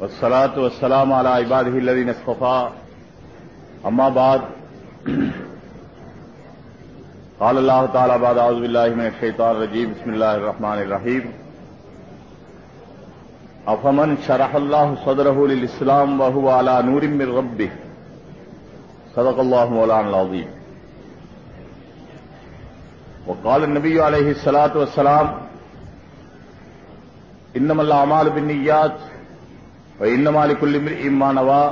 والصلاة والسلام على عباده الذين اصطفى. أما بعد، قال الله تعالى بعد، أعوذ بالله من الشيطان الرجيم. بسم الله الرحمن الرحيم. أفمن شرح الله صدره للإسلام وهو على نور من ربه. صدق الله مولانا العظيم. وقال النبي عليه الصلاة والسلام، إنما الأعمال بالنيات وإنما لكل امرئ ما نوى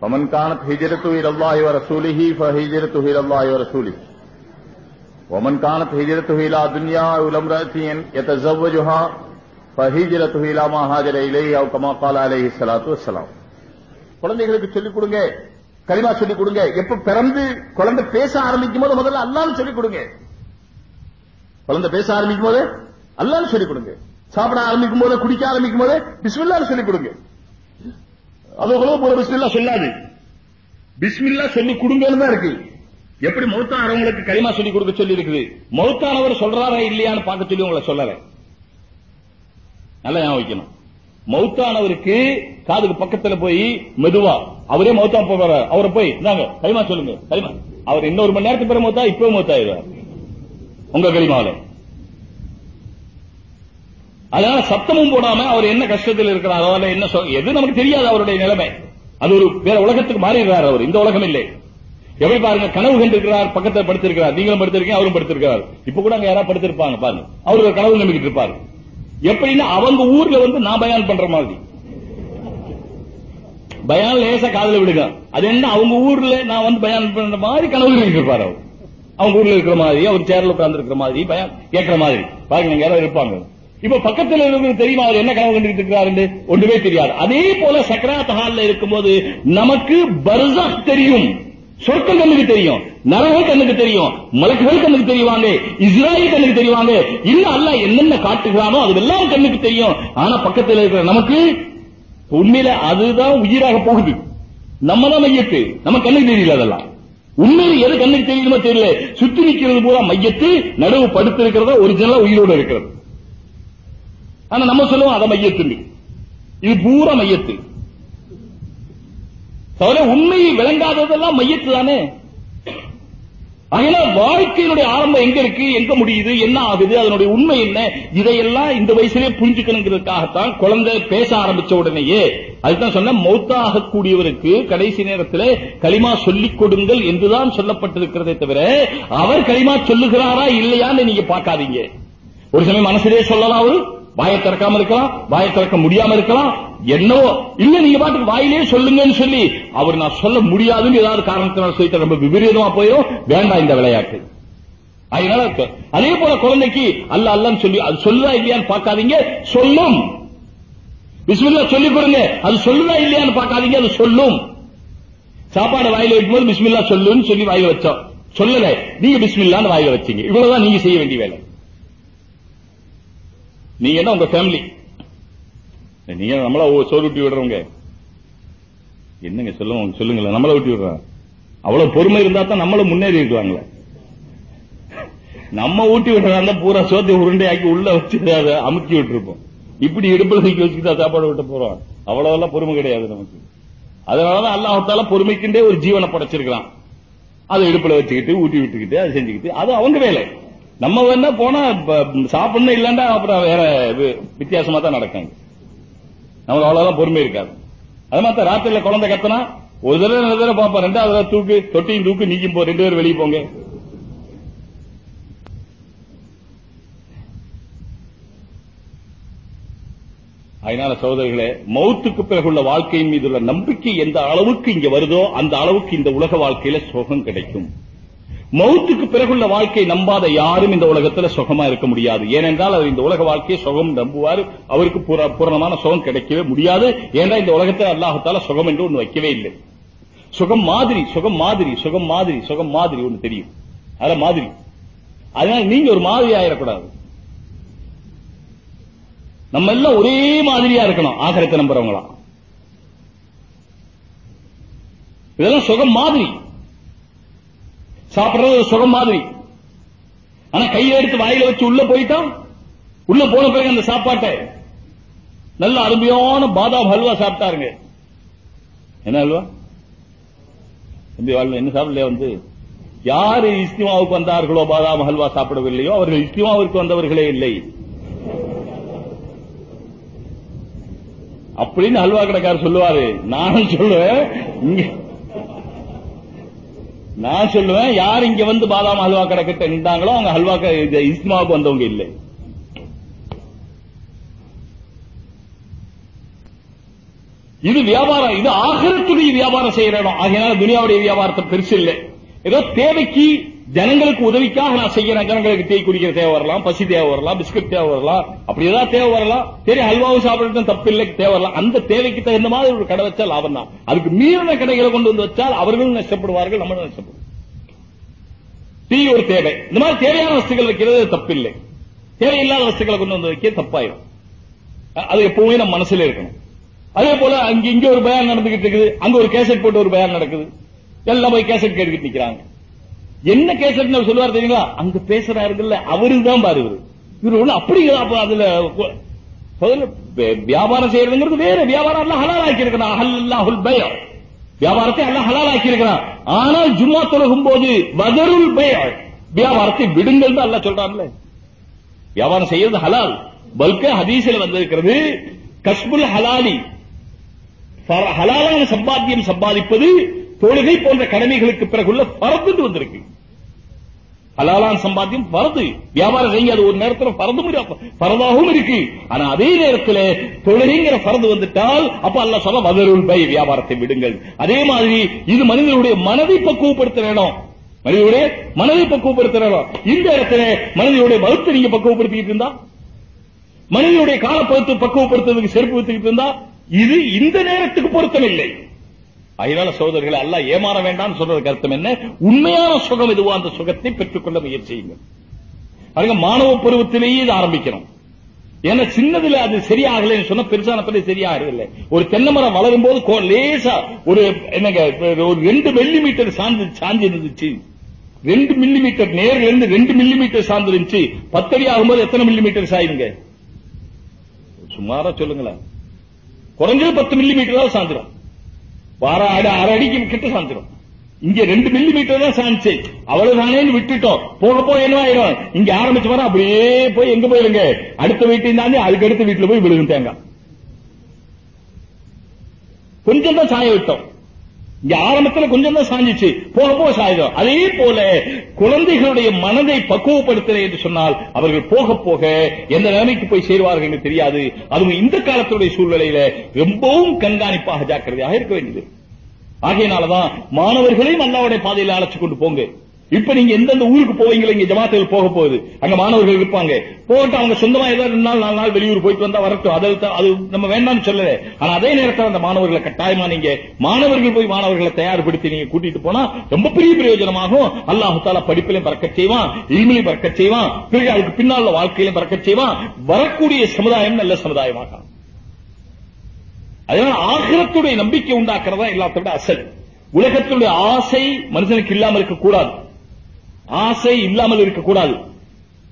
فمن كانت هجرته إلى الله ورسوله فهجرته إلى الله ورسوله ومن كانت هجرته إلى دنيا أو امرأة يتزوجها فهجرته إلى ما هاجر إليه أو كما قال عليه الصلاة والسلام குழந்தைகளுக்கு சொல்லிக் கொடுங்க கலிமா சொல்லிக் கொடுங்க எப்ப பிறந்து குழந்தை பேச ஆரம்பிக்கும் போது முதல்ல அல்லான்னு சொல்லிக் கொடுங்க குழந்தை பேச ஆரம்பிக்கும் போது அல்லான்னு சொல்லிக் கொடுங்க சாப்பிட ஆரம்பிக்கும் போது குடிக்க ஆரம்பிக்கும் போது பிஸ்மில்லா சொல்லிக் கொடுங்க. அதுகளோ போல பிஸ்மில்லா சொல்லாது. பிஸ்மில்லா சொல்லி கொடுங்கன்னு தான் இருக்கு. எப்படி மௌத்தானவங்களுக்கு களிமா சொல்லி கொடுக்க சொல்லி இருக்குது மௌத்தானவர் சொல்றாரா இல்லையான்னு பார்க்க சொல்லி உங்களை சொல்லல. நல்லா ஞாபகம் வைக்கணும். மௌத்தானவருக்கு காதுக்கு பக்கத்துல போய் மெதுவா அவரே மௌத்தா போறாரு அவரை போய் இந்தாங்க களிமா சொல்லுங்க களிமா. அவர் இன்னொரு மணி நேரத்துக்கு பிறகு மௌத்தா இப்பவே மௌத்தாயிருவார் உங்க களிமாவில. அதனால சத்தமும் போடாம அவர் என்ன கஷ்டத்தில் இருக்கிறாரோ அல்ல என்ன எது நமக்கு தெரியாது அவருடைய நிலைமை. அது ஒரு வேற உலகத்துக்கு மாறிடுறார் அவர். இந்த உலகம் இல்லை. எப்படி பாருங்க கனவு கண்டிருக்கிறார் பக்கத்துல படுத்திருக்கிறார். நீங்களும் படுத்திருக்கீங்க அவரும் படுத்திருக்கிறார். இப்ப கூட அங்க யாராவது படுத்திருப்பாங்க பாருங்க. அவரு கனவு நம்பிக்கிட்டு இருப்பாரு. எப்படின்னா அவங்க ஊர்ல வந்து நான் பயான் பண்ற மாதிரி. பயான் லேசா காதல விடுங்க. அது என்ன அவங்க ஊர்ல நான் வந்து பயான் பண்ற மாதிரி கனவு நம்பிக்கிட்டு இருப்பாரு அவர். அவங்க ஊர்ல இருக்கிற மாதிரி அவர் சேர்ல உட்கார்ந்து இருக்கிற மாதிரி பயான் கேட்கிற மாதிரி. பாருங்க யாராவது இருப்பாங்க. இப்ப பக்கத்துல இருந்து தெரியுமா அவர் என்ன கனவு கண்டுட்டு இருக்கிறாரு ஒன்றுமே தெரியாது. அதே போல சக்கராத் ஹால்ல இருக்கும்போது நமக்கு பர்சா தெரியும். சொர்க்கம் கண்ணுக்கு தெரியும். நரகம் கண்ணுக்கு தெரியும். மலக்குகள் கண்ணுக்கு தெரியுவாங்க இஸ்ராயல் கண்ணுக்கு தெரியுவாங்க இன்னும் அல்ல என்னென்ன காட்டுகிறானோ அது எல்லாம் கண்ணுக்கு தெரியும். ஆனா பக்கத்துல இருக்கிற நமக்கு உண்மையில அதுதான் உயிராக போகுது. நம்ம தான் மையத்து. நம்ம கண்ணுக்கு தெரியல அதெல்லாம். உண்மையில எது கண்ணுக்கு தெரியுமோ தெரியல. சுத்தி நிற்கிறது பூரா மையத்து நடுவு படுத்து இருக்கிறதா ஒரிஜினலா உயிரோட இருக்கிறது. ஆனா நம்ம சொல்லுவோம் அதை மையத்து இது பூரா மையத்து. தவிர உண்மையை விளங்காததெல்லாம் மையத்து தானே. அதனால வாழ்க்கையினுடைய ஆரம்பம் எங்க இருக்கு எங்க முடியுது என்ன ஆகுது அதனுடைய உண்மை என்ன இதையெல்லாம் இந்த வயசுலயே புரிஞ்சுக்கணுங்கிறதுக்காகத்தான் குழந்தை பேச ஆரம்பிச்ச உடனேயே அதுதான் சொன்ன மௌத்தாக கூடியவருக்கு கடைசி நேரத்தில் களிமா சொல்லிக் கொடுங்கள் என்றுதான் சொல்லப்பட்டிருக்கிறதே தவிர அவர் களிமா சொல்லுகிறாரா இல்லையான்னு நீங்க பார்க்காதீங்க. ஒரு சமயம் மனசிலே சொல்லலாம் அவரு வாயை திறக்காம இருக்கலாம் வாயை திறக்க முடியாம இருக்கலாம். என்னவோ இல்ல நீங்க பாட்டுக்கு வாயிலே சொல்லுங்கன்னு சொல்லி அவர் நான் சொல்ல முடியாதுன்னு ஏதாவது காரணத்தினால சொல்லிட்டு ரொம்ப விபரீதமா போயிடும் வேண்டாம் இந்த விளையாட்டு. அதனால அதே போல குழந்தைக்கு அல்ல அல்லன்னு சொல்லி அது சொல்லுதா இல்லையான்னு பார்க்காதீங்க சொல்லும். பிஸ்மில்லா சொல்லிக் கொடுங்க அது சொல்லுதா இல்லையான்னு பார்க்காதீங்க அது சொல்லும். சாப்பாடு வாயில வைக்கும்போது பிஸ்மில்லா சொல்லுன்னு சொல்லி வாயில வச்சோம். சொல்லல நீங்க பிஸ்மில்லான்னு வாயில வச்சீங்க. இவ்வளவுதான் நீங்க செய்ய வேண்டிய வேலை. நீங்க என்ன உங்க ஃபேமிலி நீங்க நம்மளா சோறு ஊட்டி விடுறவங்க. என்னங்க சொல்லுங்க சொல்லுங்களேன் நம்மள ஊட்டி விடுறாங்க. அவ்வளவு பொறுமை இருந்தா தான் நம்மளும் முன்னேறி இருக்காங்களே நம்ம ஊட்டி விடுறதா பூரா சோத்தை உருண்டை ஆக்கி உள்ள வச்சு அதை அமுக்கி விட்டுருப்போம். இப்படி இடுப்புல தூக்கி வச்சுக்கிட்டா சாப்பாடு விட்டு போறோம். அவ்வளவெல்லாம் பொறுமை கிடையாது நமக்கு. அதனாலதான் அல்லாஹால பொறுமைக்குண்டே ஒரு ஜீவனை படைச்சிருக்கிறான். அதை இடுப்புல வச்சுக்கிட்டு ஊட்டி விட்டுக்கிட்டு அதை செஞ்சுக்கிட்டு அது அவங்க வேலை. நம்ம வேணா போனா சாப்பிடணும் இல்லைன்னா அப்புறம் வேற இது வித்தியாசமா தான் நடக்காங்க நமக்கு அவ்வளவுதான் பொறுமை இருக்காது. அது மாதிரி ராத்திரில குழந்தை கத்தனா ஒரு தடவை ரெண்டு தடவை பார்ப்போம். ரெண்டாவது தடவை தூக்கு தொட்டியும் தூக்கு நீக்கும் போ ரெண்டு பேரும் வெளியே போங்க. அதனால சகோதரர்களே மௌத்துக்கு பிறகுள்ள வாழ்க்கையின் மீது உள்ள நம்பிக்கை எந்த அளவுக்கு இங்க வருதோ அந்த அளவுக்கு இந்த உலக வாழ்க்கையில சுகம் கிடைக்கும். மௌத்துக்கு பிறகுள்ள வாழ்க்கை நம்பாத யாரும் இந்த உலகத்துல சுகமா இருக்க முடியாது. ஏனென்றால் அவர் இந்த உலக வாழ்க்கையை சுகம் நம்புவார். அவருக்கு பூரணமான சுகம் கிடைக்கவே முடியாது. ஏன்னா இந்த உலகத்தில் அல்லாஹத்தால சுகம் என்று ஒன்று வைக்கவே இல்லை. சுகம் மாதிரி சுகம் மாதிரி சுகம் மாதிரி சுகம் மாதிரி ஒன்று தெரியும். அத மாதிரி. அதனால நீங்க ஒரு மாதிரி ஆயிடக்கூடாது நம்ம எல்லாம் ஒரே மாதிரியா இருக்கணும் ஆகரத்தை நம்புறவங்களா இதெல்லாம் சுகம் மாதிரி. சாப்பிடுறது ஒரு சுகம் மாதிரி. ஆனா கையை எடுத்து வாயில வச்சு உள்ள போயிட்டோம். உள்ள போன பிறகு அந்த சாப்பாட்டை நல்ல அருமையான பாதாம் ஹல்வா சாப்பிட்டாருங்க. என்ன ஹல்வா? தம்பி வாழ் என்ன சாப்பிடலையா வந்து? யாரு இஸ்திமாவுக்கு வந்தார்களோ பாதாம் ஹல்வா சாப்பிடவில்லையோ அவர்கள் இஸ்திமாவிற்கு வந்தவர்களே இல்லை. அப்படின்னு ஹல்வா கடைக்காரர் சொல்லுவாரு. நானும் சொல்லுவேன். நான் சொல்லுவேன் யார் இங்க வந்து பாதாம் ஹல்வா கடை கிட்ட நின்றாங்களோ அவங்க ஹல்வா இஸ்மாவுக்கு வந்தவங்க இல்லை. இது வியாபாரம் இது ஆகரத்துடைய வியாபாரம் செய்யற இடம். ஆகையினால துனியாவுடைய வியாபாரத்தை பெருசு இல்லை. ஏதோ தேவைக்கு ஜனங்களுக்கு உதவிக்காக நான் செய்யறேன் ஜனங்களுக்கு டீ குடிக்கிற தேவை வரலாம் பசி தேவை வரலாம் பிஸ்கட் தேவை வரலாம். அப்படி ஏதாவது தேவை வரலாம். சரி ஹல்வாவும் சாப்பிடறது தப்பு இல்லை தேவை வரலாம். அந்த தேவைக்கு தகுந்த மாதிரி ஒரு கடை வச்சா லாபம் தான். அதுக்கு மீறின கடைகளை கொண்டு வந்து வச்சால் அவர்களும் நஷ்டப்படுவார்கள் நம்மளும் நஷ்டப்படுவோம். டீ ஒரு தேவை. இந்த மாதிரி தேவையான வஸ்துக்கள் வைக்கிறது தப்பில்லை தேவையில்லாத வஸ்துக்களை கொண்டு வந்து வைக்க தப்பாயிரும். அது எப்பவுமே நம்ம மனசுல இருக்கணும். அதே போல அங்க இங்க ஒரு பயான் நடந்துகிட்டு இருக்குது. அங்க ஒரு கேசட் போட்டு ஒரு பயான் நடக்குது. எல்லாம் போய் கேசட் கேட்டுக்கிட்டு நிக்கிறாங்க. என்ன கேசட் சொல்லுவார் தெரியுங்களா? அங்க பேசுறாருங்கல்ல அவரு தான் பாரு இவரு. ஒண்ணு அப்படி அதுல வியாபாரம் செய்யறதுங்கிறது வேற. வியாபாரம் எல்லாம் ஹலால் ஆக்கி இருக்கிறான் பயம் வியாபாரத்தை எல்லாம் ஹலால் ஆக்கி இருக்கிறான் ஆனால் ஜும்மா தொழுகும் போது வதருள் பய வியாபாரத்தை விடுங்கள் தான் எல்லாம் சொல்றான்ல. வியாபாரம் செய்யறது ஹலால். பல்க ஹதீசில் வந்திருக்கிறது கஸ்புல் ஹலாலி. ஹலாலான சம்பாத்தியம் சம்பாதிப்பது தொழுகை போன்ற கடமைகளுக்கு பிறகுள்ள பரந்து வந்திருக்கு. ஹலாலான சம்பாத்தியம் பரது வியாபாரம் செய்ய அது ஒரு நேரத்தில் பரதும் இருக்கு, பரதாகவும் இருக்கு. ஆனா அதே நேரத்தில் தொழுகைங்கிற பரது வந்துட்டால் அப்ப அல்ல சொல்ல வதருள் பை வியாபாரத்தை விடுங்கள். அதே மாதிரி இது மனிதனுடைய மனதை பக்குவப்படுத்த வேணும் மனிதனுடைய மனதை பக்குவப்படுத்த வேணும் இந்த இடத்துல மனிதனுடைய மருத்துவ நீங்க பக்குவப்படுத்திட்டு இருந்தா? மனிதனுடைய காலப்பகுத்து பக்குவப்படுத்துறதுக்கு செருப்பு வச்சுக்கிட்டு இருந்தா? இது இந்த நேரத்துக்கு பொருத்தமில்லை. அதனால சோதரர்களை அல்ல ஏமாற வேண்டாம் சொல்ற அர்த்தம் என்ன? உண்மையான சுகம் எதுவோ அந்த சுகத்தை பெற்றுக்கொள்ள முயற்சியுங்க பாருங்க மாணவ பருவத்திலேயே இது ஆரம்பிக்கணும். ஏன்னா சின்னதுல அது சரியாகலைன்னு சொன்னா பெருசான பிள்ளை சரியாகவில்லை ஒரு தென்னை மரம் வளரும் போது லேசா ஒரு என்னங்க ஒரு ரெண்டு மில்லி மீட்டர் சார்ந்து சாஞ்சு இருந்துச்சு ரெண்டு மில்லி மீட்டர் நேர்ல இருந்து ரெண்டு மில்லி மீட்டர் சார்ந்து இருந்துச்சு பத்தடி ஆகும்போது எத்தனை மில்லி மீட்டர் சாயுங்க சுமாரா சொல்லுங்களேன். குறைஞ்சது பத்து மில்லி மீட்டர் சாஞ்சிரும். வார அடி அரை கிட்ட சாஞ்சிடும் இங்க ரெண்டு மில்லி மீட்டர் தான் சாஞ்சு அவ்வளவுதானேன்னு விட்டுட்டோம். போக போக என்ன ஆயிரும்? இங்க ஆரம்பிச்சு வர அப்படியே போய் எங்க போயிருங்க? அடுத்த வீட்டையும் தாண்டி அதுக்கு அடுத்த வீட்டுல போய் விழுகும் தேங்காய். கொஞ்சம் தான் சாய விட்டோம். இங்க ஆரம்பத்துல கொஞ்சம் தான் சாஞ்சிச்சு. போக போக சாயுதம். அதே போல குழந்தைகளுடைய மனதை பக்குவப்படுத்துறது என்று சொன்னால் அவர்கள் போக போக எந்த நிலைமைக்கு போய் சேருவார்கள் என்று தெரியாது. அதுவும் இந்த காலத்துடைய சூழ்நிலையில ரொம்பவும் கண்காணிப்பாக ஜாக்கிரதையாக இருக்க வேண்டியது. ஆகையினாலதான் மாணவர்களையும் அல்லாவுடைய பாதையில அழைச்சு கொண்டு போங்க. இப்ப நீங்க எந்தெந்த ஊருக்கு போவீங்களோ இங்க ஜமாத்துகள் போக போகுது. அங்க மாணவர்கள் இருப்பாங்க. போட்டு அவங்க சொந்தமா ஏதாவது ரெண்டு நாள் நாலு நாள் வெளியூர் போயிட்டு வந்தா வரட்டும். அதை அது நம்ம வேண்டாம்னு சொல்லல. ஆனா அதே நேரத்தில் அந்த மாணவர்களை கட்டாயமா நீங்க மாணவர்கள் போய் மாணவர்களை தயார்படுத்தி நீங்க கூட்டிட்டு போனா ரொம்ப பெரிய பிரயோஜனமாகும். அல்லாஹு தாலா படிப்பிலையும் பறக்க செய்வான் இனிமையும் பறக்க செய்வான் பிறகு அதுக்கு பின்னால் வாழ்க்கையிலும் பறக்க செய்வான். வரக்கூடிய சமுதாயம் நல்ல சமுதாயமாக அதனால ஆகிரத்துடைய நம்பிக்கை உண்டாக்குறதா எல்லாத்தோட அசல். உலகத்துடைய ஆசை மனுஷனுக்கு இல்லாம இருக்கக்கூடாது. ஆசை இல்லாமல் இருக்கக்கூடாது.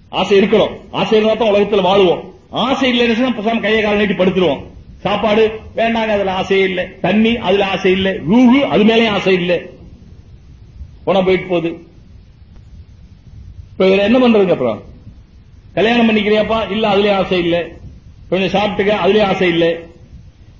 ஆசை இருக்கணும். ஆசை இருந்தா தான் உலகத்துல வாழுவோம். ஆசை இல்லைன்னு பேசாம கையை கால நீட்டி படுத்துருவோம். சாப்பாடு வேண்டாங்க அதுல ஆசை இல்ல. தண்ணி அதுல ஆசை இல்ல. ரூஹு அது மேலே ஆசை இல்ல. போனா போயிட்டு போகுது. இப்ப இதுல என்ன பண்றதுங்க அப்புறம்? கல்யாணம் பண்ணிக்கிறியாப்பா? இல்ல அதுலயும் ஆசை இல்ல. கொஞ்சம் சாப்பிட்டுக்க அதுலயும் ஆசை இல்ல.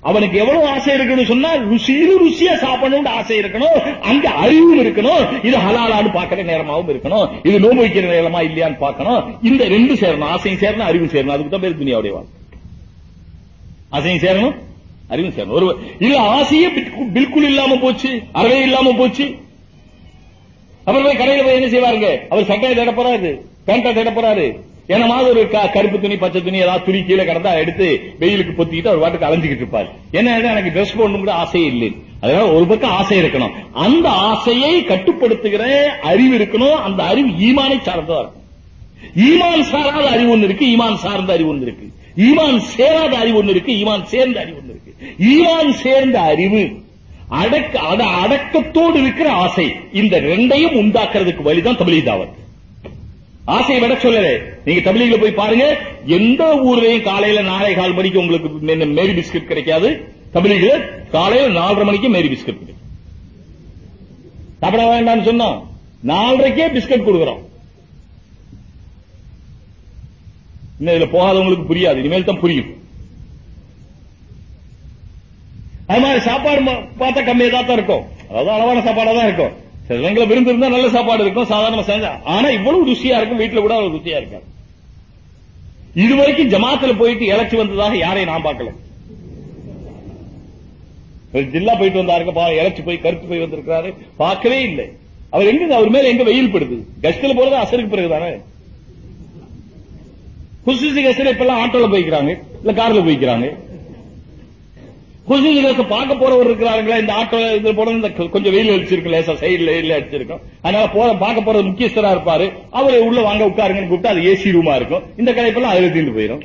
அவனுக்கு எவ்வளவு ஆசை இருக்குன்னு சொன்னா ருசியிலும் ருசியா சாப்பிடணும்னு ஆசை இருக்கணும். அங்க அறிவும் இருக்கணும். இது ஹலாலான்னு பாக்குற நேரமாவும் இருக்கணும். இது நோம்பு வைக்கிற நேரமா இல்லையான்னு பார்க்கணும். இந்த ரெண்டு சேரணும். ஆசையும் சேரணும் அறிவும் சேரணும். அதுக்கு தான் பேர் துணியாவுடைய வாழ்க்கை. ஆசையும் சேரணும் அறிவும் சேரணும். ஒரு இல்ல ஆசையே பில்குல் இல்லாம போச்சு அறவே இல்லாம போச்சு. அப்புறம் போய் கடையில போய் என்ன செய்வாருங்க? அவர் சட்டையை தேட போறாரு பேண்டா தேட போறாரு. என்னமாவது ஒரு கருப்பு துணி பச்சை துணி ஏதாவது துணி கீழே கிடந்தா எடுத்து வெயிலுக்கு பொத்திக்கிட்டு அவர் பாட்டுக்கு அலைஞ்சுக்கிட்டு இருப்பாரு. என்ன எனக்கு ட்ரெஸ் போடணும் கூட ஆசையே இல்லை. அதனால ஒரு பக்கம் ஆசை இருக்கணும். அந்த ஆசையை கட்டுப்படுத்துகிற அறிவு இருக்கணும். அந்த அறிவு ஈமானை சார்ந்ததா இருக்கும். ஈமான் சாராத அறிவு ஒன்று இருக்கு ஈமான் சார்ந்த அறிவு ஒண்ணு இருக்கு. ஈமான் சேராத அறிவு ஒண்ணு இருக்கு ஈமான் சேர்ந்த அறிவு ஒன்று இருக்கு. ஈமான் சேர்ந்த அறிவு அடக்க அத அடக்கத்தோடு இருக்கிற ஆசை இந்த ரெண்டையும் உண்டாக்குறதுக்கு வழிதான் தமிழ் ஆசையை விட சொல்லல. நீங்க தபிலீግல போய் பாருங்க எந்த ஊர்லயும் காலையில நாளை கால் மணிக்கு உங்களுக்கு மேரி பிஸ்கட் கிடைக்காது. தபிலீግல காலையில நாலரை மணிக்கு மேரி பிஸ்கட் கிடைக்கும் சாப்பிட வேண்டாம்னு சொன்னோம். நாலரைக்கே பிஸ்கட் கொடுக்குறோம். இன்னும் இதுல போகாதவங்களுக்கு புரியாது. இனிமேல் தான் புரியும். அது மாதிரி சாப்பாடு பார்த்தா கம்மியாக தான் இருக்கும். அதாவது அளவான சாப்பாடா தான் இருக்கும். சில நேரங்களில் விருந்து இருந்தா நல்ல சாப்பாடு இருக்கும் சாதாரண செஞ்சா. ஆனா இவ்வளவு ருசியா இருக்கும் வீட்டுல கூட அவ்வளவு ருசியா இருக்காது. இதுவரைக்கும் ஜமாத்துல போயிட்டு இழைச்சி வந்ததாக யாரையும் நான் பார்க்கல. ஜில்லா போயிட்டு வந்தாருங்க இழைச்சி போய் கருத்து போய் வந்திருக்கிறாரு. பார்க்கவே இல்லை. அவர் எங்க அவர் மேல எங்க வெயில் படுது? கஸ்டில் போறது அசருக்கு பிறகுதானே? குசுசி கஸ்டில் இப்ப எல்லாம் ஆட்டோல போய்க்கிறாங்க இல்ல கார்ல போய்க்கிறாங்க. குசுசி பார்க்க போறவர் இருக்கிறாங்களா இந்த ஆட்டோ இது போல இந்த கொஞ்சம் வெயில் அடிச்சிருக்கு லேசா சைடுல வெயில் அடிச்சிருக்கும். அதனால போற பார்க்க போறது முக்கியஸ்தரா இருப்பாரு. அவரு உள்ள வாங்க உட்காருங்கன்னு கூப்பிட்டு அது ஏசி ரூமா இருக்கும். இந்த கடைப்பெல்லாம் அதுல தீண்டு போயிடும்.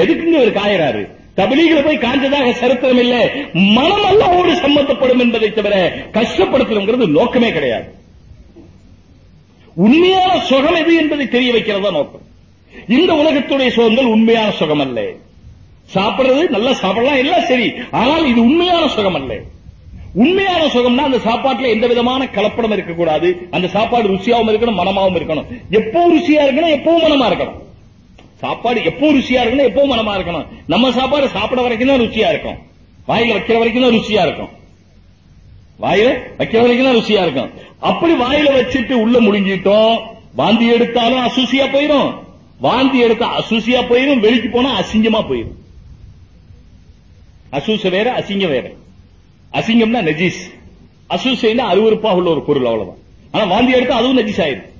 எதுக்குங்க ஒரு காயறாரு? தபிலீகில போய் காஞ்சதாக சரித்திரம் இல்ல. மனம் அல்லாவோடு சம்பந்தப்படும் என்பதை தவிர கஷ்டப்படுத்தணுங்கிறது நோக்கமே கிடையாது. உண்மையான சுகம் எது என்பதை தெரிய வைக்கிறதா நோக்கம். இந்த உலகத்துடைய சுகங்கள் உண்மையான சுகம் அல்ல சாப்பிடுறது நல்லா சாப்பிடலாம். எல்லாம் சரி. ஆனால் இது உண்மையான சுகம் அல்ல. உண்மையான சுகம்னா அந்த சாப்பாட்டுல எந்த விதமான கலப்படம் இருக்கக்கூடாது. அந்த சாப்பாடு ருசியாவும் இருக்கணும் மனமாவும் இருக்கணும். எப்போ ருசியா இருக்கணும் எப்பவும் மனமா இருக்கணும். சாப்பாடு எப்போ ருசியா இருக்கணும் எப்போ மனமா இருக்கணும். நம்ம சாப்பாடு சாப்பிட வரைக்கும் தான் ருசியா இருக்கும். வாயில வைக்கிற வரைக்கும் தான் ருசியா இருக்கும். வாயில வைக்கிற வரைக்கும் தான் ருசியா இருக்கும். அப்படி வாயில வச்சுட்டு உள்ள முடிஞ்சிட்டோம் வாந்தி எடுத்தாலும் அசூசியா போயிடும் வாந்தி எடுத்தா அசூசியா போயிடும் வெளிக்கு போனா அசிங்கமா போயிடும் அசூச வேற அசிங்கம் வேற. அசிங்கம்னா நஜீஸ். அசூசைன்னா அருவருப்பா உள்ள ஒரு பொருள் அவ்வளவுதான். ஆனா வாந்தி எடுத்தா அதுவும் நஜீஸ் ஆயிடும்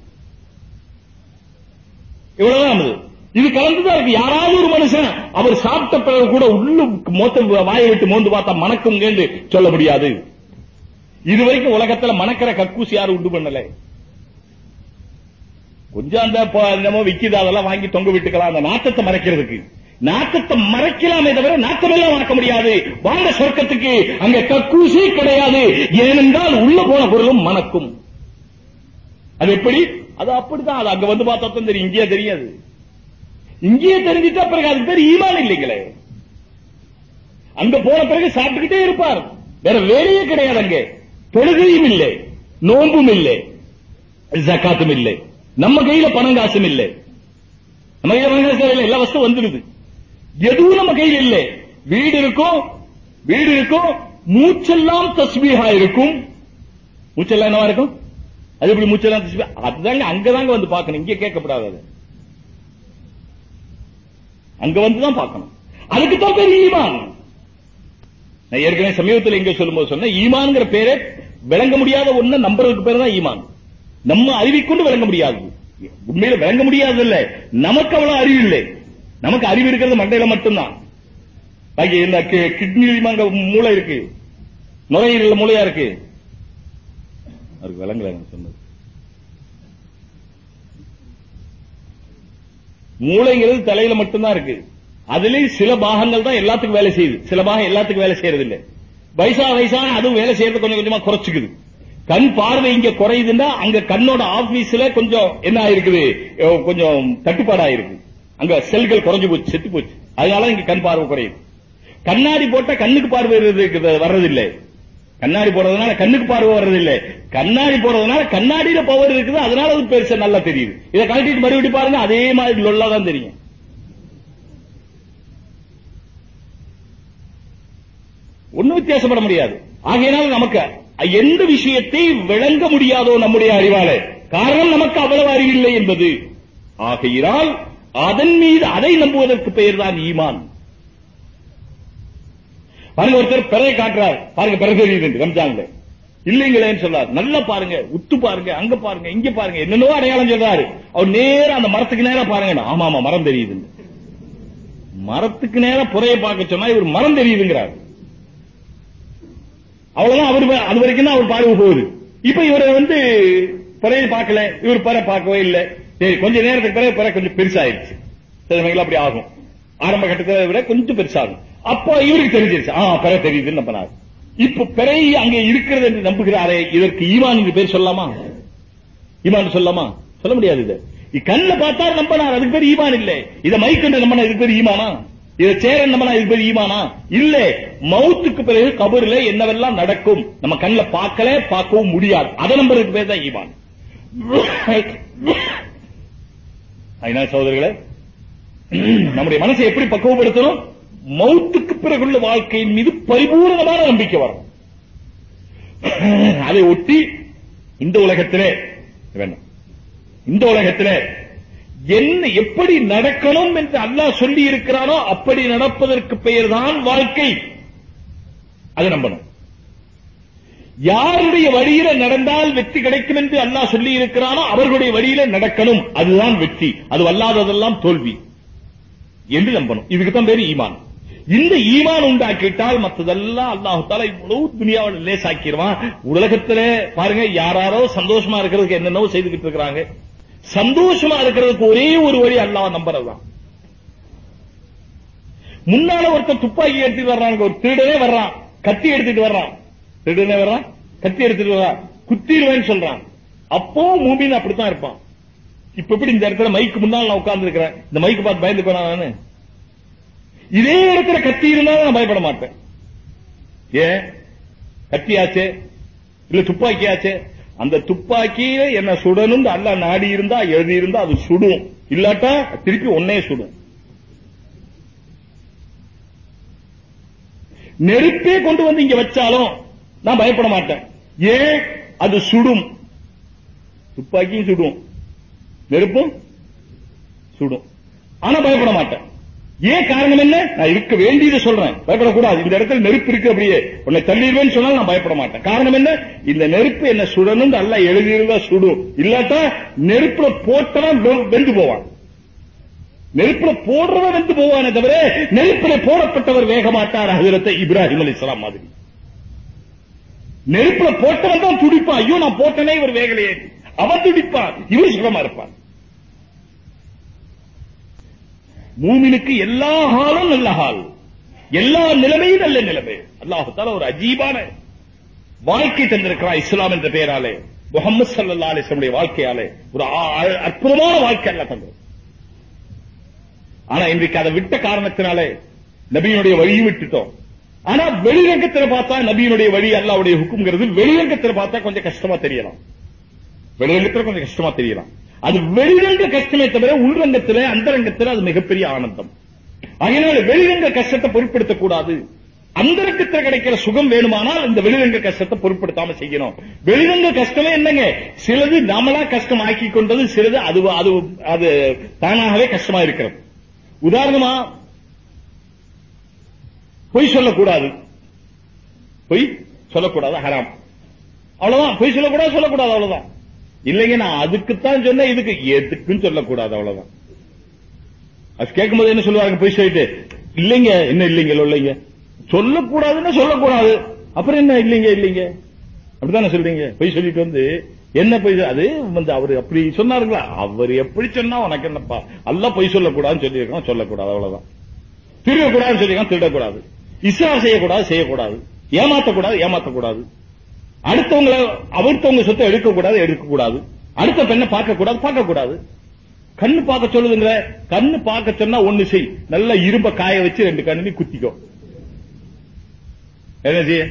இவ்வளவுதான் இது கலந்துதான் இருக்கு. யாராவது ஒரு மனுஷன் அவர் சாப்பிட்ட பிறகு கூட உள்ளு மோத்த வாயை விட்டு மோந்து பார்த்தா மணக்குங்கன்னு சொல்ல முடியாது. இதுவரைக்கும் உலகத்துல மணக்கிற கக்கூசி யாரும் உண்டு பண்ணல. கொஞ்சம் அந்த என்னமோ விக்கிது அதெல்லாம் வாங்கி தொங்க விட்டுக்கலாம். அந்த நாட்டத்தை மறைக்கிறதுக்கு. நாட்டத்தை மறைக்கலாமே தவிர நாட்டமெல்லாம் மறக்க முடியாது. வாழ சொர்க்கத்துக்கு. அங்க கக்கூசி கிடையாது. ஏனென்றால் உள்ள போன பொருளும் மணக்கும். அது எப்படி? அது அப்படிதான் அது அங்க வந்து பார்த்தா தெரியும். இங்கேயே தெரியாது. இங்கேயே தெரிஞ்சிட்டா பிறகு அதுக்கு பேர் ஈமான் இல்லைங்களே. அங்க போன பிறகு சாப்பிட்டுக்கிட்டே இருப்பார். வேற வேலையே கிடையாது அங்க. தொழுகையும் இல்லை. நோன்பும் இல்லை. ஜக்காத்தும் இல்லை. நம்ம கையில பணம் காசும் இல்லை. நம்ம கையில பணம் காசு இல்லை. எல்லா வஸ்தும் வந்துடுது எதுவும் நம்ம கையில் இல்லை. வீடு இருக்கும் வீடு இருக்கும் மூச்செல்லாம் தஸ்மீகா இருக்கும். மூச்செல்லாம் என்னவா இருக்கும்? அது எப்படி மூச்செல்லாம் தஸ்பீஹா? அதுதாங்க அங்கதாங்க வந்து பார்க்கணும். இங்க கேட்கப்படாது அது. அங்க வந்து தான் பார்க்கணும். அதுக்கு தான் பேர் ஈமான். நான் ஏற்கனவே சமீபத்தில் எங்க சொல்லும்போது சொன்னேன் ஈமான்ங்கிற பேரே விளங்க முடியாத ஒண்ணு நம்புறதுக்கு பேர் தான் ஈமான். நம்ம அறிவிக்கொண்டு விளங்க முடியாது. உண்மையில விளங்க முடியாது இல்ல நமக்கு அவ்வளவு அறிவு இல்லை. நமக்கு அறிவு இருக்கிறது மண்டையில மட்டும்தான். பாக்கி இந்த கிட்னிலையும் அங்க மூளை இருக்கு. நுரையீரல் மூளையா இருக்கு. அவருக்கு விளங்கல சொன்னது. மூளைங்கிறது தலையில மட்டும்தான் இருக்கு. அதுலயும் சில பாகங்கள் தான் எல்லாத்துக்கும் வேலை செய்யுது. சில பாகம் எல்லாத்துக்கும் வேலை செய்யறது இல்ல வயசா வயசான அதுவும் வேலை செய்யறது கொஞ்சம் கொஞ்சமா குறைச்சுக்குது. கண் பார்வை இங்க குறையுதுன்னா அங்க கண்ணோட ஆபீஸ்ல கொஞ்சம் என்ன ஆயிருக்குது? கொஞ்சம் தட்டுப்பாடா இருக்கு அங்க செல்கள் குறைஞ்சு போச்சு செத்து போச்சு. அதனால இங்க கண் பார்வை குறையுது. கண்ணாடி போட்டா கண்ணுக்கு பார்வை வர்றதில்லை. கண்ணாடி போடுறதுனால கண்ணுக்கு பார்வை வர்றதில்லை. கண்ணாடி போடுறதுனால கண்ணாடியில பவர் இருக்குது அதனால அது பெருசா நல்லா தெரியுது. இதை கழட்டிட்டு மறுபடியும் பாருங்க அதே மாதிரி லொல்லா தான் தெரியும். ஒண்ணும் வித்தியாசப்பட முடியாது. ஆகையினால நமக்கு எந்த விஷயத்தை விளங்க முடியாதோ நம்முடைய அறிவால. காரணம் நமக்கு அவ்வளவு அறிவில்லை என்பது. ஆகையினால் அதன் மீது அதை நம்புவதற்கு பெயர்தான் ஈமான். பாருங்க ஒருத்தர் பிறைய காட்டுறார். பாருங்க பிறகு தெரியுது ரம்ஜான்ல. இல்லைங்களேன்னு சொல்றாரு. நல்லா பாருங்க உத்து பாருங்க அங்க பாருங்க இங்க பாருங்க என்னென்னவோ அடையாளம் சொல்றாரு. அவர் நேரா அந்த மரத்துக்கு நேரா பாருங்க. ஆமா ஆமா மரம் தெரியுது மரத்துக்கு நேரம் புறைய பார்க்க சொன்னா இவர் மரம் தெரியுதுங்கிறார். அவ்வளவுதான் அவர் அது வரைக்கும் தான் அவர் பார்வை போகுது. இப்ப இவரை வந்து பிறையை பார்க்கல இவர் பிற பார்க்கவே இல்ல. சரி கொஞ்ச நேரத்துக்கு பிறகு பிறகு கொஞ்சம் பெருசாயிருச்சு. சில அப்படி ஆகும். ஆரம்ப கட்டத்தை விட கொஞ்சம் பெருசாகும். அப்போ இவருக்கு தெரிஞ்சிருச்சு. ஆ பிறகு தெரியுதுன்னு நம்பினார் இப்ப பிறை அங்கே இருக்கிறது என்று நம்புகிறாரே இதற்கு ஈமான் என்று பேர் சொல்லலாமா? ஈமான் சொல்லலாமா? சொல்ல முடியாது இது. இ- பார்த்தா நம்பினார் அதுக்கு பேர் ஈமான் இல்ல. இத மைக்கண்டு நம்பினா இதுக்கு பேர் ஈமானா? இதை சேரன் நம்பினா இதுக்கு பேர் ஈமானா? இல்ல. மௌத்துக்கு பிறகு கபூர்ல என்னவெல்லாம் நடக்கும்? நம்ம கண்ணில் பார்க்கல பார்க்கவும் முடியாது. அதை நம்புறதுக்கு பேர் தான் ஈமான். அதனால சகோதரர்களே நம்முடைய மனசை எப்படி பக்குவப்படுத்தணும்? மௌத்துக்கு பிறகுள்ள வாழ்க்கையின் மீது பரிபூர்ணமான நம்பிக்கை வரும். அதை ஒட்டி இந்த உலகத்திலே வேண்டாம். இந்த உலகத்திலே என்ன எப்படி நடக்கணும் என்று அல்லாஹ் சொல்லி இருக்கிறானோ அப்படி நடப்பதற்கு பெயர்தான் வாழ்க்கை. அதை நம்பணும். யாருடைய வழியில நடந்தால் வெற்றி கிடைக்கும் என்று அல்லாஹ் சொல்லி இருக்கிறானோ அவர்களுடைய வழியில நடக்கணும். அதுதான் வெற்றி. அது அல்லாததெல்லாம் தோல்வி. என்று நம்பணும். இதுக்கு தான் பேரு ஈமான். இந்த ஈமான் உண்டாக்கிட்டால் மத்ததெல்லாம் அல்லாஹு தாலா இவ்வளவு துனியாவில் லேசாக்கிடுவான் உலகத்துல பாருங்க யாராரோ சந்தோஷமா இருக்கிறதுக்கு என்னென்னவோ செய்துகிட்டு இருக்கிறாங்க. சந்தோஷமா இருக்கிறதுக்கு ஒரே ஒரு வழி அல்லாஹ் நம்புறதுதான். முன்னால ஒருத்தர் துப்பாக்கி எடுத்துட்டு வர்றாங்க ஒரு திருடனே வர்றான் கத்தி எடுத்துட்டு வர்றான். வர்றான் கத்தி எடுத்துட்டு வரா குத்திடுவேன்னு சொல்றான். அப்போ மூமின் அப்படித்தான் இருப்பான். இப்ப எப்படி இந்த இடத்துல மைக்கு முன்னால் நான் உட்கார்ந்து இருக்கிறேன் இந்த மைக்கு பார்த்து பயந்து போனா நானு? இதே இடத்துல கத்தி இருந்தாலும் நான் பயப்பட மாட்டேன். ஏன்? கத்தியாச்சு? இல்ல துப்பாக்கியாச்சு? அந்த துப்பாக்கியில என்ன சுடணும்? அல்ல நாடி இருந்தா எழுதி இருந்தா அது சுடும். இல்லாட்டா திருப்பி ஒன்னே சுடும். நெருப்பே கொண்டு வந்து இங்க வச்சாலும் நான் பயப்பட மாட்டேன். ஏன்? அது சுடும். துப்பாக்கியும் சுடும். நெருப்பும் சுடும். ஆனா பயப்பட மாட்டேன். ஏன் காரணம் என்ன? நான் இருக்க வேண்டியதை சொல்றேன். பயப்படக்கூடாது. இந்த இடத்துல நெருப்பு இருக்கு அப்படியே. உன்னை தள்ளிடுவேன்னு சொன்னால் நான் பயப்பட மாட்டேன். காரணம் என்ன? இந்த நெருப்பு என்ன சுடணும் அல்ல எழுதியிருந்தா சுடும். இல்லாட்டா நெருப்புல போட்டவன் வெந்து போவான். நெருப்புல போடுறவன் வெந்து போவானே தவிர நெருப்புல போடப்பட்டவர் வேக மாட்டார் ஹஜரத்தை இப்ராஹிம் அலி இஸ்லாம் மாதிரி. நெருப்புல போட்டவன் தான் துடிப்பான். ஐயோ நான் போட்டனே இவர் வேகலையே. அவன் துடிப்பான். இவர் சுகமா இருப்பான். மூமினுக்கு எல்லா ஹாலும் நல்ல ஹால். எல்லா நிலைமையும் நல்ல நிலைமை. அல்லாஹால ஒரு அஜீபான வாழ்க்கை தந்திருக்கிறார் இஸ்லாம் என்ற பெயராலே. முகமது சல்லா அலிஸ்லமுடைய வாழ்க்கையாலே. ஒரு அற்புதமான வாழ்க்கை அல்ல தந்தது. ஆனா இன்றைக்கு அதை விட்ட காரணத்தினாலே நபியினுடைய வழியும் விட்டுட்டோம். ஆனா வெளிரங்கத்துல பார்த்தா நபியினுடைய வழி அல்லாவுடைய ஹுக்குங்கிறது வெளிரங்கத்துல பார்த்தா கொஞ்சம் கஷ்டமா தெரியலாம். வெளிரங்கத்துல கொஞ்சம் கஷ்டமா தெரியலாம். அது வெளிரங்க கஷ்டமே தவிர உள்ரங்கத்துல அந்தரங்கத்துல அது மிகப்பெரிய ஆனந்தம். அதனால வெளிரங்க கஷ்டத்தை பொருட்படுத்தக் கூடாது அந்தரங்கத்துல கிடைக்கிற சுகம் வேணுமானால் இந்த வெளிரங்க கஷ்டத்தை பொருட்படுத்தாம செய்யணும். வெளிரங்க கஷ்டமே என்னங்க? சிலது நாமளா கஷ்டம் ஆக்கி கொண்டது சிலது அது அது அது தானாகவே கஷ்டமா இருக்கிறது. உதாரணமா பொய் சொல்லக்கூடாது. பொய் சொல்லக்கூடாது ஹராம். அவ்வளவுதான். பொய் சொல்லக்கூடாது சொல்லக்கூடாது அவ்வளவுதான். இல்லைங்க நான் அதுக்குத்தான் சொன்னேன் இதுக்கு எதுக்குன்னு சொல்லக்கூடாது அவ்வளவுதான். அது கேட்கும்போது என்ன சொல்லுவாங்க பொய் சொல்லிட்டு? இல்லைங்க என்ன இல்லைங்க இல்லைங்க. சொல்லக்கூடாதுன்னு சொல்லக்கூடாது. அப்புறம் என்ன இல்லைங்க இல்லைங்க? அப்படித்தானே சொல்றீங்க? பொய் சொல்லிட்டு வந்து என்ன பொய் அது வந்து அவர் அப்படி சொன்னாருங்களா? அவர் எப்படி சொன்னா உனக்கு என்னப்பா? அல்ல பொய் சொல்லக்கூடாதுன்னு சொல்லியிருக்கோம் சொல்லக்கூடாது அவ்வளவுதான். திருடக்கூடாதுன்னு சொல்லியிருக்கோம் திருடக்கூடாது. இஸ்லாம் செய்யக்கூடாது செய்யக்கூடாது. ஏமாத்தக்கூடாது ஏமாத்தக்கூடாது. அடுத்தவங்களை அவர்த்தவங்க சொத்தை எடுக்கக்கூடாது எடுக்கக்கூடாது. அடுத்த பெண்ணை பார்க்கக்கூடாது பார்க்கக்கூடாது. கண்ணு பார்க்க சொல்லுதுங்கிற கண்ணு பார்க்க சொன்னா ஒண்ணு செய். நல்ல இரும்ப காய வச்சு ரெண்டு கண்ணு குத்திக்கோ. என்ன செய்ய?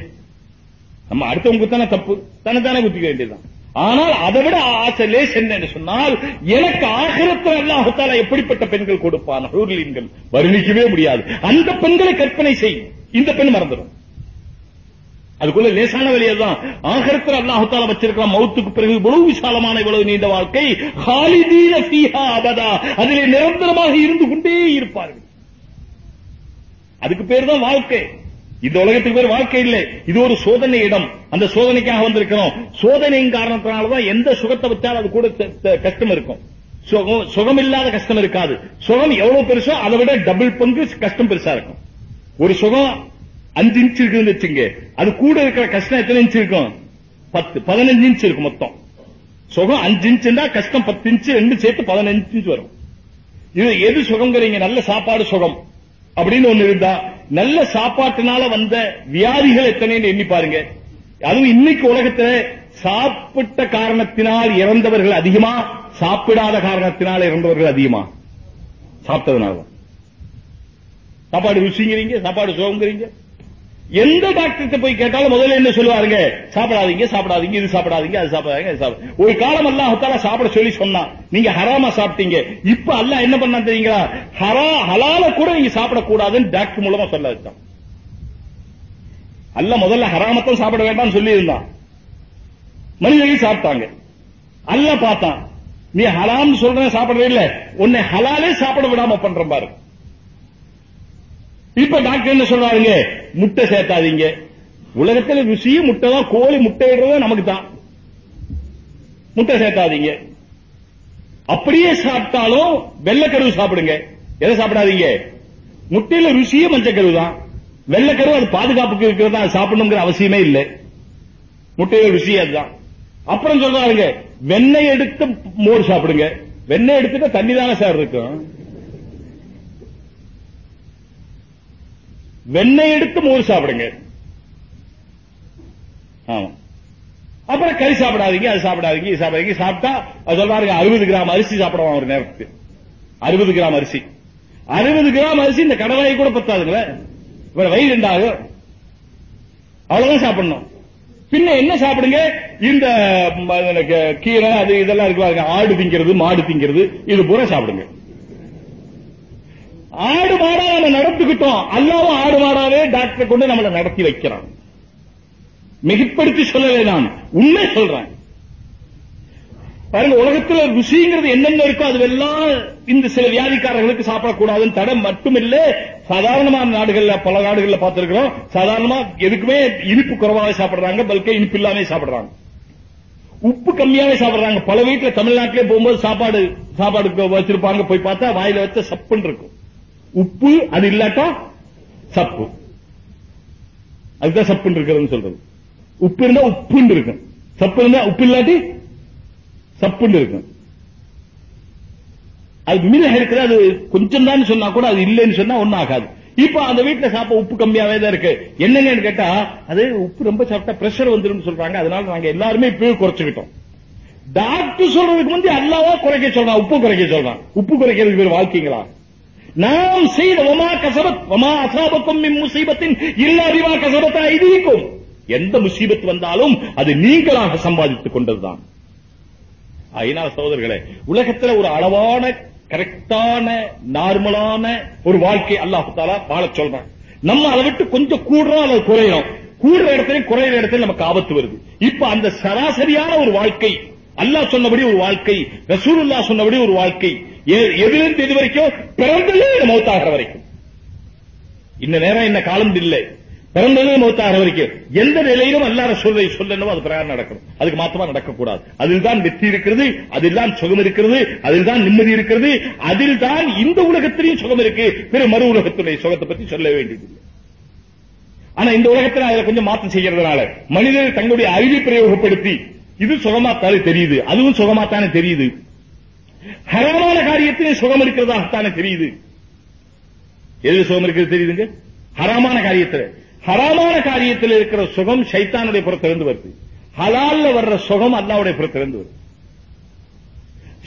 நம்ம அடுத்தவங்க தானே தப்பு. தானே தானே குத்திக்க வேண்டியதுதான். ஆனால் அதை விட ஆசை லேஸ் என்னன்னு சொன்னால் எனக்கு ஆகிரத்தில் அல்லாஹத்தால எப்படிப்பட்ட பெண்கள் கொடுப்பான்? ஹூர்லீன்கள். வர்ணிக்கவே முடியாது. அந்த பெண்களை கற்பனை செய். இந்த பெண் மறந்துடும். அதுக்குள்ள லேசான வழியதான் ஆகரத்தில் அல்லாஹால வச்சிருக்கிற மௌத்துக்கு பிறகு இவ்வளவு விசாலமான இவ்வளவு நீண்ட வாழ்க்கை ஹாலிதீன சீஹா அபதா. அதிலே நிரந்தரமாக இருந்து கொண்டே இருப்பார்கள். அதுக்கு பேர் தான் வாழ்க்கை. இந்த உலகத்துக்கு பேர் வாழ்க்கை இல்லை. இது ஒரு சோதனை இடம். அந்த சோதனைக்காக வந்திருக்கிறோம். சோதனையின் காரணத்தினாலதான் எந்த சுகத்தை வச்சாலும் அது கூட கஷ்டம் இருக்கும். சுகம் சுகம் இல்லாத கஷ்டம் இருக்காது. சுகம் எவ்வளவு பெருசோ அதை விட டபுள் பங்கு கஷ்டம் பெருசா இருக்கும். ஒரு சுகம் அஞ்சு இன்ச் இருக்குன்னு வச்சுங்க அது கூட இருக்கிற கஷ்டம் எத்தனை இன்ச் இருக்கும்? பத்து பதினஞ்சு இன்ச் இருக்கும் மொத்தம். சுகம் அஞ்சு இன்ச்சுன்னா கஷ்டம் பத்து இன்ச்சு ரெண்டு சேர்த்து பதினஞ்சு இன்ச் வரும். இது எது சுகங்கிறீங்க நல்ல சாப்பாடு சுகம். அப்படின்னு ஒண்ணு இருந்தா நல்ல சாப்பாட்டுனால வந்த வியாதிகள் எத்தனைன்னு எண்ணி பாருங்க. அதுவும் இன்னைக்கு உலகத்துல சாப்பிட்ட காரணத்தினால் இறந்தவர்கள் அதிகமா சாப்பிடாத காரணத்தினால் இறந்தவர்கள் அதிகமா? சாப்பிட்டதுனால சாப்பாடு ருசிங்கிறீங்க சாப்பாடு சோங்கிறீங்க எந்த டாக்டர்கிட்ட போய் கேட்டாலும் முதல்ல என்ன சொல்லுவாருங்க? சாப்பிடாதீங்க சாப்பிடாதீங்க இது சாப்பிடாதீங்க அது சாப்பிடாதீங்க அது சாப்பிட ஒரு காலம் அல்லாஹால சாப்பிட சொல்லி சொன்னான் நீங்க ஹராமா சாப்பிட்டீங்க. இப்ப அல்லாஹ் என்ன பண்ணா தெரியுங்களா? ஹரா ஹலால கூட நீங்க சாப்பிடக்கூடாதுன்னு டாக்டர் மூலமா சொல்ல வச்சான் அல்ல முதல்ல ஹராமத்தான் சாப்பிட வேண்டாம்னு சொல்லி இருந்தான் மனிதர்கள் சாப்பிட்டாங்க. அல்ல பார்த்தான் நீ ஹலாம்னு சொல்ற சாப்பிடவே இல்ல உன்னை ஹலாலே சாப்பிட விடாம பண்ற பாரு. இப்ப டாக்டர் என்ன சொல்றாருங்க? முட்டை சேர்த்தாதீங்க உலகத்துல ருசியும் முட்டை தான் கோழி முட்டையடுவது நமக்கு தான். முட்டை சேர்த்தாதீங்க அப்படியே சாப்பிட்டாலும் வெள்ளக்கருவு சாப்பிடுங்க. எதை சாப்பிடாதீங்க? முட்டையில ருசியே மஞ்சக்கருவு தான். வெள்ளக்கருவு அது பாதுகாப்புக்கு இருக்கிறதா அது சாப்பிடணுங்கிற அவசியமே இல்லை. முட்டையில ருசி அதுதான். அப்புறம் சொல்றாருங்க வெண்ணெய் எடுத்து மோர் சாப்பிடுங்க. வெண்ணெய் எடுத்துட்டு தண்ணி தானே சார் இருக்கும். வெண்ணெய் எடுத்து மோர் சாப்பிடுங்க. ஆமா. அப்புறம் கறி சாப்பிடாதீங்க அது சாப்பிடாதீங்க இது சாப்பிடாதீங்க. சாப்பிட்டா அது சொல்றாருங்க அறுபது கிராம் அரிசி சாப்பிடுவான் ஒரு நேரத்துக்கு. அறுபது கிராம் அரிசி. அறுபது கிராம் அரிசி இந்த கடலாயை கூட பத்தாதுங்களே. இவர வயிறு ரெண்டாகும் அவ்வளவுதான் சாப்பிடணும். பின்ன என்ன சாப்பிடுங்க? இந்த கீரை அது இதெல்லாம் இருக்கு ஆடு திங்கிறது மாடு திங்கிறது இது பூரா சாப்பிடுங்க. ஆடு மாடா நம்ம நடத்திக்கிட்டோம். அல்லாவும் ஆடு மாடாவே டாக்டரை கொண்டு நம்மளை நடத்தி வைக்கிறான். மிகப்படுத்தி சொல்லலை நான். உண்மை சொல்றேன். பாருங்க உலகத்துல ருசிங்கிறது என்னென்ன இருக்கோ அதுவெல்லாம் இந்த சில வியாதிக்காரர்களுக்கு சாப்பிடக்கூடாதுன்னு தடை மட்டுமில்ல. சாதாரணமான நாடுகள்ல பல நாடுகள்ல பார்த்திருக்கிறோம். சாதாரணமா எதுக்குமே இனிப்பு குறைவாக சாப்பிடுறாங்க பல்கே இனிப்பு இல்லாம சாப்பிடுறாங்க. உப்பு கம்மியாவே சாப்பிடுறாங்க. பல வீட்டுல தமிழ்நாட்டிலே போகும்போது சாப்பாடு சாப்பாடு வச்சிருப்பாங்க. போய் பார்த்தா வாயில வச்ச சப்புன்னு இருக்கும். உப்பு அது இல்லாட்டா சப்பு. அதுதான் சப்புன்னு இருக்கிறது சொல்றது. உப்பு இருந்தா உப்புன்னு இருக்கும். சப்பு இருந்தா உப்பு இல்லாட்டி சப்புன்னு இருக்கும். அது மிளகு இருக்குது அது கொஞ்சம் தான் சொன்னா கூட அது இல்லைன்னு சொன்னா ஒண்ணும் ஆகாது. இப்ப அந்த வீட்டுல சாப்பிட உப்பு கம்மியாவே தான் இருக்கு. என்னங்கன்னு கேட்டா அது உப்பு ரொம்ப சாப்பிட்டா பிரஷர் வந்துடும் சொல்றாங்க. அதனால நாங்க எல்லாருமே இப்பவே குறைச்சுக்கிட்டோம். டாக்டர் சொல்றதுக்கு வந்து அல்லாவா குறைக்க சொல்றான் உப்பு குறைக்க சொல்றான். உப்பு குறைக்கிறதுக்கு பேர் வாழ்க்கைங்களா? நாம் செய்த ஒமா கசபத் ஒமா அசாபக்கும் மின் முசீபத்தின் இல்லா கசபத்தா இருக்கும் எந்த முசீபத் வந்தாலும் அது நீங்களாக சம்பாதித்துக் கொண்டதுதான். அதனால் சகோதரர்களே உலகத்துல ஒரு அளவான கரெக்டான நார்மலான ஒரு வாழ்க்கை அல்லாஹ் தாலா வாழச் சொல்றான். நம்ம அதை விட்டு கொஞ்சம் கூடுறோம் அல்லது குறையிறோம். கூடுற இடத்துலயும் குறையிற இடத்துல நமக்கு ஆபத்து வருது. இப்ப அந்த சராசரியான ஒரு வாழ்க்கை அல்லாஹ் சொன்னபடி ஒரு வாழ்க்கை ரசூலுல்லாஹ் சொன்னபடி ஒரு வாழ்க்கை எதிலிருந்து இது வரைக்கும் பிறந்ததே மௌத்தாகிற வரைக்கும். இந்த நேரம் என்ன காலம் இல்லை. பிறந்ததே மௌத்தாகிற வரைக்கும். எந்த நிலையிலும் எல்லாரும் சொல்லை சொல்லணும் அது பிரகாரம் நடக்கணும். அதுக்கு மாத்தமா நடக்கக்கூடாது. அதில் தான் வெற்றி இருக்கிறது அதில் தான் சுகம் இருக்கிறது அதில் தான் நிம்மதி இருக்கிறது அதில் தான் இந்த உலகத்திலையும் சுகம் இருக்கு. பிற மறு உலகத்துடைய சுகத்தை பத்தி சொல்ல வேண்டியது ஆனா இந்த உலகத்துல அதில் கொஞ்சம் மாற்றம் செய்யறதுனால மனிதர்கள் தங்களுடைய அறிவை பிரயோகப்படுத்தி இது சுகமாத்தாலே தெரியுது. அதுவும் சுகமாத்தானே தெரியுது. ஹராமான காரியத்திலே சுகம் இருக்கிறதாகத்தானே தெரியுது. எது சுகம் இருக்கிறது தெரியுதுங்க? ஹராமான காரியத்தில். ஹராமான காரியத்தில் இருக்கிற சுகம் சைத்தானுடைய புறத்திலிருந்து வருது. ஹலால்ல வர்ற சுகம் அல்லாவுடைய புறத்திலிருந்து வருது.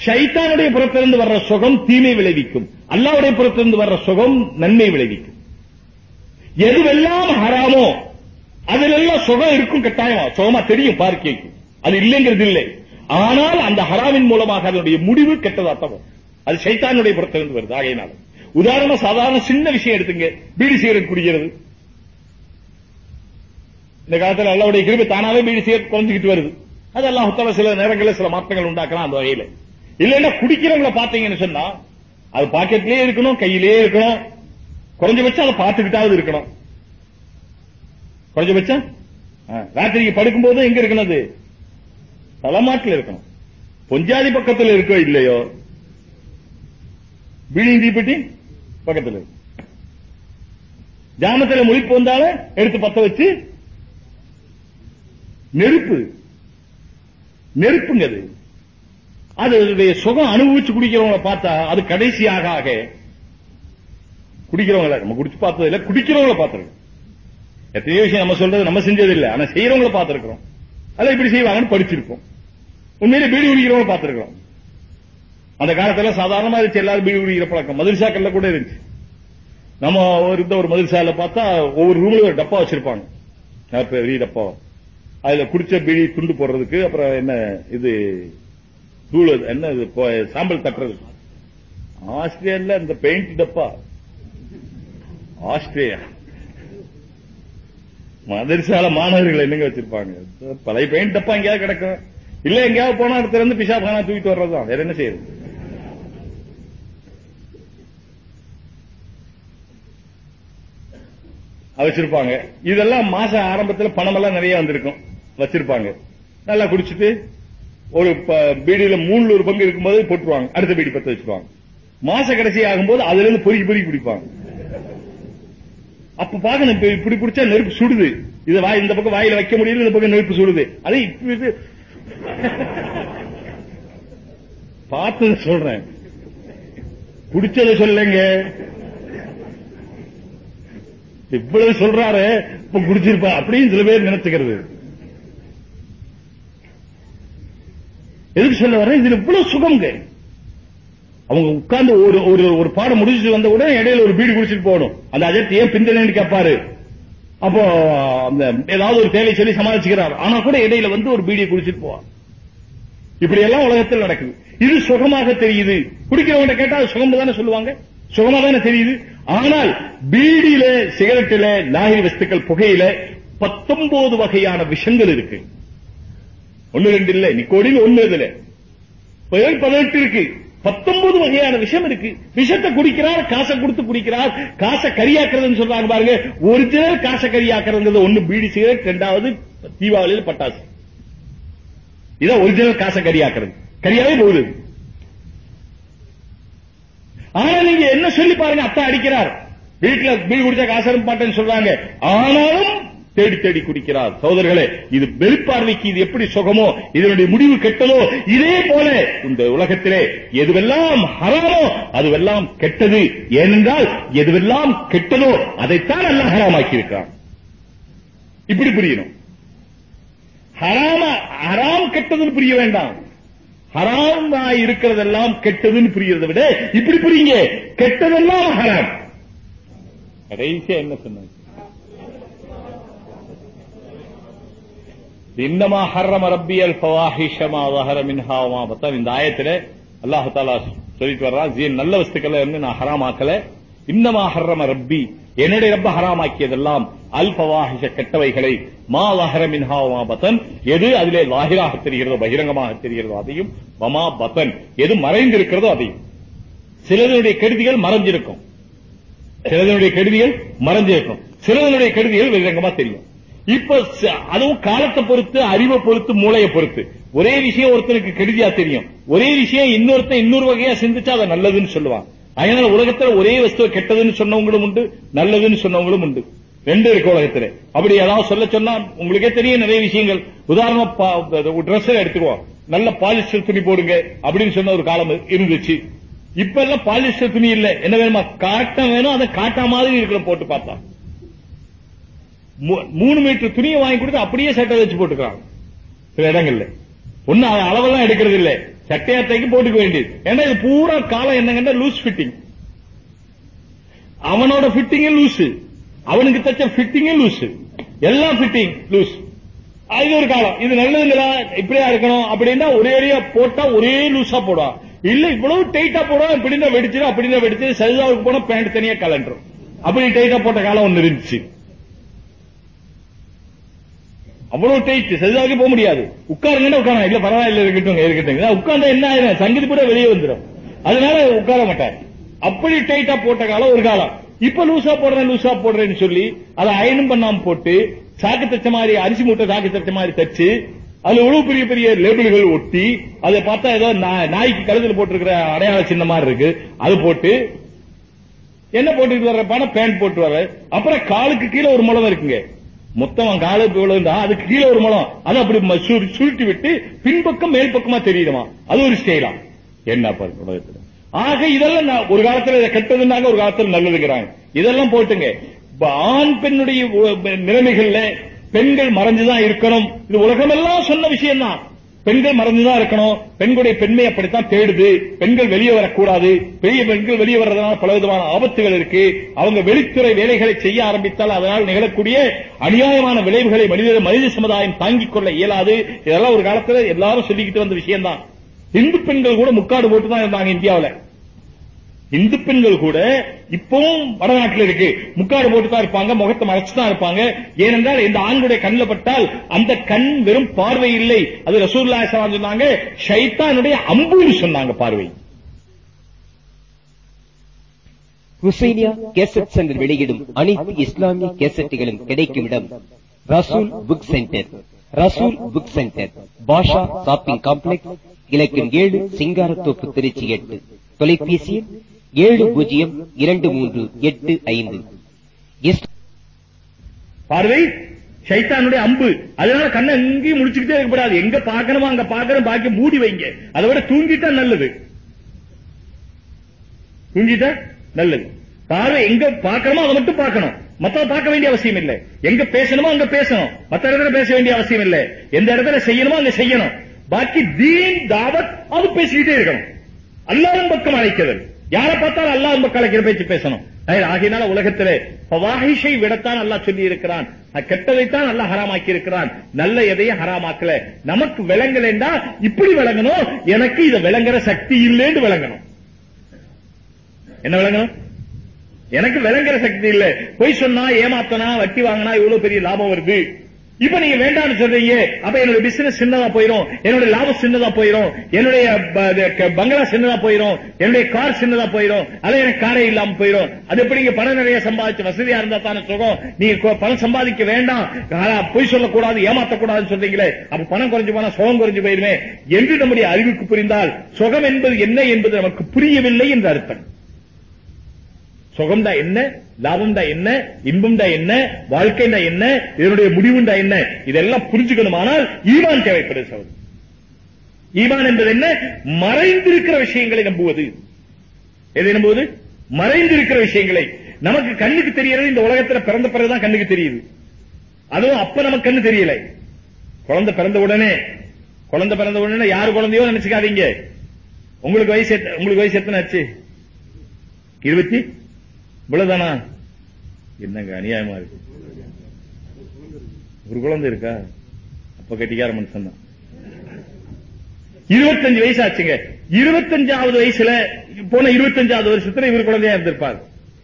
சைத்தானுடைய புறத்திலிருந்து வர்ற சுகம் தீமை விளைவிக்கும். அல்லாவுடைய புறத்திலிருந்து வர்ற சுகம் நன்மை விளைவிக்கும். எதுவெல்லாம் ஹராமோ அதிலெல்லாம் சுகம் இருக்கும் கட்டாயமா? சுகமா தெரியும் பார்க்கைக்கு. அது இல்லைங்கிறது இல்லை. ஆனால் அந்த ஹராமின் மூலமாக அதனுடைய முடிவு கெட்டதாத்தம் அது சைத்தானுடைய புறத்திலிருந்து வருது. ஆகையினால. உதாரணமா சாதாரண சின்ன விஷயம் எடுத்துங்க. பீடி சிகரெட் குடிக்கிறது. இந்த காலத்துல அல்லாவுடைய கிருபை தானாவே பீடி சிகரெட் குறைஞ்சிக்கிட்டு வருது. அது அல்லாஹ் சில நேரங்களில் சில மாற்றங்கள் உண்டாக்கலாம் அந்த வகையில. இல்லைன்னா குடிக்கிறவங்கள பாத்தீங்கன்னு சொன்னா அது பாக்கெட்லயே இருக்கணும் கையிலேயே இருக்கணும். குறைஞ்சபட்சம் அதை பார்த்துக்கிட்டாவது இருக்கணும். குறைஞ்சபட்சம்? ஆ, ராத்திரிக்கு படுக்கும்போது எங்க இருக்கணும் அது? தலைமாட்டில் இருக்கணும். பொஞ்சாதி பக்கத்தில் இருக்கோ இல்லையோ? பீடி தீப்பெட்டி பக்கத்தில் இருக்கும் ஜாமத்துல முழிப்பு வந்தாலும் எடுத்து பத்த வச்சு நெருப்பு. நெருப்புங்க அது. அதனுடைய சுகம் அனுபவிச்சு குடிக்கிறவங்கள பார்த்தா அது கடைசியாக ஆக குடிக்கிறவங்கள நம்ம குடிச்சு பார்த்தது இல்ல குடிக்கிறவங்கள பார்த்திருக்கோம். எத்தனையோ விஷயம் நம்ம சொல்றது நம்ம செஞ்சது இல்ல ஆனா செய்யறவங்கள பார்த்திருக்கிறோம். அதை இப்படி செய்வாங்கன்னு படிச்சிருக்கோம் உண்மையிலே பீடி குடிக்கிறவங்க பார்த்திருக்கிறோம். அந்த காலத்துல சாதாரணமா இருந்துச்சு எல்லாரும் பீடி குடிக்கிற பழக்கம். மதுரசாக்கள்ல கூட இருந்துச்சு. நம்ம இருந்த ஒரு மதுரசால பார்த்தா ஒவ்வொரு ரூம்ல ஒரு டப்பா வச்சிருப்பாங்க. பெரிய டப்பா. அதுல குடிச்ச பீடி துண்டு போடுறதுக்கு அப்புறம் என்ன இது தூள் என்ன இது சாம்பல் தட்டுறது. ஆஸ்திரேலியா இந்த பெயிண்ட் டப்பா. ஆஸ்திரேலியா. மதரசால மாணவர்கள் என்னங்க வச்சிருப்பாங்க? பழைய பெயிண்ட் டப்பா எங்கேயாவது கிடக்கும். இல்ல எங்கேயாவது போனா இடத்துல இருந்து பிஷா கானா தூக்கிட்டு வர்றதுதான். வேற என்ன செய்யுது வச்சிருப்பாங்க. இதெல்லாம் மாச ஆரம்பத்துல பணமெல்லாம் நிறைய வந்திருக்கும். வச்சிருப்பாங்க. நல்லா குடிச்சிட்டு ஒரு ப- பீடியில மூணுல ஒரு பங்கு இருக்கும்போது போட்டுருவாங்க. அடுத்த பீடி பத்த வச்சிருவாங்க மாச கடைசி ஆகும்போது அதுல இருந்து பொறுக்கி பொறுக்கி குடிப்பாங்க. அப்ப பாக்கணும் இப்படி பிடிச்சா நெருப்பு சுடுது. இதை வாய் இந்த பக்கம் வாயில வைக்க முடியல இந்த பக்கம் நெருப்பு சுடுது. அதே இப்படி பார்த்தது சொல்றேன். பிடிச்சத சொல்லுங்க இவ்வளவு சொல்றாரு இப்ப குடிச்சிருப்பா அப்படின்னு சில பேர் நினைச்சுக்கிறது. எதுக்கு சொல்ல வர இதுல இவ்வளவு சுகம்ங்க அவங்க உட்கார்ந்து ஒரு ஒரு ஒரு பாடம் முடிச்சுட்டு வந்த உடனே இடையில ஒரு பீடி குடிச்சிட்டு போகணும். அந்த அஜெட் ஏன் பிந்தனைன்னு கேட்பாரு அப்போ அந்த ஏதாவது ஒரு தேவை சொல்லி சமாளிச்சுக்கிறார். ஆனா கூட இடையில வந்து ஒரு பீடியை குடிச்சிட்டு போவார் இப்படி எல்லாம் உலகத்தில் நடக்குது. இது சுகமாக தெரியுது. குடிக்கிறவங்க கேட்டா அது சுகம் தானே சொல்லுவாங்க? சுகமா தானே தெரியுது? ஆனால் பீடியில சிகரெட்டில லாகிரி வஸ்துக்கள் புகையில பத்தொன்பது வகையான விஷங்கள் இருக்கு. ஒன்னு ரெண்டு இல்ல. நிக்கோடின் ஒன்னு இதுல பதினெட்டு இருக்கு? பத்தொன்பது வகையான விஷம் இருக்கு. விஷத்தை குடிக்கிறார் காசை கொடுத்து குடிக்கிறார் காசை கரியாக்குறதுன்னு சொல்றாங்க பாருங்க. ஒரிஜினல் காசை கரியாக்குறதுங்கிறது ஒண்ணு பீடி சிகரெட் ரெண்டாவது தீபாவளியில் பட்டாசு. இதான் ஒரிஜினல் காசை கரியாக்குறது கரியாவே போகுது ஆனா நீங்க என்ன சொல்லி பாருங்க அத்தா அடிக்கிறார். வீட்டுல பீடி குடிச்சா காசு மாட்டேன்னு சொல்றாங்க. ஆனாலும் தேடி தேடி குடிக்கிறார். சோதர்களே இது வெளிப்பார்வைக்கு இது எப்படி சுகமோ இதனுடைய முடிவு கெட்டதோ இதே போல இந்த உலகத்திலே எதுவெல்லாம் ஹராமோ அதுவெல்லாம் கெட்டது. ஏனென்றால் எதுவெல்லாம் கெட்டதோ அதைத்தான் எல்லாம் ஹராமாக்கி இருக்கிறான் இப்படி புரியணும். ஹராம ஹராம் கெட்டதுன்னு புரிய வேண்டாம். ஹராம் இருக்கிறதெல்லாம் கெட்டதுன்னு புரியறதை விட இப்படி புரியுங்க. கெட்டதெல்லாம் ஹராம். கடைசியா என்ன சொன்னாங்க? இன்னமா ஹர்ரம ரப்பியல் பவாஹிஷமா வஹர மின்ஹா இந்த ஆயத்துல அல்லாஹாலா சொல்லிட்டு வர்றான் நல்ல வஸ்துக்களை வந்து நான் ஹராமாக்கல. இன்னமா ஹர்ரம ரப்பி என்னுடைய ரப்ப ஹராமாக்கியதெல்லாம் அல்பவாஹிஷ கெட்டவைகளை மா வஹர மின்ஹா பத்தன். எது அதிலே வாகிராக தெரிகிறதோ பகிரங்கமாக தெரிகிறதோ அதையும் வமா பத்தன். எது மறைந்திருக்கிறதோ அதையும். சிலருடைய கெடுதிகள் மறைஞ்சிருக்கும். சிலதனுடைய கெடுதிகள் மறைஞ்சிருக்கும். சிலதனுடைய கெடுதிகள் வெளிரங்கமா தெரியும். இப்ப அதுவும் காலத்தை பொறுத்து அறிவை பொறுத்து மூளையை பொறுத்து. ஒரே விஷயம் ஒருத்தனுக்கு கெடுதியா தெரியும். ஒரே விஷயம் இன்னொருத்தன் இன்னொரு வகையா சிந்திச்சா அதை நல்லதுன்னு சொல்லுவான். அதனால உலகத்துல ஒரே வஸ்துவ கெட்டதுன்னு சொன்னவங்களும் உண்டு நல்லதுன்னு சொன்னவங்களும் உண்டு. ரெண்டு இருக்கு உலகத்துல. அப்படி ஏதாவது சொல்ல சொன்னா உங்களுக்கே தெரியும் நிறைய விஷயங்கள். உதாரணமா ட்ரெஸ் எடுத்துக்குவோம். நல்ல பாலிஸ்டர் துணி போடுங்க அப்படின்னு சொன்ன ஒரு காலம் இருந்துச்சு. இப்ப எல்லாம் பாலிஸ்டர் துணி இல்ல. என்ன வேணுமா? காட்டம் வேணும் அதை காட்டா மாதிரி இருக்கிற போட்டு பார்த்தா. மூணு மீட்டர் துணியை வாங்கி கொடுத்து அப்படியே சட்டை வச்சு போட்டுக்கிறாங்க. சில இடங்கள்ல. ஒண்ணு அளவெல்லாம் எடுக்கிறது இல்ல சட்டையா தைக்க போட்டுக்க வேண்டியது. ஏன்னா இது பூரா காலம் என்னங்கன்னா லூஸ் ஃபிட்டிங் அவனோட ஃபிட்டிங்கே லூஸ் அவனுக்கு தச்ச ஃபிட்டிங்கே லூஸ் எல்லாம் ஃபிட்டிங் லூஸ் அது ஒரு காலம். இது நல்லதுங்களா? இப்படியா இருக்கணும்? அப்படின்னா ஒரே அடியா போட்டா ஒரே லூஸா போடுவான். இல்ல இவ்வளவு டைட்டா போடுவான். இப்படின்னா வெடிச்சிடும் அப்படின்னா வெடிச்சு சரிதாவுக்கு போனா பேண்ட் தனியா கலண்டரும் அப்படி டைட்டா போட்ட காலம் ஒண்ணு இருந்துச்சு. அவ்வளவு டேஸ்ட் சரிதாவுக்கு போக முடியாது. உட்காருங்கன்னா உட்கார இல்ல பரவாயில்ல இருக்கட்டும் இருக்கட்டும். உட்கார்ந்தா என்ன ஆயிரும்? சங்கீத கூட வெளியே வந்துடும் அதனால உட்கார மாட்டார். அப்படி டைட்டா போட்ட காலம் ஒரு காலம். இப்ப லூசா போடுறேன் லூசா போடுறேன்னு சொல்லி அதை அயனும் பண்ணாம போட்டு சாக்கு தச்ச மாதிரி அரிசி மூட்டை சாக்கு தச்ச மாதிரி தச்சு அதுல இவ்வளவு பெரிய பெரிய லேபிள்கள் ஒட்டி அதை பார்த்தா ஏதோ நா- நாய்க்கு கழுத்துல போட்டிருக்கிற அடையாள சின்ன மாதிரி இருக்கு. அது போட்டு என்ன போட்டுட்டு வர்றப்பான பேண்ட் போட்டு வர்ற. அப்புறம் காலுக்கு கீழே ஒரு முளம் இருக்குங்க. மொத்தம் அவன் காலுக்கு இருந்தா அதுக்கு கீழே ஒரு மலம் அது அப்படி ம- சுருட்டி விட்டு பின்பக்கம் மேல் பக்கமா தெரியுமா அது ஒரு ஸ்டைலா என்ன பாருங்க உலகத்துல? ஆக இதெல்லாம் ஒரு காலத்துல இதை கெட்டதுன்னாங்க ஒரு காலத்துல நல்லதுங்கிறாங்க. இதெல்லாம் போட்டுங்க. ஆண் பெண்ணுடைய நிலைமைகள்ல பெண்கள் மறைஞ்சுதான் இருக்கணும். இது உலகமெல்லாம் சொன்ன விஷயம் தான் பெண்கள் மறைஞ்சுதான் இருக்கணும். பெண்களுடைய பெண்மை அப்படித்தான் தேடுது. பெண்கள் வெளியே வரக்கூடாது. பெரிய பெண்கள் வெளியே வர்றதுனால பல விதமான ஆபத்துகள் இருக்கு. அவங்க வெளித்துறை வேலைகளை செய்ய ஆரம்பித்தால் அதனால் நிகழக்கூடிய அநியாயமான விளைவுகளை மனித மனித சமுதாயம் தாங்கிக் கொள்ள இயலாது. இதெல்லாம் ஒரு காலத்துல எல்லாரும் சொல்லிக்கிட்டு வந்த விஷயம்தான். இந்து பெண்கள் கூட முக்காடு போட்டு தான் இருந்தாங்க இந்தியாவில். இந்து பெண்கள் கூட இப்பவும் வடநாட்டில் இருக்கு. முக்காடு போட்டுதான் இருப்பாங்க முகத்தை மறைச்சுதான் இருப்பாங்க. ஏனென்றால் இந்த ஆண்களுடைய கண்ணில் பட்டால் அந்த கண் வெறும் பார்வை இல்லை. அது ரசூல்லா சொன்னாங்க ஷைத்தானுடைய அம்புன்னு சொன்னாங்க பார்வை. ஹுசைனியா கேசட் சென்டர் வெளியிடும் அனைத்து இஸ்லாமிய கேசட்டுகளும் கிடைக்கும் இடம் Rasool book centre. Rasool book centre. Basha shopping complex இலக்கம் ஏழு சிங்காரத்தோப்பு திருச்சி எட்டு. தொலைபேசியில் ஏழு பூஜ்ஜியம் இரண்டு மூன்று எட்டு ஐந்து. பார்வை சைத்தானுடைய அம்பு. அதனால கண்ணை எங்கேயும் முடிச்சுக்கிட்டே இருக்கக்கூடாது. எங்க பாக்கணுமோ அங்க பாக்கணும் பாக்கி மூடி வைங்க. அதை விட தூங்கிட்டா நல்லது. தூங்கிட்டா நல்லது. பார்வை எங்க பாக்கணுமோ அதை மட்டும் பார்க்கணும். மத்த பார்க்க வேண்டிய அவசியம் இல்லை. எங்க பேசணுமோ அங்க பேசணும். மத்த இடத்துல பேச வேண்டிய அவசியம் இல்லை. எந்த இடத்துல செய்யணுமோ அங்க செய்யணும். பாக்கி தீன் தாவத் அது பேசிக்கிட்டே இருக்கணும். அல்லாவின் பக்கம் அழைக்கிறது. யாரை பார்த்தாலும் அல்லா மக்களை கிருபைச்சு பேசணும். ஆகினால உலகத்திலே பவாஹிஷை விடத்தான் அல்லா சொல்லி இருக்கிறான் கெட்டதைத்தான் நல்லா ஹராமாக்கி இருக்கிறான் நல்ல எதையும் ஹராமாக்கல. நமக்கு விளங்கலண்டா இப்படி விளங்கணும். எனக்கு இதை விளங்குற சக்தி இல்லைன்னு விளங்கணும். என்ன விளங்கணும்? எனக்கு விளங்குற சக்தி இல்ல. பொய் சொன்னா ஏமாத்தனா வட்டி வாங்கினா இவ்வளவு பெரிய லாபம் வருது. இப்ப நீங்க வேண்டாம்னு சொல்றீங்க. அப்ப என்னோட பிசினஸ் சின்னதா போயிரும். என்னுடைய லாபம் சின்னதா போயிரும். என்னுடைய பங்களா சின்னதா போயிரும். என்னுடைய கார் சின்னதா போயிரும். அது எனக்கு காரே இல்லாம போயிரும். அது எப்படி நீங்க பணம் நிறைய சம்பாதிச்சு வசதியா இருந்தா தானே சுகம். நீங்க பணம் சம்பாதிக்க வேண்டாம். பொய் சொல்லக்கூடாது ஏமாத்தக்கூடாதுன்னு சொல்றீங்களே. அப்ப பணம் குறைஞ்சு போனா சுகம் குறைஞ்சு போயிருமே. என்று நம்முடைய அறிவுக்கு புரிந்தால் சுகம் என்பது என்ன என்பது நமக்கு புரியவில்லை என்று அர்த்தம். சுகம்டா என்ன லாபம்டா என்ன இன்பம்டா என்ன வாழ்க்கைடா என்ன இதனுடைய முடிவுண்டா என்ன இதெல்லாம் புரிஞ்சுக்கணுமானால் ஈமான் தேவைப்படுது சகோதரர் ஈமான் என்பது என்ன? மறைந்திருக்கிற விஷயங்களை நம்புவது. எதை நம்புவது? மறைந்திருக்கிற விஷயங்களை. நமக்கு கண்ணுக்கு தெரியறது இந்த உலகத்துல பிறந்த பிறகுதான் கண்ணுக்கு தெரியுது. அதுவும் அப்ப நமக்கு கண்ணு தெரியல. குழந்தை பிறந்த உடனே குழந்தை பிறந்த உடனே யாரு குழந்தையோ நினைச்சுக்காதீங்க. உங்களுக்கு வயசு உங்களுக்கு வயசு எத்தனை ஆச்சு? இருபத்தி இவ்வளவுதானா? என்னங்க அநியாயமா இருக்கு. ஒரு குழந்தை இருக்கா? அப்ப கட்டிக்கார மனுஷன் தான் இருபத்தஞ்சு வயசு ஆச்சுங்க இருபத்தஞ்சாவது வயசுல போன இருபத்தஞ்சாவது வருஷத்துல இவர் குழந்தையா இருந்திருப்பார்.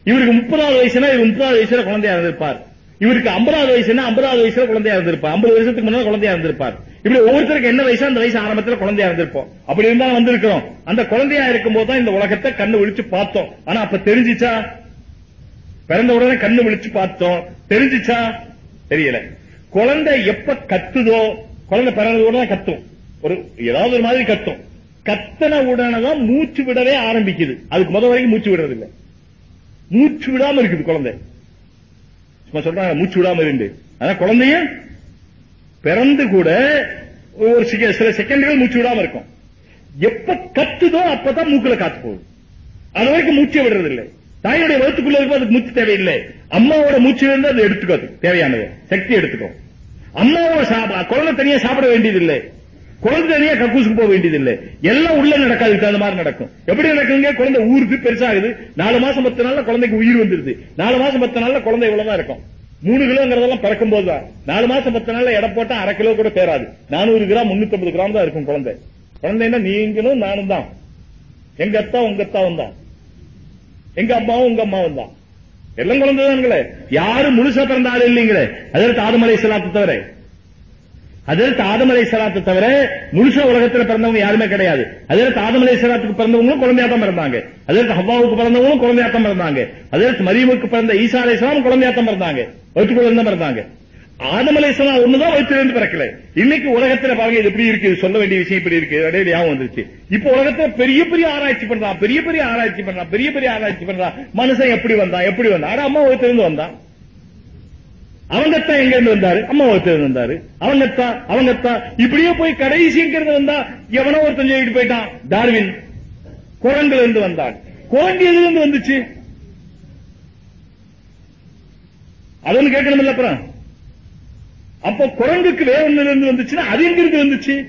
இவருக்கு முப்பதாவது வயசுனா இவர் முப்பதாவது வயசுல குழந்தையா இருந்திருப்பார். இவருக்கு ஐம்பதாவது வயசுனா ஐம்பதாவது வயசுல குழந்தையா இருந்திருப்பார். ஐம்பது வருஷத்துக்கு முன்னாடி குழந்தையா இருந்திருப்பார். இப்படி ஒவ்வொருத்தருக்கு என்ன வயசு அந்த வயசு ஆரம்பத்தில் குழந்தையா இருந்திருப்போம். அப்படி இருந்தாலும் வந்திருக்கிறோம். அந்த குழந்தையா இருக்கும் போது தான் இந்த உலகத்தை கண்ணு ஒழிச்சு பார்த்தோம். ஆனா அப்ப தெரிஞ்சிச்சா? பிறந்த உடனே கண்ணு விழிச்சு பார்த்தோம். தெரிஞ்சிச்சா? தெரியல. குழந்தை எப்ப கத்துதோ குழந்தை பிறந்த உடனே கத்தும். ஒரு ஏதாவது ஒரு மாதிரி கத்தும். கத்தன உடனே தான் மூச்சு விடவே ஆரம்பிக்குது. அதுக்கு முதல் வரைக்கும் மூச்சு விடுறது இல்ல மூச்சு விடாம இருக்குது குழந்தை. சும்மா சொல்றாங்க மூச்சு விடாம இருந்து. ஆனா குழந்தைய பிறந்து கூட ஒரு சில செகண்ட்கள் மூச்சு விடாம இருக்கும். எப்ப கத்துதோ அப்பதான் மூக்குல காத்து போகுது. அது வரைக்கும் மூச்சு விடுறது இல்லை தாயுடைய வயிற்றுக்குள்ள இருக்கும் அதுக்கு மூச்சு தேவையில்லை. அம்மாவோட மூச்சு இருந்து அது எடுத்துக்கோ அது தேவையானது. சக்தி எடுத்துக்கோ. அம்மாவோட குழந்தை தனியா சாப்பிட வேண்டியதில்லை. குழந்தை தனியா கக்கூசுக்கு போக வேண்டியதில்லை. எல்லாம் உள்ள நடக்காது அந்த மாதிரி நடக்கும். எப்படி நடக்குங்க? குழந்தை ஊருக்கு பெருசாகுது. நாலு மாசம் பத்து நாள்ல குழந்தைக்கு உயிர் வந்துருது. நாலு மாசம் பத்து நாள்ல குழந்தை இவ்வளவுதான் இருக்கும். மூணு கிலோங்கிறதெல்லாம் பிறக்கும் போதுதான் நாலு மாசம் பத்து நாள்ல எடை போட்டா அரை கிலோ கூட தேராது நானூறு கிராம் முன்னூத்தி ஐம்பது கிராம் தான் இருக்கும் குழந்தை. குழந்தைன்னா நீங்களும் நானும் தான். எங்க அத்தா உங்க அத்தாவும் தான். எங்க அப்பாவும் உங்க அம்மாவும் தான். எல்லாம் குழந்தைதான்களே யாரும் முழுசா பிறந்த ஆள் இல்லைங்களே. அதற்கு ஆதமலை சலாத்து தவிர. அதற்கு ஆதமலை சலாத்து தவிர முழுசா உலகத்தில் பிறந்தவங்க யாருமே கிடையாது. அதற்கு ஆதமலை சலாத்துக்கு பிறந்தவங்களும் குழந்தையாத்தான் பிறந்தாங்க. அதற்கு ஹவ்வாவுக்கு பிறந்தவங்களும் குழந்தையாத்தான் பிறந்தாங்க. அதற்கு மரியமுக்கு பிறந்த ஈசா அலை சலாம் குழந்தையா தான் பிறந்தாங்க. வயிற்றுக்குள்ள பிறந்தாங்க. ஆதமலை ஒண்ணுதான் ஒண்ணுதான் வயிற்றிலிருந்து பிறக்கல. இன்னைக்கு உலகத்துல பாருங்க இது எப்படி இருக்கு? சொல்ல வேண்டிய விஷயம் இப்படி இருக்கு. இடையில ஞாபகம் வந்துருச்சு. இப்ப உலகத்துல பெரிய பெரிய ஆராய்ச்சி பண்றான் பெரிய பெரிய ஆராய்ச்சி பண்றான் பெரிய பெரிய ஆராய்ச்சி பண்றான் மனுஷன் எப்படி வந்தான் எப்படி வந்தான் ஆனா அம்மா வயிற்றிலிருந்து வந்தான். அவங்கத்தான் எங்க இருந்து வந்தாரு? அம்மா வயிற்றிலிருந்து வந்தாரு. அவங்கத்தான் அவங்கத்தான். இப்படியே போய் கடைசி எங்க இருந்து வந்தா? எவனோ ஒருத்தன் சொல்லிட்டு போயிட்டான். டார்வின் குரங்குல இருந்து வந்தான். குரங்கு எதுல இருந்து வந்துச்சு? அது ஒண்ணு கேட்கணும் இல்ல அப்புறம்? அப்ப குரங்குக்கு வேற ஒண்ணுல இருந்து வந்துச்சுன்னா அது எங்கிருந்து வந்துச்சு.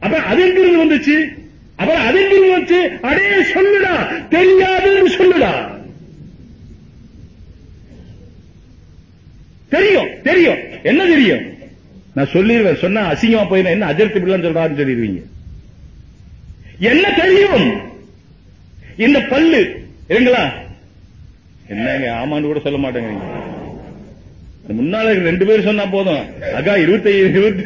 அப்ப அது எங்கிருந்து வந்துச்சு. அப்புறம் அது எங்கிருந்து வந்துச்சு. அடே சொல்லுடா. தெரியாதுன்னு சொல்லுடா. தெரியும் தெரியும். என்ன தெரியும்? நான் சொல்லிடுவேன். சொன்னா அசிங்கமா போயிடும். என்ன அஜர்த்தி இப்படிலாம் சொல்றாருன்னு சொல்லிடுவீங்க. என்ன தெரியும்? இந்த பல்லு. இருங்களா? என்னங்க ஆமான்னு கூட சொல்ல மாட்டேங்கிறீங்க. முன்னால ரெண்டு பேர் சொன்னா போதும். அக்கா இருபத்தி இருபத்தி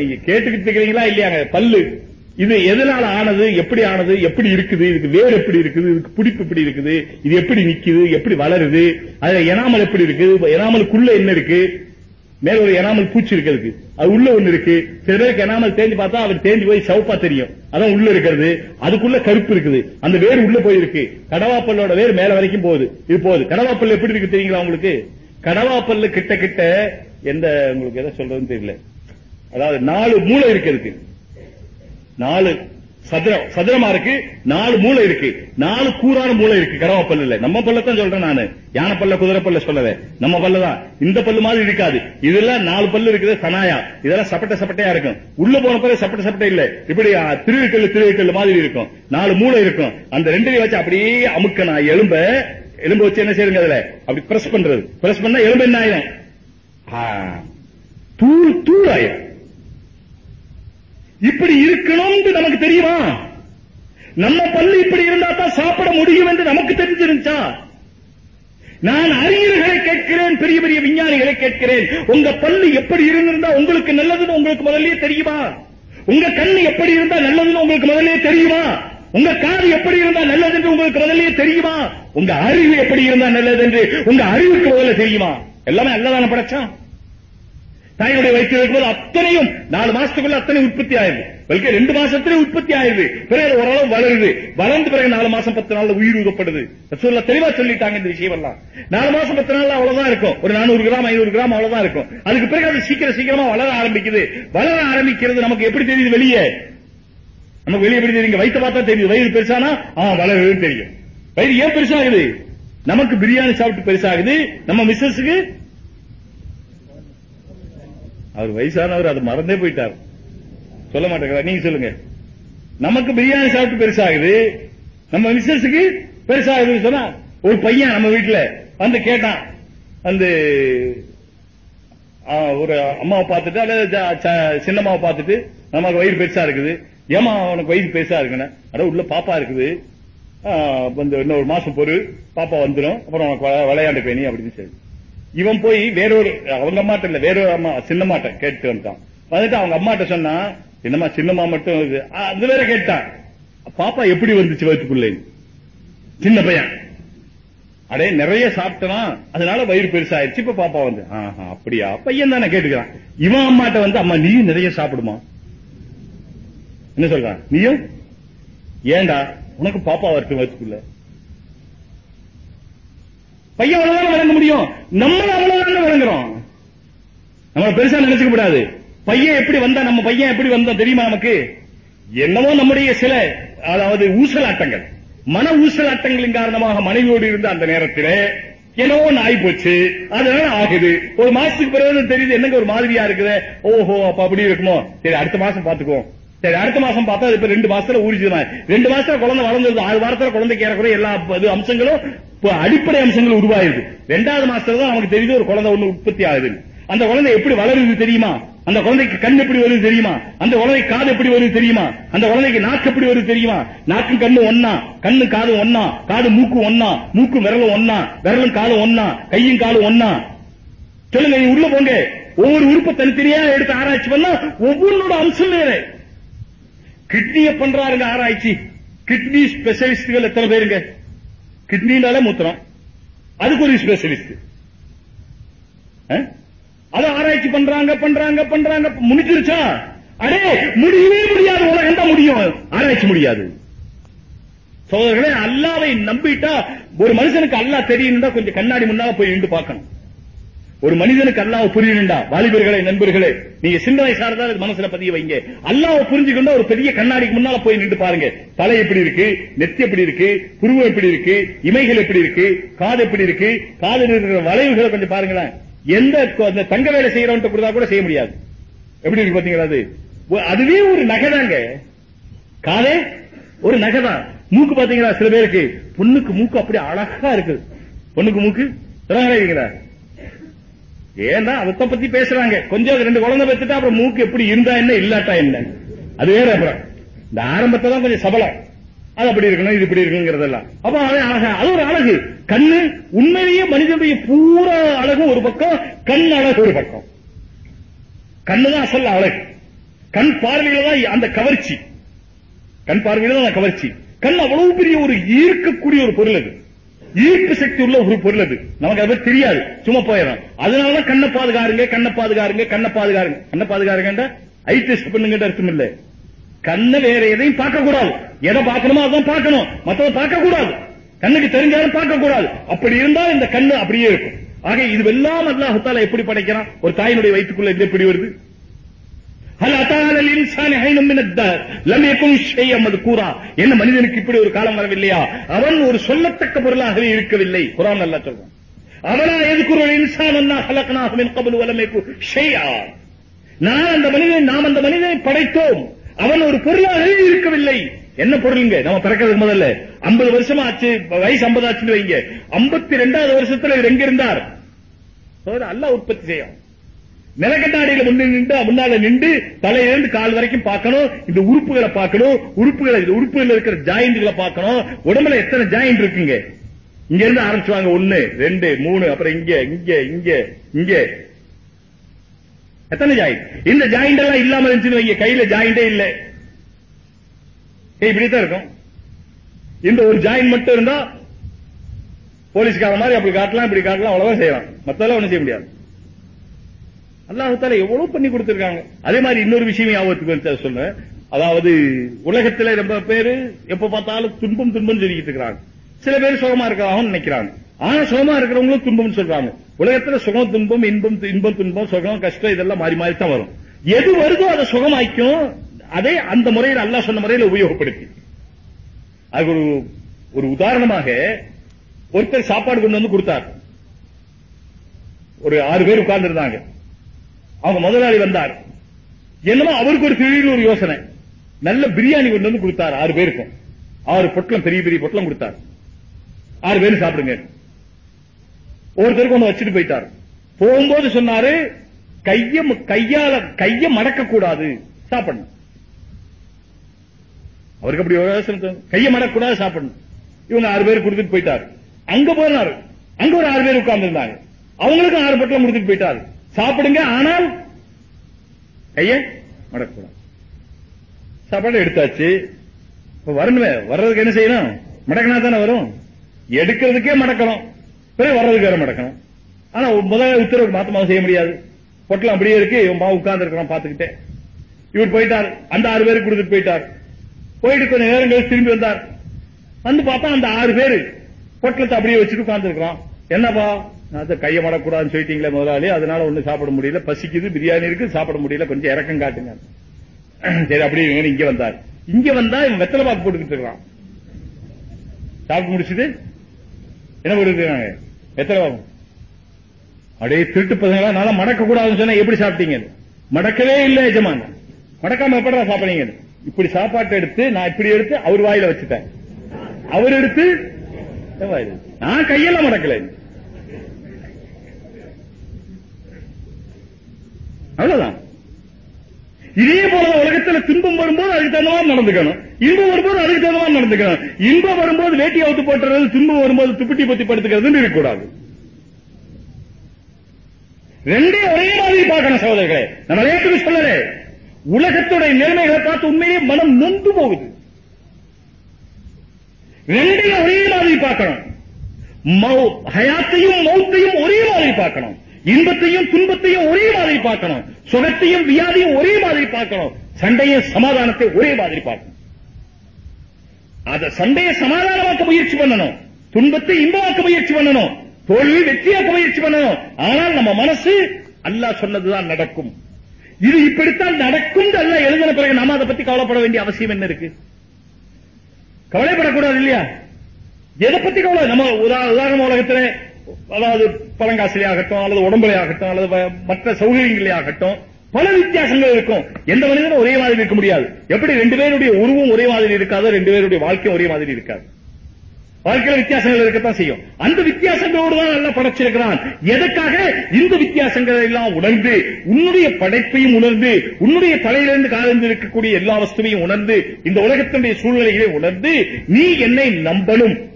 நீங்க கேட்டுக்கிட்டு இருக்கிறீங்களா இல்லையாங்க? பல்லு. இது எதனால ஆனது? எப்படி ஆனது? எப்படி இருக்குது? இதுக்கு வேர் எப்படி இருக்குது? இதுக்கு பிடிப்பு எப்படி இருக்குது? இது எப்படி நிக்குது? எப்படி வளருது? அதுல எனாமல் எப்படி இருக்குது? எனாமலுக்குள்ள என்ன இருக்கு? மேல ஒரு எனாமல் பூச்சி இருக்கிறது. அது உள்ள ஒண்ணு இருக்கு. சில பேருக்கு எனாமல் தேஞ்சு பார்த்தா அவர் தேஞ்சு போய் சவுப்பா தெரியும். அதான் உள்ள இருக்கிறது. அதுக்குள்ள கருப்பு இருக்குது. அந்த வேர் உள்ள போயிருக்கு. கடவாப்பல்லோட வேர் மேல வரைக்கும் போகுது. இது போகுது. கடவாப்பல் எப்படி இருக்கு தெரியுங்களா உங்களுக்கு? கடவாப்பல்லு கிட்ட கிட்ட எந்த உங்களுக்கு எதை சொல்றதுன்னு தெரியல. அதாவது நாலு மூளை இருக்கிறது நாலு சதுரம் சதுரமா இருக்கு நாலு மூளை இருக்கு. நாலு கூறான மூளை இருக்கு கரவா பல்லு இல்ல நம்ம பல்லத்தான் சொல்றேன் நானு. யானை பல்ல குதிரை பல்ல சொல்லவே நம்ம பல்லதான் இந்த பல்லு மாதிரி இருக்காது. இதெல்லாம் நாலு பல்லு இருக்குது சனாயா. இதெல்லாம் சப்பட்ட சப்பட்டையா இருக்கும். உள்ள போன பிறகு சப்பட்ட சப்பட்டை இல்ல. இப்படி திருவிக்கல் திருவிக்கல் மாதிரி இருக்கும். நாலு மூளை இருக்கும். அந்த ரெண்டையும் வச்சு அப்படியே அமுக்கணும் எலும்ப எலும்பு வச்சு என்ன செய்யுங்க அதுல? அப்படி பிரஸ் பண்றது. பிரஸ் பண்ணா எலும்பு என்ன ஆயிரும்? தூள் தூள் ஆயிரும். இப்படி இருக்கணும்னு நமக்கு தெரியுமா? நம்ம பல்லு இப்படி இருந்தா தான் சாப்பிட முடியும் என்று நமக்கு தெரிஞ்சிருந்துச்சா நான் அறிஞர்களை கேட்கிறேன் பெரிய பெரிய விஞ்ஞானிகளை கேட்கிறேன். உங்க பல்லு எப்படி இருந்திருந்தா உங்களுக்கு நல்லதுன்னு உங்களுக்கு முதல்லயே தெரியுமா? உங்க கண்ணு எப்படி இருந்தா நல்லதுன்னு உங்களுக்கு முதல்லயே தெரியுமா? உங்க காது எப்படி இருந்தா நல்லது என்று உங்களுக்கு முதல்லயே தெரியுமா? உங்க அறிவு எப்படி இருந்தா நல்லது என்று உங்க அறிவுக்கு முதல்ல தெரியுமா? எல்லாமே நல்லதான படைச்சான்? தாயினுடைய வயிற்றில் இருக்கும்போது அத்தனையும் நாலு மாசத்துக்குள்ள அத்தனை உற்பத்தி ஆயிருது பல்கே ரெண்டு மாசத்துல உற்பத்தி ஆயிருது பிறகு ஓரளவு வளருது. வளர்ந்த பிறகு நாலு மாசம் பத்து நாள்ல உயிர் ஊதப்படுது ரசூலுல்லாஹ் தெளிவா சொல்லிட்டாங்க இந்த விஷயம் எல்லாம் நாலு மாசம் பத்து நாள்ல அவ்வளவுதான் இருக்கும். ஒரு நானூறு கிராம் ஐநூறு கிராம் அவ்வளவுதான் இருக்கும். அதுக்கு பிறகு அது சீக்கிரம் சீக்கிரமா வளர ஆரம்பிக்குது. வளர ஆரம்பிக்கிறது நமக்கு எப்படி தெரியுது வெளியே? நமக்கு வெளியே எப்படி தெரியுங்க வயிற்று பார்த்தா தெரியுது. வயிறு பெருசானா? ஆ வளருதுன்னு தெரியும். வயிறு ஏன் பெருசாகுது? நமக்கு பிரியாணி சாப்பிட்டு பெருசாகுது. நம்ம மிஸ்ஸஸுக்கு அவர் வயசானவர் அதை மறந்தே போயிட்டார். சொல்ல மாட்டேங்கிறார். நீங்க சொல்லுங்க. நமக்கு பிரியாணி சாப்பிட்டு பெருசாகுது. நம்ம மிஸ்ஸஸுக்கு பெருசாகுதுன்னு சொன்னா ஒரு பையன் நம்ம வீட்டுல வந்து கேட்டான். வந்து ஒரு அம்மாவை பார்த்துட்டு அல்லது ச- சின்னம்மாவை பார்த்துட்டு நமக்கு வயிறு பெருசா இருக்குது. ஏமா உனக்கு வயிறு பெருசா இருக்குன்னு? அட உள்ள பாப்பா இருக்குது. ஆ, வந்து மாசம் பொறு பாப்பா வந்துடும் அப்புறம் உனக்கு விளையாண்டு பேணி அப்படின்னு சொல்லி. இவன் போய் வேறொரு அவங்க அம்மாட்ட இல்ல வேறொரு அம்மா சின்னம்மாட்ட கேட்டு வந்துட்டான். வந்துட்டு அவங்க அம்மாட்ட சொன்னா என்னம்மா சின்னம்மா மட்டும் இது. அது வேற கேட்டான். பாப்பா எப்படி வந்துச்சு வயிற்றுக்குள்ளே? சின்ன பையன். அடே நிறைய சாப்பிட்டனா. அதனால வயிறு பெருசாயிருச்சு இப்ப பாப்பா வந்து ஆஹா, அப்படியா? பையன் தானே கேட்டுக்கிறான். இவன் அம்மாட்ட வந்து அம்மா நீயும் நிறைய சாப்பிடுமா? என்ன சொல்றான்? நீயும்? ஏண்டா உனக்கு பாப்பா வரட்டு வயிற்றுக்குள்ள. பையன் அவ்வளவுதான் வழங்க முடியும். நம்ம அவ்வளவுதான் வழங்குறோம். நம்ம பெருசா நினைச்சுக்க கூடாது. பையன் எப்படி வந்தா நம்ம பையன் எப்படி வந்தா தெரியுமா நமக்கு? என்னவோ நம்முடைய சில அதாவது ஊசலாட்டங்கள். மன ஊசலாட்டங்களின் காரணமாக மனைவியோடு இருந்த அந்த நேரத்தில் என்னவோ நாய் போச்சு அதனால ஆகுது. ஒரு மாசத்துக்கு பிறகு தெரியுது என்னங்க ஒரு மாதிரியா இருக்குது? ஓஹோ அப்ப அப்படி இருக்குமோ? சரி அடுத்த மாசம் பாத்துக்குவோம் சரி அடுத்த மாசம் பார்த்தா அது இப்ப ரெண்டு மாசத்துல ஊறிச்சுதான் ரெண்டு மாசத்துல குழந்தை வளர்ந்துருது ஆறு வாரத்துல குழந்தைக்கு ஏறக்குறைய எல்லா இது அம்சங்களும் அடிப்படை அம்சங்கள் உருவாயிருது. ரெண்டாவது மாசத்துல தான் நமக்கு தெரியுது ஒரு குழந்தை ஒண்ணு உற்பத்தி ஆகுது அந்த குழந்தை எப்படி வளருது தெரியுமா? அந்த குழந்தைக்கு கண் எப்படி வருது தெரியுமா? அந்த குழந்தைக்கு காது எப்படி வருது தெரியுமா? அந்த குழந்தைக்கு நாக்கு எப்படி வருது தெரியுமா? நாக்கும் கண்ணு ஒன்னா கண்ணு காது ஒன்னா காது மூக்கு ஒன்னா மூக்கு விரலும் ஒன்னா விரலும் காலும் ஒன்னா கையும் காலும் ஒன்னா சொல்லுங்க நீ உள்ள போங்க. ஒவ்வொரு உறுப்பை தனித்தனியா எடுத்து ஆராய்ச்சி பண்ணா ஒவ்வொன்னோட அம்சம் வேற. கிட்னிய பண்றாருங்க ஆராய்ச்சி. கிட்னி ஸ்பெஷலிஸ்டுகள் எத்தனை பேருங்க? கிட்னினால மூத்திரம். அதுக்கு ஒரு ஸ்பெஷலிஸ்ட். அத ஆராய்ச்சி பண்றாங்க பண்றாங்க பண்றாங்க. முடிஞ்சிருச்சா? அடே முடியவே முடியாது. உலகம் தான் முடியும்? ஆராய்ச்சி முடியாது. சோதர்களே அல்லாவை நம்பிட்டா ஒரு மனுஷனுக்கு அல்லாஹ் தெரியணும்னா கொஞ்சம் கண்ணாடி முன்னால போய் நின்று பார்க்கணும். ஒரு மனிதனுக்கு அல்லாஹ் புரியணும்டா. வாலிபர்களே நண்பர்களே நீங்க சின்ன சார்ந்தா மனசுல பதிய வைங்க. அல்லாஹ் புரிஞ்சுக்கொண்டா ஒரு பெரிய கண்ணாடிக்கு முன்னால போய் நின்று பாருங்க. தலை எப்படி இருக்கு நெத்தி எப்படி இருக்கு புருவம் எப்படி இருக்கு இமைகள் எப்படி இருக்கு காது எப்படி இருக்கு காது இருக்கிற வளைவுகளை கொஞ்சம் பாருங்களேன். எந்த அந்த தங்க வேலை செய்யறவன்ட்ட கொடுத்தா கூட செய்ய முடியாது. எப்படி இருக்கு பாத்தீங்களா அது? அதுவே ஒரு நகைதாங்க காதே ஒரு நகைதான் மூக்கு பாத்தீங்களா சில பேருக்கு? பொண்ணுக்கு மூக்கு அப்படி அழகா இருக்கு பொண்ணுக்கு மூக்கு? சொல்லுங்களா ஏன்னா அவத்த பத்தி பேசுறாங்க. கொஞ்சம் ரெண்டு குழந்தை பெற்றுட்டா அப்புறம் மூக்கு எப்படி இருந்தா என்ன இல்லாட்டா என்ன? அது வேற அப்புறம். இந்த ஆரம்பத்தை தான் கொஞ்சம் சபலம். அது அப்படி இருக்கணும் இது இப்படி இருக்குங்கிறதெல்லாம் அப்ப அது அழகா அது ஒரு அழகு. கண்ணு உண்மையிலேயே மனிதனுடைய பூரா அழகு ஒரு பக்கம் கண் அழகு ஒரு பக்கம். கண்ணுதான் அசல் அழகு. கண் பார்வையில தான் அந்த கவர்ச்சி. கண் பார்வையில தான் அந்த கவர்ச்சி. கண் அவ்வளவு பெரிய ஒரு ஈர்க்கக்கூடிய ஒரு பொருள் அது. ஈர்ப்பு சக்தி உள்ள ஒரு பொருள் அது. நமக்கு அது தெரியாது. சும்மா போயிடும் அதனாலதான் கண்ணை பாதுகாருங்க கண்ணை பாதுகாருங்க கண்ணை பாதுகாருங்க. கண்ணை பாதுகாருங்க ஐ டெஸ்ட் பண்ணுங்க அர்த்தம் இல்ல. கண்ணை வேற எதையும் பார்க்க கூடாது எதை பார்க்கணுமோ அதான் பார்க்கணும். மத்ததை பார்க்க கூடாது கண்ணுக்கு தெரிஞ்சாலும் பார்க்க கூடாது அப்படி இருந்தால் இந்த கண்ணு அப்படியே இருக்கும். ஆக இது எல்லாம் அல்லாஹத்தால எப்படி படைக்கிறான்? ஒரு தாயினுடைய வயிற்றுக்குள்ள இது எப்படி வருது? هل أتى على الإنسان حين من الدهر لم يكن شيئا என்ன மனிதனுக்கு இப்படி ஒரு காலம் வரவில்லையா? அவன் ஒரு சொல்லத்தக்க பொருளாகவே இருக்கவில்லை. குரான் நல்லா சொல்றான். அவனா எதுக்கு இன்சான் அண்ணா ஹலக்னாக மின் நான் அந்த மனிதன் நாம் அந்த மனிதனை படைத்தோம். அவன் ஒரு பொருளாகவே இருக்கவில்லை. என்ன பொருளுங்க நம்ம பிறக்கிறதுக்கு முதல்ல. ஐம்பது வருஷமா ஆச்சு. வயசு ஐம்பது ஆச்சுன்னு வைங்க. ஐம்பத்தி ரெண்டாவது வருஷத்துல இவர் எங்க இருந்தார்? அல்ல உற்பத்தி செய்யும் நிலக்கட்டாடியில முன்னே நின்று முன்னால நின்று தலையிலிருந்து கால் வரைக்கும் பார்க்கணும். இந்த உறுப்புகளை பார்க்கணும். உறுப்புகளை இந்த உறுப்புகள் இருக்கிற ஜாயிண்ட்களை பார்க்கணும். உடம்புல எத்தனை ஜாயிண்ட் இருக்குங்க? இங்க இருந்து ஆரம்பிச்சுவாங்க. ஒண்ணு ரெண்டு மூணு அப்புறம் இங்க இங்க இங்க இங்க. எத்தனை ஜாயிண்ட்? இந்த ஜாயிண்ட் எல்லாம் இல்லாம இருந்துச்சுன்னு கையில ஜாயிண்டே இல்ல. இப்படித்தான் இருக்கும். இந்த ஒரு ஜாயிண்ட் மட்டும் இருந்தா போலீஸ்கார மாதிரி அப்படி காட்டலாம் இப்படி காட்டலாம் அவ்வளவுதான் செய்யலாம் மத்தெல்லாம் ஒண்ணும் செய்ய முடியாது. அல்லாஹால எவ்வளவு பண்ணி கொடுத்திருக்காங்க. அதே மாதிரி இன்னொரு விஷயம் ஞாபகத்துக்கு வந்து சொல்றேன். அதாவது உலகத்துல ரொம்ப பேரு எப்ப பார்த்தாலும் துன்பம் துன்பம் சொல்லிக்கிட்டு இருக்கிறாங்க. சில பேர் சுகமா இருக்கிறாங்கன்னு நினைக்கிறாங்க. ஆனா சுகமா இருக்கிறவங்களும் துன்பம் சொல்றாங்க. உலகத்துல சுகம் துன்பம் இன்பம் இன்பம் துன்பம் சுகம் கஷ்டம் இதெல்லாம் மாறி மாறி தான் வரும். எது வருதோ அதை சுகமாய்க்கும் அதே அந்த முறையில் அல்லாஹ் சொன்ன முறையில் உபயோகப்படுத்தி. அது ஒரு ஒரு உதாரணமாக ஒருத்தர் சாப்பாடு கொண்டு வந்து கொடுத்தார். ஒரு ஆறு பேர் உட்கார்ந்து இருந்தாங்க அவங்க முதலாளி வந்தார். என்னமோ அவருக்கு ஒரு திடீர்னு ஒரு யோசனை. நல்ல பிரியாணி கொண்டு வந்து கொடுத்தார் ஆறு பேருக்கும். ஆறு பொட்டலம் பெரிய பெரிய பொட்டலம் கொடுத்தார். ஆறு பேரும் சாப்பிடுங்க. ஒருத்தருக்கு ஒண்ணு வச்சுட்டு போயிட்டார். போகும்போது சொன்னாரு கைய கையால கைய மடக்க கூடாது சாப்பிடணும். அவருக்கு அப்படி யோசனை கைய மடக்கூடாது சாப்பிடணும். இவங்க ஆறு பேர் கொடுத்துட்டு போயிட்டார். அங்க போனாரு. அங்க ஒரு ஆறு பேர் உட்கார்ந்து இருந்தாங்க அவங்களுக்கும் ஆறு பொட்டலம் கொடுத்துட்டு போயிட்டாரு. சாப்பிடுங்க ஆனால் கைய மடக்கூடாது. சாப்பாடு எடுத்தாச்சு. இப்ப வரணுமே வர்றதுக்கு என்ன செய்யணும்? மடக்கினா தானே வரும். எடுக்கிறதுக்கே மடக்கணும். பிறகு வர்றதுக்கு வேற மடக்கணும். ஆனா முதல்ல உத்தரவு மாத்தமாக செய்ய முடியாது. பொட்டலம் அப்படியே இருக்கு. இவன் பாவம் உட்கார்ந்து இருக்கிறான் பாத்துக்கிட்டே இவர் போயிட்டார். அந்த ஆறு பேருக்கு கொடுத்துட்டு போயிட்டார். போயிட்டு கொஞ்ச நேரம் கழிச்சு திரும்பி வந்தார். வந்து பார்த்தா அந்த ஆறு பேரு பொட்டலத்தை அப்படியே வச்சுட்டு உட்கார்ந்து இருக்கிறான். என்னப்பா? நான் அதை கையை மடக்கூடாதுன்னு சொல்லிட்டீங்களே முதலாளி அதனால ஒண்ணு சாப்பிட முடியல. பசிக்குது பிரியாணி இருக்கு சாப்பிட முடியல. கொஞ்சம் இறக்கம் காட்டுங்க. சரி அப்படி இங்க வந்தார். இங்க வந்தா இவன் வெத்தலை பாக்கு போட்டுக்கிட்டு இருக்கான். சாப்பிட்டு முடிச்சுட்டு என்ன போட்டுருக்காங்க வெத்தலை பாக்கு. அப்படியே திருட்டு பசங்களா? நல்லா மடக்க கூடாதுன்னு சொன்னா எப்படி சாப்பிட்டீங்க? மடக்கவே இல்லை எஜமான. மடக்காம எப்படா சாப்பிடுறீங்க? இப்படி சாப்பாட்டை எடுத்து நான் இப்படி எடுத்து அவர் வாயில வச்சுட்டேன். அவர் எடுத்து நான் கையெல்லாம் மடக்கல. அவ்வளவுதான். இதே போல உலகத்துல துன்பம் வரும்போது அதுக்கு தகுந்த மாதிரி நடந்துக்கணும். இன்பம் வரும்போது அதுக்கு தகுந்த மாதிரி நடந்துக்கணும். இன்பம் வரும்போது வேட்டி அவுத்து போட்டுறது துன்பம் வரும்போது துப்பிட்டி பத்தி படுத்துக்கிறதுன்னு இருக்கக்கூடாது. ரெண்டே ஒரே மாதிரி பார்க்கணும் சகோதரர்களே. நம்ம விளையாட்டுக்கு சொல்லலே. உலகத்துடைய நிலைமைகளை பார்த்து உண்மையிலேயே மனம் நொந்து போகுது. ரெண்டையும் ஒரே மாதிரி பார்க்கணும். மௌ- ஹயாத்தையும் மௌத்தையும் ஒரே மாதிரி பார்க்கணும். இன்பத்தையும் துன்பத்தையும் ஒரே மாதிரி பார்க்கணும். சுகத்தையும் வியாதியும் ஒரே மாதிரி பார்க்கணும். சண்டையும் சமாதானத்தை ஒரே மாதிரி பார்க்கணும். அத சண்டையை சமாதானமாக்க முயற்சி பண்ணணும். துன்பத்தை இன்பமாக்க முயற்சி பண்ணணும். தோல்வி வெற்றியாக்க முயற்சி பண்ணணும். ஆனால் நம்ம மனசு அல்லாஹ் சொன்னதுதான் நடக்கும். இது இப்படித்தான் நடக்கும் அல்லாஹ் எழுதின பிறகு நாம அதை பத்தி கவலைப்பட வேண்டிய அவசியம் என்ன இருக்கு? கவலைப்படக்கூடாது இல்லையா? எதை பத்தி கவலை? நம்ம உதாரண உலகத்துல அதாவது பழங்காசிலே ஆகட்டும் அல்லது உடம்புலே ஆகட்டும் அல்லது மற்ற சௌகரியங்களே ஆகட்டும் பல வித்தியாசங்கள் இருக்கும். எந்த மனிதனும் ஒரே மாதிரி இருக்க முடியாது. எப்படி ரெண்டு பேருடைய உருவம் ஒரே மாதிரி இருக்காதோ ரெண்டு பேருடைய வாழ்க்கையும் ஒரே மாதிரி இருக்காது. வாழ்க்கையில வித்தியாசங்கள் இருக்கத்தான் செய்யும். அந்த வித்தியாசங்களோடு தான் நல்லா படைச்சிருக்கிறான். எதற்காக? இந்த வித்தியாசங்களை எல்லாம் உணர்ந்து உன்னுடைய படைப்பையும் உணர்ந்து உன்னுடைய தலையிலிருந்து காலிருந்து இருக்கக்கூடிய எல்லா வஸ்துவையும் உணர்ந்து இந்த உலகத்தினுடைய சூழ்நிலைகளை உணர்ந்து நீ என்னை நம்பணும்.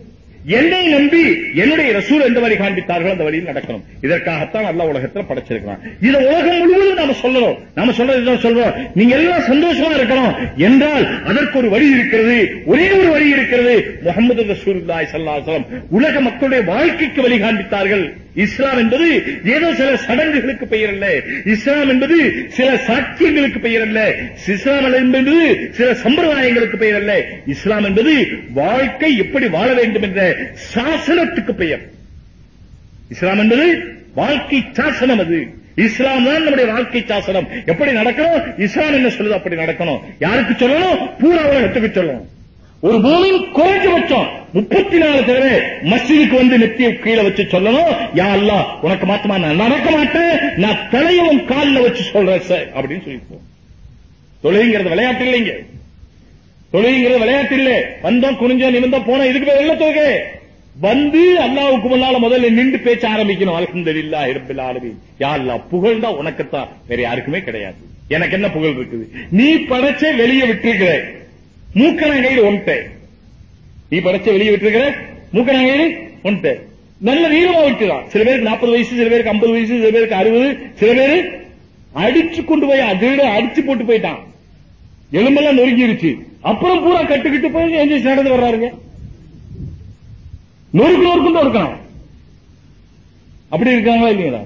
என்னை நம்பி என்னுடைய ரசூல் எந்த வழி காண்பித்தார்கள் அந்த வழியில் நடக்கணும். இதற்காகத்தான் நல்ல உலகத்துல படைச்சிருக்கிறான். இத உலகம் முழுவதும் நாம சொல்லணும். நாம சொல்றது சொல்றோம்? நீங்க எல்லாம் சந்தோஷமா இருக்கணும். என்றால் அதற்கு ஒரு வழி இருக்கிறது ஒரே ஒரு வழி இருக்கிறது. முகமது ரசூலுல்லாஹி ஸல்லல்லாஹு உலக மக்களுடைய வாழ்க்கைக்கு வழி காண்பித்தார்கள். இஸ்லாம் என்பது ஏதோ சில சடங்குகளுக்கு பெயர் அல்ல. இஸ்லாம் என்பது சில சாட்சியங்களுக்கு பெயர் அல்ல. இஸ்லாம் என்பது சில சம்பிரதாயங்களுக்கு பெயர் அல்ல. இஸ்லாம் என்பது வாழ்க்கை எப்படி வாழ வேண்டும் என்ற சாசனத்துக்கு பெயர். இஸ்லாம் என்பது வாழ்க்கை சாசனம் அது. இஸ்லாம் தான் நம்முடைய வாழ்க்கை சாசனம். எப்படி நடக்கணும்? இஸ்லாம் என்ன சொல்லுது? அப்படி நடக்கணும். யாருக்கு சொல்லணும்? பூரா உலகத்துக்கு சொல்லணும். ஒரு பூமியின் குறைஞ்சபட்சம் முப்பத்தி நாலு தடவை மஸ்ஜிதுக்கு வந்து நெத்திய கீழே வச்சு சொல்லணும். யா அல்லாஹ் உனக்கு மாத்தமா? நான் நடக்க மாட்டேன். நான் தலையவும் காலில் வச்சு சொல்றேன் சார் அப்படின்னு சொல்லிப்போம் தொழுகைங்கிறது விளையாட்டு இல்லைங்க. தொழுகைங்கிறது விளையாட்டு இல்ல. வந்தோம் குனிஞ்சோம் நிமிந்தோம் போனோம் இதுக்கு பேர் என்ன தொழுகை? வந்து அல்லாவுக்கு முன்னால முதல்ல நின்று பேச்ச ஆரம்பிக்கணும். அல்ஹம்துலில்லாஹி ரப்பில் ஆலமீன். யா அல்லாஹ் புகழ் தான் உனக்குத்தான். வேற யாருக்குமே கிடையாது. எனக்கு என்ன புகழ் இருக்குது? நீ படைச்சே வெளியே விட்டுருக்கிற. மூக்கணங்கையில் ஒன்றை நீ படைச்ச வெளியே விட்டுருக்கிற மூக்கணங்கையில் ஒன்றை நல்ல வீரமா விட்டுறான் சில பேருக்கு நாற்பது வயசு சில பேருக்கு ஐம்பது வயசு சில பேருக்கு அறுபது சில பேரு அடிச்சு கொண்டு போய் அதிர அடிச்சு போட்டு போயிட்டான். எலும்பெல்லாம் நொறுங்கிருச்சு. அப்புறம் பூரா கட்டுக்கிட்டு போய் எந்திரிச்சு நடந்து வர்றாருங்க. நொறுக்கு நொறுக்குன்னு இருக்கணும் அப்படி இருக்காங்களா இல்லைங்களா?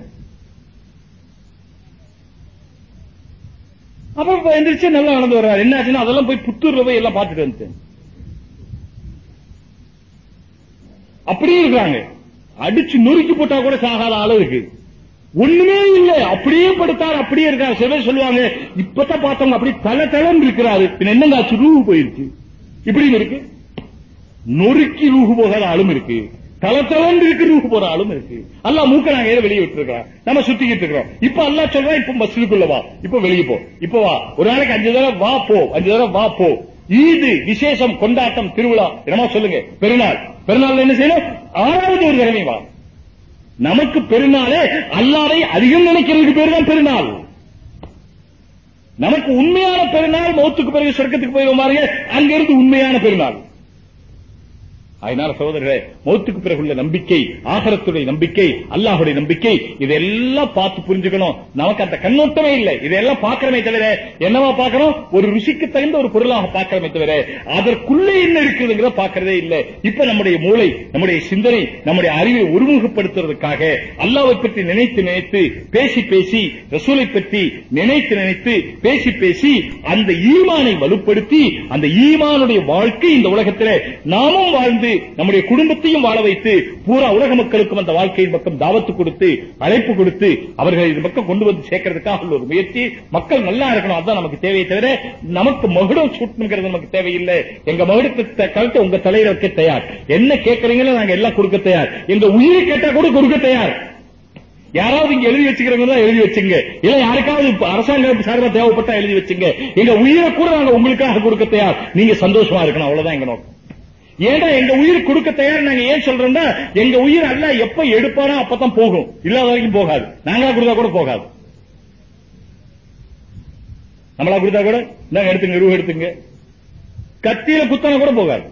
அப்ப எந்திரிச்சு நல்லா நடந்து வர்றாரு. என்ன ஆச்சுன்னா அதெல்லாம் போய் புத்தூர்ல போய் எல்லாம் பார்த்துட்டு வந்துட்டேன். அப்படியே இருக்காங்க அடிச்சு நொறுக்கி போட்டா கூட சாகாத அளவுக்கு ஒண்ணுமே இல்ல. அப்படியே படுத்தார் அப்படியே இருக்காரு சில பேர் சொல்லுவாங்க இப்பதான் பார்த்தவங்க அப்படி தல தளம் இருக்கிறாரு. பின்ன என்னங்க ஆச்சு? ரூஹு போயிருச்சு இப்படின்னு இருக்கு. நொறுக்கி ரூஹு போகாத ஆளும் இருக்கு. தளத்தளம் இருக்கு ரூஹ் போற ஆளும் இருக்கு. அல்லாஹ் மூக்க நாங்க ஏதோ வெளியே விட்டுருக்கோம் நம்ம சுத்திக்கிட்டு இருக்கிறோம். இப்ப அல்லாஹ் சொல்றான் இப்ப பஸ்ஸுக்குள்ள வா. இப்ப வெளியே போ. இப்ப வா. ஒரு நாளைக்கு அஞ்சு தடவை வா போ. அஞ்சு தடவை வா போ. ஈது விசேஷம் கொண்டாட்டம் திருவிழா. என்னமா சொல்லுங்க. பெருநாள். பெருநாள் என்ன செய்யணும்? ஆறாவது ஒரு தடவை வா. நமக்கு பெருநாளே அல்லாவை அதிகம் நினைக்கிறதுக்கு பேர் தான் பெருநாள். நமக்கு உண்மையான பெருநாள் மௌத்துக்கு பிறகு சொர்க்கத்துக்கு போய் பாருங்க. அங்கிருந்து உண்மையான பெருநாள். அதனால சகோதரர்களே மௌத்துக்கு பிறகுள்ள நம்பிக்கை ஆகரத்துடைய நம்பிக்கை அல்லாஹுடைய நம்பிக்கை இதெல்லாம் பார்த்து புரிஞ்சுக்கணும். நமக்கு அந்த கண்ணோட்டமே இல்லை. இதெல்லாம் பார்க்கிறமே தவிர என்னவா பார்க்கணும் ஒரு ருசிக்கு தகுந்த ஒரு பொருளாக பார்க்கிறமே தவிர அதற்குள்ளே என்ன இருக்குதுங்கிறத பார்க்கறதே இல்லை. இப்ப நம்முடைய மூளை நம்முடைய சிந்தனை நம்முடைய அறிவை ஒருமுகப்படுத்துறதுக்காக அல்லாவை பற்றி நினைத்து நினைத்து பேசி பேசி ரசூலை பற்றி நினைத்து நினைத்து பேசி பேசி அந்த ஈமானை வலுப்படுத்தி அந்த ஈமானுடைய வாழ்க்கை இந்த உலகத்தில் நாமும் வாழ்ந்து வைத்து நம்முடைய குடும்பத்தையும் வாழ வைத்து பூரா உலக மக்களுக்கும் அந்த வாழ்க்கையின் பக்கம் தாவத்து கொடுத்து அழைப்பு கொடுத்து அவர்களை இந்த பக்கம் கொண்டு வந்து சேர்க்கறதுக்காக ஒரு முயற்சி. மக்கள் நல்லா இருக்கணும் அதுதான் நமக்கு தேவையை தவிர நமக்கு மகுடம் சூட்டணுங்கிறது நமக்கு தேவையில்லை. எங்க மகுடத்தை கழுத்தை உங்க தலையில வைக்க தயார். என்ன கேட்கறீங்களோ நாங்க எல்லாம் கொடுக்க தயார். எங்க உயிரை கேட்டா கூட கொடுக்க தயார். யாராவது இங்க எழுதி வச்சுக்கிறவங்க தான் எழுதி வச்சுங்க. இல்ல யாருக்காவது இப்ப அரசாங்கம் சார்பா தேவைப்பட்டா எழுதி வச்சுங்க. எங்க உயிரை கூட நாங்க உங்களுக்காக கொடுக்க தயார். நீங்க சந்தோஷமா இருக்கணும் அவ்வளவுதான் எங்க நோக்கம். ஏன்னா எங்க உயிர் கொடுக்க தயார்? நாங்க ஏன் சொல்றோம்னா எங்க உயிர் அல்ல எப்ப எடுப்பானோ அப்பதான் போகும். இல்லாத வரைக்கும் போகாது. நாங்களா கொடுத்தா கூட போகாது. நம்மளா கொடுத்தா கூட? இந்தாங்க எடுத்துங்க ரூ எடுத்துங்க. கத்தியில குத்தன கூட போகாது.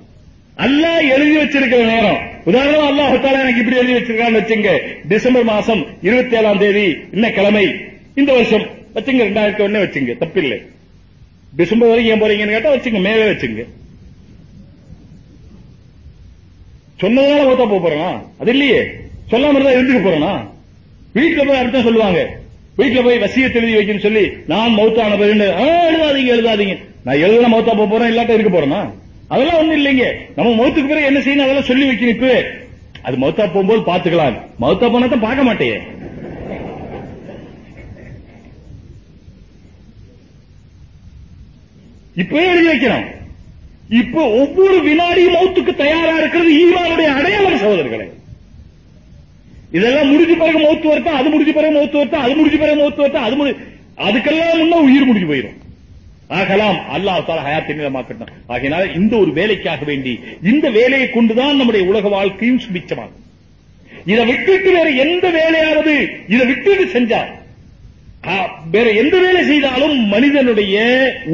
அல்லா எழுதி வச்சிருக்கிற நேரம். உதாரணம் அல்லா தாலா எனக்கு இப்படி எழுதி வச்சிருக்கான்னு வச்சுங்க. டிசம்பர் மாசம் இருபத்தி ஏழாம் தேதி இன்ன கிழமை. இந்த வருஷம் வச்சுங்க ரெண்டாயிரத்தி ஒன்னு வச்சுங்க. தப்பில்லை. டிசம்பர் வரைக்கும் ஏன் போறீங்கன்னு கேட்டா வச்சுங்க மேலே வச்சுங்க. சொன்னதால ஓத்தா போக போறோம் அது இல்லையே. சொல்லாம இருந்தா இருந்துட்டு போறோம்னா வீட்டுல போய் அடுத்த சொல்லுவாங்க. வீட்டுல போய் வசியத்தை எழுதி வைக்கணும்னு சொல்லி நான் மௌத்தான பிறகு எழுதாதீங்க எழுதாதீங்க. நான் எழுதுன மௌத்தா போக போறேன் இல்லாட்ட இருக்க போறேனா? அதெல்லாம் ஒண்ணும் இல்லைங்க. நம்ம மௌத்துக்கு பிறகு என்ன செய்யணும்? அதெல்லாம் சொல்லி வைக்கணும் இப்பவே. அது மௌத்தா போகும்போது பாத்துக்கலாம் மௌத்தா போனா தான் பார்க்க மாட்டேயே. இப்பவே எழுதி வைக்கிறோம் இப்ப ஒவ்வொரு வினாடியும் மௌத்துக்கு தயாரா இருக்கிறது ஈமானுடைய அடையாளம் சகோதரர்களே. இதெல்லாம் முடிஞ்ச பிறகு மௌத்து வரட்டும் அது முடிஞ்ச பிறகு மௌத்து வரட்டும் அது முடிஞ்ச பிறகு மௌத்து வரட்டும் அது முடி அதுக்கெல்லாம் முன்ன உயிர் முடிஞ்சு போயிடும். ஆகலாம் அல்லாஹ் தால ஹயாத்தின் மாக்கட்டும் ஆகையினால இந்த ஒரு வேலைக்காக வேண்டி இந்த வேலையை கொண்டுதான் நம்முடைய உலக வாழ்க்கையும் சுபிச்சமாகும் இதை விட்டுட்டு வேற எந்த வேலையாவது இதை விட்டுட்டு செஞ்சா வேற எந்த வேலை செய்தாலும் மனிதனுடைய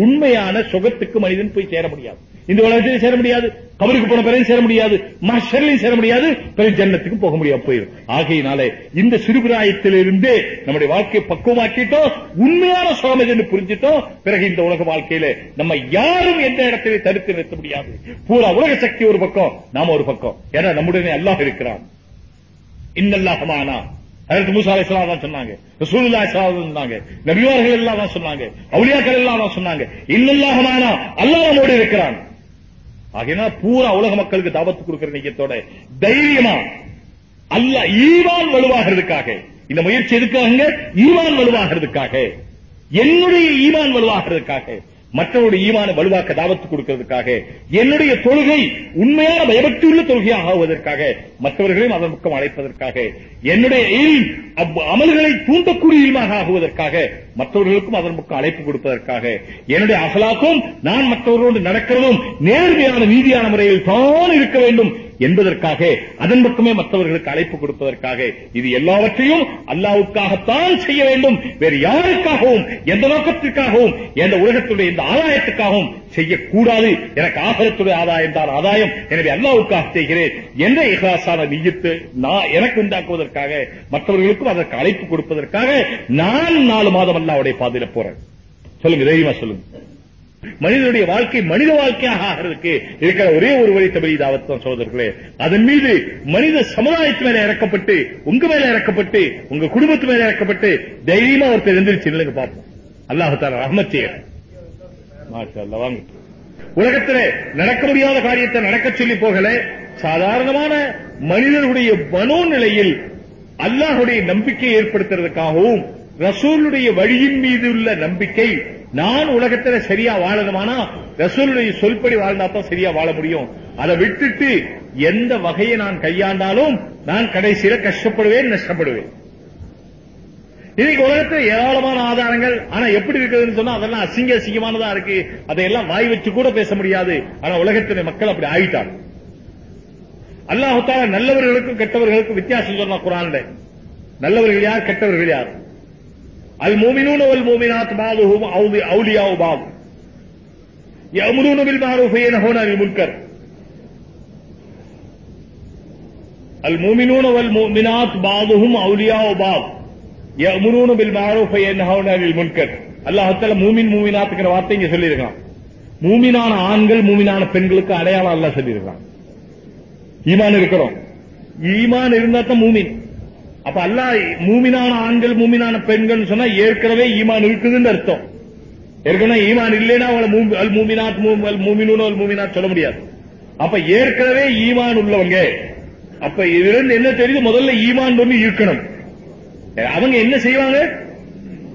உண்மையான சுகத்துக்கு மனிதன் போய் சேர முடியாது. இந்த உலகத்திலும் சேர முடியாது. கபருக்கு போன பிறகு சேர முடியாது. மஷர்லையும் சேர முடியாது. பிறகு ஜன்னத்துக்கு போக முடியாது போயிடும் ஆகையினாலே இந்த சிறுபிராயத்திலிருந்தே நம்முடைய வாழ்க்கையை பக்குவமாக்கிட்டோம் உண்மையான சுவாமி என்று புரிஞ்சிட்டோம். பிறகு இந்த உலக வாழ்க்கையில நம்ம யாரும் எந்த இடத்திலே தடுத்து நிறுத்த முடியாது. பூரா உலக சக்தி ஒரு பக்கம் நாம ஒரு பக்கம். ஏன்னா நம்முடனே அல்லாஹ் இருக்கிறான். இன்னல்லாஹமானா அதற்கு மூசா அலைஹிஸ்ஸலாம் தான் சொன்னாங்க. ரசூலுல்லாஹி சொன்னாங்க. நபிவார்கள் எல்லாம் தான் சொன்னாங்க. அவுளியாக்கள் எல்லாம் தான் சொன்னாங்க. இன்னல்லாஹமானா அல்லாஹ் நம்மோடு இருக்கிறான். ஆகையினா பூரா உலக மக்களுக்கு தாபத்து கொடுக்கிற நீக்கத்தோட தைரியமா அல்ல ஈவான் வலுவாகிறதுக்காக இந்த முயற்சி எதுக்காக ஈவான் வலுவாகிறதுக்காக. என்னுடைய ஈமான் வலுவாகிறதுக்காக. மற்றவருடைய ஈமான வலுவாக்க தாவத்து கொடுக்கிறதுக்காக என்னுடைய தொழுகை உண்மையான பயபக்தியுள்ள தொழுகையாக ஆகுவதற்காக மற்றவர்களையும் அதன் பக்கம் அழைப்பதற்காக என்னுடைய அமல்களை தூண்டக்கூடிய இல்மாக ஆகுவதற்காக மற்றவர்களுக்கும் அதன் பக்கம் அழைப்பு கொடுப்பதற்காக என்னுடைய அகலாக்கும் நான் மற்றவர்களோடு நடக்கிறதும் நேர்மையான நீதியான முறையில் தான் இருக்க வேண்டும் என்பதற்காக அதன் பக்கமே மற்றவர்களுக்கு அழைப்பு கொடுப்பதற்காக இது எல்லாவற்றையும் அல்லாவுக்காகத்தான் செய்ய வேண்டும். வேறு யாருக்காகவும் எந்த நோக்கத்திற்காகவும் எந்த உலகத்துடைய இந்த ஆதாயத்துக்காகவும் செய்யக்கூடாது. எனக்கு ஆகரத்துடைய ஆதாயம் தான் ஆதாயம். எனவே அல்லாவுக்காக செய்கிறேன். என்ற இகலாசான நீயத்து நான் எனக்கு உண்டாக்குவதற்காக மற்றவர்களுக்கும் அதற்கு அழைப்பு கொடுப்பதற்காக நான் நாலு மாதம் அல்லாவுடைய பாதையில போறேன். சொல்லுங்க தைரியமா சொல்லுங்க. மனிதனுடைய வாழ்க்கை மனித வாழ்க்கையாக ஆகிறதுக்கு இருக்கிற ஒரே ஒரு வழி தமிழ் தாவத்தான் சோதர்களே அதன் மீது மனித சமுதாயத்து மேல இறக்கப்பட்டு உங்க மேல இறக்கப்பட்டு உங்க குடும்பத்து மேல இறக்கப்பட்டு தைரியமா ஒருத்தர் எந்திரிச்சு நிலங்க பார்ப்போம் அல்லாஹால ரஹமத்திய வாங்க. உலகத்திலே நடக்க முடியாத காரியத்தை நடக்க சொல்லி போகல. சாதாரணமான மனிதனுடைய மனோநிலையில் அல்லாஹுடைய நம்பிக்கை ஏற்படுத்துறதுக்காகவும் ரசூலுடைய வழியின் மீது உள்ள நம்பிக்கை நான் உலகத்துல சரியா வாழணுமானா ரசூலுடைய சொல்படி வாழ்ந்தா தான் சரியா வாழ முடியும். அதை விட்டுட்டு எந்த வகையை நான் கையாண்டாலும் நான் கடைசியில கஷ்டப்படுவேன் நஷ்டப்படுவேன். இன்னைக்கு உலகத்துல ஏராளமான ஆதாரங்கள். ஆனா எப்படி இருக்குதுன்னு சொன்னா அதெல்லாம் அசிங்க அசிங்கமானதா இருக்கு. அதையெல்லாம் வாய் வச்சு கூட பேச முடியாது. ஆனா உலகத்தில மக்கள் அப்படி ஆயிட்டாங்க. அல்லாஹால நல்லவர்களுக்கும் கெட்டவர்களுக்கும் வித்தியாசம் சொன்னா குரான்ல. நல்லவர்கள் யார்? கெட்டவர்கள் யார்? அல் மூமினூன வல் மூமினாத் பாதுஹும் அவுலி- அவுலியாவு பாது يأمرون بالمعروف وينهون عن المنكر المؤمنون والمؤمنات بعضهم أولياء بعض يأمرون بالمعروف وينهون عن المنكر அல்லாஹ் தஆலா மூமின் மூமினாத்துங்கிற வார்த்தை இங்க சொல்லியிருக்கான் மூமினான ஆண்கள் மூமினான பெண்களுக்கு அடையாளம் அல்லாஹ் சொல்லியிருக்கான் ஈமான் இருக்கணும் ஈமான் இருந்தா தான் மூமின் அப்ப அல்லாஹ் மூமினான ஆண்கள் மூமினான பெண்கள் சொன்னா ஏற்கனவே ஈமான் இருக்குதுன்னு அர்த்தம். ஏற்கனவே ஈமான் இல்லைன்னா அவங்களை அல் மூமினாத் அல் அல் மூமினாத் சொல்ல முடியாது. அப்ப ஏற்கனவே ஈமான் உள்ளவங்க. அப்ப இதுல இருந்து என்ன தெரியுது? முதல்ல ஈமான் ஒண்ணு இருக்கணும். அவங்க என்ன செய்வாங்க?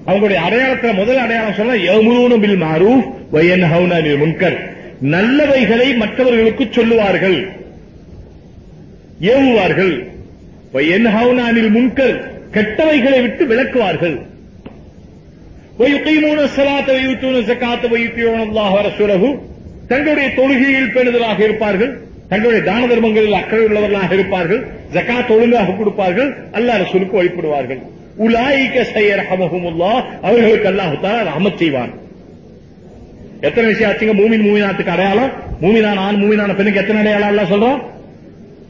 அவங்களுடைய அடையாளத்தை முதல் அடையாளம் சொன்னா யமுனூன பில் மாரூஃப் வயன்ஹவுன அனில் முன்கர். நல்லவைகளை மற்றவர்களுக்கு சொல்லுவார்கள். ஏவுவார்கள். என்ஹவுனானில் முன்கர் கெட்டவைகளை விட்டு விளக்குவார்கள் தங்களுடைய தொழுகையில் பேணுதலாக இருப்பார்கள். தங்களுடைய தான தர்மங்களில் அக்கறை உள்ளவர்களாக இருப்பார்கள். ஜக்காத் ஒழுங்காக கொடுப்பார்கள். அல்லா ரசூலுக்கு வழிபடுவார்கள். உலாய்க சையர் அமகுமுல்லா அவர்களுக்கு அல்லாஹுத்தாலா ரஹமத் செய்வான். எத்தனை விஷயம் ஆச்சுங்க? மூமின் மூமினாத்துக்கு அடையாளம்? மூமினான் ஆண் மூமினான பெண்ணுக்கு எத்தனை அடையாளம் எல்லாம் சொல்றோம்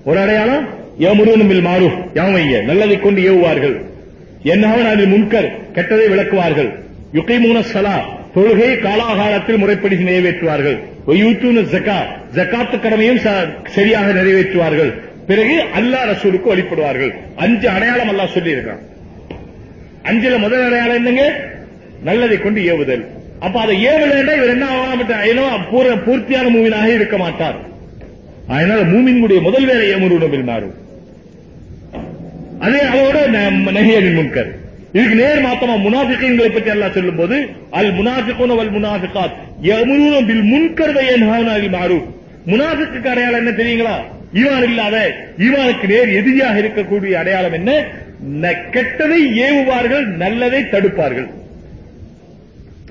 ஒரு அடையாளம்? யமுருன் மாறும் மாரூஃப் நல்லதை கொண்டு ஏவுவார்கள். என்னாவன் அதில் முன்கர்? கெட்டதை விளக்குவார்கள். யுகைமூன சலா தொழுகை காலாகாலத்தில் முறைப்படி நிறைவேற்றுவார்கள். ஒயூத்தூன ஜக்கா ஜக்காத்து கடமையும் சரியாக நிறைவேற்றுவார்கள். பிறகு அல்லாஹ் ரசூலுக்கு வழிபடுவார்கள். அஞ்சு அடையாளம் அல்லா சொல்லி இருக்கான் அஞ்சுல முதல் அடையாளம் என்னங்க? நல்லதை கொண்டு ஏவுதல். அப்ப அதை ஏவலைன்னா இவர் என்ன ஆகாம பூர்த்தியான மூவினாக இருக்க மாட்டார். அதனால மூமின்களுடைய முதல் வேலை ஏமுருடபில் மாறும் அதே அதோட நகையின் முன்கர். இதுக்கு நேர் மாத்தமா முனாஃபிகீன்களை பற்றி அல்லாஹ் சொல்லும்போது அல் முனாஃபிகுன வல் முனாஃபிகாத் யமுருன பில் முன்கர் வ மாறும் அனில் முனாஃபிக்கு அடையாளம் என்ன தெரியுங்களா? ஈமான் இல்லாத ஈமானுக்கு நேர் எதிரியாக இருக்கக்கூடிய அடையாளம் என்ன? ந- கெட்டதை ஏவுவார்கள் நல்லதை தடுப்பார்கள்.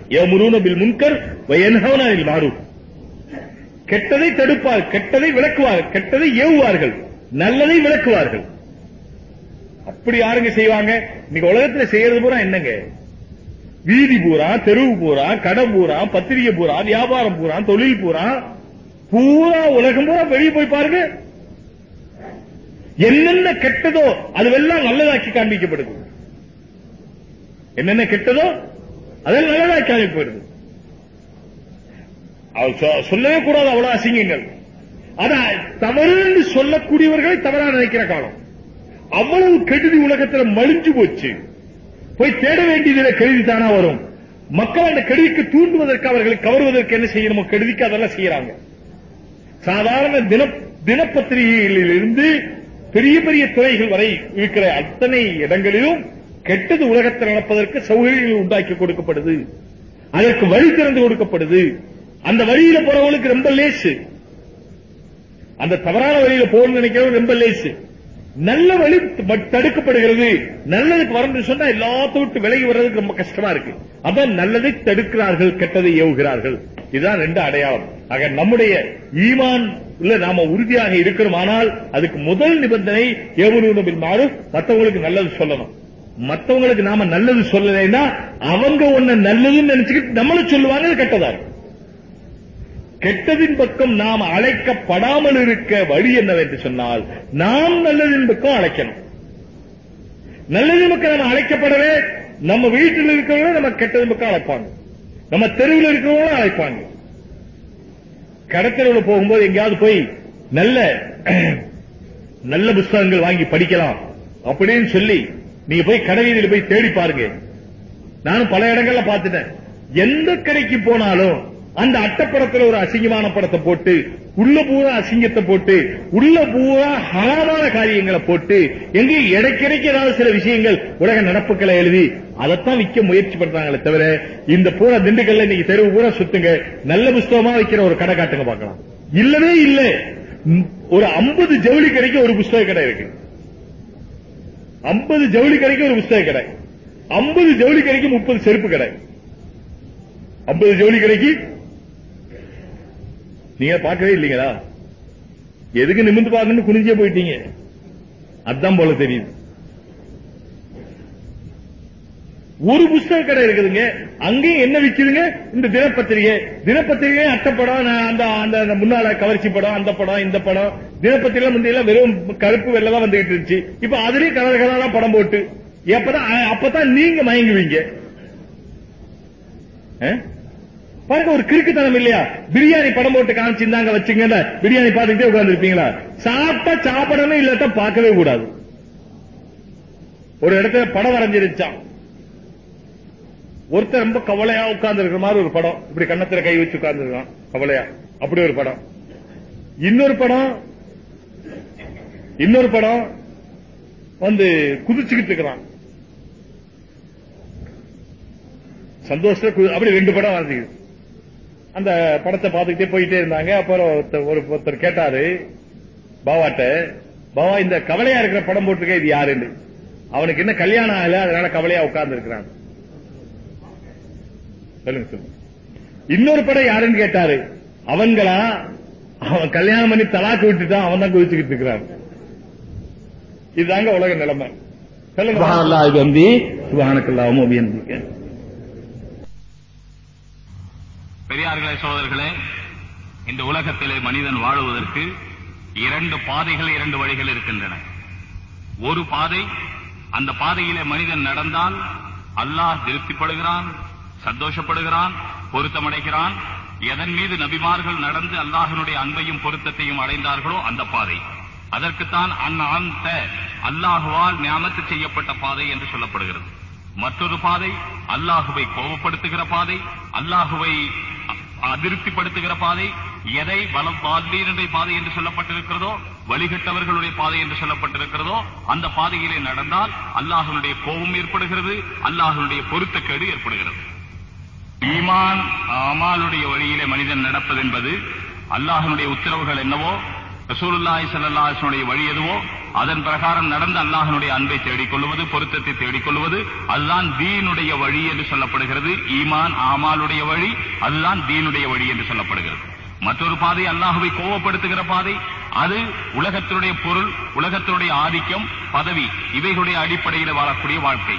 யமுரூன பில் முன்கர் வயன்ஹவுன அனில் மாரூஃப். கெட்டதை தடுப்பார் கெட்டதை விளக்குவார் கெட்டதை ஏவுவார்கள் நல்லதை விளக்குவார்கள். அப்படி யாருங்க செய்வாங்க? இன்னைக்கு உலகத்துல செய்யறது பூரா என்னங்க? வீதி பூரா தெருவு பூரா கடை பூரா பத்திரிகை பூரா வியாபாரம் பூரா தொழில் பூரா பூரா உலகம் பூரா வெளியே போய் பாருங்க. என்னென்ன கெட்டதோ அதுவெல்லாம் நல்லதாக்கி காண்பிக்கப்படுது. என்னென்ன கெட்டதோ அதெல்லாம் நல்லதாக்கி காண்பிக்கப்படுது. சொல்லவே கூடாது அவ்வளவு அசிங்கங்கள். அதான் தவறு என்று சொல்லக்கூடியவர்களை தவறா நினைக்கிற காலம். அவ்வளவு கெடுதி உலகத்துல மலிஞ்சு போச்சு. போய் தேட வேண்டியதுல கெடுதி தானா வரும். மக்கள் அந்த கெடுதிக்கு தூண்டுவதற்கு அவர்களை கவருவதற்கு என்ன செய்யணுமோ கெடுதிக்கு அதெல்லாம் செய்யறாங்க. சாதாரண தின தினப்பத்திரிகைகளிலிருந்து பெரிய பெரிய துறைகள் வரை இருக்கிற அத்தனை இடங்களிலும் கெட்டது உலகத்தில் நடப்பதற்கு சௌகரியங்கள் உண்டாக்கி கொடுக்கப்படுது. அதற்கு வழி திறந்து கொடுக்கப்படுது. அந்த வழியில போறவங்களுக்கு ரொம்ப லேசு. அந்த தவறான வழியில போகணும்னு நினைக்கிறவங்க ரொம்ப லேசு. நல்ல வழி தடுக்கப்படுகிறது. நல்லதுக்கு வரணும்னு சொன்னா எல்லாத்த விட்டு விலகி வர்றதுக்கு ரொம்ப கஷ்டமா இருக்கு. அதான் நல்லதை தடுக்கிறார்கள் கெட்டதை ஏவுகிறார்கள். இதுதான் ரெண்டு அடையாளம். ஆக நம்முடைய ஈமான் உள்ள நாம உறுதியாக இருக்கிறோமானால் அதுக்கு முதல் நிபந்தனை ஏவனூனபில் மாறு மத்தவங்களுக்கு நல்லது சொல்லணும். மத்தவங்களுக்கு நாம நல்லது சொல்லலைன்னா அவங்க ஒன்ன நல்லதுன்னு நினைச்சுக்கிட்டு நம்மளும் சொல்லுவாங்க அது கெட்டதா இருக்கும் கெட்டதின் பக்கம் நாம் அழைக்கப்படாமல் இருக்க வழி என்னவென்று சொன்னால் நாம் நல்லதின் பக்கம் அழைக்கணும். நல்லதின் பக்கம் நாம் அழைக்கப்படவே நம்ம வீட்டில் இருக்கிறவங்க நம்ம கெட்டதின் பக்கம் அழைப்பாங்க. நம்ம தெருவில் இருக்கிறவங்களும் அழைப்பாங்க. கடத்தெருவில் போகும்போது எங்கேயாவது போய் நல்ல நல்ல புஸ்தகங்கள் வாங்கி படிக்கலாம் அப்படின்னு சொல்லி நீங்க போய் கடைவீதியில் போய் தேடி பாருங்க. நானும் பல இடங்கள்ல பார்த்துட்டேன். எந்த கடைக்கு போனாலும் அந்த அட்டப்படத்துல ஒரு அசிங்கமான படத்தை போட்டு உள்ள பூரா அசிங்கத்தை போட்டு உள்ள பூரா ஹராமான காரியங்களை போட்டு எங்க இடைக்கிடைக்கு ஏதாவது சில விஷயங்கள் உலக நடப்புகளை எழுதி அதைத்தான் விற்க முயற்சி பண்றாங்களே தவிர இந்த பூரா திண்டுக்கல்ல இன்னைக்கு தெருவு பூரா சுத்துங்க நல்ல புஸ்தகமா வைக்கிற ஒரு கடை காட்டுங்க பார்க்கலாம். இல்லவே இல்ல. ஒரு 50 ஜவுளி கடைக்கு ஒரு புஸ்தக கடை இருக்கு. 50 ஜவுளி கடைக்கு ஒரு புஸ்தக கடை. 50 ஜவுளி கடைக்கு 30 செருப்பு கடை. 50 ஜவுளி கடைக்கு நீங்க பார்க்கவே இல்லீங்களா? எதுக்கு நிமிந்து பார்க்கணும்னு குனிஞ்சே போயிட்டீங்க? அதான் போல தெரியுது. ஒரு புஸ்தக கடை இருக்குதுங்க. அங்கேயும் என்ன விக்குதுங்க? இந்த தினப்பத்திரிகை. தினப்பத்திரிகை அட்டப்படம் அந்த அந்த முன்னால கவர்ச்சி படம் அந்த படம் இந்த படம். தினப்பத்திரிகை முந்தையெல்லாம் வெறும் கருப்பு வெள்ளை தான் வந்துகிட்டு இருந்துச்சு. இப்ப அதுலயும் கலர் கலரா படம் போட்டு. எப்பதான் அப்பதான் நீங்க மயங்குவீங்க. பாருங்க ஒரு கிறுக்குத்தனம் இல்லையா? பிரியாணி படம் போட்டு காமிச்சிருந்தாங்க வச்சுங்க பிரியாணி பாத்துக்கிட்டே உட்கார்ந்து இருப்பீங்களா சாப்பிட்டா சாப்பிடணும் இல்லாட்டா பார்க்கவே கூடாது. ஒரு இடத்துல படம் வரைஞ்சிருச்சான். ஒருத்தர் ரொம்ப கவலையா உட்கார்ந்து இருக்கிற மாதிரி ஒரு படம். இப்படி கண்ணத்துல கை வச்சு உட்கார்ந்து இருக்கான் கவலையா. அப்படி ஒரு படம். இன்னொரு படம் இன்னொரு படம் வந்து குதிச்சுக்கிட்டு இருக்கிறான். சந்தோஷத்துல அப்படி ரெண்டு படம் வரைஞ்சிக்கிது அந்த படத்தை பார்த்துக்கிட்டே போயிட்டே இருந்தாங்க. அப்புறம் ஒருத்தர் ஒரு ஒருத்தர் கேட்டாரு பாவாட்ட பாவா இந்த கவலையா இருக்கிற படம் போட்டிருக்க இது யாருன்னு? அவனுக்கு என்ன கல்யாணம் ஆகல அதனால கவலையா உட்கார்ந்து இருக்கிறான் சொல்லுங்க சொல்லுங்க. இன்னொரு படம் யாருன்னு கேட்டாரு. அவங்களா அவன் கல்யாணம் பண்ணி தலாக்கு விட்டுட்டான் அவன் தான் குதிச்சுக்கிட்டு இருக்கிறான். இதுதாங்க உலக நிலைமை. சொல்லுங்க. சுபஹானல்லாஹ் பெரியார்களே சோதர்களே இந்த உலகத்திலே மனிதன் வாழுவதற்கு இரண்டு பாதைகள் இரண்டு வழிகள் இருக்கின்றன. ஒரு பாதை அந்த பாதையிலே மனிதன் நடந்தால் அல்லாஹ் திருப்திப்படுகிறான் சந்தோஷப்படுகிறான் பொருத்தமடைகிறான். எதன் மீது நபிமார்கள் நடந்து அல்லாஹினுடைய அன்பையும் பொருத்தத்தையும் அடைந்தார்களோ அந்த பாதை. அதற்குத்தான் அந்த அல்லாஹுவால் ஞாபகத்து செய்யப்பட்ட பாதை என்று சொல்லப்படுகிறது. மற்றொரு பாதை அல்லாஹுவை கோபப்படுத்துகிற பாதை அல்லாஹுவை அதிருப்திப்படுத்துகிற பாதை எதை வலம் பாதீனுடைய பாதை என்று சொல்லப்பட்டிருக்கிறதோ வழிகட்டவர்களுடைய பாதை என்று சொல்லப்பட்டிருக்கிறதோ அந்த பாதையிலே நடந்தால் அல்லாஹனுடைய கோபம் ஏற்படுகிறது அல்லாஹனுடைய பொருத்தக்கேடு ஏற்படுகிறது. ஈமான் அமாலுடைய வழியிலே மனிதன் நடப்பது என்பது அல்லாஹனுடைய உத்தரவுகள் என்னவோ ரசூலுல்லாய் சல்லாஹனுடைய வழி எதுவோ அதன் பிரகாரம் நடந்து அல்லாஹனுடைய அன்பை தேடிக்கொள்வது பொருத்தத்தை தேடிக்கொள்வது அதுதான் தீனுடைய வழி என்று சொல்லப்படுகிறது. ஈமான் ஆமாலுடைய வழி அதுதான் தீனுடைய வழி என்று சொல்லப்படுகிறது. மற்றொரு பாதை அல்லாஹுவை கோவப்படுத்துகிற பாதை அது உலகத்தினுடைய பொருள் உலகத்தினுடைய ஆதிக்கம் பதவி இவைகளுடைய அடிப்படையில் வாழக்கூடிய வாழ்க்கை.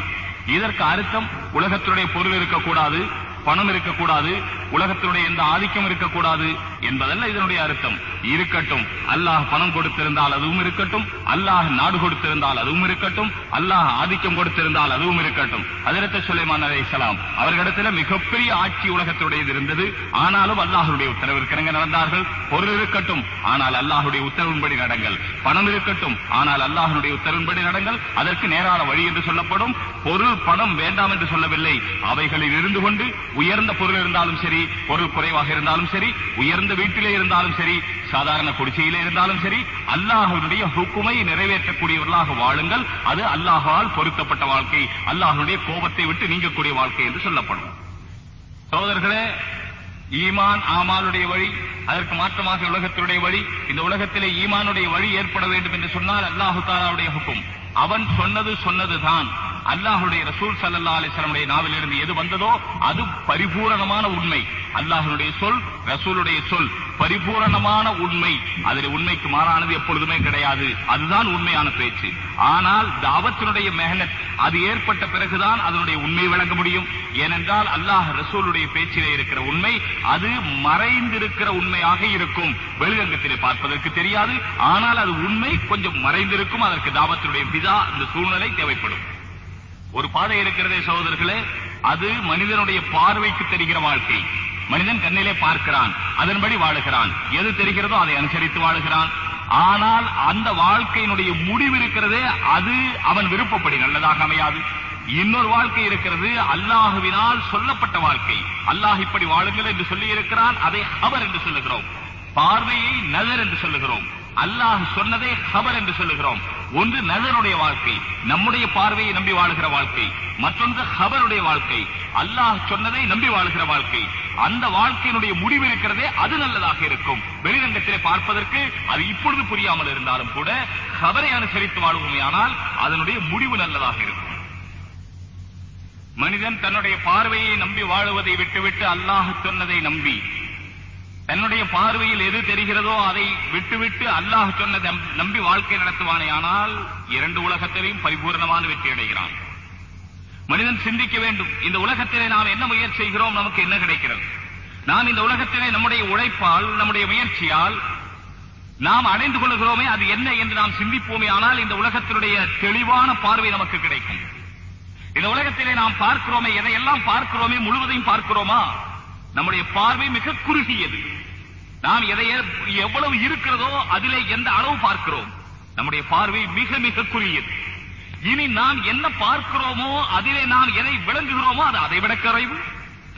இதற்கு அர்த்தம் உலகத்தினுடைய பொருள் இருக்கக்கூடாது பணம் இருக்கக்கூடாது உலகத்தினுடைய எந்த ஆதிக்கம் இருக்கக்கூடாது என்பதல்ல இதனுடைய அர்த்தம். இருக்கட்டும் அல்லாஹ் பணம் கொடுத்திருந்தால் அதுவும் இருக்கட்டும் அல்லாஹ் நாடு கொடுத்திருந்தால் அதுவும் இருக்கட்டும் அல்லாஹ் ஆதிக்கம் கொடுத்திருந்தால் அதுவும் இருக்கட்டும். அதிரத்த சுலைமான் அலைஹிஸ்ஸலாம் அவர்களிடத்தில் மிகப்பெரிய ஆட்சி உலகத்துடையது இருந்தது. ஆனாலும் அல்லாஹ்வுடைய உத்தரவிற்கிணங்க நடந்தார்கள். பொருள் இருக்கட்டும் ஆனால் அல்லாஹ்வுடைய உத்தரவின்படி நடங்கள். பணம் இருக்கட்டும் ஆனால் அல்லாஹ்வுடைய உத்தரவின்படி நடங்கள். அதற்கு நேரான வழி என்று சொல்லப்படும். பொருள் பணம் வேண்டாம் என்று சொல்லவில்லை. அவைகளில் இருந்து கொண்டு உயர்ந்த பொருள் இருந்தாலும் சரி பொருள் குறைவாக இருந்தாலும் சரி உயர்ந்த வீட்டிலே இருந்தாலும் சரி சாதாரண குடிசையிலே இருந்தாலும் சரி அல்லாஹனுடைய ஹுக்குமை நிறைவேற்றக்கூடியவர்களாக வாழுங்கள். அது அல்லாஹால் பொருத்தப்பட்ட வாழ்க்கை. அல்லாஹனுடைய கோபத்தை விட்டு நீங்கக்கூடிய வாழ்க்கை என்று சொல்லப்படும். சோதர்களே ஈமான் ஆமானுடைய வழி அதற்கு மாற்றமாக உலகத்தினுடைய வழி இந்த உலகத்திலே ஈமானுடைய வழி ஏற்பட வேண்டும் என்று சொன்னால் அல்லாஹு தாலாவுடைய ஹுக்கும். அவன் சொன்னது சொன்னதுதான். அல்லாஹுடைய ரசூல் சல்லா அலிஸ்லமுடைய நாவிலிருந்து எது வந்ததோ அது பரிபூரணமான உண்மை. அல்லாஹனுடைய சொல் ரசூலுடைய சொல் பரிபூரணமான உண்மை. அதில் உண்மைக்கு மாறானது எப்பொழுதுமே கிடையாது. அதுதான் உண்மையான பேச்சு. ஆனால் தாவத்தினுடைய மெஹனத் அது ஏற்பட்ட பிறகுதான் அதனுடைய உண்மை விளங்க முடியும். ஏனென்றால் அல்லாஹ் ரசூலுடைய பேச்சிலே இருக்கிற உண்மை அது மறைந்திருக்கிற உண்மையாக இருக்கும். வெளிரங்கத்திலே பார்ப்பதற்கு தெரியாது. ஆனால் அது உண்மை கொஞ்சம் மறைந்திருக்கும். அதற்கு தாவத்தினுடைய பிதா அந்த சூழ்நிலை தேவைப்படும். ஒரு பாதை இருக்கிறதே சகோதரர்களே அது மனிதனுடைய பார்வைக்கு தெரிகிற வாழ்க்கை. மனிதன் கண்ணிலே பார்க்கிறான் அதன்படி வாழுகிறான். எது தெரிகிறதோ அதை அனுசரித்து வாழுகிறான். ஆனால் அந்த வாழ்க்கையினுடைய முடிவு இருக்கிறதே அது அவன் விருப்பப்படி நல்லதாக அமையாது. இன்னொரு வாழ்க்கை இருக்கிறது. அல்லாஹுவினால் சொல்லப்பட்ட வாழ்க்கை. அல்லாஹ் இப்படி வாழுங்கள் என்று சொல்லி இருக்கிறான் அதை ஹவர் என்று சொல்லுகிறோம். பார்வையை நகர் என்று சொல்லுகிறோம். அல்லாஹ் சொன்னதே ஹபர் என்று சொல்லுகிறோம். ஒன்று நகருடைய வாழ்க்கை. நம்முடைய பார்வையை நம்பி வாழுகிற வாழ்க்கை. மற்றொன்று ஹபருடைய வாழ்க்கை. அல்லாஹ் சொன்னதை நம்பி வாழுகிற வாழ்க்கை. அந்த வாழ்க்கையினுடைய முடிவு இருக்கிறதே அது நல்லதாக இருக்கும். வெளிரங்கத்திலே பார்ப்பதற்கு அது இப்பொழுது புரியாமல் இருந்தாலும் கூட ஹபரை அனுசரித்து வாழ்வோமே ஆனால் அதனுடைய முடிவு நல்லதாக இருக்கும். மனிதன் தன்னுடைய பார்வையை நம்பி வாழுவதை விட்டுவிட்டு அல்லாஹ் சொன்னதை நம்பி. தன்னுடைய பார்வையில் எது தெரிகிறதோ அதை விட்டுவிட்டு அல்லாஹ் சொன்னதை நம்பி வாழ்க்கை நடத்துவானே ஆனால் இரண்டு உலகத்திலையும் பரிபூர்ணமான வெற்றி அடைகிறான். மனிதன் சிந்திக்க வேண்டும். இந்த உலகத்திலே நாம் என்ன முயற்சி செய்கிறோம்? நமக்கு என்ன கிடைக்கிறது? நாம் இந்த உலகத்திலே நம்முடைய உழைப்பால் நம்முடைய முயற்சியால் நாம் அடைந்து கொள்கிறோமே அது என்ன என்று நாம் சிந்திப்போமே ஆனால் இந்த உலகத்தினுடைய தெளிவான பார்வை நமக்கு கிடைக்கும். இந்த உலகத்திலே நாம் பார்க்கிறோமே எதையெல்லாம் பார்க்கிறோமே முழுவதையும் பார்க்கிறோமா? நம்முடைய பார்வை மிக குறுகியது. நாம் எதை எவ்வளவு இருக்கிறதோ அதிலே எந்த அளவு பார்க்கிறோம்? நம்முடைய பார்வை மிக மிக குறுகியது. இனி நாம் என்ன பார்க்கிறோமோ அதிலே நாம் எதை விளங்குகிறோமோ அது அதை விட குறைவு.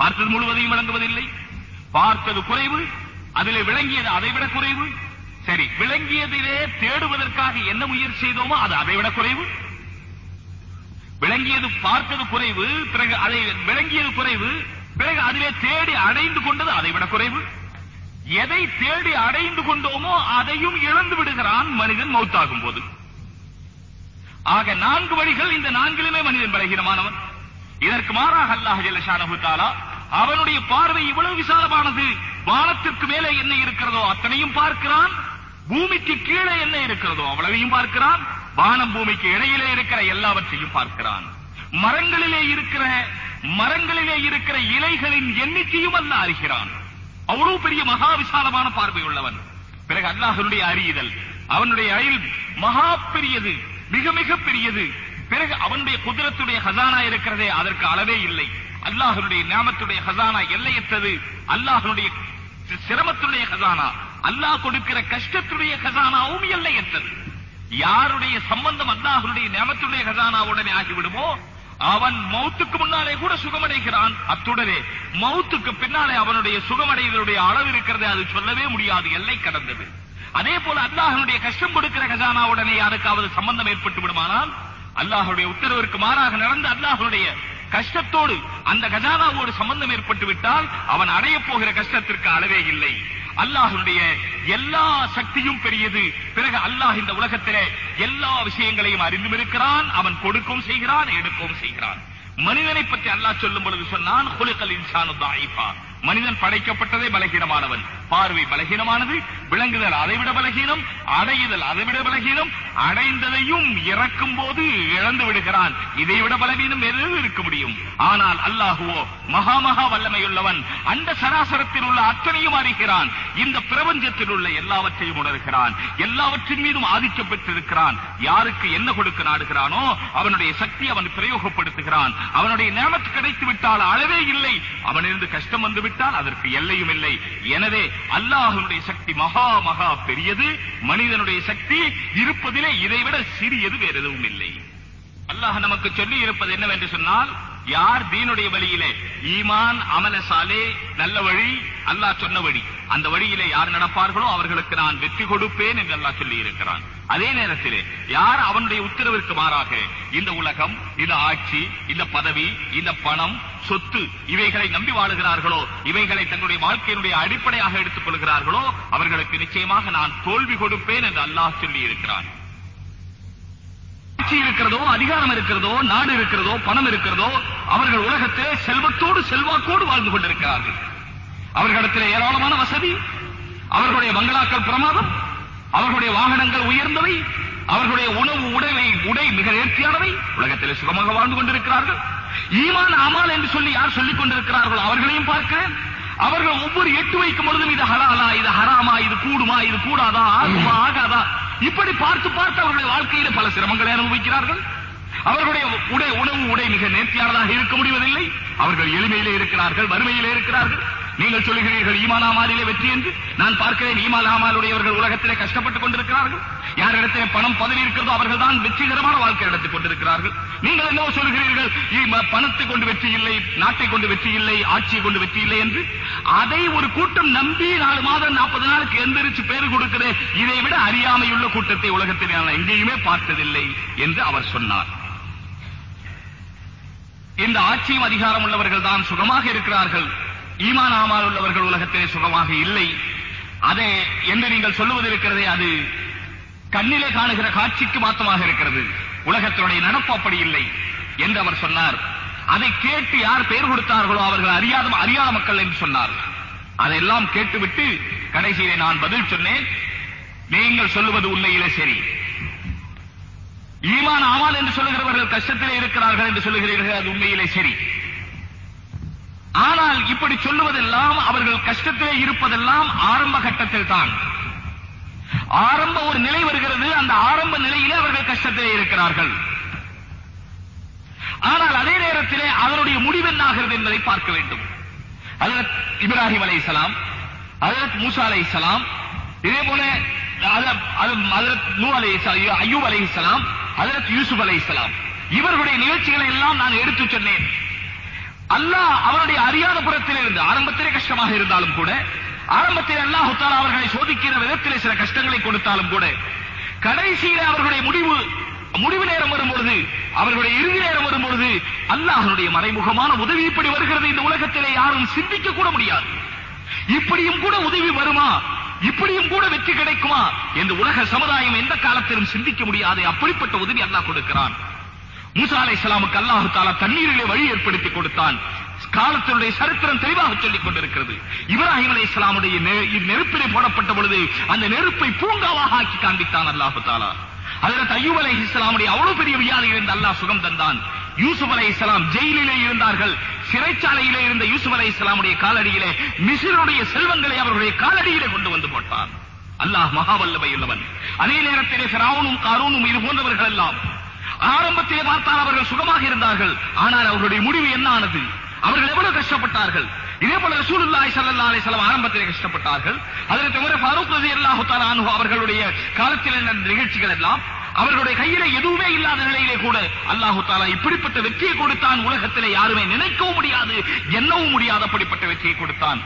பார்த்தது முழுவதையும் விளங்குவதில்லை. பார்த்தது குறைவு அதிலே விளங்கியது அதை விட குறைவு. சரி விளங்கியதிலே தேடுவதற்காக என்ன முயற்சி செய்தோமோ அது அதை விட குறைவு. விளங்கியது பார்த்தது குறைவு பிறகு அதை விளங்கியது குறைவு பிறகு அதிலே தேடி அடைந்து கொண்டது அதை விட குறைவு. எதை தேடி அடைந்து கொண்டோமோ அதையும் இழந்து விடுகிறான் மனிதன் மௌத்தாகும் போது. ஆக நான்கு வழிகள் இந்த நான்கிலுமே மனிதன் பலகீனமானவன். இதற்கு மாறாக அல்லாஹ் ஜல்லஷானஹு தஆலா அவனுடைய பார்வை இவ்வளவு விசாலமானது வானத்திற்கு மேலே என்ன இருக்கிறதோ அத்தனையும் பார்க்கிறான் பூமிக்கு கீழே என்ன இருக்கிறதோ அவ்வளவையும் பார்க்கிறான் வானம் பூமிக்கு இடையிலே இருக்கிற எல்லாவற்றையும் பார்க்கிறான். மரங்களிலே இருக்கிற மரங்களிலே இருக்கிற இலைகளின் எண்ணிக்கையும் அல்ல அறிகிறான். அவ்வளவு பெரிய மகா விசாலமான பார்வை உள்ளவன். பிறகு அல்லாஹனுடைய அறியுதல் அவனுடைய அயில் மகா பெரியது மிக மிக பெரியது. பிறகு அவனுடைய குதிரத்துடைய ஹசானா இருக்கிறதே அதற்கு அளவே இல்லை. அல்லாஹனுடைய நாமத்துடைய ஹசானா எல்லையற்றது. அல்லாஹனுடைய சிரமத்துடைய ஹசானா அல்லாஹ் கொடுக்கிற கஷ்டத்துடைய ஹசானாவும் எல்லையற்றது. யாருடைய சம்பந்தம் அல்லாஹருடைய நியமத்துடைய கசானாவுடனே ஆகிவிடுமோ? அவன் மௌத்துக்கு முன்னாலே கூட சுகமடைகிறான். அத்துடனே மௌத்துக்கு பின்னாலே அவனுடைய சுகமடைவதனுடைய அளவு இருக்கிறது அது சொல்லவே முடியாது. எல்லை கடந்தது. அதே போல அல்லாஹனுடைய கஷ்டம் கொடுக்கிற கஜானாவுடனே யாருக்காவது சம்பந்தம் ஏற்பட்டு விடுமானால் அல்லாஹுடைய உத்தரவிற்கு மாறாக நடந்து அல்லாஹனுடைய கஷ்டத்தோடு அந்த கஜானாவோடு சம்பந்தம் ஏற்பட்டு விட்டால் அவன் அடைய போகிற கஷ்டத்திற்கு அளவே இல்லை. அல்லாஹுடைய எல்லா சக்தியும் பெரியது. பிறகு அல்லாஹ் இந்த உலகத்திலே எல்லா விஷயங்களையும் அறிந்தும் இருக்கிறான். அவன் கொடுக்கவும் செய்கிறான் எடுக்கவும் செய்கிறான். மனிதனை பற்றி அல்லாஹ் சொல்லும் பொழுது சொன்னான் குலுக்கல் இன்சானு தாய்பான் மனிதன் படைக்கப்பட்டதே பலகீனமானவன். பார்வை பலகீனமானது விளங்குதல் அதைவிட பலகீனம் அடையுதல் அதைவிட பலகீனம் அடைந்ததையும் இறக்கும் போது இழந்து விடுகிறான். இதைவிட பலவீனம் எது இருக்க முடியும்? ஆனால் அல்லாஹுவோ மகா மகா வல்லமையுள்ளவன் அந்த சராசரத்தில் உள்ள அத்தனையும் அறிகிறான். இந்த பிரபஞ்சத்தில் உள்ள எல்லாவற்றையும் உணர்கிறான். எல்லாவற்றின் மீதும் ஆதிக்கம் பெற்றிருக்கிறான். யாருக்கு என்ன கொடுக்க நாடுகிறானோ அவனுடைய சக்தி அவன் பிரயோகப்படுத்துகிறான். அவனுடைய நேமத்து கிடைத்து விட்டால் அளவே இல்லை. அவனிருந்து கஷ்டம் வந்து விட்டால் அதற்கு எல்லையும் இல்லை. எனவே அல்லாஹனுடைய சக்தி மகா மகா பெரியது. மனிதனுடைய சக்தி இருப்பதிலே இதைவிட சிறியது வேற எதுவும் இல்லை. அல்லாஹ் நமக்கு சொல்லி இருப்பது என்னவென்று சொன்னால் யார் தீனுடைய வழியிலே? ஈமான் அமலசாலே நல்ல வழி அல்லாஹ் சொன்ன வழி. அந்த வழியிலே யார் நடப்பார்களோ அவர்களுக்கு நான் வெற்றி கொடுப்பேன் என்று அல்லாஹ் சொல்லி இருக்கிறான் அதே நேரத்திலே யார் அவனுடைய உத்தரவிற்கு மாறாக இந்த உலகம் இந்த ஆட்சி இந்த பதவி இந்த பணம் சொத்து இவைகளை நம்பி வாழுகிறார்களோ இவைகளை தங்களுடைய வாழ்க்கையினுடைய அடிப்படையாக எடுத்துக் கொள்கிறார்களோ அவர்களுக்கு நிச்சயமாக நான் தோல்வி கொடுப்பேன் என்று அல்லாஹ் சொல்லி இருக்கிறான் ஆட்சி இருக்கிறதோ அதிகாரம் இருக்கிறதோ நாடு இருக்கிறதோ பணம் இருக்கிறதோ அவர்கள் உலகத்திலே செல்வத்தோடு செல்வாக்கோடு வாழ்ந்து கொண்டிருக்கிறார்கள். அவர்களிடத்திலே ஏராளமான வசதி அவர்களுடைய பங்களாக்கள் பிரமாதம் அவர்களுடைய வாகனங்கள் உயர்ந்தவை அவர்களுடைய உணவு உடைமை உடை மிக நேர்த்தியானவை உலகத்திலே சுகமாக வாழ்ந்து கொண்டிருக்கிறார்கள். ஈமான் அமால் என்று சொல்லி யார் சொல்லிக் கொண்டிருக்கிறார்களோ அவர்களையும் பார்க்கிறேன். அவர்கள் ஒவ்வொரு எட்டு வைக்கும் பொழுதும் இது ஹலாலா இது ஹராமா இது கூடுமா இது கூடாதா ஆகுமா ஆகாதா? இப்படி பார்த்து பார்த்து அவர்களுடைய வாழ்க்கையில பல சிரமங்களை அனுபவிக்கிறார்கள். அவர்களுடைய உடை உணவு உடை மிக நேர்த்தியானதாக இருக்க முடிவதில்லை. அவர்கள் எளிமையிலே இருக்கிறார்கள் வறுமையிலே இருக்கிறார்கள். நீங்கள் சொல்லுகிறீர்கள் ஈமான் ஆமாலிலே வெற்றி என்று? நான் பார்க்கிறேன் ஈமான் உலகத்திலே கஷ்டப்பட்டுக் கொண்டிருக்கிறார்கள். யாரிடத்திலே பணம் பதவி இருக்கிறதோ அவர்கள் தான் வெற்றிகரமான வாழ்க்கை நடத்திக் கொண்டிருக்கிறார்கள். நீங்கள் என்னவோ சொல்கிறீர்கள் பணத்தை கொண்டு வெற்றி இல்லை நாட்டை கொண்டு வெற்றி இல்லை ஆட்சியை கொண்டு வெற்றி இல்லை என்று? அதை ஒரு கூட்டம் நம்பி நாலு மாதம் நாற்பது நாளுக்கு எந்திரிச்சு பேர் கொடுக்கிறேன் இதை விட அறியாமையுள்ள கூட்டத்தை உலகத்தில் நான் எங்கேயுமே பார்த்ததில்லை என்று அவர் சொன்னார். இந்த ஆட்சியும் அதிகாரம் உள்ளவர்கள் தான் சுகமாக இருக்கிறார்கள். ஈமான் ஆமால் உள்ளவர்கள் உலகத்திலே சுகமாக இல்லை. அதே என்று நீங்கள் சொல்லுவது இருக்கிறதே அது கண்ணிலே காணுகிற காட்சிக்கு மாத்தமாக இருக்கிறது. உலகத்தினுடைய நடப்பு அப்படி இல்லை என்று அவர் சொன்னார். அதை கேட்டு யார் பெயர் கொடுத்தார்களோ அவர்கள் அறியாத அறியாத மக்கள் என்று சொன்னார். அதையெல்லாம் கேட்டுவிட்டு கடைசியிலே நான் பதில் சொன்னேன். நீங்கள் சொல்லுவது உண்மையிலே சரி. ஈமான் ஆமால் என்று சொல்லுகிறவர்கள் கஷ்டத்திலே இருக்கிறார்கள் என்று சொல்லுகிறீர்கள் அது உண்மையிலே சரி. ஆனால் இப்படி சொல்லுவதெல்லாம் அவர்கள் கஷ்டத்திலே இருப்பதெல்லாம் ஆரம்ப கட்டத்தில் தான் ஆரம்ப ஒரு நிலை வருகிறது அந்த ஆரம்ப நிலையிலே அவர்கள் கஷ்டத்திலே இருக்கிறார்கள். ஆனால் அதே நேரத்திலே அதனுடைய முடிவு என்னாகிறது என்பதை பார்க்க வேண்டும். ஹஜரத் இப்ராஹிம் அலைஹிஸ்ஸலாம் ஹஜரத் மூசா அலை இஸ்லாம் இதே போல நூ அலை ஐயூப் அலை இஸ்லாம் அலைஹிஸ்ஸலாம் யூசுப் அலை இஸ்லாம் இவர்களுடைய நிகழ்ச்சிகளை எல்லாம் நான் எடுத்து சொன்னேன். அல்லாஹ் அவருடைய அறியாத புறத்தில் இருந்து ஆரம்பத்திலே கஷ்டமாக இருந்தாலும் கூட ஆரம்பத்தில் அல்லாஹ் அவர்களை சோதிக்கிற விதத்திலே சில கஷ்டங்களை கொடுத்தாலும் கூட கடைசியில அவர்களுடைய முடிவு முடிவு நேரம் வரும்பொழுது அவர்களுடைய இறுதி நேரம் வரும்பொழுது அல்லாஹனுடைய மறைமுகமான உதவி இப்படி வருகிறது இந்த உலகத்திலே யாரும் சிந்திக்க கூட முடியாது. இப்படியும் கூட உதவி வருமா? இப்படியும் கூட வெற்றி கிடைக்குமா? என்று உலக சமுதாயம் எந்த காலத்திலும் சிந்திக்க முடியாது. அப்படிப்பட்ட உதவி அல்லாஹ் கொடுக்கிறான். மூசா அலை இஸ்லாமுக்கு அல்லாஹு தாலா தண்ணீரிலே வழி ஏற்படுத்தி கொடுத்தான். காலத்தினுடைய சரித்திரம் தெளிவாக சொல்லிக் கொண்டிருக்கிறது. இப்ராஹிம் அலை இஸ்லாமுடைய நெருப்பிலே போடப்பட்ட பொழுது அந்த நெருப்பை பூங்காவாக ஆக்கி காண்பித்தான் அல்லாஹு தாலா அதில் ஐயூப் அலை இஸ்லாமுடைய அவ்வளவு பெரிய வியாதியில் இருந்து அல்லாஹ் சுகம் தந்தான். யூசுப் அலை இஸ்லாம் ஜெயிலிலே இருந்தார்கள். சிறைச்சாலையிலே இருந்த யூசுப் அலை இஸ்லாமுடைய காலடியிலே மிசிறுடைய செல்வங்களை அவர்களுடைய காலடியிலே கொண்டு வந்து போட்டான். அல்லாஹ் மகாவல்லவை உள்ளவன் அதே நேரத்திலே சிராவனும் காரூனும் இது போன்றவர்கள் எல்லாம் ஆரம்பத்திலே பார்த்தால் அவர்கள் சுகமாக இருந்தார்கள். ஆனால் அவர்களுடைய முடிவு என்ன ஆனது அவர்கள் எவ்வளவு கஷ்டப்பட்டார்கள்? இதே போல ரசூலுல்லாஹி ஸல்லல்லாஹு அலைஹி வஸல்லம் ஆரம்பத்திலே கஷ்டப்பட்டார்கள். அதற்கு தவிர ஃபாரூக் ரலியல்லாஹு தஆலா அன்ஹு அவர்களுடைய காலத்தில் நடந்த நிகழ்ச்சிகள் எல்லாம் அவர்களுடைய கையில எதுவுமே இல்லாத நிலையிலே கூட அல்லாஹு தாலா இப்படிப்பட்ட வெற்றியை கொடுத்தான் உலகத்திலே யாருமே நினைக்கவும் முடியாது எண்ணவும் முடியாது அப்படிப்பட்ட வெற்றியை கொடுத்தான்.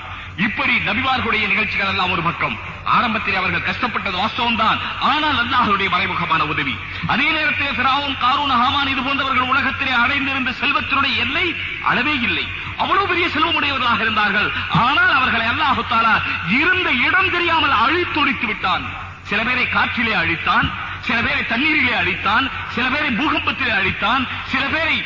இப்படி நபிவார்களுடைய நிகழ்ச்சிகள் எல்லாம் ஒரு பக்கம். ஆரம்பத்தில் அவர்கள் கஷ்டப்பட்டது வாஸ்தவம் தான் ஆனால் அல்லாஹருடைய மறைமுகமான உதவி. அதே நேரத்தில் பிராவும் காரூன் ஹாமான் இது போன்றவர்கள் உலகத்திலே அடைந்திருந்த செல்வத்தினுடைய எல்லை அளவே இல்லை. அவ்வளவு பெரிய செல்வமுடையவர்களாக இருந்தார்கள். ஆனால் அவர்களை அல்லாஹு தாலா இருந்த இடம் தெரியாமல் அழித்தொழித்து விட்டான். சில பேரை காற்றிலே அழித்தான். சில பேரை தண்ணீரிலே அழித்தான் சில பேரை பூகம்பத்திலே அழித்தான் சில பேரை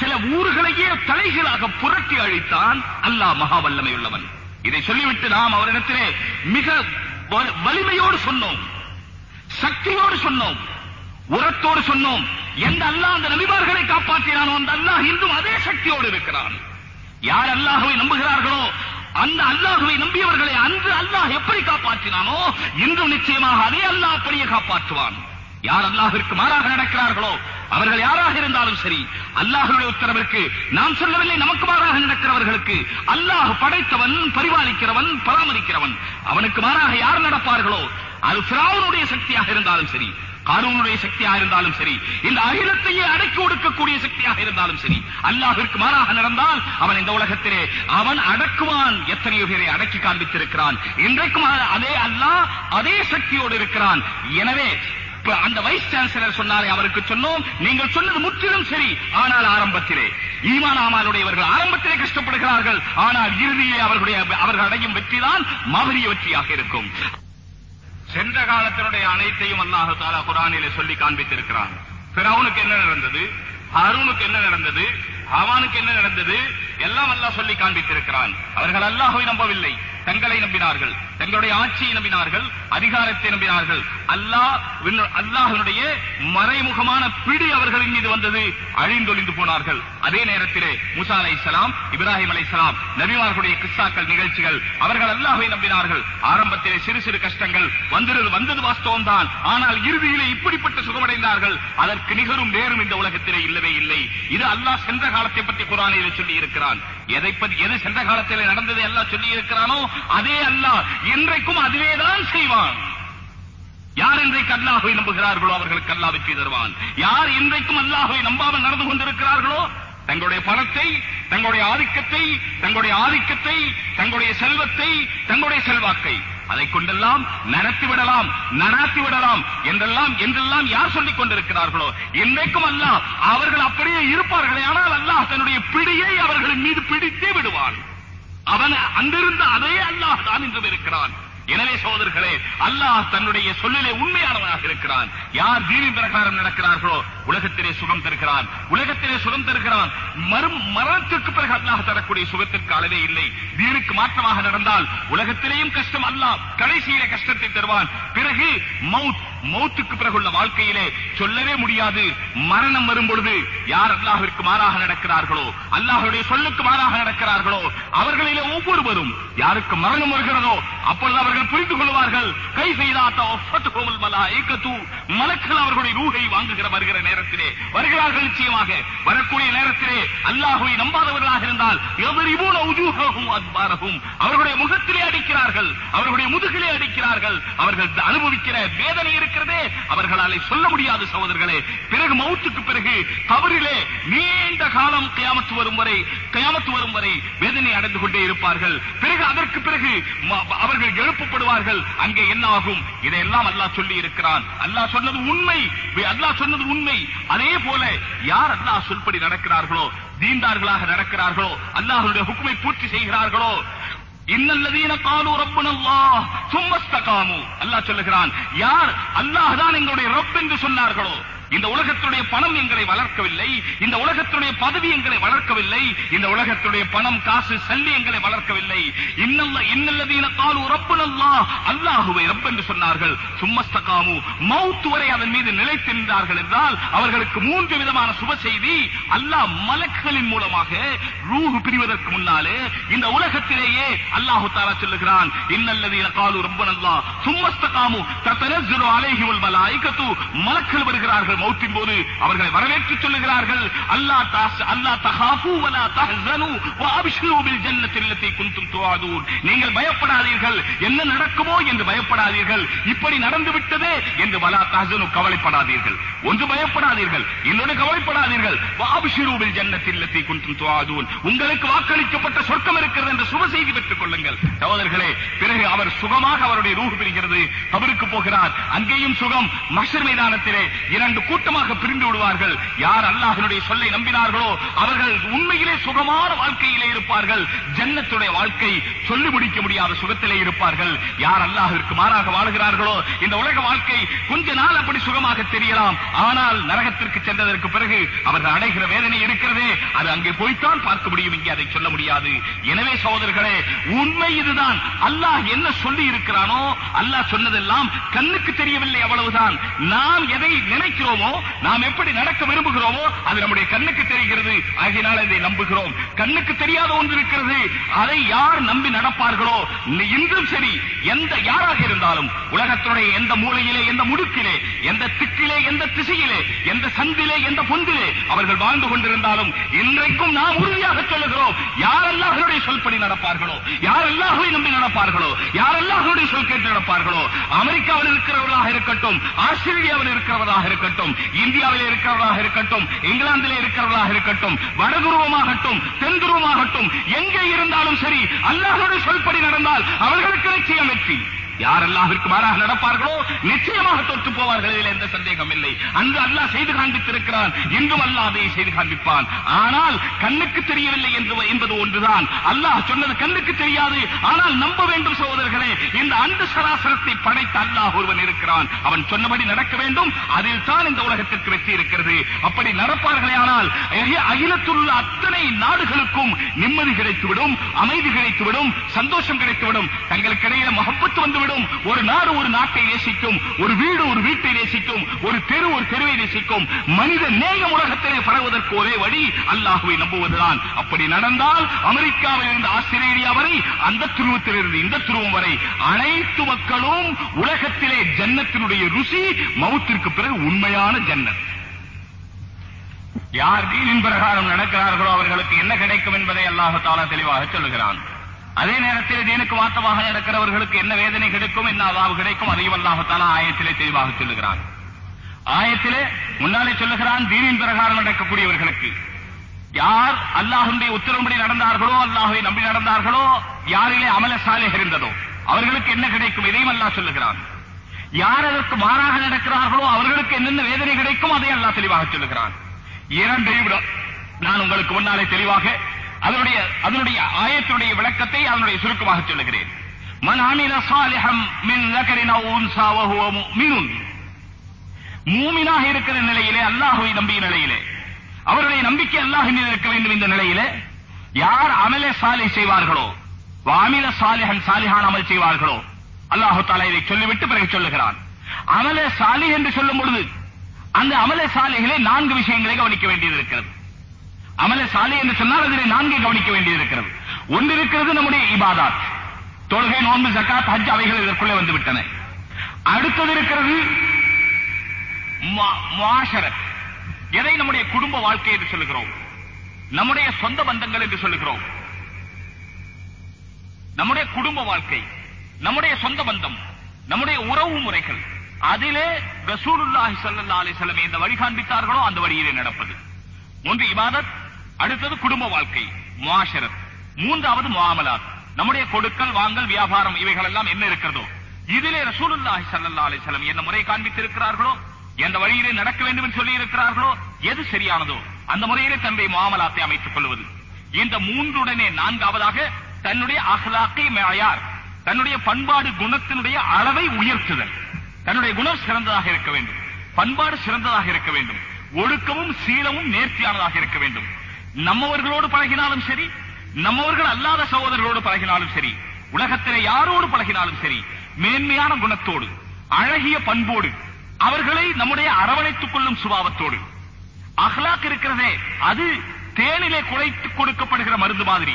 சில ஊர்களையே தலைகளாக புரட்டி அழித்தான். அல்லாஹ் மகா வல்லமை உள்ளவன் இதை சொல்லிவிட்டு நாம் அவரிடத்திலே மிக வலிமையோடு சொன்னோம். சக்தியோடு சொன்னோம். உரத்தோடு சொன்னோம். எந்த அல்லாஹ் அந்த நபிமார்களை காப்பாற்றினானோ அந்த அல்லாஹ் இன்றும் அதே சக்தியோடு இருக்கிறான். யார் அல்லாஹுவை நம்புகிறார்களோ அந்த அல்லாஹுவை நம்பியவர்களை அன்று அல்லாஹ் எப்படி காப்பாற்றினானோ இன்றும் நிச்சயமாக அதே அல்லாஹ் அப்படியே காப்பாற்றுவான். யார் அல்லாஹிற்கு மாறாக நடக்கிறார்களோ அவர்கள் யாராக இருந்தாலும் சரி அல்லாஹ்வுடைய உத்தரவிற்கு நாம் சொல்லவில்லை நமக்கு மாறாக நடக்கிறவர்களுக்கு அல்லாஹ் படைத்தவன் பரிபாலிக்கிறவன் பராமரிக்கிறவன். அவனுக்கு மாறாக யார் நடப்பார்களோ அது பிராவனுடைய சக்தியாக இருந்தாலும் சரி காரூனுடைய சக்தியாக இருந்தாலும் சரி இந்த அகிலத்தையே அடக்கி ஒடுக்கக்கூடிய சக்தியாக இருந்தாலும் சரி அல்லாஹிற்கு மாறாக நடந்தால் அவன் இந்த உலகத்திலே அவன் அடக்குவான். எத்தனையோ பேரை அடக்கி காண்பித்திருக்கிறான். இன்றைக்கும் அதே அல்லாஹ் அதே சக்தியோடு இருக்கிறான். எனவே இப்ப அந்த வைஸ் சான்சலர் சொன்னாரே அவருக்கு சொன்னோம். நீங்கள் சொன்னது முற்றிலும் சரி. ஆனால் ஆரம்பத்திலே ஈமான் ஆமாலுடையவர்கள் ஆரம்பத்திலே கஷ்டப்படுகிறார்கள். ஆனால் இறுதியிலே அவர்களுடைய அவர்கள் அடையும் வெற்றிதான் மாபெரிய வெற்றியாக இருக்கும். சென்ற காலத்தினுடைய அனைத்தையும் அல்லாஹு தாலா குரானிலே சொல்லி காண்பித்திருக்கிறான். பிறவுனுக்கு என்ன நடந்தது? அருணுக்கு என்ன நடந்தது? ஹவானுக்கு என்ன நடந்தது? எல்லாம் அல்லாஹ் சொல்லி காண்பித்திருக்கிறான். அவர்கள் அல்லாஹை நம்பவில்லை. தங்களை நம்பினார்கள். தங்களுடைய ஆட்சியை நம்பினார்கள். அதிகாரத்தை நம்பினார்கள். அல்லாஹ் அல்லாஹனுடைய மறைமுகமான பிடி அவர்களின் மீது வந்தது. அழிந்தொழிந்து போனார்கள். அதே நேரத்திலே முசா அலைஹிஸ்ஸலாம் இப்ராஹிம் அலைஹிஸ்ஸலாம் நபிமார்களுடைய கிஸ்ஸாக்கள் நிகழ்ச்சிகள் அவர்கள் அல்லாஹை நம்பினார்கள். ஆரம்பத்திலே சிறு சிறு கஷ்டங்கள் வந்தது வந்தது வாஸ்தவம் தான். ஆனால் இறுதியிலே இப்படிப்பட்ட சுகமடைந்தார்கள். அதற்கு நிகரும் நேரும் இந்த உலகத்திலே இல்லவே இல்லை. இது அல்லாஹ் சென்ற காலத்தை பற்றி குரானில் சொல்லி இருக்கிறான். எதை பற்றி எது சென்ற காலத்தில் நடந்ததை அல்லாஹ் சொல்லி இருக்கிறானோ அதே அல்லாஹ் இன்றைக்கும் அதுவேதான் செய்வான். யார் இன்றைக்கு அல்லாஹை நம்புகிறார்களோ அவர்களுக்கு அல்லாஹ் வெற்றி தருவான். யார் இன்றைக்கும் அல்லாஹை நம்பாமல் நடந்து கொண்டிருக்கிறார்களோ தங்களுடைய பணத்தை தங்களுடைய ஆதிக்கத்தை தங்களுடைய ஆதிக்கத்தை தங்களுடைய செல்வத்தை தங்களுடைய செல்வாக்கை அதை கொண்டெல்லாம் நடத்தி விடலாம் நடாத்தி விடலாம் என்றெல்லாம் என்றெல்லாம் யார் சொல்லிக் கொண்டிருக்கிறார்களோ இன்றைக்கும் அல்லாஹ் அவர்கள் அப்படியே இருப்பார்களே ஆனால் அல்லாஹ் தன்னுடைய பிடியை அவர்களின் மீது பிடித்தே விடுவான். அவன் அங்கிருந்த அதே அல்லாஹ் தான் இன்றும் இருக்கிறான். எனவே சோதர்களே அல்லாஹ் தன்னுடைய சொல்லிலே உண்மையானவனாக இருக்கிறான். யார் தீனின் பிரகாரம் நடக்கிறார்களோ உலகத்திலே சுகம் தருகிறான். உலகத்திலே சுகம் தருகிறான். மரும் மரணத்திற்கு பிறகு அல்லாஹ் தரக்கூடிய சுகத்திற்கு அளவே இல்லை. தீனுக்கு மாற்றமாக நடந்தால் உலகத்திலேயும் கஷ்டம் அல்லாஹ் கடைசியில கஷ்டத்தை தருவான். பிறகு மவுத் மௌத்துக்கு பிறகுள்ள வாழ்க்கையிலே சொல்லவே முடியாது. மரணம் வரும் பொழுது யார் அல்லாஹிற்கு மாறாக நடக்கிறார்களோ அல்லாஹ்வுடைய சொல்லுக்கு மாறாக நடக்கிறார்களோ அவர்களிலே ஒவ்வொருவரும் யாருக்கு மரணம் வருகிறதோ அப்பொழுது அவர்கள் புரிந்து கொள்வார்கள். கை செய்தாத்த ஒஃபத்துகோமல் மலக்கள் அவர்களுடைய ரூகை வாங்குகிற வருகிற நேரத்திலே. வருகிறார்கள் நிச்சயமாக. வரக்கூடிய நேரத்திலே அல்லாஹுவை நம்பாதவர்களாக இருந்தால் எவரிபூன உஜூஹகும் அத்பாரகும் அவர்களுடைய முகத்திலே அடிக்கிறார்கள். அவர்களுடைய முதுகிலே அடிக்கிறார்கள். அவர்கள் அனுபவிக்கிற வேதனை இருக்கிறதே. அவர்களாலே சொல்ல முடியாது சகோதரர்களே பிறகு மௌத்துக்கு பிறகு தவறிலே நீண்ட காலம் கயாமத்து வரும் வரை கயாமத்து வரும் வரை வேதனை அடைந்து கொண்டே இருப்பார்கள். பிறகு அதற்கு பிறகு அவர்கள் எழுப்பு கூப்பிடுவார்கள். அங்கே என்ன ஆகும் இதையெல்லாம் அல்லாஹ் சொல்லி இருக்கிறான் அல்லாஹ் சொன்னது உண்மை. அல்லாஹ் சொன்னது உண்மை. அதே போல யார் அல்லாஹ் சொல்படி நடக்கிறார்களோ தீண்டார்களாக நடக்கிறார்களோ அல்லாஹருடைய ஹுக்குமை பூர்த்தி செய்கிறார்களோ இன்னல்லதீன காலு ரப்புன சும்மஸ்தகாமு. அல்லாஹ் சொல்லுகிறான் யார் அல்லாஹ் தான் எங்களுடைய ரப் என்று சொன்னார்களோ இந்த உலகத்துடைய பணம் எங்களை வளர்க்கவில்லை. இந்த உலகத்துடைய பதவி எங்களை வளர்க்கவில்லை. இந்த உலகத்துடைய பணம் காசு சல்லி எங்களை வளர்க்கவில்லை. இன்னல்ல இன்னல்லதீன காலு ரப்புன நல்லா அல்லாஹுவை ரப் என்று சொன்னார்கள். சும்மஸ்தகாமு. மவுத் வரை அதன் மீது நிலைத்திருந்தார்கள் என்றால் அவர்களுக்கு மூன்று விதமான சுப செய்தி. அல்லாஹ் மலக்குகளின் மூலமாக ரூஹு பிரிவதற்கு முன்னாலே இந்த உலகத்திலேயே அல்லாஹு தாரா சொல்லுகிறான். இன்னல்லதீன காலு ரப்பன அல்லாஹ் சும்மஸ்தகாமு தத்தனஸ்ஸுலு அலைஹிமுல் மலாயிகத்து. மலக்குகள் வருகிறார்கள் மௌத்தின் போது அவர்களை வரவேற்று சொல்லுகிறார்கள். அல்லா தாஸ் அல்லாஹ் தஹாஃபு வலா தஹ்சனு வ அப்ஷிரு பில் ஜன்னத்தி அல்லதி குன்தும் துஆதூன். நீங்கள் பயப்படாதீர்கள். என்ன நடக்குமோ என்று பயப்படாதீர்கள். இப்படி நடந்து விட்டதே என்று வலா தஹ்சனு கவலைப்படாதீர்கள். ஒன்று பயப்படாதீர்கள் இன்னொன்று கவலைப்படாதீர்கள். வ அப்ஷிரு பில் ஜன்னத்தி அல்லதி குன்தும் துஆதூன். உங்களுக்கு வாக்களிக்கப்பட்ட சொர்க்கம் இருக்கிறது என்று சுப செய்தி பெற்றுக் கொள்ளுங்கள். சகோதரர்களே பிறகு அவர் சுகமாக அவருடைய ரூஹ் பிரிகிறது. கபருக்கு போகிறார். அங்கேயும் சுகம். மஷர் மைதானத்திலே இரண்டு கூட்டமாக பிரிந்து விடுவார்கள். யார் அல்லாஹனுடைய சொல்லை நம்பினார்களோ அவர்கள் உண்மையிலே சுகமான வாழ்க்கையிலே இருப்பார்கள். ஜன்னத்துடைய வாழ்க்கை சொல்லி முடிக்க முடியாத சுகத்திலே இருப்பார்கள். யார் அல்லாஹிற்கு மாறாக வாழ்கிறார்களோ இந்த உலக வாழ்க்கை கொஞ்ச நாள் அப்படி சுகமாக தெரியலாம். ஆனால் நரகத்திற்கு சென்றதற்கு பிறகு அவர்கள் அடைகிற வேதனை இருக்கிறதே. அது அங்கே போய்த்தான் பார்க்க முடியும். இங்கே அதை சொல்ல முடியாது. எனவே சகோதரர்களே உண்மை இதுதான். அல்லாஹ் என்ன சொல்லி இருக்கிறானோ அல்லாஹ் சொன்னதெல்லாம் கண்ணுக்கு தெரியவில்லை அவ்வளவுதான். நாம் எதை நினைக்கிறோம் நாம் எப்படி நடக்க விரும்புகிறோமோ அது நம்முடைய கண்ணுக்கு தெரிகிறது. ஆகினால் இதை நம்புகிறோம். கண்ணுக்கு தெரியாத ஒன்று இருக்கிறது. அதை யார் நம்பி நடப்பார்களோ இன்றும் சரி. எந்த யாராக இருந்தாலும் உலகத்துடைய எந்த மூலையிலே எந்த முடுக்கிலே எந்த திக்கிலே எந்த திசையிலே எந்த சந்திலே எந்த பொந்திலே அவர்கள் வாழ்ந்து கொண்டிருந்தாலும் இன்றைக்கும் நாம் உறுதியாக சொல்லுகிறோம். யாரெல்லாம் சொல்படி நடப்பார்களோ யாரெல்லாம் நம்பி நடப்பார்களோ யாரெல்லாம் சொல் கேட்டு நடப்பார்களோ அமெரிக்காவில் இருக்கிறவர்களாக இருக்கட்டும் ஆஸ்திரேலியாவில் இருக்கிறவர்களாக இருக்கட்டும் இந்தியாவில் இருக்கிறவர்களாக இருக்கட்டும் இங்கிலாந்தில் இருக்கிறவர்களாக இருக்கட்டும் வடதுருவமாகட்டும் தென் துருவமாகட்டும் எங்கே இருந்தாலும் சரி அல்லாஹ்வுடைய சொல்படி நடந்தால் அவர்களுக்கு நிச்சயம் வெற்றி. யார் அல்லாஹ்விற்கு மாறாக நடப்பார்களோ நிச்சயமாக தொற்று போவார்கள். இதில் எந்த சந்தேகம் இல்லை. அன்று அல்லாஹ் செய்து காண்பித்திருக்கிறான். இன்றும் அல்லாஹ் அதை செய்து காண்பிப்பான். ஆனால் கண்ணுக்கு தெரியவில்லை என்று என்பது ஒன்றுதான். அல்லாஹ் சொன்னது கண்ணுக்கு தெரியாது. ஆனால் நம்ப வேண்டும் சகோதரர்களே இந்த அண்டு சராசரத்தை படைத்த அல்லாஹ் ஒருவன் இருக்கிறான். அவன் சொன்னபடி நடக்க வேண்டும். அதில் தான் இந்த உலகத்திற்கு வெற்றி இருக்கிறது. அப்படி நடப்பார்களே ஆனால் அகிலத்துள்ள அத்தனை நாடுகளுக்கும் நிம்மதி கிடைத்துவிடும் அமைதி கிடைத்துவிடும் சந்தோஷம் கிடைத்துவிடும். தங்களுக்கு இடையில மகப்பத்து வந்துவிடும். ஒரு நாடு ஒரு நாட்டை நேசிக்கும். ஒரு வீடு ஒரு வீட்டை நேசிக்கும். ஒரு தெரு ஒரு தெருவை நேசிக்கும். மனித நேயம் உலகத்திலே பரவுவதற்கு ஒரே வழி அல்லாஹுவை நம்புவதுதான். அப்படி நடந்தால் அமெரிக்காவில் இருந்து ஆஸ்திரேலியா வரை அந்த துருவத்திலிருந்து இந்த துருவம் வரை அனைத்து மக்களும் உலகத்திலே ஜன்னத்தினுடைய ருசி மவுத்திற்கு பிறகு உண்மையான ஜன்னத். யார் தீனின் பிரகாரம் நடக்கிறார்களோ அவர்களுக்கு என்ன கிடைக்கும் என்பதை அல்லாஹ் தெளிவாக சொல்லுகிறான். அதே நேரத்தில் தீனுக்கு மாற்றமாக நடக்கிறவர்களுக்கு என்ன வேதனை கிடைக்கும் என்ன அதாவது கிடைக்கும் அதையும் அல்லாஹ் ஆயத்திலே தெளிவாக சொல்லுகிறான். ஆயத்திலே முன்னாலே சொல்லுகிறான் தீனின் பிரகாரம் நடக்கக்கூடியவர்களுக்கு. யார் அல்லாஹுடைய உத்தரவுபடி நடந்தார்களோ அல்லாஹை நம்பி நடந்தார்களோ யாரிலே அமல சாலை இருந்ததோ அவர்களுக்கு என்ன கிடைக்கும் இதையும் அல்லாஹ் சொல்லுகிறான். யார் அதற்கு மாறாக நடக்கிறார்களோ அவர்களுக்கு என்னென்ன வேதனை கிடைக்கும் அதை அல்லாஹ் தெளிவாக சொல்லுகிறான். இரண்டையும் நான் உங்களுக்கு முன்னாலே தெளிவாக அதனுடைய அதனுடைய ஆயத்துடைய விளக்கத்தை அதனுடைய சுருக்கமாக சொல்லுகிறேன். மன் அமில மூமினாக இருக்கிற நிலையிலே அல்லாஹுவை நம்பிய நிலையிலே அவருடைய நம்பிக்கை அல்லாஹின் இருக்க வேண்டும் இந்த நிலையிலே யார் அமல சாலை செய்வார்களோ வாமில சாலிஹன் சாலிஹான் அமல் செய்வார்களோ அல்லாஹு தாலா இதை சொல்லிவிட்டு பிறகு சொல்லுகிறான். அமல சாலி என்று சொல்லும் பொழுது அந்த அமல சாலைகளை நான்கு விஷயங்களை கவனிக்க வேண்டியது இருக்கிறது. அமல சாலை என்று சொன்னால் அதிலே நான்கு கவனிக்க வேண்டியிருக்கிறது. ஒன்று இருக்கிறது நம்முடைய இபாதாத். தொழுகை நோன்பு ஜக்காத் ஹஜ் அவைகள் இதற்குள்ளே வந்துவிட்டன. அடுத்தது இருக்கிறது முஆ- எதை நம்முடைய குடும்ப வாழ்க்கை என்று சொல்லுகிறோம்? நம்முடைய சொந்த பந்தங்கள் என்று சொல்லுகிறோம். நம்முடைய குடும்ப வாழ்க்கை நம்முடைய சொந்த பந்தம் நம்முடைய உறவு முறைகள். அதிலே ரசூலுல்லாஹி சல்லா அலைஹி வஸல்லம் எந்த வழி காண்பித்தார்களோ அந்த வழியிலே நடப்பது. ஒன்று இபாதத் அடுத்தது குடும்ப வாழ்க்கை மாஷரத். மூன்றாவது முஆமலாத் நம்முடைய கொடுக்கல் வாங்கல் வியாபாரம் இவைகள் எல்லாம் என்ன இருக்கிறதோ இதிலே ரசூலுல்லாஹி சல்லா அலைஹி என்ன முறை காண்பித்திருக்கிறார்களோ எந்த வழியிலே நடக்க வேண்டும் என்று சொல்லி இருக்கிறார்களோ எது சரியானதோ அந்த முறையிலே தன்னுடைய மாமலாத்தை அமைத்துக் கொள்வது. இந்த மூன்றுடனே நான்காவதாக தன்னுடைய அஹ்லாக்கை மேயார் தன்னுடைய பண்பாடு குணத்தினுடைய அளவை உயர்த்துதல். தன்னுடைய குணம் சிறந்ததாக இருக்க வேண்டும். பண்பாடு சிறந்ததாக இருக்க வேண்டும். ஒழுக்கமும் சீலமும் நேர்த்தியானதாக இருக்க வேண்டும். நம்மவர்களோடு பழகினாலும் சரி நம்மவர்கள் அல்லாத சகோதரர்களோடு பழகினாலும் சரி உலகத்திலே யாரோடு பழகினாலும் சரி மேன்மையான குணத்தோடு அழகிய பண்போடு அவர்களை நம்முடைய அரவணைத்துக் கொள்ளும் சுபாவத்தோடு. அஹ்லாக் இருக்கிறதே அது தேனிலே குறைத்து கொடுக்கப்படுகிற மருந்து மாதிரி.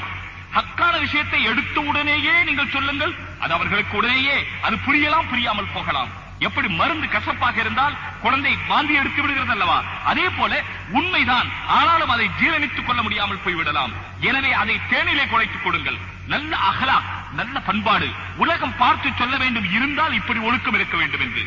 ஹக்கான விஷயத்தை எடுத்த உடனேயே நீங்கள் சொல்லுங்கள் அது அவர்களுக்கு உடனேயே அது புரியலாம் புரியாமல் போகலாம். எப்படி மருந்து கசப்பாக இருந்தால் குழந்தை வாந்தி எடுத்து விடுகிறது அல்லவா அதே போல உண்மைதான். ஆனாலும் அதை ஜீரணித்துக் கொள்ள முடியாமல் போய்விடலாம். எனவே அதை தேனிலே குறைத்துக் கொடுங்கள். நல்ல அகலா நல்ல பண்பாடு. உலகம் பார்த்து சொல்ல வேண்டும். இருந்தால் இப்படி ஒழுக்கம் இருக்க வேண்டும் என்று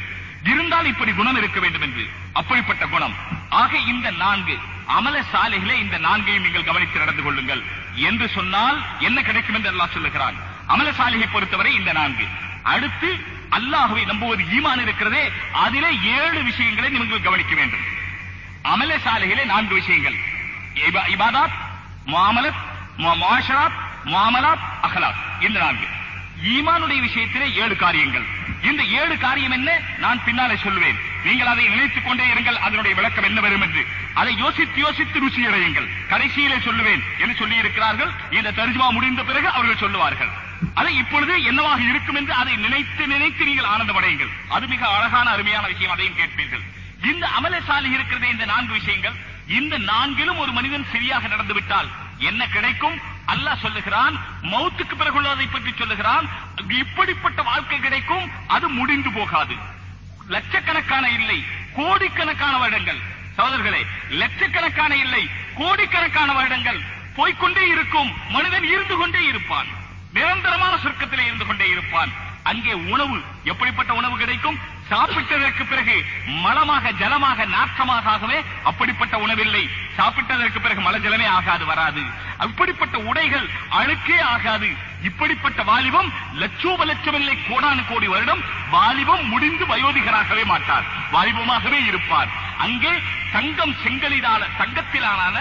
இருந்தால் இப்படி குணம் இருக்க வேண்டும் என்று அப்படிப்பட்ட குணம். ஆக இந்த நான்கு அமல சாலைகளே இந்த நான்கையும் நீங்கள் கவனித்து நடந்து கொள்ளுங்கள். என்று சொன்னால் என்ன கிடைக்கும் என்று எல்லாம் சொல்லுகிறான். அமல சாலையை பொறுத்தவரை இந்த நான்கு. அடுத்து அல்லாஹுவை நம்புவது ஈமான் இருக்கிறதே அதிலே ஏழு விஷயங்களை நீங்கள் கவனிக்க வேண்டும். அமல சாலைகளே நான்கு விஷயங்கள். இபாதாத் மாமலத் மாஷராத் மாமலாத் அகலாத் இந்த நான்கு. ஈமானுடைய விஷயத்திலே ஏழு காரியங்கள். இந்த ஏழு காரியம் என்ன? நான் பின்னாலே சொல்லுவேன். நீங்கள் அதை நினைத்துக் கொண்டே இருங்கள். அதனுடைய விளக்கம் என்ன வரும் என்று. அதை யோசித்து யோசித்து ருசி அடையுங்கள் கடைசியிலே சொல்லுவேன். என்று சொல்லி இருக்கிறார்கள் இந்த தர்ஜுமா முடிந்த பிறகு அவர்கள் சொல்லுவார்கள். அது இப்பொழுது என்னவாக இருக்கும் என்று அதை நினைத்து நினைத்து நீங்கள் ஆனந்தமடையுங்கள். அது மிக அழகான அருமையான விஷயம் அதையும் கேட்பீர்கள். இந்த அமலசாலி இருக்கிறதே இந்த நான்கு விஷயங்கள். இந்த நான்கிலும் ஒரு மனிதன் சரியாக நடந்து விட்டால் என்ன கிடைக்கும்? அல்லாஹ் சொல்லுகிறான் மௌத்துக்கு பிறகுள்ளதை பற்றி சொல்லுகிறான் இப்படிப்பட்ட வாழ்க்கை கிடைக்கும் அது முடிந்து போகாது. லட்சக்கணக்கான இல்லை கோடிக்கணக்கான வருடங்கள். சகோதரர்களே லட்சக்கணக்கான இல்லை கோடிக்கணக்கான வருடங்கள். போய்கொண்டே இருக்கும் மனிதன் இருந்து கொண்டே இருப்பான். நிரந்தரமான சுருக்கத்தில் இருந்து கொண்டே இருப்பான். அங்கே உணவு எப்படிப்பட்ட உணவு கிடைக்கும்? சாப்பிட்டதற்கு பிறகு மலமாக ஜலமாக நாற்றமாக ஆகவே அப்படிப்பட்ட உணவில்லை. சாப்பிட்டதற்கு பிறகு மல ஜலமே ஆகாது வராது. அப்படிப்பட்ட உடைகள் அழுக்கே ஆகாது. இப்படிப்பட்ட வாலிபம் லட்சோப லட்சம் இல்லை கோடானு கோடி வருடம் வாலிபம் முடிந்து வயோதிகராகவே மாட்டார். வாலிபமாகவே இருப்பார். அங்கே தங்கம் செங்கலினால தங்கத்திலான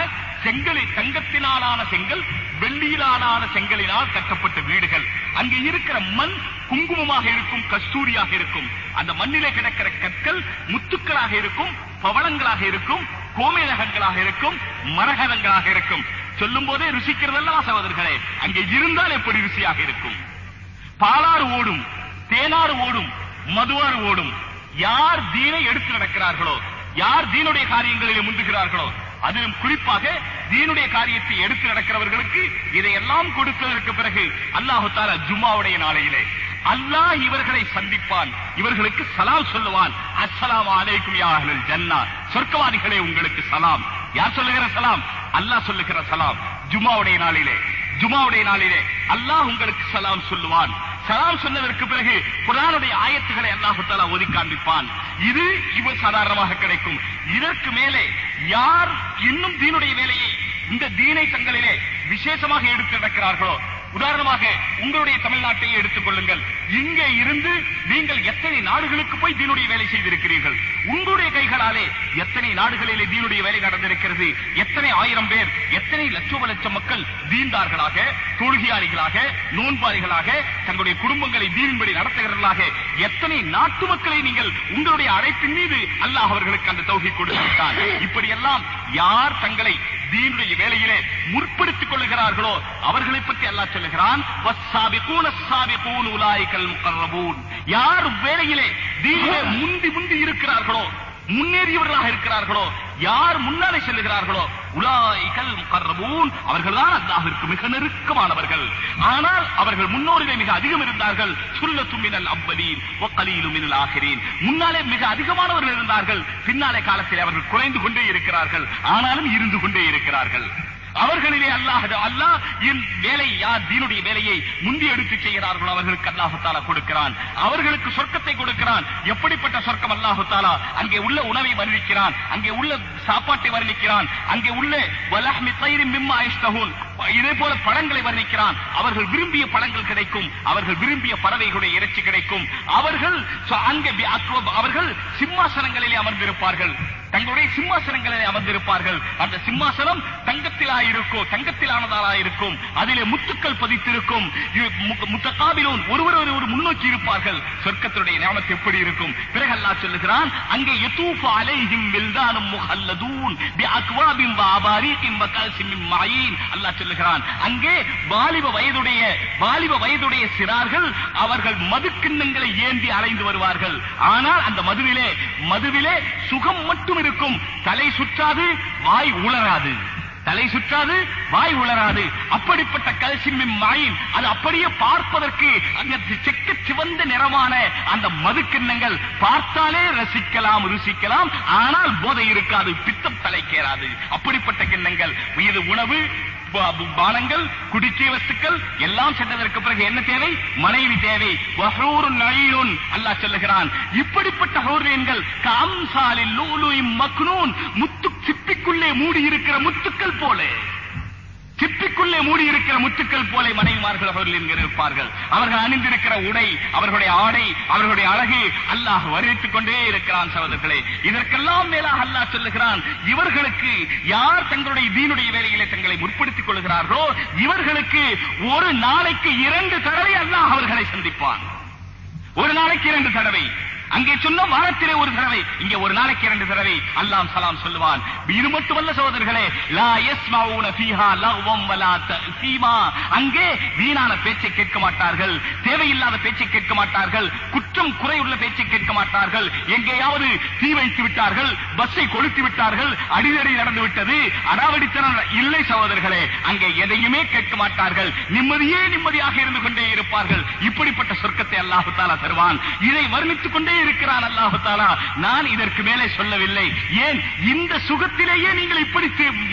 செங்கலி தங்கத்தினாலான செங்கல் வெள்ளியிலான செங்கலினால் கட்டப்பட்ட வீடுகள். அங்கே இருக்கிற மண் குங்குமமாக இருக்கும் கஸ்தூரியாக இருக்கும். அந்த மண்ணிலே கிடக்கிற கற்கள் முத்துக்களாக இருக்கும் பவளங்களாக இருக்கும் கோமேதகங்களாக இருக்கும் மரகதங்களாக இருக்கும். சொல்லும் போதே ருசிக்கிறதெல்லாம் சகோதரர்களே அங்கே இருந்தால் எப்படி ருசியாக இருக்கும்? பாலாறு ஓடும் தேனாறு ஓடும் மதுவாறு ஓடும். யார் தீனை எடுத்து நடக்கிறார்களோ யார் தீனுடைய காரியங்களிலே முந்துகிறார்களோ அதிலும் குறிப்பாக தீனுடைய காரியத்தை எடுத்து நடக்கிறவர்களுக்கு இதையெல்லாம் கொடுத்ததற்கு பிறகு அல்லாஹு தாலா ஜும்மாவுடைய நாளையிலே அல்லாஹ் இவர்களை சந்திப்பான் இவர்களுக்கு சலாம் சொல்லுவான். அஸ்ஸலாமு அலைக்கும் ஜன்னா. சொர்க்கவாதிகளே உங்களுக்கு சலாம். யார் சொல்லுகிற சலாம்? அல்லாஹ் சொல்லுகிற சலாம். ஜுமாவுடைய நாளிலே. ஜுமாவுடைய நாளிலே அல்லாஹ் உங்களுக்கு சலாம் சொல்லுவான். சலாம் சொன்னதற்கு பிறகு குரானுடைய ஆயத்துகளை அல்லாஹு தாலா ஒதுக்கி காண்பிப்பான். இது இவர் சாதாரணமாக கிடைக்கும். இதற்கு மேலே யார் இன்னும் தீனுடைய வேலையை இந்த தீனை தங்களிலே விசேஷமாக எடுத்து நடக்கிறார்களோ உதாரணமாக உங்களுடைய தமிழ்நாட்டையே எடுத்துக் கொள்ளுங்கள். இங்கே இருந்து நீங்கள் எத்தனை நாடுகளுக்கு போய் தீனுடைய வேலை செய்திருக்கிறீர்கள்? உங்களுடைய கைகளாலே எத்தனை நாடுகளிலே தீனுடைய வேலை நடந்திருக்கிறது? எத்தனை ஆயிரம் பேர் எத்தனை லட்சோப லட்சம் மக்கள் தீண்டார்களாக தொழுகையாளிகளாக நோன்பாளிகளாக தங்களுடைய குடும்பங்களை தீனின்படி நடத்துகிறவர்களாக எத்தனை நாட்டு மக்களை நீங்கள் உங்களுடைய அழைப்பின் மீது அல்லாஹ் அவர்களுக்கு அந்த தொகை கொடுத்துவிட்டார் இப்படியெல்லாம் யார் தங்களை தீனுடைய வேலையிலே முற்படுத்திக் கொள்ளுகிறார்களோ அவர்களை பற்றி அல்லாஹ் சொல்லுகிறான் யார் வேலையிலே தீனிலே முந்தி முந்தி இருக்கிறார்களோ முன்னேறியவர்களாக இருக்கிறார்களோ யார் முன்னாலே செல்லுகிறார்களோ உலாய்கள் முகர்ரபூன். அவர்கள்தான் அல்லாஹிற்கு மிக நெருக்கமானவர்கள். ஆனால் அவர்கள் முன்னோரிலே மிக அதிகம் இருந்தார்கள். சுல்ல மினல் அவ்வலீன் ஒக்கலீலு மினல் ஆகிறேன் முன்னாலே மிக அதிகமானவர்கள் இருந்தார்கள். பின்னாலே காலத்தில் அவர்கள் குறைந்து கொண்டே இருக்கிறார்கள். ஆனாலும் இருந்து கொண்டே இருக்கிறார்கள். அவர்களிலே அல்லாஹ் அல்லாஹ் என் வேலை யார்? தீனுடைய வேலையை முந்தி எடுத்து செய்கிறார்களோ அவர்களுக்கு அல்லாஹத்தாலா கொடுக்கிறான். அவர்களுக்கு சொர்க்கத்தை கொடுக்கிறான். எப்படிப்பட்ட சொர்க்கம்? அல்லாஹத்தாலா அங்கே உள்ள உணவை வர்ணிக்கிறான் அங்கே உள்ள சாப்பாட்டை வர்ணிக்கிறான் அங்கே உள்ள இதே போல பழங்களை வர்ணிக்கிறான் அவர்கள் விரும்பிய பழங்கள் கிடைக்கும். அவர்கள் விரும்பிய பறவைகளுடைய இறைச்சி கிடைக்கும். அவர்கள் அங்கே அவர்கள் சிம்மாசனங்களிலே அமர்ந்திருப்பார்கள். தங்களுடைய சிம்மாசனங்களிலே அமர்ந்திருப்பார்கள். அந்த சிம்மாசனம் தங்கத்திலாயிருக்கும் இருக்கும் அதிலே முத்துக்கள் பதித்திருக்கும். இ- மு- முத்தகாபிலோன் ஒருவர் ஒரு முன்னோக்கி இருப்பார்கள். சொர்க்கத்தினுடைய ஞாபகத்தை எப்படி இருக்கும்? பிறகு அல்லா சொல்லுகிறான் அங்கே யதூஃபு அலைஹிம் வில்தானும் முஹல்லதூன் பி அக்வாபின் வ அபாரீகின் வ அல்லாஹ் சொல்லுகிறான் அங்கே வாலிப வயதுடைய வாலிப வயதுடைய சிறார்கள் அவர்கள் மது கிண்ணங்களை ஏந்தி அலைந்து வருவார்கள். ஆனால் அந்த மதுவிலே மதுவிலே சுகம் மட்டும் இருக்கும். தலை சுற்றாது வாய் உளராது தலை சுற்றாது வாய் உளராது அப்படிப்பட்ட கல்சிமின் மாயின் அது அப்படியே பார்ப்பதற்கு அங்க செக்கு சிவந்த நிறமான அந்த மதுக்கிண்ணங்கள் பார்த்தாலே ரசிக்கலாம் ருசிக்கலாம். ஆனால் போதை இருக்காது பித்தம் தலைக்கேறாது. அப்படிப்பட்ட கிண்ணங்கள் இது உணவு பானங்கள் குடிச்சை வஸ்துக்கள் எல்லாம் சென்றதற்கு பிறகு என்ன தேவை? மனைவி தேவை. அல்லாஹ் சொல்லுகிறான். இப்படிப்பட்ட ஹௌரியன்கள் காம்சாலில் லூலு மக்னூன் முத்து சிப்பிக்குள்ளே மூடி இருக்கிற முத்துக்கள் போல. உள்ளே மூடி இருக்கிற முத்துக்கள் போல மனைவிமார்கள் அவர்கள் இங்கு இருப்பார்கள். அவர்கள் அணிந்திருக்கிற உடை அவர்களுடைய ஆடை அவர்களுடைய அழகு அல்லாஹ் வருவித்துக் கொண்டே இருக்கிறான் சகோதரர்களே. இதற்கெல்லாம் மேலாக அல்லாஹ் சொல்லுகிறான் இவர்களுக்கு யார் தங்களுடைய தீனுடைய வேலையிலே தங்களை முற்படுத்திக் கொள்கிறார்களோ இவர்களுக்கு ஒரு நாளைக்கு இரண்டு தடவை அல்லாஹ் அவர்களை சந்திப்பான். ஒரு நாளைக்கு இரண்டு தடவை. அங்கே சொன்ன வாரத்திலே ஒரு தடவை இங்கே ஒரு நாளைக்கு இரண்டு தடவை அல்லாம் சலாம் சொல்லுவான். இது மட்டுமல்ல சகோதரர்களே லா யஸ்மஊன ஃபீஹா லஹ்வம் வலா அங்கே வீணான பேச்சை கேட்க மாட்டார்கள் தேவையில்லாத பேச்சை கேட்க மாட்டார்கள் குற்றம் குறையுள்ள பேச்சை கேட்க மாட்டார்கள் எங்கேயாவது தீ வைத்து விட்டார்கள் பஸ்ஸை கொளுத்தி விட்டார்கள் அடிதடி நடந்து விட்டது அடாவடித்தனம் இல்லை சகோதரர்களே அங்கே எதையுமே கேட்க மாட்டார்கள் நிம்மதியே நிம்மதியாக இருந்து கொண்டே இருப்பார்கள். இப்படிப்பட்ட சொர்க்கத்தை அல்லாஹு தாலா தருவான். இதை வர்ணித்துக் கொண்டே இருக்கிறான் அல்லாஹு தாலா நான் இதற்கு மேலே சொல்லவில்லை. ஏன்? இந்த சுகத்திலேயே நீங்கள் இப்படி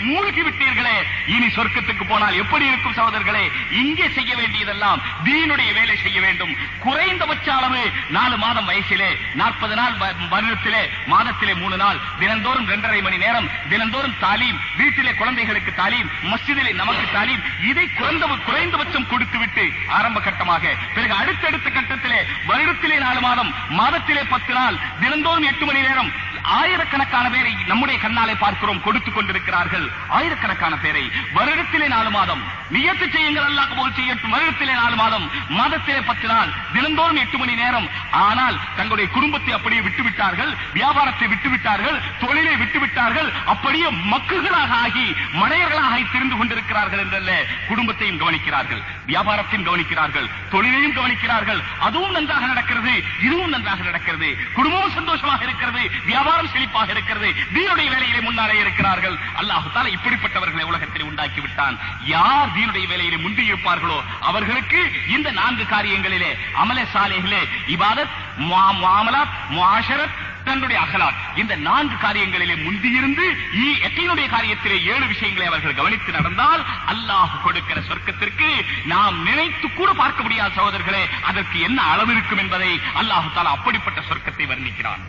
மூழ்கி விட்டீர்களே இனி சொர்க்கத்துக்கு போனால் எப்படி இருக்கும் சகோதரர்களே? இங்கே செய்ய வேண்டியதெல்லாம் தீனுடைய வேலை செய்ய வேண்டும். குறைந்தபட்ச அளவு நாலு மாதம் வயசிலே நாற்பது நாள் வருடத்திலே மாதத்திலே மூணு நாள் தினந்தோறும் இரண்டரை மணி நேரம் தினந்தோறும் தாலீம் வீட்டிலே குழந்தைகளுக்கு தாலீம் மஸ்ஜிதிலே நமக்கு தாலீம் இதை குறைந்த குறைந்தபட்சம் கொடுத்து விட்டு ஆரம்ப கட்டமாக பிறகு அடுத்தடுத்த கட்டத்திலே வருடத்திலே நாலு மாதம் மாதத்தில் பத்து நாள் தினந்தோறும் எட்டு மணி நேரம் ஆயிரக்கணக்கான பேரை நம்முடைய கண்ணாலே பார்க்கிறோம் கொடுத்துக் கொண்டிருக்கிறார்கள். ஆயிரக்கணக்கான பேரை வருடத்திலே நாலு மாதம். நியத்து செய்யுங்கள் அல்லாஹ் கபூல் செய்யட்டும். வருடத்திலே நாலு மாதம். மாதத்திலே பத்து நாள். தினந்தோறும் எட்டு மணி நேரம். ஆனால் தங்களுடைய குடும்பத்தை அப்படியே விட்டுவிட்டார்கள் வியாபாரத்தை விட்டு விட்டார்கள் தொழிலை விட்டு விட்டார்கள் அப்படியே மக்குகளாக ஆகி மடையர்களாக ஆகி திரிந்து கொண்டிருக்கிறார்கள் என்றல்ல குடும்பத்தையும் கவனிக்கிறார்கள் வியாபாரத்தையும் கவனிக்கிறார்கள் தொழிலையும் கவனிக்கிறார்கள். அதுவும் நன்றாக நடக்கிறது இதுவும் நன்றாக நடக்கிறது. குடும்பமும் சந்தோஷமாக இருக்கிறது வியாபாரம் எல்லாரும் செழிப்பாக இருக்கிறது. தீனுடைய வேலையிலே முன்னாலே இருக்கிறார்கள். அல்லாஹால இப்படிப்பட்டவர்களை உலகத்தில் உண்டாக்கி விட்டான் யார் தீனுடைய வேலையிலே முந்தி இருப்பார்களோ அவர்களுக்கு இந்த நான்கு காரியங்களிலே அமல சாலைகளே இபாதத் மாமலாத் முஆமலாத் தன்னுடைய அகலாத் இந்த நான்கு காரியங்களிலே முந்தியிருந்து இ- காரியத்திலே ஏழு விஷயங்களை அவர்கள் கவனித்து நடந்தால் அல்லாஹ் கொடுக்கிற சொர்க்கத்திற்கு நாம் நினைத்து கூட பார்க்க முடியாத சகோதரர்களே அதற்கு என்ன அளவு இருக்கும் என்பதை அல்லாஹு தாலா அப்படிப்பட்ட சொர்க்கத்தை வர்ணிக்கிறான்.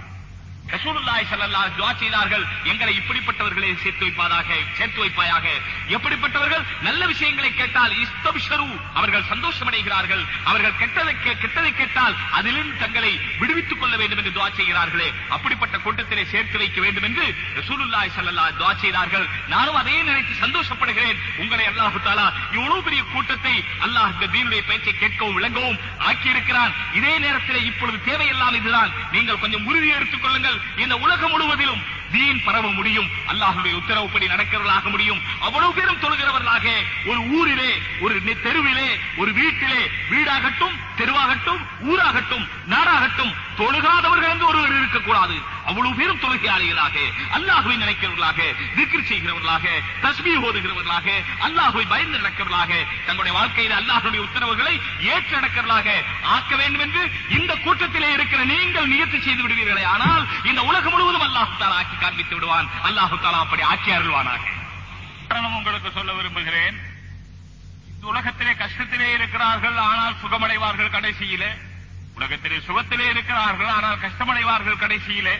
ரசூலுல்லாய் ஸல்லல்லாஹு துஆ செய்தார்கள். எங்களை இப்படிப்பட்டவர்களை சேர்த்து வைப்பதாக சேர்த்து வைப்பாயாக. எப்படிப்பட்டவர்கள்? நல்ல விஷயங்களை கேட்டால் இஸ்தபிஷரு அவர்கள் சந்தோஷமடைகிறார்கள். அவர்கள் கெட்டதை கே- கெட்டதை கேட்டால் அதிலிருந்து தங்களை விடுவித்துக் கொள்ள வேண்டும் என்று துஆ செய்கிறார்களே. அப்படிப்பட்ட கூட்டத்திலே சேர்த்து வைக்க வேண்டும் என்று ரசூலுல்லாய் ஸல்லல்லாஹு துஆ செய்தார்கள். நானும் அதே நினைத்து சந்தோஷப்படுகிறேன். உங்களை அல்லாஹ் தாலா இவ்வளவு பெரிய கூட்டத்தை அல்லாஹ் இந்த தீனுடைய பேச்சை கேட்கவும் விளங்கவும் ஆக்கியிருக்கிறான். இதே நேரத்தில் இப்பொழுது தேவையெல்லாம் இதுதான். நீங்கள் கொஞ்சம் உறுதி எடுத்துக் கொள்ளுங்கள். இந்த உலகம் முழுவதிலும் தீன் பரவ முடியும். அல்லாஹுடைய உத்தரவுப்படி நடக்கிறவர்களாக முடியும். அவ்வளவு பேரும் தொழுகிறவர்களாக ஒரு ஊரிலே ஒரு தெருவிலே ஒரு வீட்டிலே வீடாகட்டும் தெருவாகட்டும் ஊராகட்டும் நாடாகட்டும் தொழுகாதவர்கள் என்று ஒருவர் இருக்கக்கூடாது. அவ்வளவு பேரும் தொழுகையாளிகளாக அல்லாஹுவை நினைக்கிறவர்களாக திக்ர் செய்கிறவர்களாக தஸ்மி ஓதுகிறவர்களாக அல்லாஹுவை பயந்து நடக்கிறவர்களாக தங்களுடைய வாழ்க்கையில் அல்லாஹுடைய உத்தரவுகளை ஏற்று நடக்கிறவர்களாக ஆக்க வேண்டும் என்று இந்த கூட்டத்திலே இருக்கிற நீங்கள் நியத்து செய்து விடுவீர்களே. ஆனால் இந்த உலகம் முழுவதும் அல்லாஹு தாலா ஆக்கி காண்பித்து விடுவான். அல்லாஹு தாலா அப்படி ஆட்சி அருள்வானாக. உங்களுக்கு சொல்ல விரும்புகிறேன். இந்த உலகத்திலே கஷ்டத்திலே இருக்கிறார்கள் ஆனால் சுகமடைவார்கள் கடைசியிலே. உலகத்திலே சுகத்திலே இருக்கிறார்கள் ஆனால் கஷ்டமடைவார்கள் கடைசியிலே.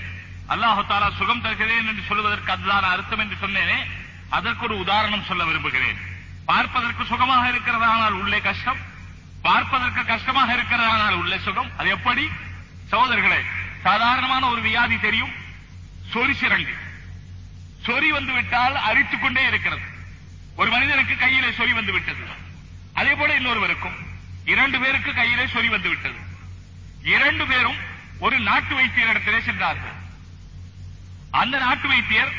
அல்லாஹு தாலா சுகம் தருகிறேன் என்று சொல்வதற்கு அதுதான் அர்த்தம் என்று சொன்னேனே. அதற்கு ஒரு உதாரணம் சொல்ல விரும்புகிறேன். பார்ப்பதற்கு சுகமாக இருக்கிறது ஆனால் உள்ளே கஷ்டம். பார்ப்பதற்கு கஷ்டமாக இருக்கிறது ஆனால் உள்ளே சுகம். அது எப்படி? சகோதரர்களே சாதாரணமான ஒரு வியாதி தெரியும். சொறி சிறங்கு. சொறி வந்து விட்டால் அரித்துக் கொண்டே இருக்கிறது. ஒரு மனிதனுக்கு கையிலே சொறி வந்து விட்டது அதே போல இன்னொருவருக்கும். இரண்டு பேருக்கு கையிலே சொறி வந்து விட்டது இரண்டு பேரும் ஒரு நாட்டு வைத்தியர் இடத்திலே சென்றார்கள். அந்த நாட்டு வைத்தியர்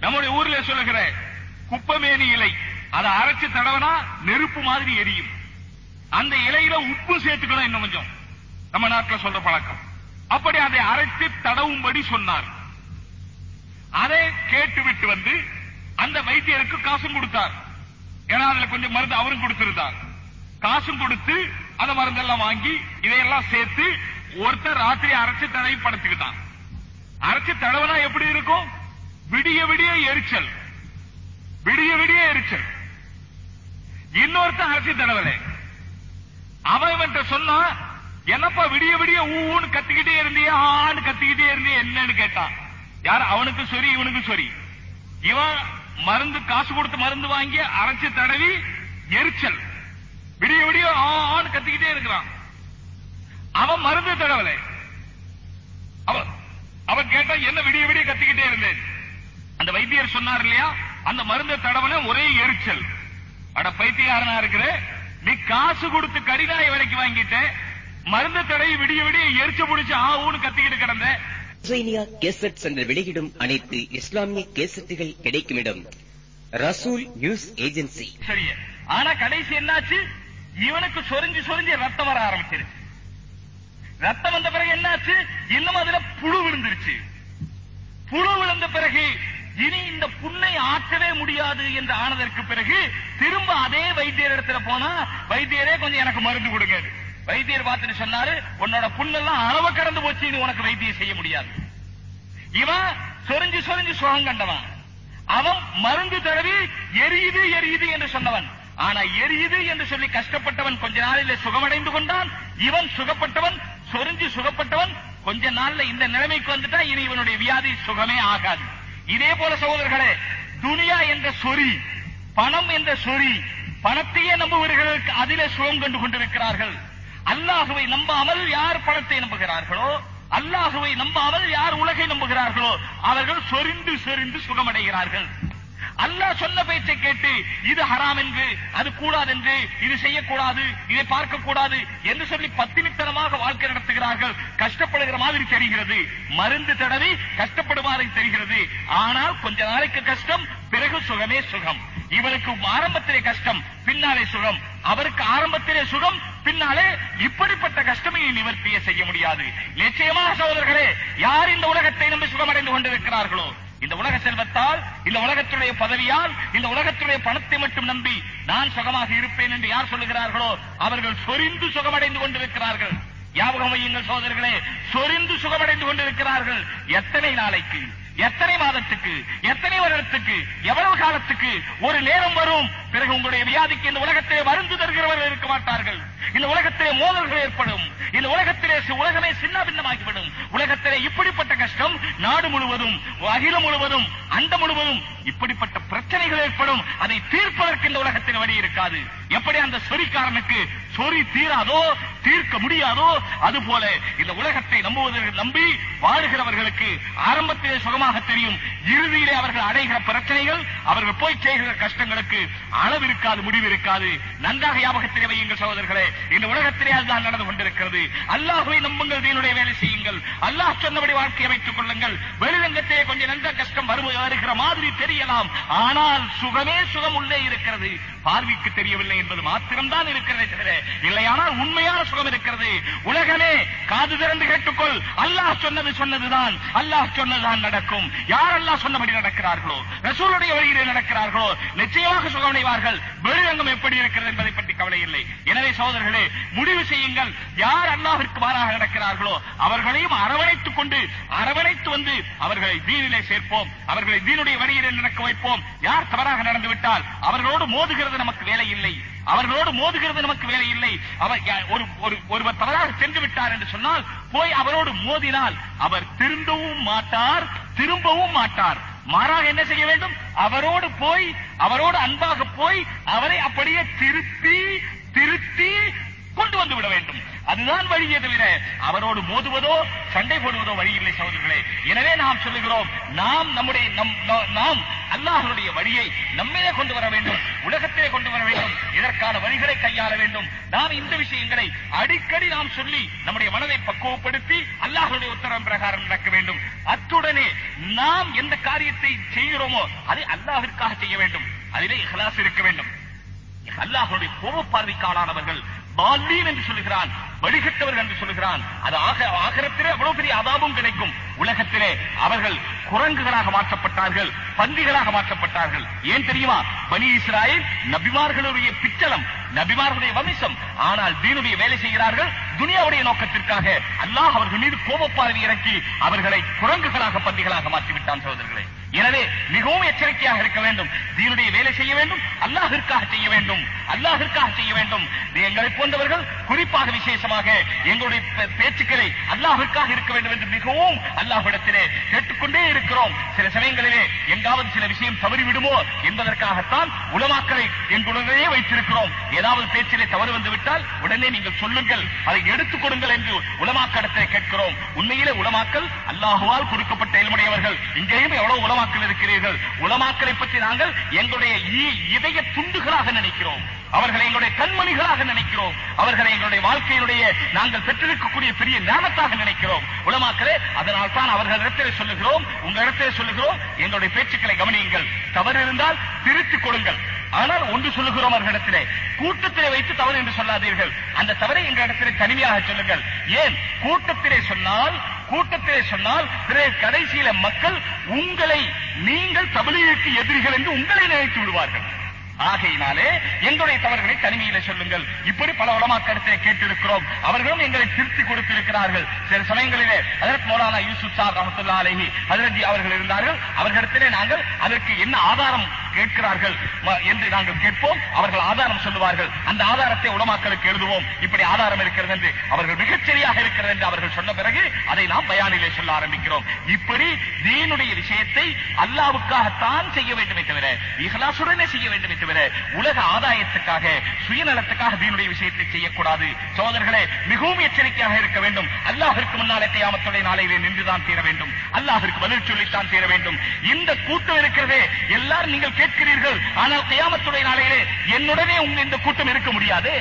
நம்முடைய ஊர்ல சொல்லுகிற குப்பமேனி இலை அதை அரைச்சு தடவனா நெருப்பு மாதிரி எரியும். அந்த இலையில உப்பு சேர்த்துக்கணும் இன்னும் கொஞ்சம். நம்ம நாட்டுல சொல்ற பழக்கம். அப்படி அதை அரைத்து தடவும்படி சொன்னார். அதை கேட்டுவிட்டு வந்து அந்த வைத்தியருக்கு காசும் கொடுத்தார். ஏன்னா அதுல கொஞ்சம் மருந்து அவரும் கொடுத்திருந்தார். காசும் கொடுத்து அந்த மருந்தெல்லாம் வாங்கி இதையெல்லாம் சேர்த்து ஒருத்தர் ராத்திரி அரைச்சு தடவி படுத்துக்கிட்டான். அரைச்சு தடவைனா எப்படி இருக்கும்? விடிய விடிய எரிச்சல். விடிய விடிய எரிச்சல். இன்னொருத்தன் அரைச்சு தடவல. அவன் சொன்னா என்னப்பா விடிய விடிய ஊன்னு கத்திக்கிட்டே இருந்தியா ஆன்னு கத்திக்கிட்டே இருந்தியே என்னன்னு கேட்டான். யார் அவனுக்கு சரி இவனுக்கு சரி இவன் மருந்து காசு கொடுத்து மருந்து வாங்கி அரைச்சு தடவி எரிச்சல். விடிய விடிய ஆன்னு கத்திக்கிட்டே இருக்கிறான். அவன் மருந்து தடவல. அவன் அவன் கேட்டா என்ன விடிய விடிய கத்திக்கிட்டே இருந்தேன்? அந்த வைத்தியர் சொன்னார் இல்லையா? அந்த மருந்து தடவன ஒரே எரிச்சல். அட பைத்தியாரனா இருக்கிற. நீ காசு கொடுத்து கடிதாய விலைக்கு வாங்கிட்ட. மருந்து தடவி விடிய விடிய எரிச்சு புடிச்சு ஆ ஊன்னு கத்திக்கிட்டு கிடந்த. ஹுசைனியா கேசட் சென்டர் வெளியிடும் அனைத்து இஸ்லாமிய கேசட்டுகள் கிடைக்கும் இடம் ரசூல் நியூஸ் ஏஜென்சி. சரியா ஆனா கடைசி என்னாச்சு? இவனுக்கு சொரிஞ்சு சொரிஞ்சு ரத்தம் வர ஆரம்பிச்சிருச்சு. ரத்தம் வந்த பிறகு என்னாச்சு? இன்னும் அதுல புழு விழுந்துருச்சு. புழு விழுந்த பிறகு இனி இந்த புண்ணை ஆற்றவே முடியாது என்று ஆனதற்கு பிறகு திரும்ப அதே வைத்தியர் இடத்துல போனா வைத்தியரே கொஞ்சம் எனக்கு மருந்து கொடுங்க வைத்தியர் பார்த்துட்டு சொன்னாரு உன்னோட புண்ணெல்லாம் அளவு கடந்து போச்சு இனி உனக்கு வைத்தியம் செய்ய முடியாது. இவன் சொரிஞ்சு சொரிஞ்சு சுகம் கண்டவன். அவன் மருந்து தடவி எரியுது எரியுது என்று சொன்னவன். ஆனா எரியுது என்று சொல்லி கஷ்டப்பட்டவன் கொஞ்ச நாளிலே சுகமடைந்து கொண்டான். இவன் சுகப்பட்டவன் சொரிஞ்சு சுகப்பட்டவன். கொஞ்ச நாள்ல இந்த நிலைமைக்கு வந்துட்டா இனி இவனுடைய வியாதி சுகமே ஆகாது. இதே போல சகோதரர்களே துனியா என்ற சொறி பணம் என்ற சொறி பணத்தையே நம்புவர்களுக்கு அதிலே சுகம் கண்டு கொண்டிருக்கிறார்கள். அல்லாஹுவை நம்பாமல் யார் பணத்தை நம்புகிறார்களோ அல்லாஹுவை நம்பாமல் யார் உலகை நம்புகிறார்களோ அவர்கள் சொரிந்து சொரிந்து சுகமடைகிறார்கள். அல்லாஹ் சொன்ன பேச்சை கேட்டு இது ஹராம் என்று அது கூடாது என்று இது செய்யக்கூடாது இதை பார்க்க கூடாது என்று சொல்லி பத்தினித்தனமாக வாழ்க்கை நடத்துகிறார்கள். கஷ்டப்படுகிற மாதிரி தெரிகிறது. மருந்து தடவி கஷ்டப்படுமாறு தெரிகிறது. ஆனால் கொஞ்ச நாளைக்கு கஷ்டம் பிறகு சுகமே சுகம். இவருக்கு ஆரம்பத்திலே கஷ்டம் பின்னாலே சுகம். அவருக்கு ஆரம்பத்திலே சுகம் பின்னாலே இப்படிப்பட்ட கஷ்டமே நிவர்த்திய செய்ய முடியாது. நிச்சயமாக சகோதரர்களே யார் இந்த உலகத்தை நம்பி சுகமடைந்து கொண்டிருக்கிறார்களோ? இந்த உலக செல்வத்தால் இந்த உலகத்துடைய பதவியால் இந்த உலகத்துடைய பணத்தை மட்டும் நம்பி நான் சுகமாக இருப்பேன் என்று யார் சொல்லுகிறார்களோ அவர்கள் சொரிந்து சுகமடைந்து கொண்டிருக்கிறார்கள். ஞாபகம் வையுங்கள் சோதர்களே சொரிந்து சுகமடைந்து கொண்டிருக்கிறார்கள். எத்தனை நாளைக்கு எத்தனை மாதத்துக்கு எத்தனை வருடத்துக்கு எவ்வளவு காலத்துக்கு ஒரு நேரம் வரும் பிறகு உங்களுடைய வியாதிக்கு இந்த உலகத்திலே மருந்து தருகிறவர்கள் இருக்க மாட்டார்கள். இந்த உலகத்திலே மோதல்கள் ஏற்படும். இந்த உலகத்திலே உலகமே சின்ன பின்னமாகிவிடும் உலகத்திலே இப்படிப்பட்ட கஷ்டம் நாடு முழுவதும் அகிலம் முழுவதும் அண்ட முழுவதும் இப்படிப்பட்ட பிரச்சனைகள் ஏற்படும். அதை தீர்ப்பதற்கு இந்த உலகத்தில் வழி இருக்காது. எப்படி அந்த சொரிக்காரனுக்கு சொறி தீராதோ தீர்க்க முடியாதோ அதுபோல இந்த உலகத்தை நம்புவதற்கு நம்பி வாழுகிறவர்களுக்கு ஆரம்பத்திலே சுகமாக தெரியும். இறுதியிலே அவர்கள் அடைகிற பிரச்சனைகள் அவர்கள் போய் செய்கிற கஷ்டங்களுக்கு அளவு இருக்காது முடிவு இருக்காது நன்றாக ஞாபகத்திலே வையுங்கள் சகோதரர்களே. இந்த உலகத்திலே அதுதான் நடந்து கொண்டிருக்கிறது. அல்லாஹுவை நம்புங்கள் தீனுடைய வேலை செய்யுங்கள். அல்லாஹ் சொன்னபடி வாழ்க்கை அமைத்துக் கொள்ளுங்கள். வெளிரங்கத்திலே கொஞ்சம் நன்ற கஷ்டம் வருகிற மாதிரி தெரியலாம். ஆனால் சுகமே சுகம் உள்ளே இருக்கிறது. பார்வைக்கு தெரியவில்லை என்பது மாத்திரம்தான் இருக்கிறதே தவிர இல்லையானால் உண்மையான சுகம் இருக்கிறது. உலகமே காது திறந்து கேட்டுக்கொள். அல்லாஹ் சொன்னது சொன்னதுதான். அல்லாஹ் சொன்னதுதான் நடக்கும். யார் அல்லாஹ் சொன்னபடி நடக்கிறார்களோ? ரசூலுடைய வழியிலே நடக்கிறார்களோ? நிச்சயமாக சுகமடைவார்கள். வெளிரங்கம் எப்படி இருக்கிறது என்பதை பற்றி கவலை இல்லை. எனவே சோதர்களே முடிவு செய்யுங்கள். யார் அல்லாஹ்விற்கு மாறாக நடக்கிறார்களோ அவர்களையும் அரவணைத்துக் கொண்டு அரவணைத்து வந்து அவர்களை தீனிலே சேர்ப்போம். அவர்களை தீனுடைய வழியிலே நடக்க வைப்போம். யார் தவறாக நடந்துவிட்டால் அவர்களோடு மோதுகிறது நமக்கு வேலை இல்லை. அவர்களோடு மோதுகிறது நமக்கு வேலை இல்லை. அவர் ஒரு- ஒருவர் தவறாக சென்று விட்டார் என்று சொன்னால் போய் அவரோடு மோதினால் அவர் திருந்தவும் மாட்டார் திரும்பவும் மாட்டார். மாறாக என்ன செய்ய வேண்டும்? அவரோடு போய் அவரோடு அன்பாக போய் அவரை அப்படியே திருத்தி திருத்தி கொண்டு வந்து விட வேண்டும். அதுதான் வழியே தவிர அவரோடு மோதுவதோ சண்டை போடுவதோ வழி இல்லை சகோதரர்களே. எனவே நாம் சொல்லுகிறோம் நாம் நம்முடைய நம்- நாம் அல்லாஹனுடைய வழியை நம்மிலே கொண்டு வர வேண்டும் உலகத்திலே கொண்டு வர வேண்டும் இதற்கான வழிகளை கையாள வேண்டும். நாம் இந்த விஷயங்களை அடிக்கடி நாம் சொல்லி நம்முடைய மனதை பக்குவப்படுத்தி அல்லாஹ்வுடைய உத்தரவு பிரகாரம் நடக்க வேண்டும். அத்துடனே நாம் எந்த காரியத்தை செய்கிறோமோ அதை அல்லாஹிற்காக செய்ய வேண்டும். அதிலே இஹலாஸ் இருக்க வேண்டும். அல்லாஹனுடைய கோப பார்வைக்காளானவர்கள் பாலீன் என்று சொல்லுகிறான் வழிகட்டவர்கள் என்று சொல்லுகிறான். அது ஆக ஆகரத்திலே அவ்வளவு பெரிய அதாபும் கிடைக்கும். உலகத்திலே அவர்கள் குரங்குகளாக மாற்றப்பட்டார்கள் பன்றிகளாக மாற்றப்பட்டார்கள். ஏன் தெரியுமா? பனி இஸ்ராயேல் நபிமார்களுடைய பிச்சலம் நபிமார்களுடைய வம்சம். ஆனால் தீனுடைய வேலை செய்கிறார்கள் துனியாவுடைய நோக்கத்திற்காக. அல்லாஹ் அவர்கள் மீது கோபப்பார்வை இறக்கி அவர்களை குரங்குகளாக பன்றிகளாக மாற்றிவிட்டான் சோதர்களை எனவே மிகவும் எச்சரிக்கையாக இருக்க வேண்டும். தீனுடைய வேலை செய்ய வேண்டும். அல்லாஹிற்காக செய்ய வேண்டும். அல்லாஹிற்காக செய்ய வேண்டும். எங்களை போன்றவர்கள் குறிப்பாக விசேஷமாக எங்களுடைய பேச்சுக்களை அல்லாஹிற்காக இருக்க வேண்டும் என்று மிகவும் அல்லாஹிடத்திலே கேட்டுக்கொண்டே இருக்கிறோம். சில சமயங்களிலே எங்காவது சில விஷயம் தவறிவிடுமோ என்பதற்காகத்தான் உலமாக்களை எங்களுடனே வைத்திருக்கிறோம். ஏதாவது பேச்சிலே தவறு வந்துவிட்டால் உடனே நீங்கள் சொல்லுங்கள். அதை எடுத்துக் கொடுங்கள் என்று உலமாக்கடத்தை கேட்கிறோம். உண்மையிலே உலமாக்கல் அல்லாஹுவால் கொடுக்கப்பட்ட இல்முடையவர்கள் இங்கேயும் எவ்வளவு உலமாக்கள் இருக்கிறீர்கள் உலமாக்களை பற்றி நாங்கள் எங்களுடைய இதய துண்டுகளாக நினைக்கிறோம். அவர்களை எங்களுடைய கண்மணிகளாக நினைக்கிறோம். அவர்களை எங்களுடைய வாழ்க்கையினுடைய நாங்கள் பெற்றிருக்கக்கூடிய பெரிய ஞானத்தாக நினைக்கிறோம். உலமாக்களே அதனால் தான் அவர்களிடத்திலே சொல்லுகிறோம் உங்களிடத்திலே சொல்லுகிறோம். எங்களுடைய பேச்சுக்களை கவனியுங்கள். தவறு இருந்தால் திருத்திக் கொடுங்கள். ஆனால் ஒன்று சொல்லுகிறோம் அவர்களிடத்திலே கூட்டத்திலே வைத்து தவறு என்று சொல்லாதீர்கள். அந்த தவறை எங்களிடத்திலே தனிமையாக சொல்லுங்கள். ஏன்? கூட்டத்திலே சொன்னால் கூட்டத்திலே சொன்னால் பிறகு கடைசியில மக்கள் உங்களை நீங்கள் தமிழீழுக்கு எதிரிகள் என்று உங்களை நினைத்து விடுவார்கள். ஆகையினாலே எங்களுடைய தவறுகளை தனிமையில சொல்லுங்கள். இப்படி பல உலமாக்கருத்தை கேட்டிருக்கிறோம். அவர்களும் எங்களை திருத்தி கொடுத்திருக்கிறார்கள். சில சமயங்களிலே அதற்கு மோலானா யூசுப் சார் ரஹமத்துல்லா அலஹி ஹஜரத் அவர்கள் இருந்தார்கள். அவர்களிடத்திலே நாங்கள் அதற்கு என்ன ஆதாரம் கேட்கிறார்கள் என்று நாங்கள் கேட்போம். அவர்கள் ஆதாரம் சொல்லுவார்கள். அந்த ஆதாரத்தை உலமாக்களுக்கு எழுதுவோம். இப்படி ஆதாரம் இருக்கிறது என்று அவர்கள் மிகச்சரியாக இருக்கிறது என்று அவர்கள் சொன்ன பிறகு அதை நாம் பயானிலே சொல்ல ஆரம்பிக்கிறோம். இப்படி தீனுடைய விஷயத்தை அல்லாவுக்காகத்தான் செய்ய வேண்டுமே தவிர இஹலாசுடனே செய்ய வேண்டுமே தவிர உலக ஆதாயத்துக்காக சுயநலத்துக்காக தீனுடைய விஷயத்தை செய்யக்கூடாது. சோதர்களே மிகவும் எச்சரிக்கையாக இருக்க வேண்டும். அல்லாஹிற்கு முன்னாலே கியாமத்துடைய நாளையிலே நின்றுதான் தீர வேண்டும். அல்லாஹிற்கு பதில் சொல்லித்தான் தீர வேண்டும். இந்த கூட்டம் இருக்கிறதே எல்லாரும் நீங்கள் கேட்கிறீர்கள். ஆனால் கையாமத்துடைய நாளையிலே என்னுடனே உங்க இந்த கூட்டம் இருக்க முடியாது.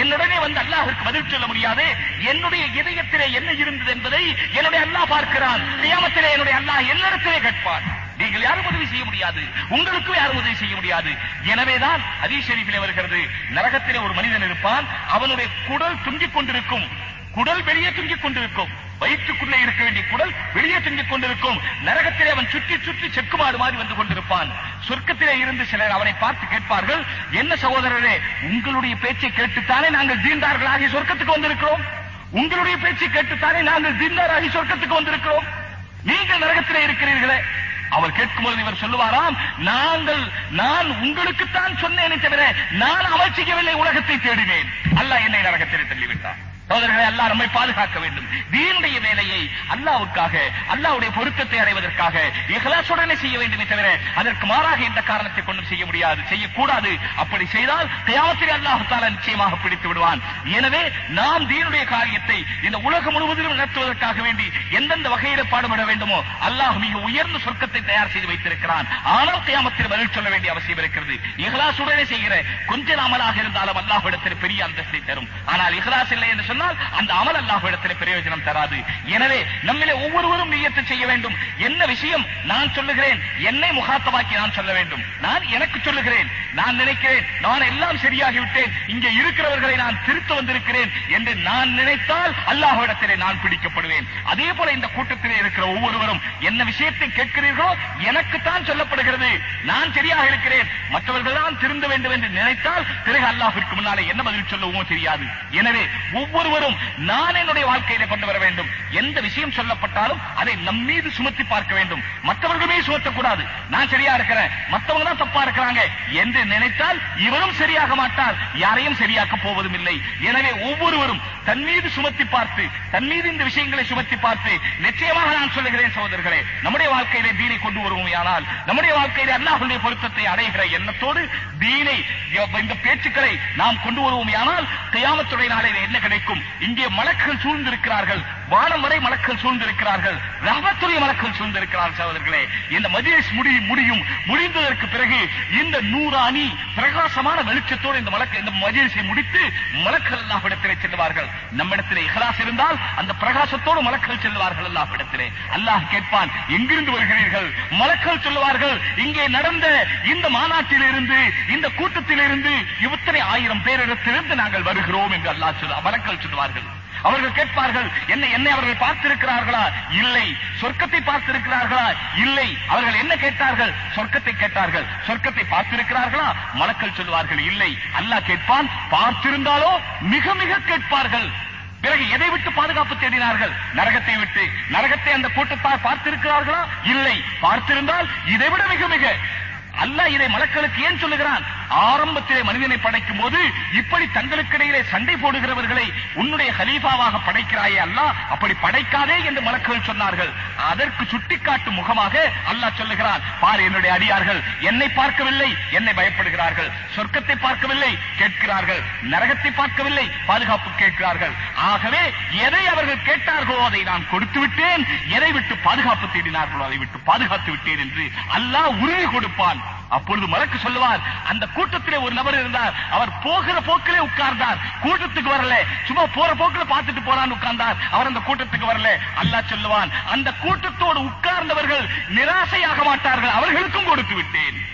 என்னுடனே வந்து அல்லாஹிற்கு பதில் சொல்ல முடியாது. என்னுடைய இதயத்திலே என்ன இருந்தது என்பதை என்னுடைய அல்லாஹ் பார்க்கிறான். கியாமத்திலே என்னுடைய அல்லாஹ் என்னிடத்திலே கேட்பான். நீங்கள் யாரும் உதவி செய்ய முடியாது. உங்களுக்கும் யாரும் உதவி செய்ய முடியாது. எனவேதான் ஹதீஸ் ஷெரீஃபிலே வருகிறது. நரகத்திலே ஒரு மனிதன் இருப்பான். அவனுடைய குடல் துங்கிக் கொண்டிருக்கும். குடல் வெளியே துங்கிக் கொண்டிருக்கும். வயிற்றுக்குள்ளே இருக்க வேண்டிய குடல் வெளியே துங்கிக் கொண்டிருக்கும். நரகத்திலே அவன் சுற்றி சுற்றி செக்குமாடு மாதிரி வந்து கொண்டிருப்பான். சொர்க்கத்திலே இருந்து சிலர் அவனை பார்த்து கேட்பார்கள் என்ன சகோதரரே உங்களுடைய பேச்சை கேட்டுத்தானே நாங்கள் தீண்டார்களாகி சொர்க்கத்துக்கு வந்திருக்கிறோம்? உங்களுடைய பேச்சை கேட்டுத்தானே நாங்கள் தீண்டாராகி சொர்க்கத்துக்கு வந்திருக்கிறோம்? நீங்கள் நரகத்திலே இருக்கிறீர்களே அவர் கேட்கும்போது இவர் சொல்லுவாராம் நாங்கள் நான் உங்களுக்குத்தான் சொன்னேனே தவிர நான் அமைச்சிக்கவில்லை செய்யவில்லை உலகத்தை தேடினேன். அல்ல என்னை நரகத்திலே தள்ளிவிட்டார் சோதரர்களை அல்லாஹ் நம்மை பாதுகாக்க வேண்டும். தீனுடைய வேலையை அல்லாவுக்காக அல்லாவுடைய பொருத்தத்தை அடைவதற்காக இஹ்லாசுடனே செய்ய வேண்டுமே தவிர அதற்கு மாறாக எந்த காரணத்தை கொண்டும் செய்ய முடியாது செய்யக்கூடாது. அப்படி செய்தால் தியாகத்தில் அல்லாஹு நிச்சயமாக பிடித்து விடுவான். எனவே நாம் தீனுடைய காரியத்தை இந்த உலகம் முழுவதிலும் நடத்துவதற்காக வேண்டி எந்தெந்த வகையில பாடுபட வேண்டுமோ அல்லாஹ் மிக உயர்ந்த சொர்க்கத்தை தயார் செய்து வைத்திருக்கிறான். ஆனால் தியாமத்தில் பதில் சொல்ல வேண்டிய அவசியம் இருக்கிறது. இஹ்லாசுடனே செய்கிற கொஞ்ச நாமலாக இருந்தாலும் அல்லாஹ்விடத்தில் பெரிய அந்தஸ்தை தரும். ஆனால் இஹ்லாஸ் இல்லை என்று சொன்னால் அந்த அமல் அல்லாஹ்விடத்தில் பிரயோஜனம் தராது. எனவே நம்மிலே ஒவ்வொருவரும் நீயத்து செய்ய வேண்டும். என்ன விஷயம்? நான் சொல்லுகிறேன். என்னை முகாத்தமாக்கி நான் சொல்ல வேண்டும். நான் எனக்கு சொல்லுகிறேன். நான் நினைக்கிறேன். நான் எல்லாம் சரியாகிவிட்டேன். இங்கே இருக்கிறவர்களை நான் திருத்த வந்திருக்கிறேன் என்று நான் நினைத்தால் அல்லாஹ்விடத்திலே நான் பிடிக்கப்படுவேன். அதே போல இந்த கூட்டத்திலே இருக்கிற ஒவ்வொருவரும் என்ன விஷயத்தை கேட்கிறீர்களோ எனக்குத்தான் சொல்லப்படுகிறது. நான் சரியாக இருக்கிறேன். மற்றவர்கள் தான் திருந்த வேண்டும் என்று நினைத்தால் பிறகு அல்லாஹிற்கு முன்னாலே என்ன பதில் சொல்லவும் தெரியாது. எனவே ஒவ்வொரு ஒவ்வொருவரும் நான் என்னுடைய வாழ்க்கையில கொண்டு வர வேண்டும். எந்த விஷயம் சொல்லப்பட்டாலும் அதை நம் மீது சுமத்தி பார்க்க வேண்டும். மற்றவர்களுமே சுமத்தக்கூடாது. நான் சரியா இருக்கிறேன். மற்றவங்க தான் தப்பா இருக்கிறாங்க என்று நினைத்தால் இவரும் சரியாக மாட்டார். யாரையும் சரியாக்க போவதும் இல்லை. எனவே ஒவ்வொருவரும் தன் மீது சுமத்தி பார்த்து தன் மீது இந்த விஷயங்களை சுமத்தி பார்த்து நிச்சயமாக நான் சொல்லுகிறேன் சகோதரர்களே நம்முடைய வாழ்க்கையிலே தீனை கொண்டு வருவோமையானால் நம்முடைய வாழ்க்கையிலே அல்லாஹுடைய பொருத்தத்தை அடைகிற எண்ணத்தோடு தீனை இந்த பேச்சுக்களை நாம் கொண்டு வருவோமையானால் கையாமத்துடைய நாளில் என்ன கிடைக்கும்? இருக்கும் இங்கே மலக்கள் சூழ்ந்திருக்கிறார்கள். வானம் வரை மலக்கள் சூழ்ந்திருக்கிறார்கள். ரஹமத்துடைய மலக்கள் சூழ்ந்திருக்கிறார்கள் சகோதரர்களே. இந்த மஜ்லிஸ் முடி முடியும். முடிந்ததற்கு பிறகு இந்த நூறு அணி பிரகாசமான வெளிச்சத்தோடு இந்த மலக்க இந்த மஜ்லிஸை முடித்து மலக்குகள் அல்லாஹ்விடத்திலே செல்வார்கள் நம்மிடத்திலே இஹ்லாஸ் இருந்தால் அந்த பிரகாசத்தோடு மலக்கள் செல்வார்கள் அல்லாஹ்விடத்திலே. அல்லாஹ் கேட்பான் எங்கிருந்து வருகிறீர்கள்? மலக்கள் சொல்லுவார்கள் இங்கே நடந்த இந்த மாநாட்டிலிருந்து இந்த கூட்டத்திலிருந்து இத்தனை ஆயிரம் பேரிடத்திலிருந்து நாங்கள் வருகிறோம் என்று அல்லாஹ் சொல்ல மலக்கள் சொல்லுவார்கள் அவர்கள் கேட்பார்கள் என்ன என்னை அவர்கள் பார்த்திருக்கிறார்களா? இல்லை. சொர்க்கத்தை பார்த்திருக்கிறார்களா? இல்லை. அவர்கள் என்ன கேட்டார்கள்? சொர்க்கத்தை கேட்டார்கள். சொர்க்கத்தை பார்த்திருக்கிறார்களா? மலக்கள் சொல்லுவார்கள் இல்லை. அல்லாஹ் கேட்பான் பார்த்திருந்தாலோ? மிக மிக கேட்பார்கள். பிறகு எதை விட்டு பாதுகாப்பு தேடினார்கள்? நரகத்தை விட்டு. நரகத்தை அந்த கூட்டத்தார் பார்த்திருக்கிறார்களா? இல்லை. பார்த்திருந்தால் இதை விட மிக மிக. அல்லாஹ் இதை மலக்களுக்கு ஏன் சொல்லுகிறான்? ஆரம்பத்திலே மனிதனை படைக்கும் போது இப்படி தங்களுக்கிடையிலே சண்டை போடுகிறவர்களை உன்னுடைய ஹலீஃபாவாக படைக்கிறாயே அல்லாஹ் அப்படி படைக்காதே என்று மலக்குகள் சொன்னார்கள். அதற்கு சுட்டிக்காட்டும் முகமாக அல்லாஹ் சொல்லுகிறான். பார் என்னுடைய அடியார்கள் என்னை பார்க்கவில்லை என்னை பயப்படுகிறார்கள். சொர்க்கத்தை பார்க்கவில்லை கேட்கிறார்கள். நரகத்தை பார்க்கவில்லை பாதுகாப்பு கேட்கிறார்கள். ஆகவே எதை அவர்கள் கேட்டார்களோ அதை நான் கொடுத்து விட்டேன். எதை விட்டு பாதுகாப்பு தேடினார்களோ அதை விட்டு பாதுகாத்து விட்டேன் என்று அல்லாஹ் உறுதி கொடுப்பான். அப்பொழுது மறக்கு சொல்லுவார் அந்த கூட்டத்திலே ஒரு நபர் இருந்தார் அவர் போகிற போக்கிலே உட்கார்ந்தார். கூட்டத்துக்கு வரல சும்மா போற போக்கில பார்த்துட்டு போறான்னு உட்கார்ந்தார். அவர் அந்த கூட்டத்துக்கு வரல. அல்லாஹ் சொல்லுவான் அந்த கூட்டத்தோடு உட்கார்ந்தவர்கள் நிராசையாக மாட்டார்கள் அவர்களுக்கும் கொடுத்து விட்டேன்.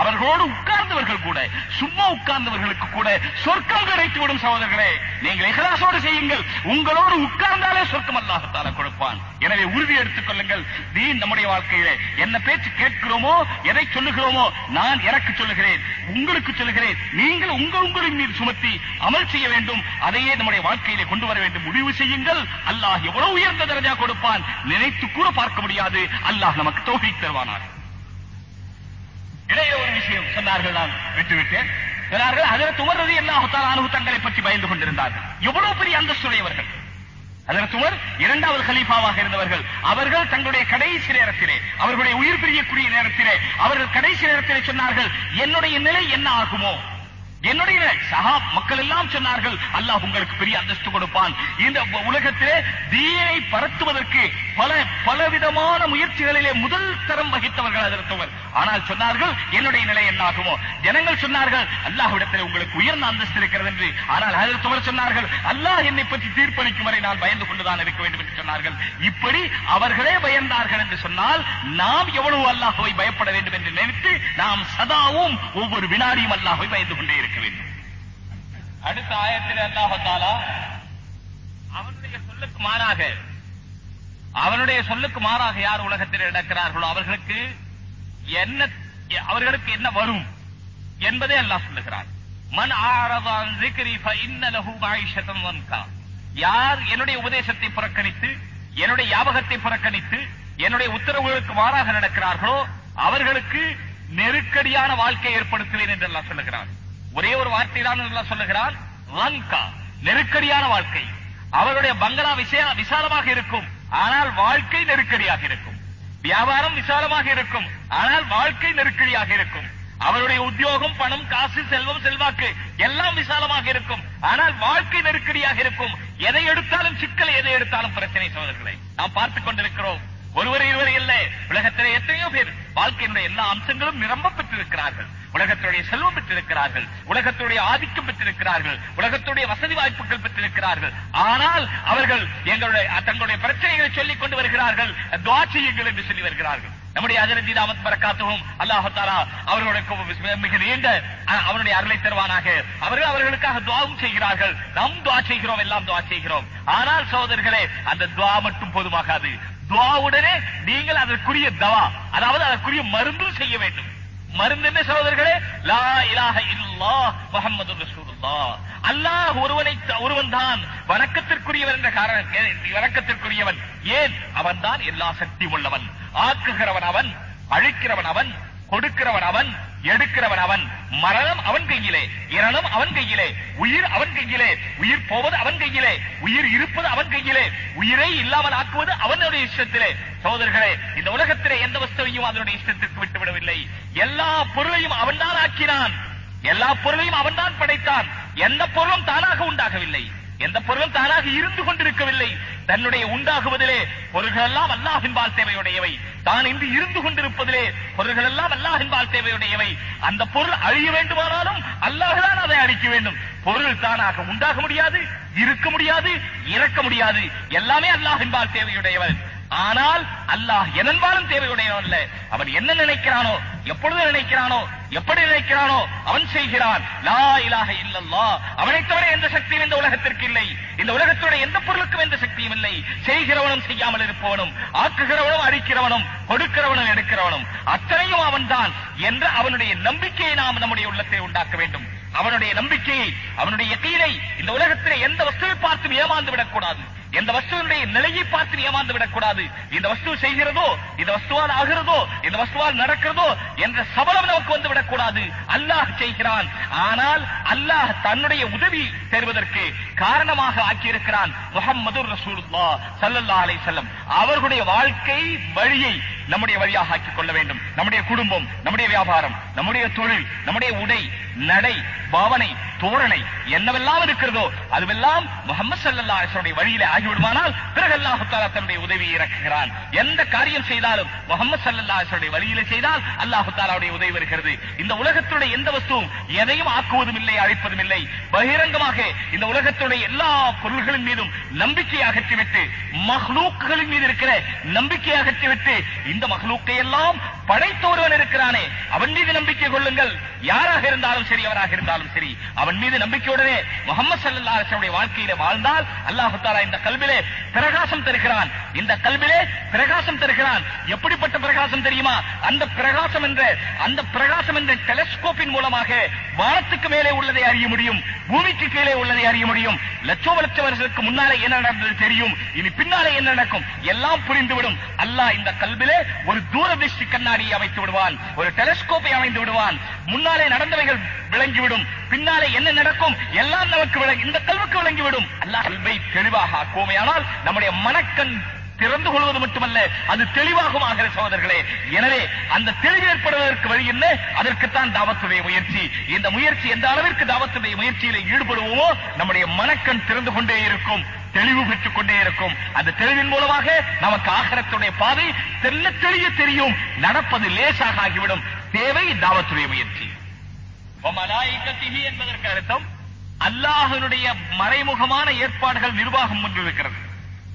அவர்களோடு உட்கார்ந்தவர்கள் கூட சும்மா உட்கார்ந்தவர்களுக்கு கூட சொர்க்கம் கிடைத்துவிடும் சகோதரர்களே நீங்கள் இஹ்லாசோடு செய்யுங்கள். உங்களோடு உட்கார்ந்தாலே சொர்க்கம் அல்லாஹத்தால கொடுப்பான். எனவே உறுதி எடுத்துக் கொள்ளுங்கள். தீன் நம்முடைய வாழ்க்கையிலே என்ன பேச்சு கேட்கிறோமோ எதை சொல்லுகிறோமோ நான் எனக்கு சொல்லுகிறேன் உங்களுக்கு சொல்லுகிறேன் நீங்கள் உங்கள் உங்களின் மீது சுமத்தி அமல் செய்ய வேண்டும் அதையே நம்முடைய வாழ்க்கையிலே கொண்டு வர வேண்டும். முடிவு செய்யுங்கள். அல்லாஹ் எவ்வளவு உயர்ந்த தரஜா கொடுப்பான். நினைத்து கூட பார்க்க முடியாது. அல்லாஹ் நமக்கு தோகை தருவானார் இடையே ஒரு விஷயம் சொன்னார்கள் நான் விட்டுவிட்டேன். சொன்னார்கள் அதற்கு உமர்றது எல்லாத்தால் அனுகு தங்களை பற்றி பயந்து கொண்டிருந்தார்கள். எவ்வளவு பெரிய அந்தஸ்துடையவர்கள். அதற்கு உமர் இரண்டாவது கலீஃபாவாக இருந்தவர்கள். அவர்கள் தங்களுடைய கடைசி நேரத்திலே அவர்களுடைய உயிர் பிரியக்கூடிய நேரத்திலே அவர்கள் கடைசி நேரத்திலே சொன்னார்கள் என்னுடைய நிலை என்ன ஆகுமோ? என்னுடைய நிலை மக்கள் எல்லாம் சொன்னார்கள் அல்லாஹ் உங்களுக்கு பெரிய அந்தஸ்து கொடுப்பான். இந்த உலகத்திலே தீனை பரத்துவதற்கு பல பலவிதமான முயற்சிகளிலே முதல் தரம் வகித்தவர்கள் அதற்கவர் ஆனால் சொன்னார்கள் என்னுடைய நிலை என்னாகுமோ? ஜனங்கள் சொன்னார்கள் அல்லாஹ்விடத்தில் உங்களுக்கு உயர்ந்த அந்தஸ்து இருக்கிறது என்று ஆனால் அதற்கவர் சொன்னார்கள் அல்லாஹ் என்னை பற்றி தீர்ப்பளிக்கும் வரை நான் பயந்து கொண்டுதான் இருக்க வேண்டும் என்று சொன்னார்கள். இப்படி அவர்களே பயந்தார்கள் என்று சொன்னால் நாம் எவ்வளவு அல்லாஹுவை பயப்பட வேண்டும் என்று நினைத்து நாம் சதாவும் ஒவ்வொரு வினாடியும் அல்லாஹுவை பயந்து கொண்டே இருக்க வேண்டும் அடுத்த ஆயத்தில் அல்லாஹாலா அவனுடைய சொல்லுக்கு மாறாக அவனுடைய சொல்லுக்கு மாறாக யார் உலகத்தில் நடக்கிறார்களோ அவர்களுக்கு என்ன அவர்களுக்கு என்ன வரும் என்பதை அல்லாஹ் சொல்லுகிறார் மன் ஆரதான் யார் என்னுடைய உபதேசத்தை புறக்கணித்து என்னுடைய யாபகத்தை புறக்கணித்து என்னுடைய உத்தரவுகளுக்கு மாறாக நடக்கிறார்களோ அவர்களுக்கு நெருக்கடியான வாழ்க்கை ஏற்படுத்துவேன் என்று எல்லாம் சொல்லுகிறார் ஒரே ஒரு வார்த்தை தான் சொல்லுகிறார். லங்கா நெருக்கடியான வாழ்க்கை. அவருடைய பங்களா விசாலமாக இருக்கும். ஆனால் வாழ்க்கை நெருக்கடியாக இருக்கும். வியாபாரம் விசாலமாக இருக்கும். ஆனால் வாழ்க்கை நெருக்கடியாக இருக்கும். அவருடைய உத்தியோகம் பணம் காசு செல்வம் செல்வாக்கு எல்லாம் விசாலமாக இருக்கும். ஆனால் வாழ்க்கை நெருக்கடியாக இருக்கும். எதை எடுத்தாலும் சிக்கல் எதை எடுத்தாலும் பிரச்சனை சோதர்களை நாம் பார்த்துக் கொண்டிருக்கிறோம். ஒருவர் இருவர் இல்லை. உலகத்திலே எத்தனையோ பேர் வாழ்க்கையினுடைய எல்லா அம்சங்களும் நிரம்ப பெற்றிருக்கிறார்கள். உலகத்துடைய செல்வம் பெற்றிருக்கிறார்கள். உலகத்துடைய ஆதிக்கம் பெற்றிருக்கிறார்கள். உலகத்துடைய வசதி வாய்ப்புகள் பெற்றிருக்கிறார்கள். ஆனால் அவர்கள் எங்களுடைய தங்களுடைய பிரச்சனைகளை சொல்லிக் கொண்டு வருகிறார்கள். துவா செய்யுங்கள் என்று சொல்லி வருகிறார்கள். நம்முடைய அதிரதி அமத் பரக்காத்துவும் அல்லாஹாலா அவர்களுடைய மிக நீண்ட அவருடைய அவனுடைய அருளை தருவானாக. அவர்கள் அவர்களுக்காக துவாவும் செய்கிறார்கள். நாம் துவா செய்கிறோம் எல்லாம் துவா செய்கிறோம். ஆனால் சகோதரர்களே அந்த துவா மட்டும் போதுமாகாது. துவாவுடனே நீங்கள் அதற்குரிய தவா அதாவது அதற்குரிய மருந்தும் செய்ய வேண்டும். மருந்து என்ன சகோதரர்களே? லா இலாஹ இல்லா முகமது ரசூலுல்லா அல்லாஹ் ஒருவனை ஒருவன் தான் வணக்கத்திற்குரியவன் என்ற காரணம் வணக்கத்திற்குரியவன். ஏன்? அவன் தான் எல்லா சக்தியும் உள்ளவன். ஆக்குகிறவன் அவன் அழிக்கிறவன் அவன் கொடுக்கிறவன் அவன் எடுக்கிறவன் அவன். மரணம் அவன் கையிலே இரணம் அவன் கையிலே உயிர் அவன் கையிலே உயிர் போவது அவன் கையிலே உயிர் இருப்பது அவன் கையிலே உயிரை இல்லாமல் ஆக்குவது அவனுடைய இஷ்டத்திலே. சோதர்களே இந்த உலகத்திலே எந்த வஸ்துவையும் அதனுடைய இஷ்டத்திற்கு விட்டு விடவில்லை. எல்லா பொருளையும் அவன்தான் ஆக்கினான். எல்லா பொருளையும் அவன்தான் படைத்தான். எந்த பொருளும் தானாக உண்டாகவில்லை. எந்த பொருளும் தானாக இருந்து கொண்டிருக்கவில்லை. தன்னுடைய உண்டாகுவதிலே பொருள்கள் எல்லாம் அல்லாஹின்பால் தேவையுடையவை. தான் இன்று இருந்து கொண்டிருப்பதிலே பொருள்கள் எல்லாம் அல்லாஹின்பால் தேவையுடையவை. அந்த பொருள் அழிய வேண்டுமானாலும் அல்லாஹுதான் அதை அழிக்க வேண்டும். பொருள் தானாக உண்டாக முடியாது இருக்க முடியாது இறக்க முடியாது. எல்லாமே அல்லாஹின்பால் தேவையுடையவன் ஆனால் அல்லாஹ் எதன்பாலும் தேவையுடையவன் அல்ல. அவன் என்ன நினைக்கிறானோ எப்பொழுது நினைக்கிறானோ எப்படி நினைக்கிறானோ அவன் செய்கிறான். லா இலாக இல்லல்லா அவனை தவிர எந்த சக்தியும் இந்த உலகத்திற்கு இல்லை. இந்த உலகத்துடைய எந்த பொருளுக்கும் எந்த சக்தியும் இல்லை. செய்கிறவனும் செய்யாமல் இருப்பவனும் ஆக்குகிறவனும் அழிக்கிறவனும் கொடுக்கிறவனும் எடுக்கிறவனும் அத்தனையும் அவன்தான் என்ற அவனுடைய நம்பிக்கையை நாம் நம்முடைய உள்ளத்தை உண்டாக்க வேண்டும். அவனுடைய நம்பிக்கையை அவனுடைய யக்கீனை இந்த உலகத்திலே எந்த வஸ்துவை பார்த்தும் ஏமாந்து விடக்கூடாது. எந்த வஸ்துவனுடைய நிலையை பார்த்து ஏமாந்து விடக்கூடாது. இந்த வஸ்து செய்கிறதோ இந்த வஸ்துவால் ஆகிறதோ இந்த வஸ்துவால் நடக்கிறதோ என்ற சபலம் நமக்கு வந்து விடக்கூடாது. அல்லாஹ் செய்கிறான். ஆனால் அல்லாஹ் தன்னுடைய உதவி பெறுவதற்கு காரணமாக ஆக்கியிருக்கிறான். முகம்மது ரசூலுல்லா சல்லல்லா அலை செல்லம் அவர்களுடைய வாழ்க்கை வழியை நம்முடைய வழியாக ஆக்கிக் கொள்ள வேண்டும். நம்முடைய குடும்பம் நம்முடைய வியாபாரம் நம்முடைய தொழில் நம்முடைய உடை நடை பாவனை தோரணை என்னவெல்லாம் இருக்கிறதோ அதுவெல்லாம் முகமது சல்லா அலிஸ்வருடைய வழியிலே ஆகிவிடுமானால் பிறகு அல்லாஹு தாலா தன்னுடைய உதவியை இறக்குகிறான். எந்த காரியம் செய்தாலும் முகமது சல்லா வழியில செய்தால் அல்லாஹு தாலாவுடைய உதவி வருகிறது. இந்த உலகத்துடைய எந்த வஸ்துவும் எதையும் ஆக்குவதும் இல்லை அழைப்பதும் இல்லை பகிரங்கமாக இந்த உலகத்துடைய எல்லா பொருள்களின் மீதும் நம்பிக்கை அகற்றிவிட்டு மஹ்லூக்குகளின் மீது இருக்கிற நம்பிக்கை அகற்றிவிட்டு இந்த மஹ்லூக்கை எல்லாம் படைத்த ஒருவன் இருக்கிறானே. அவன் மீது நம்பிக்கை கொள்ளுங்கள். யாராக இருந்தாலும் சரி அவராக இருந்தாலும் சரி. அவன் மீது நம்பிக்கையுடனே முகமது சல்லா வாழ்க்கையில வாழ்ந்தால் அல்லாஹு தாலா இந்த கல்விலே பிரகாசம் தருகிறான். இந்த கல்விலே பிரகாசம் தருகிறான். எப்படிப்பட்ட பிரகாசம் தெரியுமா? அந்த பிரகாசம் என்ற அந்த பிரகாசம் என்ற டெலஸ்கோப்பின் மூலமாக வானத்துக்கு மேலே உள்ளதை அறிய முடியும். பூமிக்கு கீழே உள்ளதை அறிய முடியும். லட்சம் லட்சம் வருஷத்துக்கு முன்னாலே என்ன நடந்தது தெரியும். இனி பின்னாலே என்ன நடக்கும்? எல்லாம் புரிந்துவிடும். அல்லாஹ் இந்த கல்விலே ஒரு தூரதிஷ்டி கண்ணாடியை அமைத்து விடுவான். ஒரு டெலஸ்கோப்பை அமைந்து விடுவான். முன்னாலே நடந்தவைகள் விளங்கிவிடும். பின்னாலே என்ன நடக்கும்? எல்லாம் நமக்கு இந்த கல்விக்கு விளங்கிவிடும். அல்லாஹ் கல்வை தெளிவாக ஆக்குவோமையானால் நம்முடைய மனக்கண் திறந்து கொள்வது மட்டுமல்ல அது தெளிவாகும் ஆகிற சகோதரர்களே. எனவே அந்த தெளிவு ஏற்படுவதற்கு வழி என்ன? அதற்குத்தான் தாவத்துடைய முயற்சி. இந்த முயற்சி எந்த அளவிற்கு தாவத்துடைய முயற்சியில ஈடுபடுவோமோ நம்முடைய மனக்கண் திறந்து கொண்டே இருக்கும் தெளிவு பெற்றுக் கொண்டே இருக்கும். அந்த தெளிவின் மூலமாக நமக்கு ஆகரத்துடைய பாதை தெல்ல தெளிய தெரியும். நடப்பது லேசாக ஆகிவிடும். தேவை தாவத்துடைய முயற்சி. என்பதற்கு அர்த்தம் அல்லாஹனுடைய மறைமுகமான ஏற்பாடுகள் நிர்வாகம் ஒன்று இருக்கிறது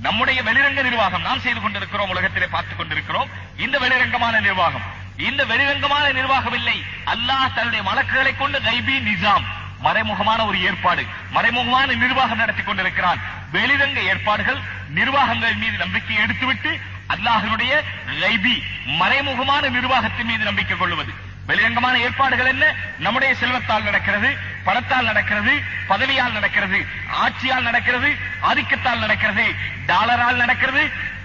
நம்முடைய வெளிரங்க நிர்வாகம் நாம் செய்து கொண்டிருக்கிறோம் உலகத்திலே பார்த்துக் கொண்டிருக்கிறோம். இந்த வெளிரங்கமான நிர்வாகம். இந்த வெளிரங்கமான நிர்வாகம் இல்லை. அல்லாஹ் தன்னுடைய வழக்குகளை கொண்டு கைபி நிசாம். மறைமுகமான ஒரு ஏற்பாடு. மறைமுகமான நிர்வாகம் நடத்தி கொண்டிருக்கிறான். வெளிரங்க ஏற்பாடுகள் நிர்வாகங்கள் மீது நம்பிக்கை எடுத்துவிட்டு அல்லாஹனுடைய கைபி மறைமுகமான நிர்வாகத்தின் மீது நம்பிக்கை கொள்வது வெளிரங்கமான ஏற்பாடுகள் என்ன? நம்முடைய செல்வத்தால் நடக்கிறது பணத்தால் நடக்கிறது பதவியால் நடக்கிறது ஆட்சியால் நடக்கிறது ஆதிக்கத்தால் நடக்கிறது டாலரால் நடக்கிறது.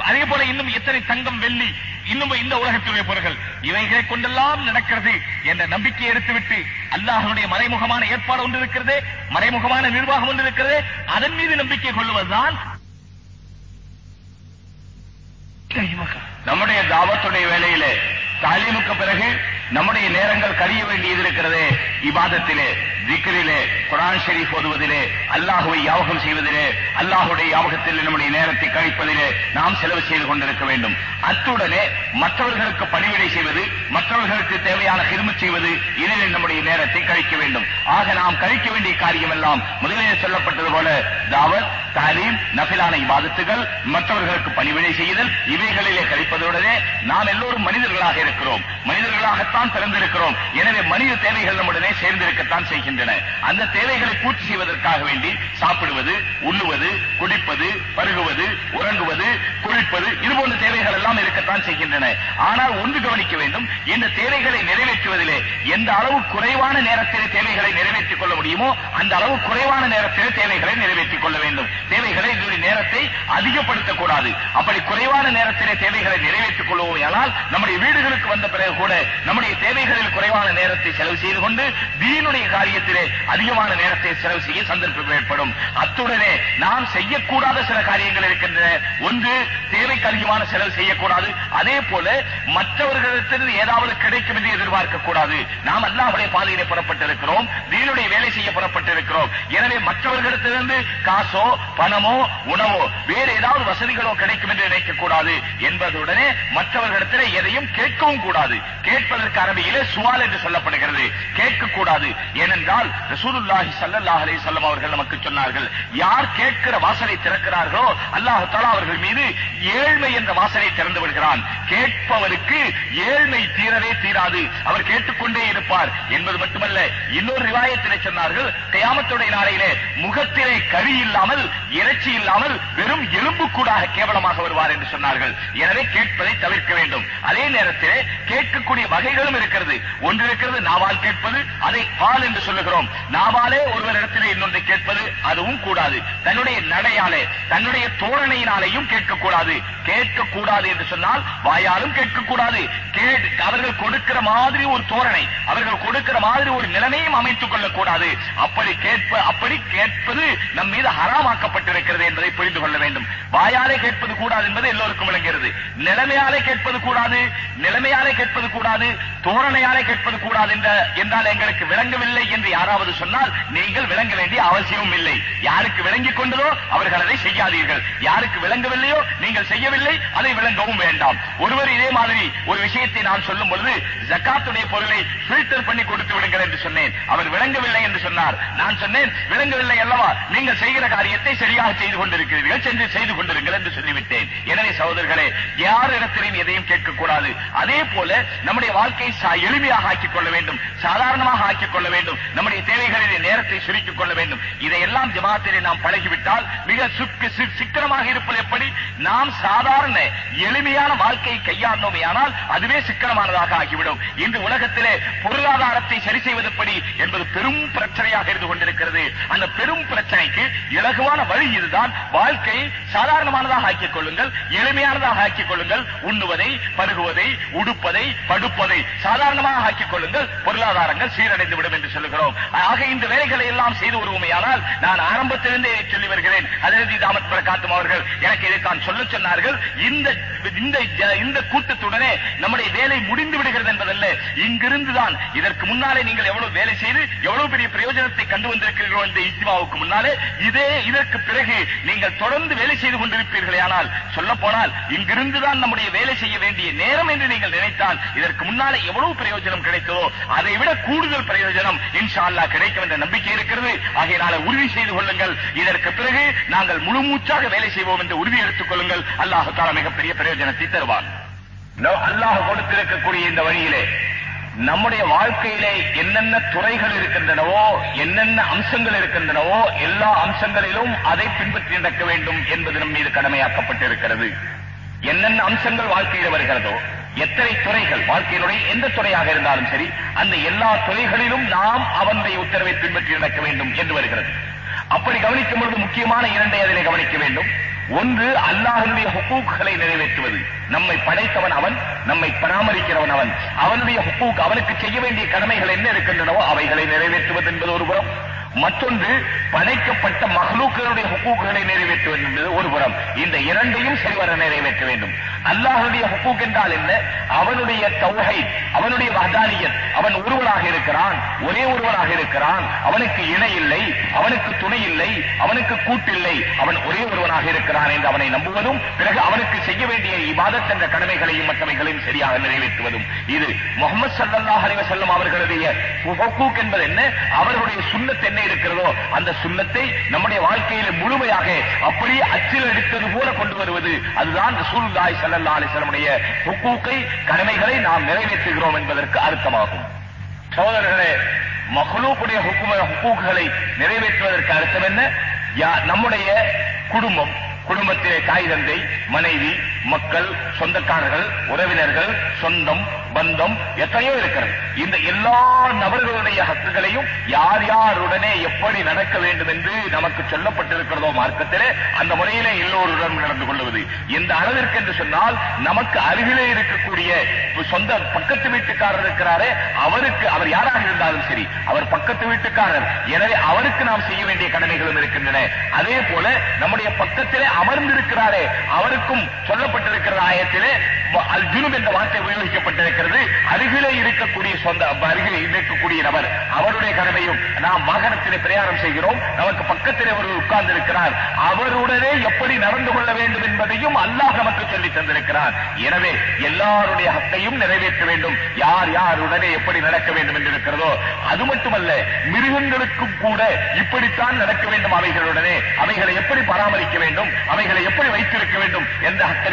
அதே போல இன்னும் எத்தனை தங்கம் வெள்ளி இன்னும் இந்த உலகத்துடைய பொருள்கள். இவைகளை கொண்டெல்லாம் நடக்கிறது என்ற நம்பிக்கை எடுத்துவிட்டு அல்லாஹனுடைய மறைமுகமான ஏற்பாடு ஒன்று இருக்கிறது மறைமுகமான நிர்வாகம் ஒன்று இருக்கிறது. அதன் மீது நம்பிக்கை கொள்வதுதான் நம்முடைய தாவத்துடைய வேலையிலே தாலீமுக்கு பிறகு நம்முடைய நேரங்கள் கழிய வேண்டியது இருக்கிறது இபாதத்திலே. திக்ரிலே குரான் ஷெரீப் ஓதுவதிலே அல்லாஹுவை யாபகம் செய்வதிலே அல்லாஹுடைய யாபகத்தில் நம்முடைய நேரத்தை கழிப்பதிலே நாம் செலவு செய்து கொண்டிருக்க வேண்டும். அத்துடனே மற்றவர்களுக்கு பணிவிடை செய்வது மற்றவர்களுக்கு தேவையான கிருமி செய்வது இதில் நம்முடைய நேரத்தை கழிக்க வேண்டும். ஆக நாம் கழிக்க வேண்டிய காரியம் எல்லாம் முதலிலே சொல்லப்பட்டது போல தாவத் தாலீம் நபிலான இபாதத்துகள் மற்றவர்களுக்கு பணிவிடை செய்தல் இவைகளிலே கழிப்பதுடனே நாம் எல்லோரும் மனிதர்களாக இருக்கிறோம். மனிதர்களாகத்தான் பிறந்திருக்கிறோம். எனவே மனித தேவைகள் நம்முடனே சேர்ந்திருக்கத்தான் செய்கின்றன அந்த தேவைகளை பூர்த்தி செய்வதற்காக வேண்டி சாப்பிடுவது உண்ணுவது குடிப்பது பருகுவது உறங்குவது குளிப்பது இது போன்ற தேவைகள் எல்லாம் இருக்கத்தான் செய்கின்றன. ஆனால் ஒன்று கவனிக்க வேண்டும் இந்த தேவைகளை நிறைவேற்றுவதிலே எந்த அளவு குறைவான நேரத்திலே தேவைகளை நிறைவேற்றிக் கொள்ள முடியுமோ அந்த அளவு குறைவான நேரத்திலே தேவைகளை நிறைவேற்றிக் கொள்ள வேண்டும். தேவைகளை இதனுடைய நேரத்தை அதிகப்படுத்தக்கூடாது. அப்படி குறைவான நேரத்திலே தேவைகளை நிறைவேற்றிக் கொள்வோமையானால் நம்முடைய வீடுகளுக்கு வந்த பிறகு கூட நம்முடைய தேவைகளில் குறைவான நேரத்தை செலவு செய்து கொண்டு தீனுடைய காரியத்திலே அதிகமான நேரத்தை செலவு செய்ய சந்தர்ப்பம் ஏற்படும். அத்துடனே நாம் செய்யக்கூடாத சில காரியங்கள் இருக்கின்றன. ஒன்று தேவைக்கு அதிகமான செலவு செய்யக்கூடாது. அதே போல மற்றவர்களிடத்தில் ஏதாவது கிடைக்கும் என்று எதிர்பார்க்க கூடாது நாம் அல்லாஹுடைய பாதையிலே புறப்பட்டிருக்கிறோம். தீனுடைய வேலை செய்ய புறப்பட்டிருக்கிறோம். எனவே மற்றவர்களிடத்திலிருந்து காசோ பணமோ உணவோ வேறு ஏதாவது வசதிகளோ கிடைக்கும் என்று நினைக்க கூடாது என்பதுடனே மற்றவர்களிடத்தில் எதையும் கேட்கவும் கூடாது. கேட்பதற்கு அரபியிலே சுவால் என்று சொல்லப்படுகிறது. கேட்கக்கூடாது. ஏனென்றால் ரசூலுல்லாஹி ஸல்லல்லாஹு அலைஹி அவர்கள் நமக்கு சொன்னார்கள். யார் கேட்கிற வாசலை திறக்கிறார்களோ அல்லாஹ் அவர்கள் மீது ஏழ்மை என்ற வாசலை திறந்து விடுகிறான். கேட்பவருக்கு ஏழ்மை தீரவே தீராது. அவர் கேட்டுக்கொண்டே இருப்பார் என்பது மட்டுமல்ல இன்னொரு ரிவாயத்திலே சொன்னார்கள் கயாமத்துடைய நாளையிலே முகத்திலே கறி இல்லாமல் இறைச்சி இல்லாமல் வெறும் எலும்பு கூடாக கேவலமாக வருவார் என்று சொன்னார்கள். எனவே கேட்பதை தவிர்க்க வேண்டும். அதே நேரத்திலே கேட்கக்கூடிய வகைகளும் இருக்கிறது. ஒன்று இருக்கிறது நாவால் கேட்பது அதை பால் என்று சொல்ல சொல்லுகிறோம். நாவாலே ஒருவரிடத்திலே இன்னொன்று கேட்பது அதுவும் கூடாது. தன்னுடைய நடையாலே தன்னுடைய தோரணையினாலேயும் கேட்கக்கூடாது. கேட்கக்கூடாது என்று சொன்னால் வாயாலும் கேட்கக்கூடாது. அவர்கள் கொடுக்கிற மாதிரி ஒரு தோரணை அவர்கள் கொடுக்கிற மாதிரி ஒரு நிலைமையும் அமைத்துக் கொள்ளக்கூடாது. அப்படி கேட்ப அப்படி கேட்பது நம் மீது ஹராமாக்கப்பட்டிருக்கிறது என்பதை புரிந்து கொள்ள வேண்டும். வாயாலே கேட்பது கூடாது என்பது எல்லோருக்கும் விளங்குகிறது. நிலைமையாலே கேட்பது கூடாது நிலைமையாலே கேட்பது கூடாது தோரணையாலே கேட்பது கூடாது என்றால் எங்களுக்கு விளங்கவில்லை என்று என்று யாராவது சொன்னால் நீங்கள் விளங்க வேண்டிய அவசியமும் இல்லை. யாருக்கு விளங்கிக் கொண்டதோ அவர்கள் அதை செய்யாதீர்கள். யாருக்கு விளங்கவில்லையோ நீங்கள் செய்யவில்லை அதை விளங்கவும் வேண்டாம். ஒருவர் இதே மாதிரி ஒரு விஷயத்தை நான் சொல்லும் பொழுது ஜக்காத்துடைய பொருளை பில்டர் பண்ணி கொடுத்து விடுங்கள் என்று சொன்னேன். அவர் விளங்கவில்லை என்று சொன்னார். நான் சொன்னேன் விளங்கவில்லை அல்லவா? நீங்கள் செய்கிற காரியத்தை சரியாக செய்து கொண்டிருக்கிறீர்கள் சென்று செய்து கொண்டிருங்கள் என்று சொல்லிவிட்டேன். எனவே சகோதரர்களே யார் இடத்திலையும் எதையும் கேட்கக்கூடாது. அதே போல நம்முடைய வாழ்க்கையை எளிமையாக ஆக்கிக் கொள்ள வேண்டும் சாதாரணமாக ஆக்கிக் கொள்ள வேண்டும். நம்முடைய தேவைகளிலே நேரத்தை சுருக்கிக் கொள்ள வேண்டும். இதையெல்லாம் ஜமாத்திலே நாம் பழகிவிட்டால் மிக சுக்கு- சிக்கனமாக இருப்பது எப்படி? நாம் சாதாரண எளிமையான வாழ்க்கையை கையாண்டோமே ஆனால் அதுவே சிக்கனமானதாக ஆகிவிடும். இன்று உலகத்திலே பொருளாதாரத்தை சரி செய்வது எப்படி என்பது பெரும் பிரச்சனையாக இருந்து கொண்டிருக்கிறது. அந்த பெரும் பிரச்சனைக்கு இலகுவான வழி இதுதான். வாழ்க்கையை சாதாரணமானதாக ஆக்கிக் கொள்ளுங்கள் எளிமையானதாக ஆக்கிக் கொள்ளுங்கள் உண்ணுவதை பருகுவதை உடுப்பதை படுப்பதை சாதாரணமாக ஆக்கிக் கொள்ளுங்கள் பொருளாதாரங்கள் சீரடைந்து விடும் என்று சொல்லுகிறோம். ஆக இந்த வேலைகளை எல்லாம் செய்து வருவோமையானால் நான் ஆரம்பத்திலிருந்தே சொல்லி வருகிறேன். அதிரதி தாமத் பிரகாத்தும் அவர்கள் எனக்கு இதை தான் சொல்ல சொன்னார்கள். இந்த இந்த கூட்டத்துடனே நம்முடைய வேலை முடிந்து விடுகிறது என்பதல்ல. இங்கிருந்துதான் இதற்கு முன்னாலே நீங்கள் எவ்வளவு வேலை செய்து எவ்வளவு பெரிய பிரயோஜனத்தை கண்டு வந்திருக்கிறீர்கள் இந்த இஜ்மாவுக்கு முன்னாலே இதே இதற்கு பிறகு நீங்கள் தொடர்ந்து வேலை செய்து கொண்டிருப்பீர்களே. ஆனால் சொல்ல போனால் இங்கிருந்துதான் நம்முடைய வேலை செய்ய வேண்டிய நேரம் என்று நீங்கள் நினைத்தால் இதற்கு முன்னாலே எவ்வளவு பிரயோஜனம் கிடைத்ததோ அதை விட கூடுதல் பிரயோஜனம் இன்ஷா அல்லாஹ் கிடைக்கும் என்ற நம்பிக்கை இருக்கிறது. ஆகையினால உறுதி செய்து கொள்ளுங்கள். இதற்கு பிறகு நாங்கள் முழு மூச்சாக வேலை செய்வோம் என்று உறுதி எடுத்துக் கொள்ளுங்கள். அல்லாஹ் தாலா மிகப்பெரிய பிரயோஜனத்தை தருவான். அல்லாஹ் கொடுத்திருக்கக்கூடிய இந்த வழியிலே நம்முடைய வாழ்க்கையிலே என்னென்ன துறைகள் இருக்கின்றனவோ என்னென்ன அம்சங்கள் இருக்கின்றனவோ எல்லா அம்சங்களிலும் அதை பின்பற்றி நடக்க வேண்டும் என்பது நம் மீது கடமையாக்கப்பட்டிருக்கிறது. என்னென்ன அம்சங்கள் வாழ்க்கையில் வருகிறதோ எத்தனை துறைகள் வாழ்க்கையினுடைய எந்த துறையாக இருந்தாலும் சரி அந்த எல்லா துறைகளிலும் நாம் அவனுடைய உத்தரவை பின்பற்றி நடக்க வேண்டும் என்று வருகிறது. அப்படி கவனிக்கும் பொழுது முக்கியமான இரண்டை அதிலே கவனிக்க வேண்டும். ஒன்று அல்லாஹனுடைய ஹுக்கூக்களை நிறைவேற்றுவது. நம்மை படைத்தவன் அவன் நம்மை பராமரிக்கிறவன் அவன். அவனுடைய ஹுக்கூக் அவனுக்கு செய்ய வேண்டிய கடமைகள் என்ன இருக்கின்றனவோ அவைகளை நிறைவேற்றுவது என்பது ஒரு புறம் மற்றொன்று படைக்கப்பட்ட மகளுக்களுடைய ஹுக்கூக்களை நிறைவேற்றுவது என்பது ஒரு புறம். இந்த இரண்டையும் சரிவர நிறைவேற்ற வேண்டும். அல்லாஹுடைய ஹுக்கூக் என்றால் என்ன? அவனுடைய தௌஹை அவனுடைய வஹதானியத். அவன் ஒருவனாக இருக்கிறான் ஒரே ஒருவனாக இருக்கிறான். அவனுக்கு இணை இல்லை அவனுக்கு துணை இல்லை அவனுக்கு கூட்டில்லை அவன் ஒரே ஒருவனாக இருக்கிறான் என்று அவனை நம்புவதும் பிறகு அவனுக்கு செய்ய வேண்டிய இபாதத் என்ற கடமைகளையும் மற்றவைகளையும் சரியாக நிறைவேற்றுவதும். இது முகமது சல்லாஹ் அலிவசல்லம் அவர்களுடைய ஹுக்கூக் என்பது என்ன? அவர்களுடைய சுண்ணத் என்ன இருக்கிறதோ அந்த சுண்ணத்தை நம்முடைய வாழ்க்கையில முழுமையாக அப்படியே அச்சில் எடுத்தது போல கொண்டு வருவது. அதுதான் ரசூலுல்லாஹி ஸல்லல்லாஹு அலிசலமுடைய வஸல்லமுடைய ஹுக்கூக்கை கடமைகளை நாம் நிறைவேற்றுகிறோம் என்பதற்கு அர்த்தமாகும். சோதரர்களே மகளூக்குடைய ஹுக்கும ஹுக்கூக்குகளை நிறைவேற்றுவதற்கு அர்த்தம் என்ன? நம்முடைய குடும்பம் குடும்பத்திலே தாய் தந்தை மனைவி மக்கள் சொந்தக்காரர்கள் உறவினர்கள் சொந்தம் பந்தம் எத்தனையோ இருக்கிறது. இந்த எல்லா நபர்களுடைய ஹக்குகளையும் யார் யாருடனே எப்படி நடக்க வேண்டும் என்று நமக்கு சொல்லப்பட்டிருக்கிறதோ மார்க்கத்திலே அந்த முறையிலே எல்லோருடன் நடந்து கொள்வது எந்த அளவிற்கு என்று சொன்னால் நமக்கு அருகிலே இருக்கக்கூடிய சொந்த பக்கத்து வீட்டுக்காரர் இருக்கிறாரே அவருக்கு அவர் யாராக இருந்தாலும் சரி அவர் பக்கத்து வீட்டுக்காரர். எனவே அவருக்கு நாம் செய்ய வேண்டிய கடமைகளும் இருக்கின்றன. அதே போல நம்முடைய பக்கத்திலே அமர்ந்திருக்கிறாரே அவருக்கும் சொல்லப்பட்டிருக்கிற ஆயத்திலே வ- அல் ஜுனுப் என்ற வார்த்தை உபயோகிக்கப்பட்டிருக்கிறது. அருகிலே இருக்கக்கூடிய சொந்த அருகிலே இருக்கக்கூடிய நபர் அவருடைய கடமையும் நாம் வாகனத்திலே பிரயாணம் செய்கிறோம். நமக்கு பக்கத்திலே ஒரு உட்கார்ந்து இருக்கிறார் அவருடனே எப்படி நடந்து கொள்ள வேண்டும் என்பதையும் அல்லாஹ் நமக்கு சொல்லி தந்திருக்கிறார். எனவே எல்லாருடைய ஹக்கையும் நிறைவேற்ற வேண்டும். யார் யாருடனே எப்படி நடக்க வேண்டும் என்று இருக்கிறதோ அது மட்டுமல்ல மிருகங்களுக்கும் கூட இப்படித்தான் நடக்க வேண்டும் அவைகளுடனே. அவைகளை எப்படி பராமரிக்க வேண்டும்? அவைகளை எப்படி வைத்திருக்க வேண்டும் என்று ஹக்கு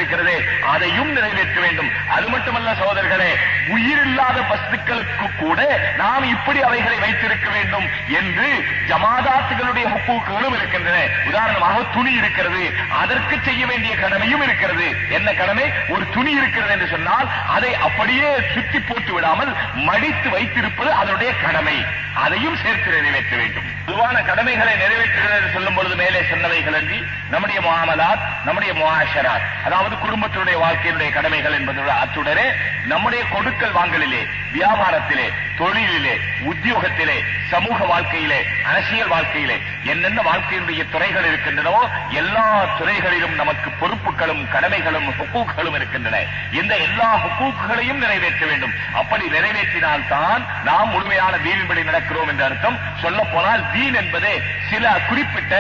அதையும் நிறைவேற்ற வேண்டும். அது மட்டுமல்ல சகோதரர்களே உயிரில்லாத பஸ்துக்களுக்கு கூட நாம் இப்படி அவைகளை வைத்திருக்க வேண்டும் என்று ஜமாதாத்துகளுடைய ஹுக்கூக்குகளும் இருக்கின்றன. உதாரணமாக துணி இருக்கிறது அதற்கு செய்ய வேண்டிய கடமையும் இருக்கிறது. என்ன கடமை? ஒரு துணி இருக்கிறது என்று சொன்னால் அதை அப்படியே சுத்தி போட்டு விடாமல் மடித்து வைத்திருப்பது அதனுடைய கடமை. அதையும் சேர்த்து நிறைவேற்ற வேண்டும். பொதுவான கடமைகளை நிறைவேற்றுகிறது என்று சொல்லும் பொழுது மேலே சொன்னவைகள் அன்றி நம்முடைய முஆமலாத் நம்முடைய முகாஷராத் அதாவது குடும்பத்தினுடைய வாழ்க்கையினுடைய கடமைகள் என்பதோட அத்துடனே நம்முடைய கொடுக்கல் வாங்கலிலே வியாபாரத்திலே தொழிலிலே உத்தியோகத்திலே சமூக வாழ்க்கையிலே அரசியல் வாழ்க்கையிலே என்னென்ன வாழ்க்கையினுடைய துறைகள் இருக்கின்றனவோ எல்லா துறைகளிலும் நமக்கு பொறுப்புகளும் கடமைகளும் ஹுக்கூக்களும் இருக்கின்றன. இந்த எல்லா ஹுக்கூக்குகளையும் நிறைவேற்ற வேண்டும். அப்படி நிறைவேற்றினால்தான் நாம் முழுமையான தீனின்படி நடக்கிறோம் என்ற அர்த்தம். சொல்ல போனால் தீன் என்பது சில குறிப்பிட்ட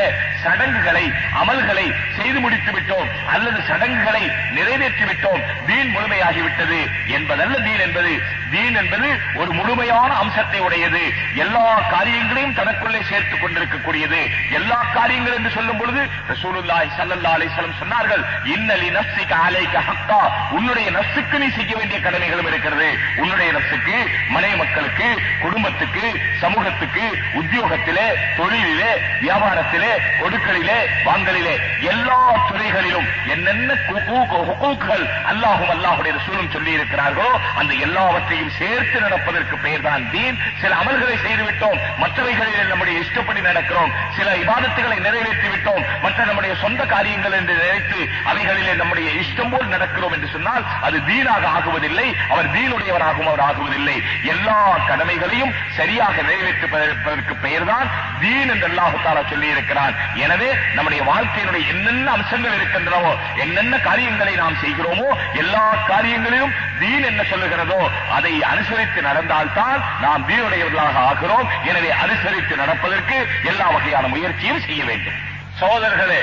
சடங்குகளை அமல்களை செய்து முடித்து விட்டோம் அல்லது சடங்குகளை நிறைவேற்றி விட்டோம் தீன் முழுமையாகிவிட்டது. என்பதல்ல தீன் என்பது. தீன் என்பது ஒரு முழுமையான அம்சத்தை உடையது. எல்லா காரியங்களையும் தனக்குள்ளே சேர்த்துக் கொண்டிருக்கக்கூடியது. எல்லா காரியங்கள் என்று சொல்லும் பொழுது ரசூலுல்லாஹி ஸல்லல்லாஹு அலைஹி வஸல்லம் சொன்னார்கள் இன்னலி நஃப்ஸிக அலைக ஹக்கா. உன்னுடைய நஃப்ஸுக்கு நீ செய்ய வேண்டிய கடமைகளும் இருக்கிறது. உன்னுடைய நஃப்ஸுக்கு மனை மக்களுக்கு குடும்பத்துக்கு சமூகத்துக்கு உத்தியோகத்திலே தொழிலிலே வியாபாரத்திலே கொடுக்கலிலே வாங்கலிலே எல்லா துறைகளிலும் என்னென்ன ஹுக்கூக்குகள் அல்லாஹும் அல்லாஹுடைய ரசூலும் சொல்லி இருக்கிறார்களோ அந்த எல்லாவற்றையும் சேர்த்து நடப்பதற்கு பெயர் தான். தீன் சில அமல்களை செய்துவிட்டோம் மற்றவைகளில் நம்முடைய இஷ்டப்படி நடக்கிறோம். சில இபாதத்துகளை நிறைவேற்றி விட்டோம் மற்ற நம்முடைய சொந்த காரியங்கள் என்று நினைத்து அவைகளிலே நம்முடைய இஷ்டம் போல் நடக்கிறோம் என்று சொன்னால் அது தீனாக ஆகுவதில்லை அவர் தீனுடையவராகவும் அவர் ஆகுவதில்லை. எல்லா கடமைகளையும் சரியாக நிறைவேற்றுவதற்கு பெயர்தான் தீன் என்று அல்லாஹு தாலா சொல்லி இருக்கிறான் எனவே நம்முடைய வாழ்க்கையினுடைய என்னென்ன அம்சங்கள் இருக்கின்றனவோ என்னென்ன காரியங்களை நாம் செய்கிறோமோ எல்லா காரியங்களிலும் தீன் என்ன சொல்லுகிறதோ அதை அனுசரித்து நடந்தால்தான் நாம் தீனுடையவர்களாக ஆகிறோம். எனவே அனுசரித்து நடப்பதற்கு எல்லா வகையான முயற்சியும் செய்ய வேண்டும். சோதர்களே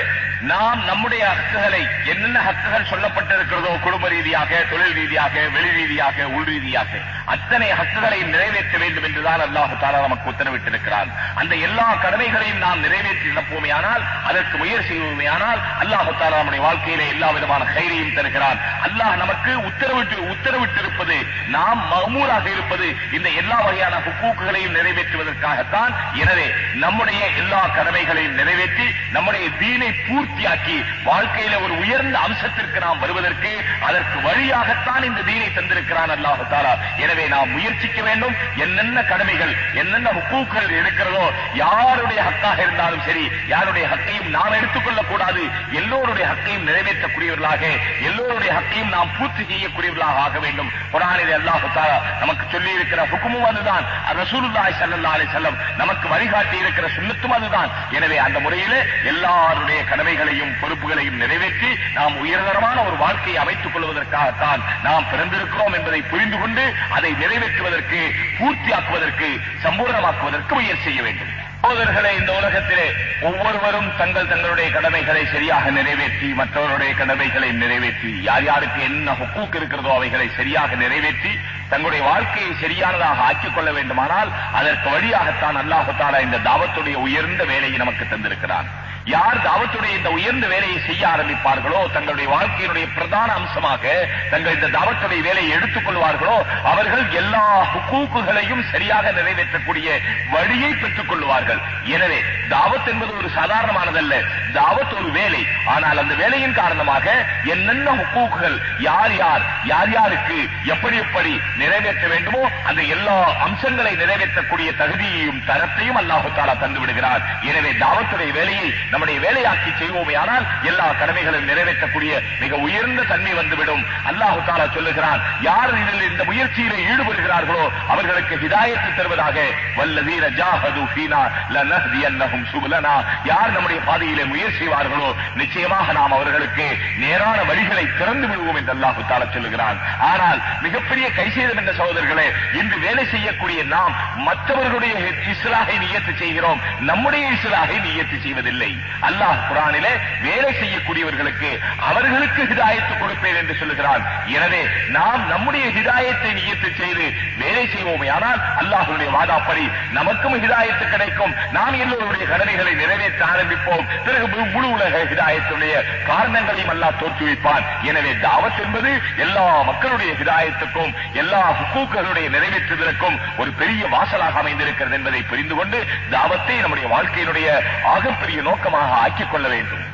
நாம் நம்முடைய ஹக்குகளை என்னென்ன ஹக்குகள் சொல்லப்பட்டிருக்கிறதோ குடும்ப ரீதியாக தொழில் ரீதியாக வெளி ரீதியாக உள் ரீதியாக அத்தனை ஹக்குகளையும் நிறைவேற்ற வேண்டும் என்றுதான் அல்லாஹு தாலா நமக்கு உத்தரவிட்டிருக்கிறான். அந்த எல்லா கடமைகளையும் நாம் நிறைவேற்றி நடப்போமே ஆனால் அதற்கு முயற்சி செய்வோமே ஆனால் அல்லாஹு தாலா நம்முடைய வாழ்க்கையிலே எல்லா விதமான கைரையும் தருகிறான். அல்லாஹ் நமக்கு உத்தரவிட்டு உத்தரவிட்டிருப்பது நாம் மகமூராக இருப்பது இந்த எல்லா வகையான ஹுக்கூக்குகளையும் நிறைவேற்றுவதற்காகத்தான். எனவே நம்முடைய எல்லா கடமைகளையும் நிறைவேற்றி நம் நம்முடைய வீணை பூர்த்தியாக்கி வாழ்க்கையில ஒரு உயர்ந்த அம்சத்திற்கு நாம் வருவதற்கு அதற்கு வழியாகத்தான் இந்த தீனை தந்திருக்கிறான் அல்லாஹு எனவே நாம் முயற்சிக்க வேண்டும். என்னென்ன கடமைகள் என்னென்ன ஹுக்கூக்கள் இருக்கிறதோ யாருடைய ஹக்காக இருந்தாலும் சரி யாருடைய ஹக்கையும் நாம் எடுத்துக்கொள்ளக் கூடாது எல்லோருடைய ஹக்கையும் நிறைவேற்றக்கூடியவர்களாக எல்லோருடைய ஹக்கையும் நாம் பூர்த்தி செய்யக்கூடியவர்களாக ஆக வேண்டும். குரானிலே அல்லாஹு நமக்கு சொல்லி இருக்கிற ஹுக்குமும் அதுதான். ரசூலுல்லாய் சல்லா அலி செல்லம் நமக்கு வழிகாட்டி இருக்கிற சுண்ணத்தும் அதுதான். எனவே அந்த முறையிலே எல்லாருடைய கடமைகளையும் பொறுப்புகளையும் நிறைவேற்றி நாம் உயர்தரமான ஒரு வாழ்க்கையை அமைத்துக் கொள்வதற்காகத்தான் நாம் பிறந்திருக்கிறோம் என்பதை புரிந்து கொண்டு அதை நிறைவேற்றுவதற்கு பூர்த்தியாக்குவதற்கு சம்பூர்ணமாக்குவதற்கு முயற்சி செய்ய வேண்டும். சகோதரர்களே இந்த உலகத்திலே ஒவ்வொருவரும் தங்கள் தங்களுடைய கடமைகளை சரியாக நிறைவேற்றி மற்றவருடைய கடமைகளை நிறைவேற்றி யார் யாருக்கு என்ன ஹுக்கூக் இருக்கிறதோ அவைகளை சரியாக நிறைவேற்றி தங்களுடைய வாழ்க்கையை சரியானதாக ஆக்கிக் கொள்ள வேண்டுமானால் அதற்கு வழியாகத்தான் அல்லாஹு இந்த தாவத்துடைய உயர்ந்த வேலையை நமக்கு தந்திருக்கிறான். யார் தாவத்துடைய இந்த உயர்ந்த வேலையை செய்ய ஆரம்பிப்பார்களோ தங்களுடைய வாழ்க்கையினுடைய பிரதான அம்சமாக தங்கள் இந்த தாவத்துடைய வேலையை எடுத்துக் கொள்வார்களோ அவர்கள் எல்லா ஹுக்கூக்குகளையும் சரியாக நிறைவேற்றக்கூடிய வழியை பெற்றுக் கொள்வார்கள். எனவே தாவத் என்பது ஒரு சாதாரணமானதல்ல. தாவத் ஒரு வேலை. ஆனால் அந்த வேலையின் காரணமாக என்னென்ன ஹுக்கூக்குகள் யார் யார் யார் யாருக்கு எப்படி எப்படி நிறைவேற்ற வேண்டுமோ அந்த எல்லா அம்சங்களை நிறைவேற்றக்கூடிய தகுதியையும் தரத்தையும் அல்லாஹு தாலா தந்து விடுகிறார் எனவே தாவத்துடைய வேலையை நம்முடைய வேலையாக்கி செய்வோமே ஆனால் எல்லா கடமைகளும் நிறைவேற்றக்கூடிய மிக உயர்ந்த தன்மை வந்துவிடும். அல்லாஹு தாலா சொல்லுகிறான் யார் இதில் இந்த முயற்சியிலே ஈடுபடுகிறார்களோ அவர்களுக்கு ஹிதாயத்து தருவதாக வல்லதீர ஜாஹது ஃபீனா சுபலனா. யார் நம்முடைய பாதையிலே முயற்சி செய்வார்களோ நிச்சயமாக நாம் அவர்களுக்கு நேரான வழிகளை திறந்து விடுவோம் என்று அல்லாஹு தாலா சொல்லுகிறான். ஆனால் மிகப்பெரிய கைசேதம் என்ற சகோதரர்களே இன்று வேலை செய்யக்கூடிய நாம் மற்றவர்களுடைய இஸ்லாகை நியத்து செய்கிறோம் நம்முடைய இஸ்லாகை நியத்து செய்வதில்லை. அல்லாஹ் குரானிலே வேலை செய்யக்கூடியவர்களுக்கு அவர்களுக்கு ஹிதாயத்து கொடுப்பேன் என்று சொல்லுகிறான். எனவே நாம் நம்முடைய ஹிதாயத்தை நியத்து செய்து வேலை செய்வோமே ஆனால் அல்லாஹுடைய வாதாப்படி நமக்கும் ஹிதாயத்து கிடைக்கும். நாம் எல்லோருடைய கடமைகளை நிறைவேற்ற ஆரம்பிப்போம். பிறகு முழு- உலக ஹிதாயத்துடைய காரணங்களையும் அல்லாஹ் தோற்றுவிப்பான் எனவே தாவத் என்பது எல்லா மக்களுடைய ஹிதாயத்துக்கும் எல்லா ஹுக்கூக்களுடைய நிறைவேற்றுவதற்கும் ஒரு பெரிய வாசலாக அமைந்திருக்கிறது என்பதை புரிந்து கொண்டு தாவத்தை நம்முடைய வாழ்க்கையினுடைய ஆகப்பெரிய நோக்கம் நோக்கமாக ஆக்கிக் கொள்ள வேண்டும்.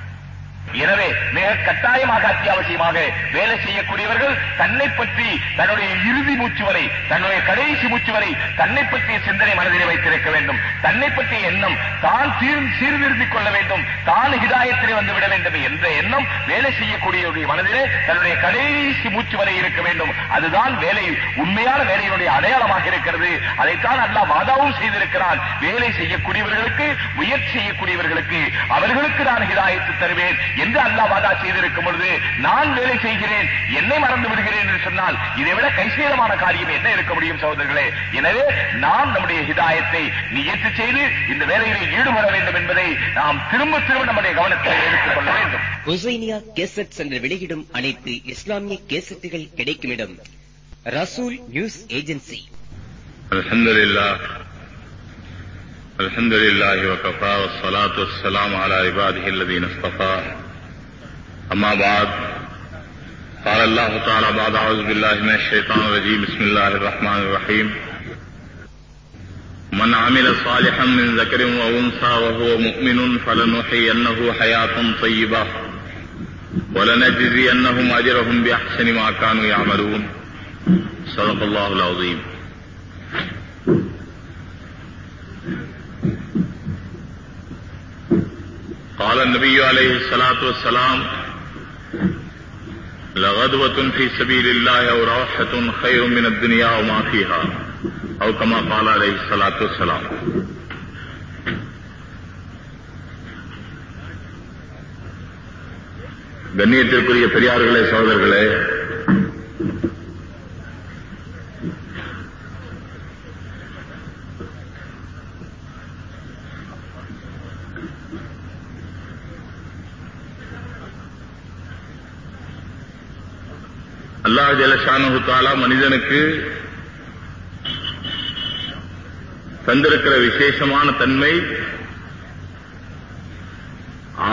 எனவே மிக கட்டாயமாக அத்தியாவசியமாக வேலை செய்யக்கூடியவர்கள் தன்னை பற்றி தன்னுடைய இறுதி மூச்சு வரை தன்னுடைய கடைசி மூச்சு வரை தன்னை பற்றிய சிந்தனை மனதிலே வைத்திருக்க வேண்டும். தன்னை பற்றிய எண்ணம் தான் சீர் சீர்திருத்திக் கொள்ள வேண்டும். தான் ஹிதாயத்திலே வந்துவிட வேண்டும் என்ற எண்ணம் வேலை செய்யக்கூடியவருடைய மனதிலே தன்னுடைய கடைசி மூச்சு வரை இருக்க வேண்டும். அதுதான் வேலை உண்மையான வேலையினுடைய அடையாளமாக இருக்கிறது. அதைத்தான் அல்லாஹ் வாதாவும் செய்திருக்கிறான். வேலை செய்யக்கூடியவர்களுக்கு முயற்சி செய்யக்கூடியவர்களுக்கு அவர்களுக்கு நான் ஹிதாயத்து தருவேன். என்று அல்லாஹ் வாதா செய்திருக்கும் பொழுது நான் வேலை செய்கிறேன் என்னை மறந்து விடுகிறேன் என்று சொன்னால் இதை விட கைசேதமான காரியம் என்ன இருக்க முடியும் சகோதரர்களே எனவே நாம் நம்முடைய ஹிதாயத்தை நியத்து செய்து இந்த வேலையிலே ஈடுபட வேண்டும் என்பதை நாம் திரும்ப திரும்ப நம்முடைய கவனத்தில் எடுத்துக் கொள்ள வேண்டும் ஹுசைனியா கேசட்ஸ் என்று வெளியிடும் அனைத்து இஸ்லாமிய கேசட்டுகள் கிடைக்கும் இடம் ரசூல் நியூஸ் ஏஜென்சி الحمد لله الحمد لله وكفى والصلاة والسلام على عباده الذين اصطفى اما بعد، قال اللہ تعالی بعد، اعوذ باللہ من الشیطان الرجیم، بسم اللہ الرحمن الرحیم. من عمل صالحا من ذکر و انسا وهو مؤمن فلنحینه حیاة طیبہ ولنجزینہم اجرہم بأحسن ما كانوا يعملون صدق اللہ العظیم. قال النبي عليه الصلاة والسلام لغدوة في سبيل الله أو روحة خير من الدنيا وما فيها أو كما قال عليه الصلاة والسلام கண்ணியத்திற்குரிய பெரியார்களே சகோதரர்களே அல்லாஹ் ஜலஷானு தாலா மனிதனுக்கு தந்திருக்கிற விசேஷமான தன்மை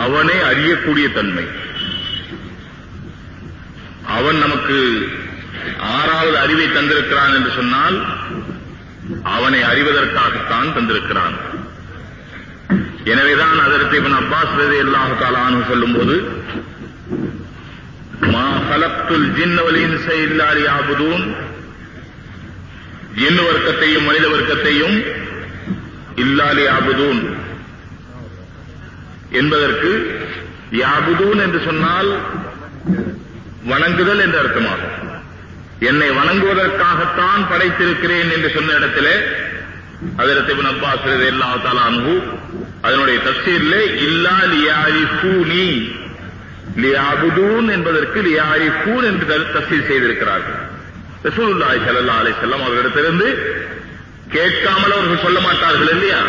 அவனை அறியக்கூடிய தன்மை. அவன் நமக்கு ஆறாவது அறிவை தந்திருக்கிறான் என்று சொன்னால் அவனை அறிவதற்காகத்தான் தந்திருக்கிறான். எனவேதான் அதற்கு இவன் அப்பாஸ் ரதி அல்லாஹு தாலான்னு சொல்லும்போது மா ஹலக்துல் ஜின்ன வல் இன்ச ஜின் வர்க்கத்தையும் மனித வர்க்கத்தையும் இல்லாலி ஆபுதூன் என்பதற்கு யாபுதூன் என்று சொன்னால் வணங்குதல் என்று அர்த்தமாகும். என்னை வணங்குவதற்காகத்தான் படைத்திருக்கிறேன் என்று சொன்ன இடத்திலே அதில் இப்னு அப்பாஸ் எல்லா தஆலா அதனுடைய தஃசீரிலே இல்லா லியாரிஃபூனி லியாபுதூன் என்பதற்கு லியாரிஃபூன் என்று த- செய்திருக்கிறார்கள். ரசூலுல்லாஹி ஸல்லல்லாஹு அலைஹி வஸல்லம் அவர்களிடத்திலிருந்து கேட்காமல் அவர்கள் சொல்ல மாட்டார்கள் இல்லையா?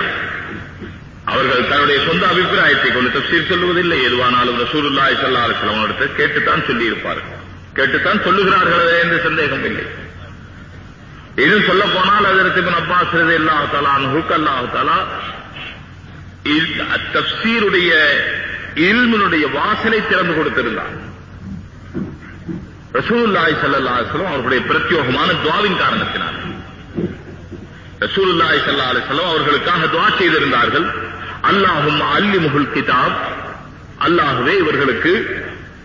அவர்கள் தன்னுடைய சொந்த அபிப்பிராயத்தை கொண்டு தப்சீர் சொல்லுவதில்லை. எதுவானாலும் ரசூலுல்லாஹி ஸல்லல்லாஹு அலைஹி வஸல்லம் கேட்டுத்தான் சொல்லி இருப்பார்கள் கேட்டுத்தான் சொல்லுகிறார்களே என்று சந்தேகம் இல்லை. இன்னும் சொல்ல போனால் அதற்கு இப்னு அப்பாஸ் ரலியல்லாஹு தஆலா அன்ஹு அல்லாஹு தஆலா தப்சீருடைய இல்மினுடைய வாசலை திறந்து கொடுத்திருந்தார். ரசூலுல்லாய் ஸல்லல்லாஹு அலைஹி அவர்களுடைய பிரத்யோகமான துவாவின் காரணத்தினார் ரசூலுல்லாய் சல்லா அலைஹி வஸல்லம் அவர்களுக்காக துவா செய்திருந்தார்கள். அல்லாஹும் அல்லி முகுல் கிதாப். அல்லாஹ்வே இவர்களுக்கு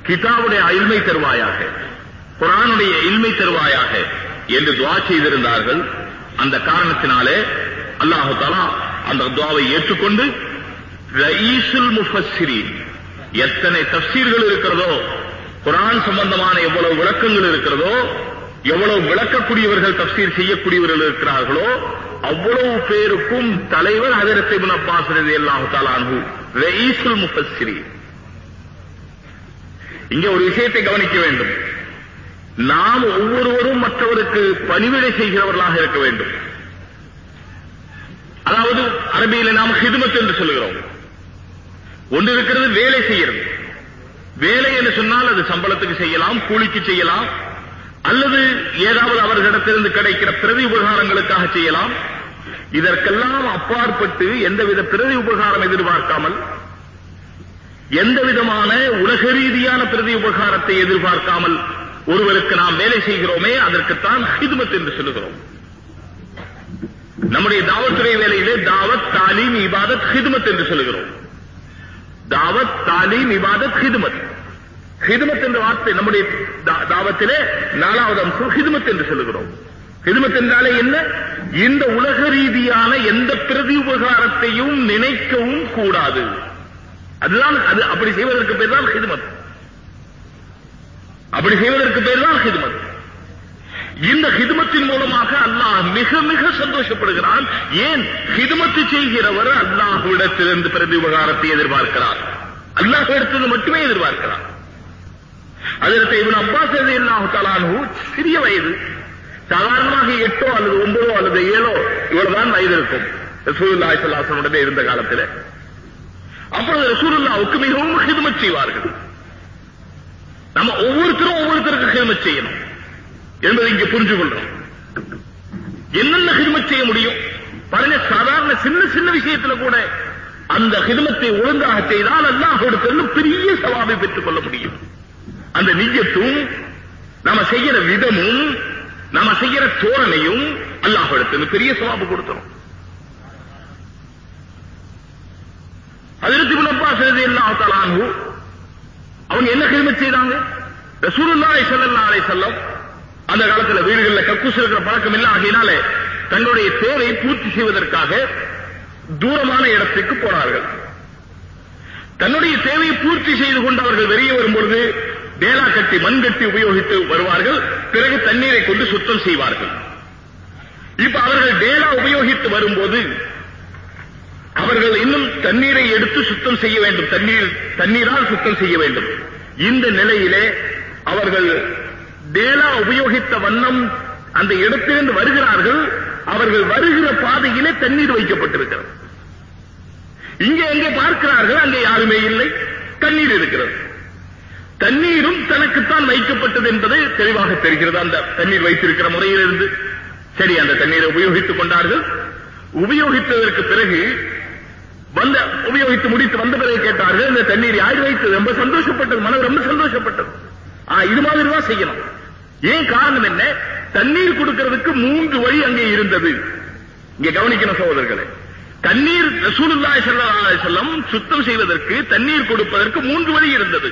கிதாவுடைய அயில்மை தருவாயாக குரானுடைய இல்மை தருவாயாக என்று துவா செய்திருந்தார்கள். அந்த காரணத்தினாலே அல்லாஹு தஆலா அந்த துவாவை ஏற்றுக்கொண்டு ரயீசுல் முஃபஸ்ஸிரீன் எத்தனை தப்சீர்கள் இருக்கிறதோ குரான் சம்பந்தமான எவ்வளவு விளக்கங்கள் இருக்கிறதோ எவ்வளவு விளக்கக்கூடியவர்கள் தப்சீர் செய்யக்கூடியவர்கள் இருக்கிறார்களோ அவ்வளவு பேருக்கும் தலைவர் ஹதரத் இப்னு அப்பாஸ் ரலியல்லாஹு தஆலா அன்ஹு ரயீசுல் இங்கே ஒரு விஷயத்தை கவனிக்க வேண்டும். நாம் ஒவ்வொருவரும் மற்றவருக்கு பணிவிடை செய்கிறவர்களாக இருக்க வேண்டும். அதாவது அரபியில நாம் ஹிதுமத் என்று சொல்லுகிறோம். ஒன்று இருக்கிறது வேலை செய்யறது வேலை என்று சொன்னால் அது சம்பளத்துக்கு செய்யலாம் கூலிக்கு செய்யலாம் அல்லது ஏதாவது அவர்களிடத்திலிருந்து கிடைக்கிற பிரதி உபகாரங்களுக்காக செய்யலாம். இதற்கெல்லாம் அப்பாற்பட்டு எந்தவித பிரதி உபகாரம் எதிர்பார்க்காமல் எந்த விதமான உலக ரீதியான பிரதி உபகாரத்தை எதிர்பார்க்காமல் ஒருவருக்கு நாம் வேலை செய்கிறோமே அதற்குத்தான் ஹிதுமத் என்று சொல்லுகிறோம். நம்முடைய தாவத்துறை வேலையிலே தாவத் தாலீம் இபாதத் ஹிதுமத் என்று சொல்லுகிறோம். தாவத் தாலீம் இபாதத் ஹிதுமத் ஹிதுமத் என்ற வார்த்தை நம்முடைய தாவத்திலே நாலாவது அம்சம் ஹிதுமத் என்று சொல்லுகிறோம் ஹிதுமத் என்றாலே என்ன இந்த உலக ரீதியான எந்த பிரதி உபகாரத்தையும் நினைக்கவும் கூடாது அதுதான் அது அப்படி செய்வதற்கு பேர் தான் ஹிதுமத் அப்படி செய்வதற்கு பேர் தான் ஹிதுமத் இந்த ஹிதுமத்தின் மூலமாக அல்லாஹ் மிக மிக சந்தோஷப்படுகிறான். ஏன்? ஹிதமத்து செய்கிறவர் அல்லாஹுவிடத்திலிருந்து பிரதி உபகாரத்தை எதிர்பார்க்கிறார். அல்லாஹ்விடத்திலிருந்து மட்டுமே எதிர்பார்க்கிறார். அதற்கு இவன் அப்பாஸ் ரலியல்லாஹு தலானு சிறிய வயது. சாதாரணமாக எட்டோ அல்லது ஒன்பதோ அல்லது ஏழோ இவ்வளவுதான் வயது இருக்கும். ரசூலுல்லாஹி ஸல்லல்லாஹு இருந்த காலத்தில். அப்பொழுது ரசூலுல்லாவுக்கு மிகவும் ஹிதுமத் செய்வார்கள். நம்ம ஒவ்வொருத்தரும் ஒவ்வொருத்தருக்கு ஹிதுமத் செய்யணும். என்பதை இங்கே புரிஞ்சு கொள்றோம் என்னென்ன ஹிதமத் செய்ய முடியும்? பாருங்க சாதாரண சின்ன சின்ன விஷயத்துல கூட அந்த ஹிதமத்தை ஒழுங்காக செய்தால் அல்லாஹ்விடத்திலிருந்து பெரிய சவாபை பெற்றுக் கொள்ள முடியும். அந்த நிஜத்தும் நாம செய்யற விதமும் நாம செய்யற தோரணையும் அல்லாஹ்விடத்திலிருந்து பெரிய சவாபு கொடுத்தோம் அதிர்ச்சி அப்பாஸ் ரலியல்லாஹு அல்லாஹாலு அவங்க என்ன கிருமி செய்தாங்க? ரசூலுல்லாஹி ஸல்லல்லாஹு அலைஹி வஸல்லம் அந்த காலத்துல வீடுகளில் கக்கூஸ் இருக்கிற பழக்கம் இல்ல ஆகையினால தங்களுடைய தேவை பூர்த்தி செய்வதற்காக தூரமான இடத்துக்கு போனார்கள். தன்னுடைய தேவையை பூர்த்தி செய்து கொண்டு அவர்கள் வெளியே வரும்பொழுது வேளா கட்டி மண் கட்டி உபயோகித்து வருவார்கள். பிறகு தண்ணீரை கொண்டு சுத்தம் செய்வார்கள். இப்ப அவர்கள் வேளா உபயோகித்து வரும்போது அவர்கள் இன்னும் தண்ணீரை எடுத்து சுத்தம் செய்ய வேண்டும். தண்ணீர் தண்ணீரால் சுத்தம் செய்ய வேண்டும். இந்த நிலையிலே அவர்கள் வேலா உபயோகித்த வண்ணம் அந்த இடத்திலிருந்து வருகிறார்கள். அவர்கள் வருகிற பாதையிலே தண்ணீர் வைக்கப்பட்டிருக்கிறது. இங்கே எங்கே பார்க்கிறார்கள் அங்கே யாருமே இல்லை. தண்ணீர் இருக்கிறது. தண்ணீரும் தனக்குத்தான் வைக்கப்பட்டது என்பது தெளிவாக தெரிகிறது. அந்த தண்ணீர் வைத்திருக்கிற முறையிலிருந்து. சரி அந்த தண்ணீரை உபயோகித்துக் கொண்டார்கள். உபயோகித்ததற்கு பிறகு வந்த உபயோகித்து முடித்து வந்த பிறகு கேட்டார்கள் இந்த தண்ணீர் யார் வைத்தது. ரொம்ப சந்தோஷப்பட்டது. மனம் ரொம்ப சந்தோஷப்பட்டது. இது மாதிரி தான் செய்யணும். ஏன் காரணம் என்ன? தண்ணீர் கொடுக்கிறதுக்கு மூன்று வழி அங்கே இருந்தது. இங்க கவனிக்கணும் சகோதரர்களே. தண்ணீர் சூழ்நிலை ஸல்லல்லாஹு செல்லம் சுத்தம் செய்வதற்கு தண்ணீர் கொடுப்பதற்கு மூன்று வழி இருந்தது.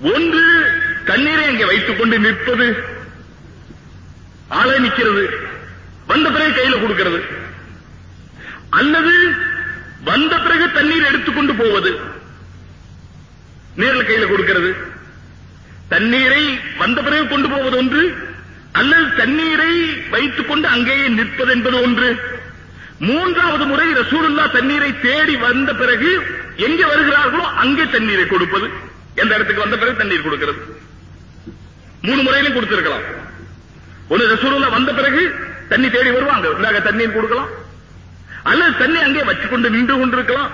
ஒன்று தண்ணீரை அங்கே வைத்துக் கொண்டு நிற்பது. ஆளை நிக்கிறது வந்த பிறகு கையில கொடுக்கிறது. அல்லது வந்த பிறகு தண்ணீர் எடுத்துக்கொண்டு போவது. நேரில் கையில கொடுக்கிறது. தண்ணீரை வந்த பிறகு கொண்டு போவது ஒன்று அல்லது தண்ணீரை வைத்துக் கொண்டு அங்கேயே நிற்பது என்பது ஒன்று. மூன்றாவது முறை ரசூலுல்லா தண்ணீரை தேடி வந்த பிறகு எங்கே வருகிறார்களோ அங்கே தண்ணீரை கொடுப்பது. எந்த இடத்துக்கு வந்த பிறகு தண்ணீர் கொடுக்கிறது. மூணு முறையிலும் கொடுத்திருக்கலாம். ஒன்று ரசூலுல்லா வந்த பிறகு தண்ணி தேடி வருவாங்க. இந்தாங்க தண்ணீர் கொடுக்கலாம். அல்லது தண்ணி அங்கே வச்சுக்கொண்டு நின்று கொண்டிருக்கலாம்.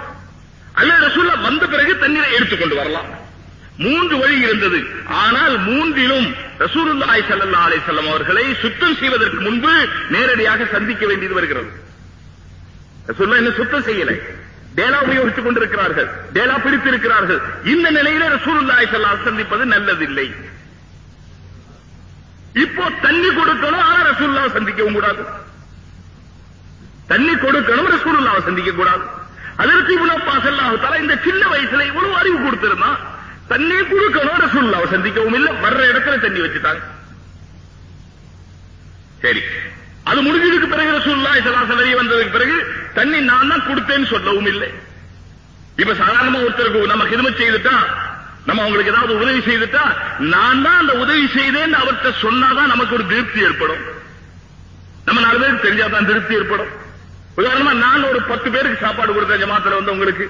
அல்லது ரசூல்லா வந்த பிறகு தண்ணீரை எடுத்துக்கொண்டு வரலாம். மூன்று வழி இருந்தது. ஆனால் மூன்றிலும் ரசூலுல்லாஹி சல்லா அலைஹி அவர்களை சுத்தம் செய்வதற்கு முன்பு நேரடியாக சந்திக்க வேண்டியது வருகிறது. ரசூல்லா என்ன சுத்தம் செய்யல? டேலா உபயோகித்துக் கொண்டிருக்கிறார்கள். டேலா பிடித்திருக்கிறார்கள். இந்த நிலையில ரசூலுல்லாஹி சல்லா சந்திப்பது நல்லதில்லை. இப்போ தண்ணி கொடுக்கணும் ஆனா ரசூல்லா சந்திக்கவும் கூடாது. தண்ணி கொடுக்கணும் ரசூலுல்லாஹ் சந்திக்க கூடாது. அதற்கு இவ்வளவு பாசல்லாஹு இந்த சின்ன வயசுல இவ்வளவு அறிவு கொடுத்திருந்தான். தண்ணி கொடுக்கணும் ரசூலுல்லாஹ் சந்திக்கவும் இல்ல. வர்ற இடத்துல தண்ணி வச்சுட்டாங்க. சரி. அது முடிஞ்சதுக்கு பிறகு ரசூல்லா இசலாச வெளியே வந்ததுக்கு பிறகு தண்ணி நான் தான் கொடுத்தேன்னு சொல்லவும் இல்லை. இப்ப சாதாரணமா ஒருத்தருக்கு நம்ம ஹிதமத் செய்துட்டா நம்ம அவங்களுக்கு ஏதாவது உதவி செய்துட்டா நான் தான் அந்த உதவி செய்தேன்னு அவர்கிட்ட சொன்னாதான் நமக்கு ஒரு திருப்தி ஏற்படும். நம்ம நாலு பேருக்கு தெரிஞ்சாதான் திருப்தி ஏற்படும். உதாரணமா நான் ஒரு பத்து பேருக்கு சாப்பாடு கொடுத்தேன் ஜமாத்துல வந்து உங்களுக்கு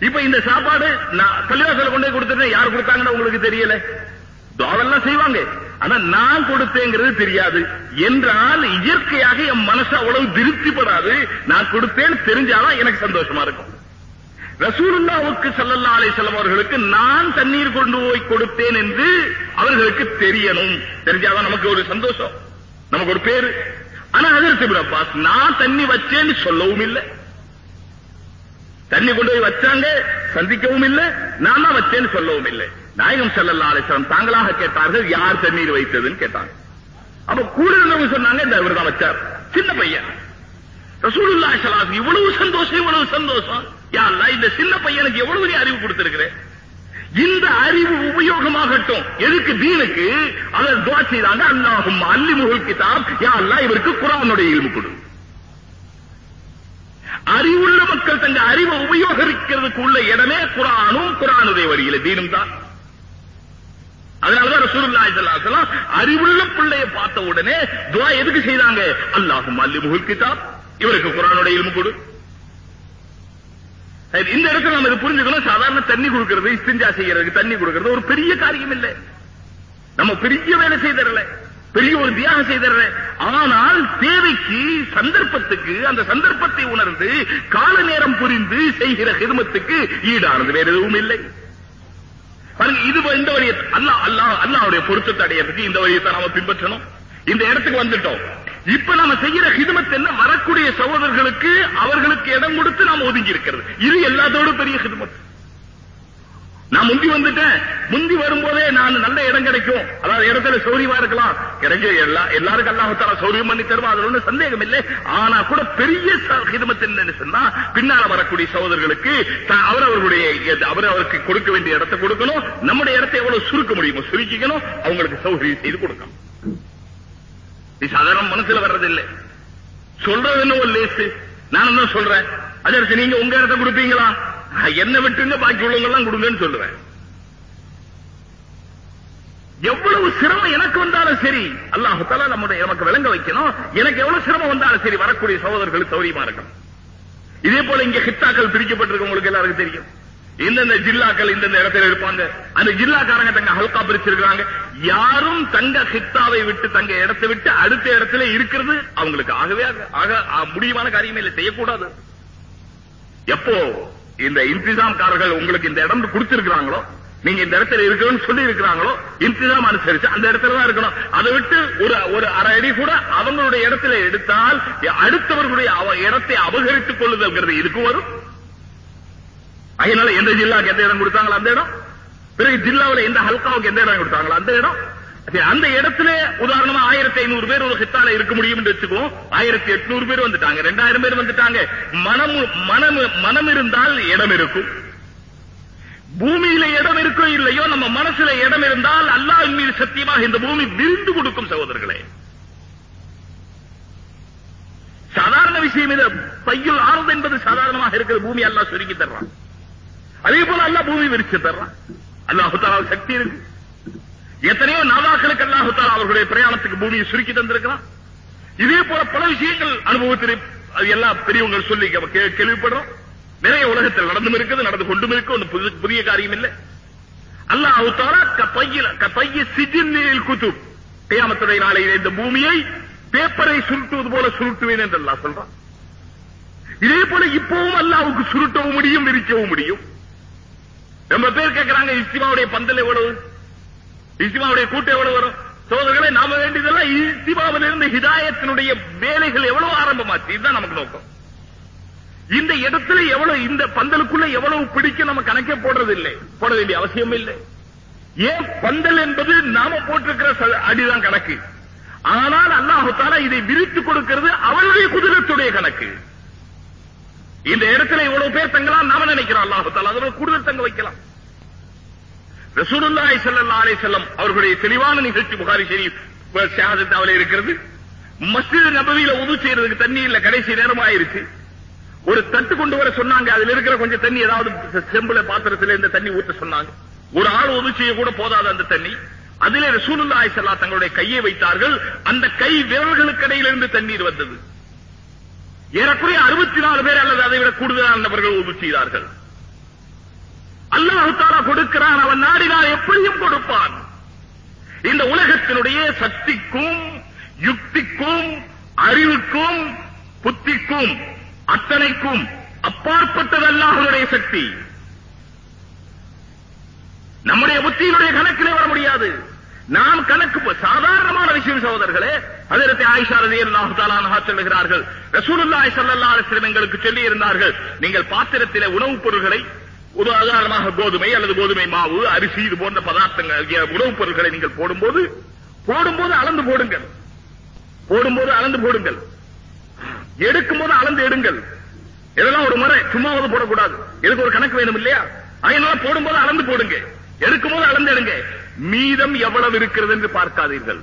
இப்ப இந்த சாப்பாடு நான் பள்ளிவாசல கொண்டு போய் கொடுத்துட்டேன் யார் கொடுத்தாங்கன்னு உங்களுக்கு தெரியல? துவாவெல்லாம் செய்வாங்க. ஆனா நான் கொடுத்தேங்கிறது தெரியாது. என்றால் இயற்கையாக என் மனசு அவ்வளவு திருப்திப்படாது. நான் கொடுத்தேன்னு தெரிஞ்சாதான் எனக்கு சந்தோஷமா இருக்கும். ரசூலுல்லாவுக்கு ஸல்லல்லாஹு அலைஹி அவர்களுக்கு நான் தண்ணீர் கொண்டு போய் கொடுத்தேன் என்று அவர்களுக்கு தெரியணும். தெரிஞ்சாதான் நமக்கு ஒரு சந்தோஷம். நமக்கு ஒரு பேரு. ஆனா ஹஜரத் அப்பாஸ் நான் தண்ணி வச்சேன்னு சொல்லவும் இல்லை. தண்ணி கொண்டு போய் வச்சாங்க சந்திக்கவும் இல்லை நான் தான் வச்சேன்னு சொல்லவும் இல்லை. நாயகம் செல்லல்லா அலைஹி தாங்களாக கேட்டார்கள் யார் தண்ணீர் வைத்ததுன்னு கேட்டாங்க. அப்ப கூட இருந்தவங்க சொன்னாங்க இந்த இவர் தான் வச்சார். சின்ன பையன். ரசூலுல்லா சலாஸ் இவ்வளவு சந்தோஷம் இவ்வளவு சந்தோஷம். யா இந்த சின்ன பையனுக்கு எவ்வளவு நீ அறிவு கொடுத்திருக்கிறேன் இந்த அறிவு உபயோகமாகட்டும். எதுக்கு தீனுக்கு? அதை துவா செய்தாங்க அல்லாஹும் அல்லி முகல் கிதாப். யா இவருக்கு குரானுடைய இல்மு கொடு. அறிவுள்ள மக்கள் தங்க அறிவை உபயோகிக்கிறதுக்கு உள்ள இடமே குரானும் குரானுடைய வரியில தீனும் தான். அதனாலதான் ரசூலுல்லாஹி ஸல்லல்லாஹு அறிவுள்ள பிள்ளைய பார்த்த உடனே துஆ எதுக்கு செய்தாங்க? அல்லாஹும் அல்லி முகல் கிதாப். இவருக்கு குரானுடைய இல்மு கொடு. இந்த இடத்துல நம்ம இது புரிஞ்சுக்கணும். சாதாரண தண்ணி கொடுக்கிறது இஸ்திஞ்சா செய்யறதுக்கு தண்ணி கொடுக்கிறது ஒரு பெரிய காரியம் இல்லை நம்ம பெரிய வேலை செய்தரல. பெரிய ஒரு தியாகம் செய்தரல ஆனால் தேவைக்கு சந்தர்ப்பத்துக்கு அந்த சந்தர்ப்பத்தை உணர்ந்து கால நேரம் புரிந்து செய்கிற ஹிதமத்துக்கு ஈடானது வேற எதுவும் இல்லை. பாருங்க இது இந்த வழியை அல்லாஹ் அல்லாஹ் அல்லாவுடைய பொருத்தத்தை அடையிறதுக்கு இந்த வழியை தான் நாம பின்பற்றணும். இந்த இடத்துக்கு வந்துட்டோம். இப்ப நாம செய்யற ஹிதமத் என்ன? வரக்கூடிய சகோதரர்களுக்கு அவர்களுக்கு இடம் கொடுத்து நாம ஒதுங்கி இருக்கிறது. இது எல்லாத்தோட பெரிய ஹிதமத். நான் முந்தி வந்துட்டேன். முந்தி வரும்போதே நான் நல்ல இடம் கிடைக்கும். அதாவது இடத்துல சௌரியமா இருக்கலாம். கிடைக்க எல்லா எல்லாருக்கும் அல்லாஹத்தால சௌரியம் பண்ணி தருவா அதுல ஒண்ணு சந்தேகம் இல்லை ஆனா கூட பெரிய ஹிதமத் சொன்னா பின்னால வரக்கூடிய சகோதரர்களுக்கு அவர் அவர்களுடைய அவர் அவருக்கு கொடுக்க வேண்டிய இடத்தை கொடுக்கணும். நம்முடைய இடத்தை எவ்வளவு சுருக்க முடியுமோ சுருக்கிக்கணும். அவங்களுக்கு சௌகரியம் செய்து கொடுக்கணும். இது சாதாரண மனசுல வர்றதில்லை. சொல்றது என்ன ஒரு லேசு. நான் என்ன சொல்றேன் அதற்கு நீங்க உங்க இடத்தை கொடுப்பீங்களா? என்ன விட்டுங்க பாக்கி உள்ளவங்க எல்லாம் கொடுங்கன்னு சொல்லுவேன். எவ்வளவு சிரமம் எனக்கு வந்தாலும் சரி அல்லாஹால நம்முடைய நமக்கு விளங்க வைக்கணும். எனக்கு எவ்வளவு சிரமம் வந்தாலும் சரி வரக்கூடிய சகோதரர்கள் சௌரியமா இருக்கணும். இதே போல இங்க ஹித்தாக்கள் பிரிக்கப்பட்டிருக்கு உங்களுக்கு எல்லாருக்கும் தெரியும். இந்தந்த ஜில்லாக்கள் இந்தந்த இடத்துல இருப்பாங்க. அந்த ஜில்லாக்காரங்க தங்க ஹல்கா பிரிச்சிருக்காங்க யாரும் தங்க ஹித்தாவை விட்டு தங்க இடத்தை விட்டு அடுத்த இடத்துல இருக்கிறது அவங்களுக்கு ஆகவே ஆக- முடியுமான காரியமே இல்லை செய்யக்கூடாது. எப்போ இந்த இன்திசாம்காரர்கள் உங்களுக்கு இந்த இடம் கொடுத்திருக்கிறாங்களோ நீங்க இந்த இடத்துல இருக்கணும்னு சொல்லி இருக்கிறாங்களோ இன்திசாம் அனுசரிச்சு அந்த இடத்துல தான் இருக்கணும். அதை விட்டு ஒரு ஒரு அரை அடி கூட அவங்களுடைய இடத்துல எடுத்தால் அடுத்தவர்களுடைய அவ- இடத்தை அபகரித்துக் கொள்ளுதல்ங்கிறது இதுக்கு வரும். அதனால எந்த ஜில்லாக்கு எந்த இடம் கொடுத்தாங்களோ அந்த இடம். பிறகு ஜில்லாவுல எந்த ஹல்காவுக்கு எந்த இடம் கொடுத்தாங்களோ அந்த இடம். அந்த இடத்துல உதாரணமா ஆயிரத்தி ஐநூறு பேர் ஒரு ஹித்தால இருக்க முடியும் வச்சுக்குவோம் ஆயிரத்தி எட்நூறு பேர் வந்துட்டாங்க. ரெண்டாயிரம் பேர் வந்துட்டாங்க. மனம் மனம் மனம் இருந்தால் இடம் இருக்கும். பூமியில இடம் இருக்கோ இல்லையோ நம்ம மனசுல இடம் இருந்தால் அல்லாஹ் மீது சத்தியமாக இந்த பூமி விருந்து கொடுக்கும் சகோதரர்களே. சாதாரண விஷயம் இது. பையில் ஆறுது என்பது சாதாரணமாக இருக்கிற பூமி அல்லாஹ் சுருக்கி தர்றான். அதே போல அல்லாஹ் பூமி விரிச்சு தர்றான். அல்லாஹு சக்தி இருக்கு. எத்தனையோ நாதாக்களுக்கு அல்லாஹு அவர்களுடைய பிரயாணத்துக்கு பூமியை சுருக்கி தந்திருக்கிறான். இதே போல பல விஷயங்கள் அனுபவத்தில் அது எல்லா பெரியவங்க சொல்லி கே- கேள்விப்படுறோம். நிறைய உலகத்தில் நடந்தும் இருக்குது நடந்து கொண்டும் இருக்கு ஒன்றும் புதிய காரியம் இல்லை. அல்லாஹு கப்பையில் கப்பைய சிஜின் குத்து கியாமத்துடைய நாளையிலே இந்த பூமியை பேப்பரை சுருட்டுவது போல சுருட்டுவேன் என்று அல்லாஹ் சொல்றான். இதே போல இப்பவும் அல்லாவுக்கு சுருட்டவும் முடியும் விரிக்கவும் முடியும். ரொம்ப பேர் கேட்கிறாங்க இஸ்திமாவுடைய பந்தல் எவ்வளவு? இஸ்திமாவுடைய கூட்டம் எவ்வளவு வரும்? சோதர்களை நாம வேண்டியதெல்லாம் இஸ்திமாவில் இருந்து ஹிதாயத்தினுடைய வேலைகள் எவ்வளவு ஆரம்பமாச்சு? இதுதான் நமக்கு நோக்கம். இந்த இடத்துல எவ்வளவு இந்த பந்தலுக்குள்ள எவ்வளவு பிடிக்க நம்ம கணக்கே போடுறது இல்லை போட வேண்டிய அவசியம் இல்லை. ஏன் பந்தல் என்பது நாம போட்டிருக்கிற ச- அடிதான் கணக்கு. ஆனால் அல்லாஹால இதை விரித்து கொடுக்கிறது அவருடைய குதிரத்துடைய கணக்கு. இந்த இடத்துல இவ்வளவு பேர் தங்கலாம் நாம நினைக்கிறோம். அல்லாஹால அதோட கூடுதல் தங்க வைக்கலாம். ரசூலுல்லாய் ஸல்லல்லாஹு அலைஹி செல்லம் அவர்களுடைய தெளிவான நிகழ்ச்சி புகாரி ஷெரீஃப் ஷஹாதத்தாவில இருக்கிறது. மஸ்ஜித் நபவியில உது செய்யறதுக்கு தண்ணி இல்ல கடைசி நேரம் ஆயிருச்சு ஒரு தட்டு கொண்டு வர சொன்னாங்க அதுல இருக்கிற கொஞ்சம் தண்ணி ஏதாவது செம்புல பாத்திரத்துல இந்த தண்ணி ஊத்த சொன்னாங்க. ஒரு ஆள் உது செய்ய கூட போதாது அந்த தண்ணி. அதிலே ரசூலுல்லாஹி ஸல்லல்லாஹு தங்களுடைய கையை வைத்தார்கள். அந்த கை விரல்களுக்கு இடையிலிருந்து தண்ணீர் வந்தது. ஏறக்குறைய அறுபத்தி நாலு பேர் அல்லது அதை விட கூடுதலான நபர்கள் உது செய்தார்கள். அல்லாஹு தாலா கொடுக்கிறான் அவன் நாடினால் எப்படியும் கொடுப்பான். இந்த உலகத்தினுடைய சக்திக்கும் யுக்திக்கும் அறிவுக்கும் புத்திக்கும் அத்தனைக்கும் அப்பாற்பட்டது அல்லாஹனுடைய சக்தி. நம்முடைய புத்தியினுடைய கணக்கிலே வர முடியாது. நாம் கணக்கு சாதாரணமான விஷயம் சகோதரர்களே அதிரத்தை ஆயிஷா ரதி அல்லாஹு அன்ஹா சொல்லுகிறார்கள் ரசூலுல்லாஹி ஸல்லல்லாஹு அலைஹி வஸல்லம் எங்களுக்கு சொல்லி இருந்தார்கள் நீங்கள் பாத்திரத்திலே உணவுப் பொருள்களை உதாரணமாக கோதுமை அல்லது கோதுமை மாவு அரிசி இது போன்ற பதார்த்தங்கள் உணவுப் பொருட்களை நீங்கள் போடும்போது போடும்போது அளந்து போடுங்கள். போடும்போது அளந்து போடுங்கள். எடுக்கும்போது அளந்து எடுங்கள். இதெல்லாம் ஒரு முறை சும்மாவது போடக்கூடாது. எனக்கு ஒரு கணக்கு வேணும் இல்லையா? அதனால போடும்போது அளந்து போடுங்க. எடுக்கும்போது அளந்து எடுங்க. மீதம் எவ்வளவு இருக்கிறது என்று பார்க்காதீர்கள்.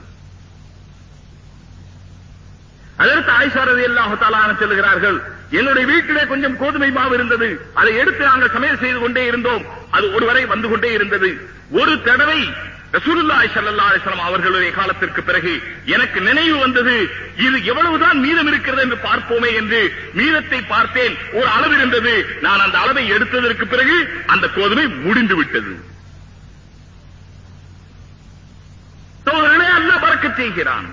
அதற்கு ஆயிஷாரதி ரலியல்லாஹு தஆலா சொல்லுகிறார்கள் என்னுடைய வீட்டிலே கொஞ்சம் கோதுமை மாவு இருந்தது. அதை எடுத்து நாங்கள் சமையல் செய்து கொண்டே இருந்தோம். அது ஒருவரை வந்து கொண்டே இருந்தது. ஒரு தடவை ரசூலுல்லாய் சல்லா அலிஸ்லாம் அவர்களுடைய காலத்திற்கு பிறகு எனக்கு நினைவு வந்தது இது எவ்வளவுதான் மீதம் இருக்கிறது என்று பார்ப்போமே என்று மீதத்தை பார்த்தேன். ஒரு அளவு இருந்தது. நான் அந்த அளவை எடுத்ததற்கு பிறகு அந்த கோதுமை முடிந்து விட்டது. சோதரனே அல்லாஹ் பறக்க செய்கிறான்.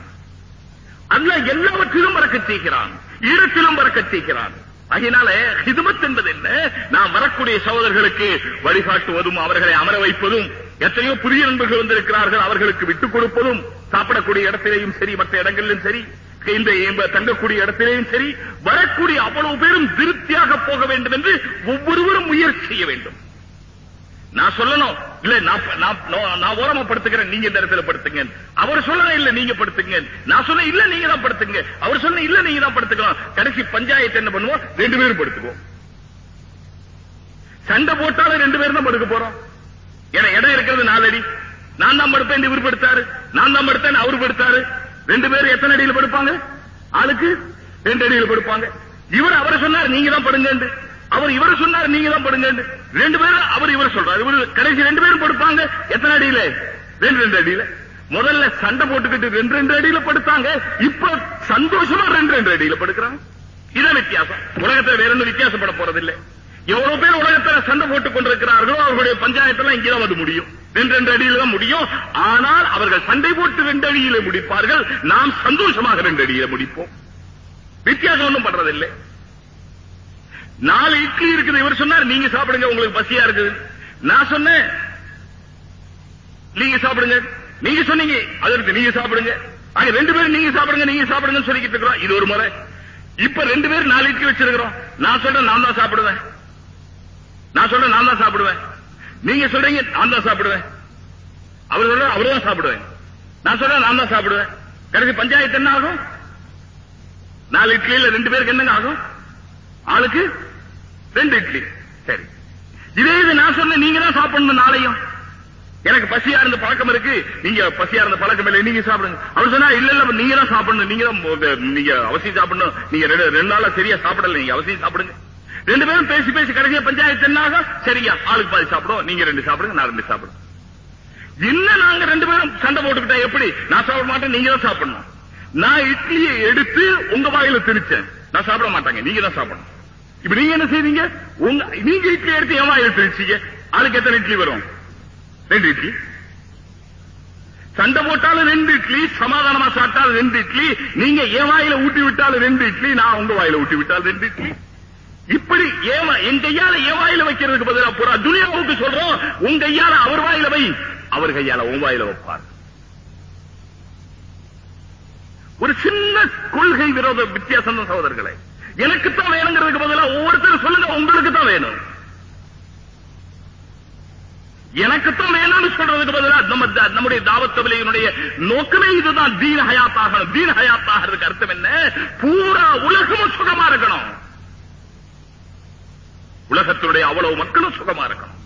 அல்ல எல்லாவற்றிலும் பறக்கச் செய்கிறான் இடத்திலும் பறக்கச் செய்கிறான். அதனால ஹிதுமத் என்பது என்ன? நாம் வரக்கூடிய சகோதரர்களுக்கு வழிகாட்டுவதும் அவர்களை அமர வைப்பதும் எத்தனையோ புதிய நண்பர்கள் வந்திருக்கிறார்கள் அவர்களுக்கு விட்டுக் கொடுப்பதும் சாப்பிடக்கூடிய இடத்திலேயும் சரி மற்ற இடங்களிலும் சரி இந்த தங்கக்கூடிய இடத்திலேயும் சரி வரக்கூடிய அவ்வளவு பேரும் திருப்தியாக போக வேண்டும் என்று ஒவ்வொருவரும் முயற்சி செய்ய வேண்டும். நான் சொல்லணும். இல்ல நான் நான் ஓரமா படுத்துக்கிறேன். நீங்க இந்த இடத்துல படுத்துங்க. அவர் சொல்லணும் இல்ல நீங்க படுத்துங்க. நான் சொல்ல இல்ல நீங்க தான் படுத்துங்க. அவர் சொன்ன இல்ல நீங்க தான் படுத்துக்கலாம். கடைசி பஞ்சாயத்து என்ன பண்ணுவோம்? ரெண்டு பேரும் படுத்துக்குவோம். சண்டை போட்டாலும் ரெண்டு பேரும் தான் படுக்க போறோம். ஏன்னா இடம் இருக்கிறது நாலடி. நான் தான் படுத்தேன் இவர் படுத்தாரு. நான் தான் படுத்தேன் அவர் படுத்தாரு. ரெண்டு பேரும் எத்தனை அடியில் படுப்பாங்க? ஆளுக்கு ரெண்டு அடியில் படுப்பாங்க. இவர் அவரை சொன்னார் நீங்க தான் படுங்க அவர் இவரை சொன்னார் நீங்க தான் படுங்க ரெண்டு பேரும் அவர் இவர் சொல்றாரு. இவர் கடைசி ரெண்டு பேரும் படுப்பாங்க. எத்தனை அடியில? ரெண்டு ரெண்டு அடியில. முதல்ல சண்டை போட்டுக்கிட்டு ரெண்டு ரெண்டு அடியில படுத்தாங்க. இப்ப சந்தோஷமா ரெண்டு ரெண்டு அடியில படுக்கிறாங்க. இதான் வித்தியாசம். உலகத்துல வேற ஒன்றும் வித்தியாசப்பட போறதில்லை. எவ்வளவு பேர் உலகத்துல சண்டை போட்டுக் கொண்டிருக்கிறார்களோ அவர்களுடைய பஞ்சாயத்தெல்லாம் இங்கதான் வந்து முடியும். ரெண்டு ரெண்டு அடியில தான் முடியும். ஆனால் அவர்கள் சண்டை போட்டு ரெண்டு அடியில முடிப்பார்கள். நாம் சந்தோஷமாக ரெண்டு அடியில முடிப்போம். வித்தியாசம் ஒன்றும் பண்றதில்லை. நாலு இட்லி இருக்குது இவர் சொன்னார் நீங்க சாப்பிடுங்க உங்களுக்கு பசியா இருக்குது. நான் சொன்னேன் நீங்க சாப்பிடுங்க. நீங்க சொன்னீங்க அதற்கு நீங்க சாப்பிடுங்க. அங்க ரெண்டு பேரும் நீங்க சாப்பிடுங்க நீங்க சாப்பிடுங்கன்னு சொல்லிக்கிட்டு இருக்கிறோம். இது ஒரு முறை. இப்ப ரெண்டு பேரும் நாலு இட்லி வச்சிருக்கிறோம். நான் சொல்றேன் நான் தான் சாப்பிடுவேன். நான் சொல்றேன் நான் தான் சாப்பிடுவேன். நீங்க சொல்றீங்க நான் தான் சாப்பிடுவேன். அவர் சொல்ற அவர் தான் சாப்பிடுவேன். நான் சொல்றேன் நான் தான் சாப்பிடுவேன். கடைசி பஞ்சாயத்து என்ன ஆகும்? நாலு இட்லியில ரெண்டு பேருக்கு என்னங்க ஆகும்? ஆளுக்கு ரெண்டு இட்லி. சரி. இதே இது நான் சொன்ன நீங்க தான் சாப்பிடணும் நாளையும். எனக்கு பசியா இருந்த பழக்கம் இருக்கு. நீங்க பசியா இருந்த பழக்கம் இல்லை நீங்க சாப்பிடுங்க. அவர் சொன்னா இல்ல இல்ல நீங்க தான் சாப்பிடணும். நீங்க தான் நீங்க அவசியம் சாப்பிடணும். நீங்க ரெண்டு ரெண்டு நாளா சரியா சாப்பிடல நீங்க அவசியம் சாப்பிடுங்க. ரெண்டு பேரும் பேசி பேசி கடைசியா பஞ்சாயத்து என்னாக சரியா ஆளுக்கு பாதி சாப்பிடுவோம் நீங்க ரெண்டு சாப்பிடுங்க நான் ரெண்டு சாப்பிடுறேன். என்ன நாங்க ரெண்டு பேரும் சண்டை போட்டுக்கிட்டா எப்படி? நான் சாப்பிட மாட்டேன் நீங்க தான் சாப்பிடணும். நான் இட்லியை எடுத்து உங்க வாயில திணிச்சேன். நான் சாப்பிட மாட்டாங்க நீங்க தான் சாப்பிடணும். இப்ப நீங்க என்ன செய்வீங்க உங்க நீங்க இட்லி எடுத்து ஏமா எடுத்து வச்சீங்க ஆளுக்கு எத்தனை இட்லி வரும்? ரெண்டு இட்லி. சண்டை போட்டாலும் ரெண்டு இட்லி சமாதானமா சாப்பிட்டாலும் ரெண்டு இட்லி. நீங்க என் வாயில ஊட்டி விட்டாலும் ரெண்டு இட்லி நான் உங்க வாயில ஊட்டி விட்டாலும் ரெண்டு இட்லி. இப்படி ஏமா என் கையால என் வாயில வைக்கிறதுக்கு பதிலா புறா துனியாவுக்கு சொல்றோம். உங்க கையால அவர் வாயில வை. அவர் கையால உன் வாயில வைப்பார். ஒரு சின்ன கொள்கை விரோத வித்தியாசம் சகோதரர்களை. எனக்குத்தான் வேணுங்கிறதுக்கு பதிலா ஒவ்வொருத்தரும் சொல்லுங்க உங்களுக்கு தான் வேணும். எனக்குத்தான் வேணும்னு சொல்றதுக்கு பதிலாக நம்ம த- நம்முடைய தாவத்தவலையினுடைய நோக்கமே இதுதான். தீன ஹயாத்தாகணும். தீன ஹயாத்தாகிறதுக்கு அர்த்தம் என்ன? பூரா உலகமும் சுகமா இருக்கணும். உலகத்தினுடைய அவ்வளவு மக்களும் சுகமா இருக்கணும்.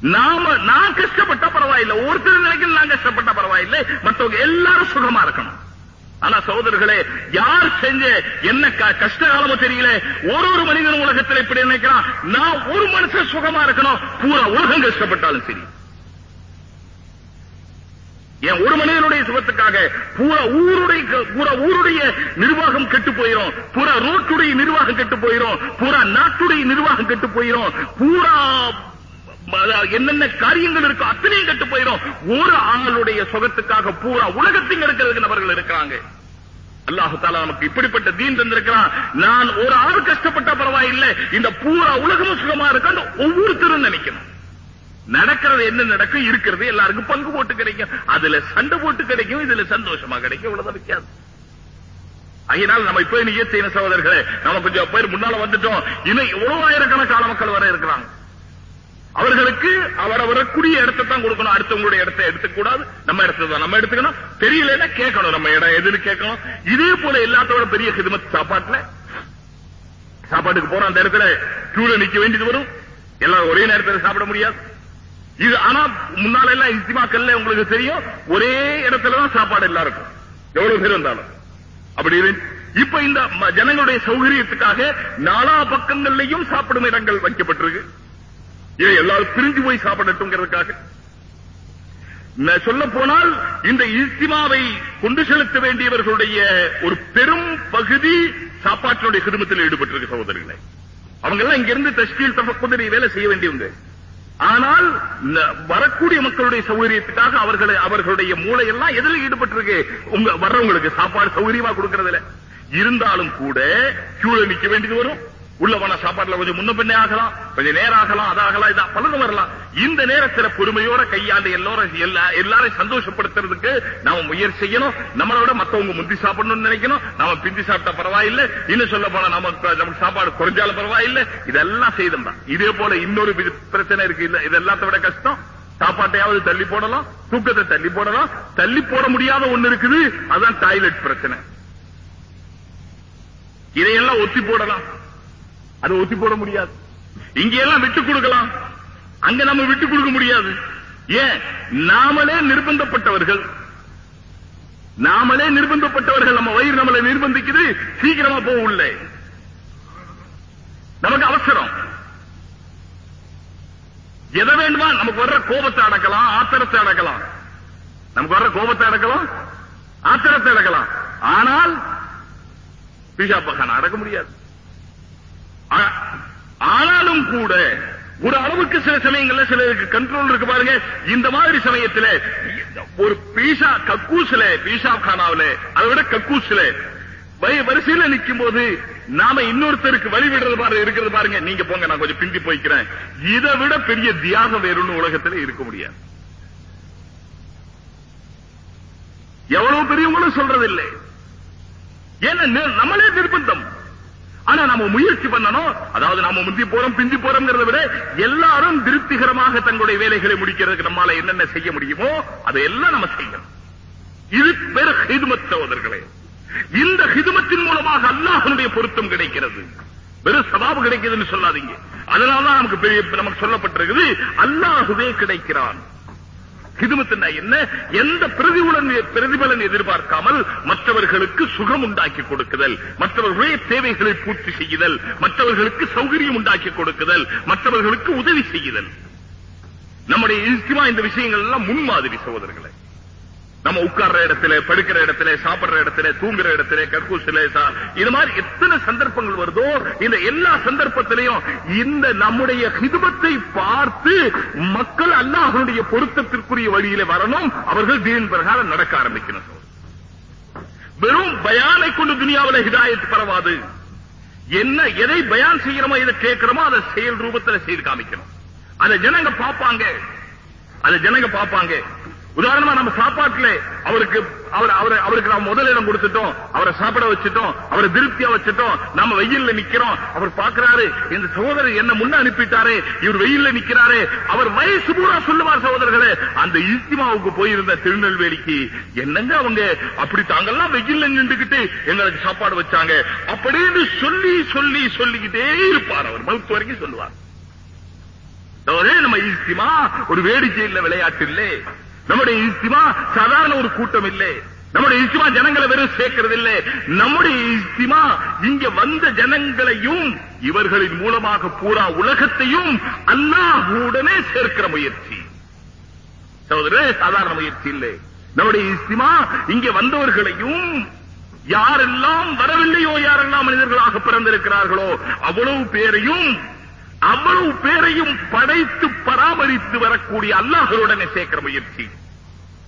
நாம நான் கஷ்டப்பட்ட பரவாயில்லை. ஒருத்தர் நினைக்கிற நான் கஷ்டப்பட்ட பரவாயில்லை. மற்றவங்க எல்லாரும் சுகமா இருக்கணும். ஆனா சகோதரர்களே யார் செஞ்ச என்ன கஷ்ட காலமோ தெரியல. ஒரு ஒரு மனிதன் உலகத்தில் இப்படி நினைக்கிறான் நான் ஒரு மனுஷன் சுகமா இருக்கணும். பூரா உலகம் கஷ்டப்பட்டாலும் சரி. என் ஒரு மனிதனுடைய சுகத்துக்காக பூரா ஊருடைய பூரா ஊருடைய நிர்வாகம் கெட்டு போயிரும். பூரா ரோட்டுடைய நிர்வாகம் கெட்டு போயிரும். பூரா நாட்டுடைய நிர்வாகம் கெட்டு போயிரும். பூரா என்னென்ன காரியங்கள் இருக்கோ அத்தனையும் கட்டு போயிடும். ஒரு ஆளுடைய சுகத்துக்காக பூரா உலகத்தையும் எடுக்கிறதுக்கு நபர்கள் இருக்கிறாங்க. அல்லாஹு தாலா நமக்கு இப்படிப்பட்ட தீன் தந்திருக்கிறான். நான் ஒரு ஆள் கஷ்டப்பட்டா பரவாயில்லை. இந்த பூரா உலகமும் சுகமா இருக்க. ஒவ்வொருத்தரும் நினைக்கணும். நடக்கிறது என்ன நடக்கும் இருக்கிறது எல்லாருக்கும் பங்கு போட்டு கிடைக்கும். அதுல சண்டை போட்டு கிடைக்கும் இதுல சந்தோஷமா கிடைக்கும். இவ்வளவுதான் வித்தியாசம். அதனால் நம்ம இப்ப நியத்தின சகோதரர்களே நம்ம கொஞ்சம் பேர் முன்னால வந்துட்டோம். இன்னும் எவ்வளவு ஆயிரக்கணக்கான மக்கள் வர இருக்கிறாங்க. அவர்களுக்கு அவர் வரக்கூடிய இடத்தை தான் கொடுக்கணும். அடுத்தவங்களுடைய இடத்தை எடுத்துக்க கூடாது நம்ம இடத்தை தான் நம்ம எடுத்துக்கணும். தெரியலன்னா கேட்கணும். நம்ம இடம் எதுன்னு கேட்கணும். இதே போல எல்லாத்தோட பெரிய ஹிதமத் சாப்பாட்டுல சாப்பாட்டுக்கு போற அந்த இடத்துல கியூல நிக்க வேண்டியது வரும். எல்லாரும் ஒரே நேரத்தில் சாப்பிட முடியாது. இது ஆனா முன்னால எல்லாம் இஸ்திமாக்கல்ல உங்களுக்கு தெரியும். ஒரே இடத்துல தான் சாப்பாடு எல்லாருக்கும். எவ்வளவு பேர் இருந்தாலும் அப்படி இரு- இப்ப இந்த ஜனங்களுடைய சௌகரியத்துக்காக நாலா பக்கங்கள்லயும் சாப்பிடும் இடங்கள் வைக்கப்பட்டிருக்கு. ஏன் எல்லாரும் பிரிஞ்சு போய் சாப்பிடட்டும்ங்கிறதுக்காக? சொல்ல போனால் இந்த இஸ்திமாவை கொண்டு செலுத்த வேண்டியவர்களுடைய ஒரு பெரும் பகுதி சாப்பாட்டினுடைய குடும்பத்தில் ஈடுபட்டிருக்க சகோதரர்களே அவங்க எல்லாம் இங்கிருந்து தஷ்கீல் தபக்குதிரை வேலை செய்ய வேண்டியவங்க. ஆனால் வரக்கூடிய மக்களுடைய சௌகரியத்துக்காக அவர்களை அவர்களுடைய மூளையெல்லாம் எதில் ஈடுபட்டிருக்கு. உங்க வர்றவங்களுக்கு சாப்பாடு சௌகரியமா கொடுக்கறதுல இருந்தாலும் கூட கியூல நிக்க வேண்டியது வரும். உள்ள போன சாப்பாட்டுல கொஞ்சம் முன்ன பின்னே ஆகலாம் கொஞ்சம் நேரம் ஆகலாம் அதாகலாம் இதா பலரும் வரலாம். இந்த நேரத்துல பொறுமையோட கையாண்டு எல்லோரும் எல்லா- எல்லாரையும் சந்தோஷப்படுத்துறதுக்கு நாம முயற்சி செய்யணும். நம்மளோட மத்தவங்க முந்தி சாப்பிடணும்னு நினைக்கணும். நாம பிந்தி சாப்பிட்டா பரவாயில்லை. இன்னும் சொல்ல போனா நமக்கு நமக்கு சாப்பாடு குறைஞ்சாலும் பரவாயில்லை. இதெல்லாம் செய்தோம் தான் இதே போல இன்னொரு பிரச்சனை இருக்கு. இல்ல இது எல்லாத்த விட கஷ்டம். சாப்பாட்டையாவது தள்ளி போடலாம். தூக்கத்தை தள்ளி போடலாம். தள்ளி போட முடியாத ஒண்ணு இருக்குது. அதுதான் டாய்லெட் பிரச்சனை. இதையெல்லாம் ஒத்தி போடலாம். அது ஒத்தி போட முடியாது. இங்க எல்லாம் விட்டு கொடுக்கலாம். அங்க நம்ம விட்டு கொடுக்க முடியாது. ஏன்? நாமளே நிர்பந்தப்பட்டவர்கள். நாமளே நிர்பந்தப்பட்டவர்கள். நம்ம வயிறு நம்மளை நிர்பந்திக்குது. சீக்கிரமா போக உள்ள நமக்கு அவசரம். எதை வேண்டுமா நமக்கு வர்ற கோபத்தை அடக்கலாம். ஆத்திரத்தை அடக்கலாம். நமக்கு வர்ற கோபத்தை அடக்கலாம். ஆத்திரத்தை அடக்கலாம். ஆனால் பீஷா பகான் அடக்க முடியாது. ஆனாலும் கூட ஒரு அளவுக்கு சில சமயங்கள்ல சிலருக்கு கண்ட்ரோல் இருக்கு பாருங்க. இந்த மாதிரி சமயத்துல ஒரு பீஷா கக்கூஸ்ல பீஷா கானாவில அதை விட கக்கூஸ்ல வரிசையில நிக்கும் போது நாம இன்னொருத்தருக்கு வழி விடுறது பாரு இருக்கிறது பாருங்க. நீங்க போங்க நான் கொஞ்சம் பிந்தி போய்க்கிறேன். இதை விட பெரிய தியாகம் வேறுன்னு உலகத்துல இருக்க முடியாது. எவ்வளவு பெரியவங்களும் சொல்றதில்லை. ஏன்னா நம்மளே நிர்பந்தம். ஆனா நாம முயற்சி பண்ணணும். அதாவது நாம முந்தி போறோம் பிந்தி போறோம்ங்கிறத விட எல்லாரும் திருப்திகரமாக தங்களுடைய வேலைகளை முடிக்கிறதுக்கு நம்மால என்னென்ன செய்ய முடியுமோ அதையெல்லாம் நம்ம செய்யணும். இது பெரு ஹிதுமத் சகோதரர்களே. இந்த ஹிதுமத்தின் மூலமாக அல்லாஹனுடைய பொருத்தம் கிடைக்கிறது. வெறும் சவாபு கிடைக்குதுன்னு சொல்லாதீங்க. அதனாலதான் நமக்கு பெரிய நமக்கு சொல்லப்பட்டிருக்குது அல்லாஹுவே கிடைக்கிறான். ஹிதுமத்துனா என்ன? எந்த பிரதிபலன் பிரதிபலன் எதிர்பார்க்காமல் மற்றவர்களுக்கு சுகம் உண்டாக்கி கொடுக்குதல். மற்றவர்களுடைய தேவைகளை பூர்த்தி செய்யுதல். மற்றவர்களுக்கு சௌகரியம் உண்டாக்கி கொடுக்குதல். மற்றவர்களுக்கு உதவி செய்யுதல். நம்முடைய இஸ்திமா இந்த விஷயங்கள் எல்லாம் முன்மாதிரி சகோதரர்களை. நம்ம உட்கார்ற இடத்துல படுக்கிற இடத்துல சாப்பிடுற இடத்துல தூங்குற இடத்துல கக்கூசில இது மாதிரி எத்தனை சந்தர்ப்பங்கள் வருதோ இந்த எல்லா சந்தர்ப்பத்திலையும் இந்த நம்முடைய ஹிதுபத்தை பார்த்து மக்கள் அல்லாஹனுடைய பொருத்தத்திற்குரிய வழியில வரணும். அவர்கள் தீன் பிரகாரம் நடக்க ஆரம்பிக்கணும். வெறும் பயானை கொண்டு துனியாவில் ஹிதாயத் பரவாது. என்ன எதை பயான் செய்யறோமோ எதை கேட்கிறோமோ அதை செயல் ரூபத்தில் செய்து காமிக்கணும். அதை ஜனங்க பார்ப்பாங்க. அதை ஜனங்க பார்ப்பாங்க. உதாரணமா நம்ம சாப்பாட்டுல அவருக்கு அவர் அவர் அவருக்கு நாம் முதலிடம் கொடுத்துட்டோம். அவரை சாப்பிட வச்சுட்டோம். அவரை திருப்தியா வச்சுட்டோம். நம்ம வெயில்ல நிக்கிறோம். அவர் பாக்குறாரு இந்த சகோதரர் என்ன முன்ன அனுப்பிட்டாரு. இவர் வெயில்ல நிக்கிறாரு. அவர் வயசு பூரா சொல்லுவார் சகோதரர்களே. அந்த இஸ்திமாவுக்கு போயிருந்த திருநெல்வேலிக்கு என்னங்க அவங்க? அப்படி தாங்கெல்லாம் வெயில்ல நின்றுகிட்டு எங்களுக்கு சாப்பாடு வச்சாங்க. அப்படின்னு சொல்லி சொல்லி சொல்லிக்கிட்டே இருப்பார். அவர் மவுத்து வரைக்கும் சொல்லுவார். நம்ம இஸ்திமா ஒரு வேடிக்கை இல்ல விளையாட்டு இல்லை. நம்முடைய இஸ்திமா சாதாரண ஒரு கூட்டம் இல்லை. நம்முடைய இஸ்திமா ஜனங்களை வெறும் சேர்க்கிறது இல்லை நம்முடைய இஸ்திமா இங்க வந்த ஜனங்களையும் இவர்களின் மூலமாக பூரா உலகத்தையும் அல்லாஹுடனே சேர்க்கிற முயற்சி. சகோதரே சாதாரண முயற்சி இல்லை. நம்முடைய இஸ்திமா இங்கே வந்தவர்களையும் யாரெல்லாம் வரவில்லையோ யாரெல்லாம் மனிதர்களாக பிறந்திருக்கிறார்களோ அவ்வளவு பேரையும் அவ்வளவு பேரையும் படைத்து பராமரித்து வரக்கூடிய அல்லாஹருடனே சேர்க்கிற முயற்சி.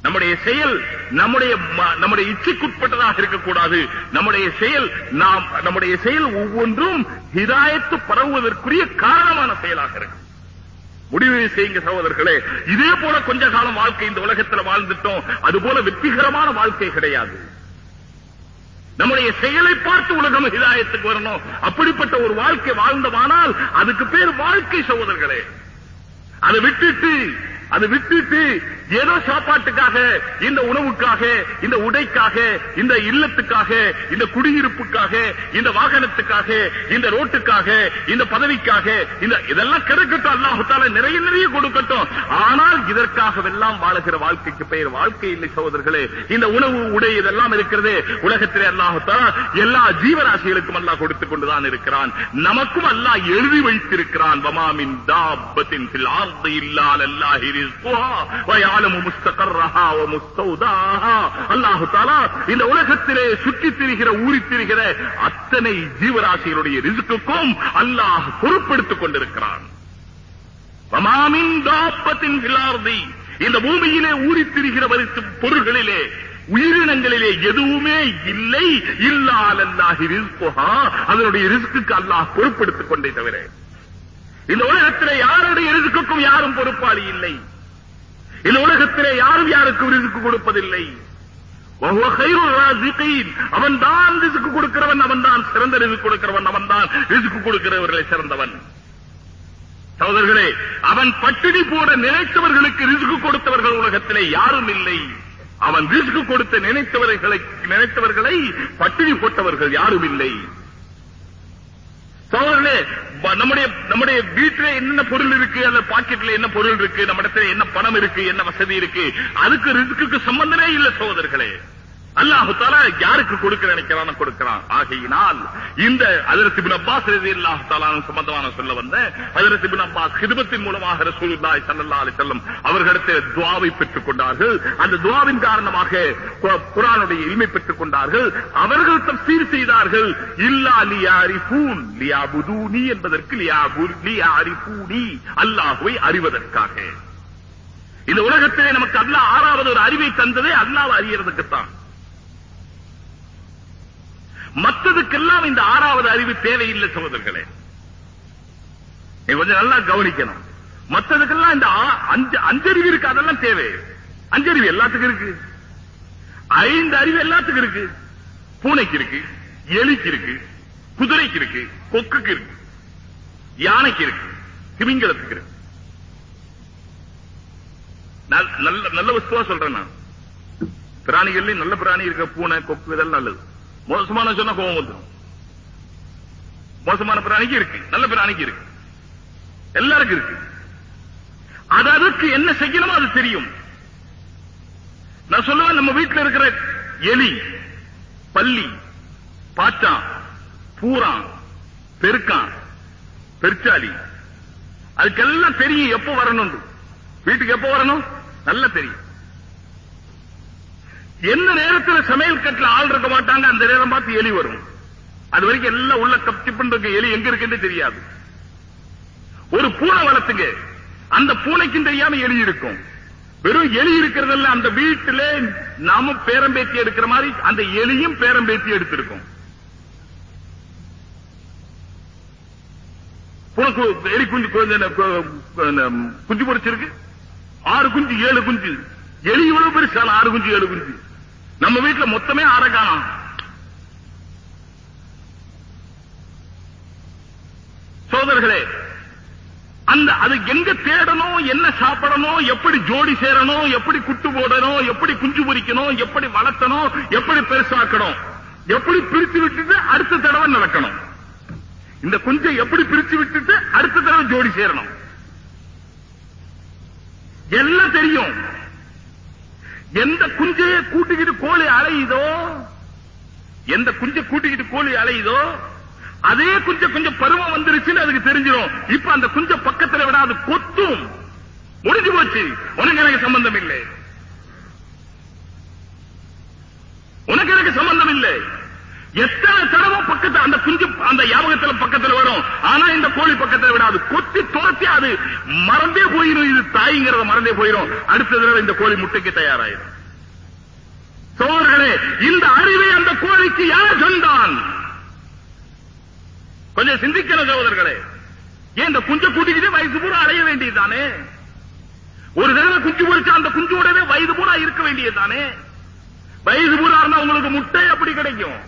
நம்முடைய செயல் நம்முடைய நம்முடைய இச்சைக்குட்பட்டதாக இருக்கக்கூடாது. நம்முடைய செயல் நாம் நம்முடைய செயல் ஒவ்வொன்றும் ஹிதாயத்து பரவுவதற்குரிய காரணமான செயலாக இருக்கும். முடிவு செய்யுங்க சகோதரர்களே இதே போல கொஞ்ச காலம் வாழ்க்கை இந்த உலகத்துல வாழ்ந்துட்டோம். அது போல வெற்றிகரமான வாழ்க்கை கிடையாது. நம்முடைய செயலை பார்த்து உலகம் ஹிதாயத்துக்கு வரணும். அப்படிப்பட்ட ஒரு வாழ்க்கை வாழ்ந்தமானால் அதுக்கு பேர் வாழ்க்கை சகோதரர்களே. அதை விட்டுட்டு அது விட்டுட்டு ஏதோ சாப்பாட்டுக்காக இந்த உணவுக்காக இந்த உடைக்காக இந்த இல்லத்துக்காக இந்த குடியிருப்புக்காக இந்த வாகனத்துக்காக இந்த ரோட்டுக்காக இந்த பதவிக்காக இந்த இதெல்லாம் கிடைக்கட்டும் அல்லாஹால நிறைய நிறைய கொடுக்கட்டும். ஆனால் இதற்காகவெல்லாம் வாழுகிற வாழ்க்கைக்கு பெயர் வாழ்க்கை இல்லை சகோதரர்களே. இந்த உணவு உடை இதெல்லாம் இருக்கிறது. உலகத்திலே அல்லாஹுத்தாலா எல்லா ஜீவராசிகளுக்கும் அல்லாஹ் கொடுத்துக் கொண்டுதான் இருக்கிறான். நமக்கும் அல்லாஹ் எழுதி வைத்திருக்கிறான். வமாமின் தாபத்தின் இல்லால் அல்லாஹி يعلم مستقرها ومستودعها அல்லாஹ் தஆலா இந்த உலகத்திலே சுற்றித் திரிகிற ஊறித் திரிகிற அத்தனை ஜீவராசிகளுடைய ரிஸ்க்குக்கும் அல்லாஹ் பொறுப்பெடுத்துக் கொண்டிருக்கிறான் வமாமின் தாபத்தின் விலார்தி இந்த பூமியிலே ஊறித் திரிகிற வரிசு பொருள்களிலே உயிரினங்களிலே எதுவுமே இல்லை இல்லால் அல்லாஹி ரிஸ்குஹா அதனுடைய ரிஸ்க்குக்கு அல்லாஹ் பொறுப்பெடுத்துக் கொண்டே தவிர இந்த உலகத்திலே யாருடைய ரிஸ்க்குக்கும் யாரும் பொறுப்பாளி இல்லை இந்த உலகத்திலே யாரும் யாருக்கு ரிசுக்கு கொடுப்பதில்லை. அவன் தான் ரிசுக்கு கொடுக்கிறவன் அவன் தான் சிறந்த ரிசுக்கு கொடுக்கிறவன் அவன் தான் ரிசுக்கு கொடுக்கிறவர்களை சிறந்தவன். சகோதரர்களே அவன் பட்டினி போட நினைத்தவர்களுக்கு ரிசுக்கு கொடுத்தவர்கள் உலகத்திலே யாரும் இல்லை. அவன் ரிசுக்கு கொடுத்த நினைத்தவர்களை நினைத்தவர்களை பட்டினி போட்டவர்கள் யாரும் இல்லை. சோழர்களே நம்முடைய நம்முடைய வீட்டுல என்ன பொருள் இருக்கு அந்த பாக்கெட்ல என்ன பொருள் இருக்கு நம்ம இடத்துல என்ன பணம் இருக்கு என்ன வசதி இருக்கு அதுக்கு ரிஸ்க்கு சம்பந்தமே இல்ல சகோதரர்களே அல்லாஹு தாலா யாருக்கு கொடுக்க நினைக்கிறானோ கொடுக்கிறான். ஆகையினால் இந்த ஹஜரத் இப்னு அப்பாஸ் ரலியல்லாஹு தாலான சம்பந்தமான சொல்ல வந்த ஹஜரத் இப்னு அப்பாஸ் ஹிதமத்தின் மூலமாக ரசூலுல்லாஹி ஸல்லல்லாஹு அலைஹி வஸல்லம் அவர்களிடத்தில் துஆவை பெற்றுக் கொண்டார்கள். அந்த துஆவின் காரணமாக கு- குர்ஆனுடைய இல்மை பெற்றுக் கொண்டார்கள். அவர்கள் தப்சீர் செய்தார்கள். இல்லா லியாரிஃபூன் லியாபுதூனி என்பதற்கு லியாபுர் லியாரிஃபூனி அல்லாஹ்வை அறிவதற்காக. இந்த உலகத்திலே நமக்கு அல்லாஹ் ஆறாவது ஒரு அறிவை தந்ததே அல்லாஹ் அறியறதுக்குத்தான். மற்றதுக்கெல்லாம் இந்த ஆறாவது அறிவு தேவையில்லை சகோதரர்களே. நீ கொஞ்சம் நல்லா கவனிக்கணும். மற்றதுக்கெல்லாம் இந்த அஞ்சு அஞ்சறிவு இருக்கு அதெல்லாம் தேவை. அஞ்சறிவு எல்லாத்துக்கும் இருக்கு. ஐந்து அறிவு எல்லாத்துக்கும் இருக்கு. பூனைக்கு இருக்கு எலிக்கு இருக்கு குதிரைக்கு இருக்கு கொக்குக்கு இருக்கு யானைக்கு இருக்கு திமிங்கலத்துக்கு இருக்கு. நல்ல நல்ல வஸ்துவா சொல்றேன் நான். பிராணிகள்லயும் நல்ல பிராணி இருக்க பூனை கொக்கு இதெல்லாம் நல்லது. மோசமான சொன்னா கோபம் வந்துடும் மோசமான பிராணிக்கு இருக்கு. நல்ல பிராணிக்கு இருக்கு. எல்லாருக்கும் இருக்கு. அது அதுக்கு என்ன செய்யணுமோ அது தெரியும். நான் சொல்லுவேன் நம்ம வீட்டுல இருக்கிற எலி பள்ளி பாச்சான் பூரான் பெருக்கான் பெருச்சாலி அதுக்கெல்லாம் தெரியும் எப்போ வரணும் வீட்டுக்கு எப்போ வரணும்? நல்லா தெரியும். எந்த நேரத்தில் சமையல் கட்டுல ஆள் இருக்க மாட்டாங்க அந்த நேரம் பார்த்து எலி வரும். அது வரைக்கும் எல்லாம் உள்ள கப்டிப்புன்னு இருக்க எலி எங்க இருக்குன்னு தெரியாது. ஒரு பூனை வளர்த்துங்க. அந்த பூனைக்கும் தெரியாம எலி இருக்கும். வெறும் எலி இருக்கிறதல்ல அந்த வீட்டுல நாம பேரம்பேத்தி எடுக்கிற மாதிரி அந்த எலியும் பேரம்பேத்தி எடுத்திருக்கும். எலி குஞ்சு குஞ்சு பொறிச்சிருக்கு? ஆறு குஞ்சு ஏழு குஞ்சு. எலி இவ்வளவு பெருசால ஆறு குஞ்சு ஏழு குஞ்சு. நம்ம வீட்டுல மொத்தமே ஆற சோதர்களே அந்த அது எங்க தேடணும் என்ன சாப்பிடணும் எப்படி ஜோடி சேரணும் எப்படி குட்டு போடணும் எப்படி குஞ்சு பொரிக்கணும் எப்படி வளர்த்தணும் எப்படி பெருசாக்கணும் எப்படி பிரிச்சு விட்டுட்டு அடுத்த தடவை நடக்கணும். இந்த குஞ்சை எப்படி பிரிச்சு விட்டுட்டு அடுத்த தடவை ஜோடி சேரணும். எல்லாம் தெரியும். எந்த குஞ்சைய கூட்டிக்கிட்டு கோழி அலையுதோ? எந்த குஞ்ச கூட்டிக்கிட்டு கோழி அலையுதோ? அதே குஞ்ச கொஞ்சம் பருவம் வந்துருச்சுன்னு அதுக்கு தெரிஞ்சிடும். இப்ப அந்த குஞ்ச பக்கத்துல விட அது கொத்தும். முடிஞ்சு போச்சு. உனக்கு எனக்கு சம்பந்தம் இல்லை உனக்கு எனக்கு சம்பந்தம் இல்லை எத்தனை தடவை பக்கத்துல அந்த குஞ்சு அந்த யாபகத்துல பக்கத்துல வரும். ஆனா இந்த கோழி பக்கத்துல விடாது. கொத்தி துரத்தி அது மறந்தே போயிடும் இது தாய்ங்கிறத மறந்தே போயிடும் அடுத்த தடவை இந்த கோழி முட்டைக்கு தயாராயிரும். சோழர்களே இந்த அறிவை அந்த கோழிக்கு யார் சொன்னான் கொஞ்சம் சிந்திக்கிற சகோதரர்களே ஏன் இந்த குஞ்ச கூட்டிக்கிட்டு வயசு பூரா அடைய வேண்டியதுதானே ஒரு தடவை குஞ்சு பொறிச்சா அந்த குஞ்சோடவே வயது பூரா இருக்க வேண்டியதுதானே வயது பூரா இருந்தா உங்களுக்கு முட்டை அப்படி கிடைக்கும்.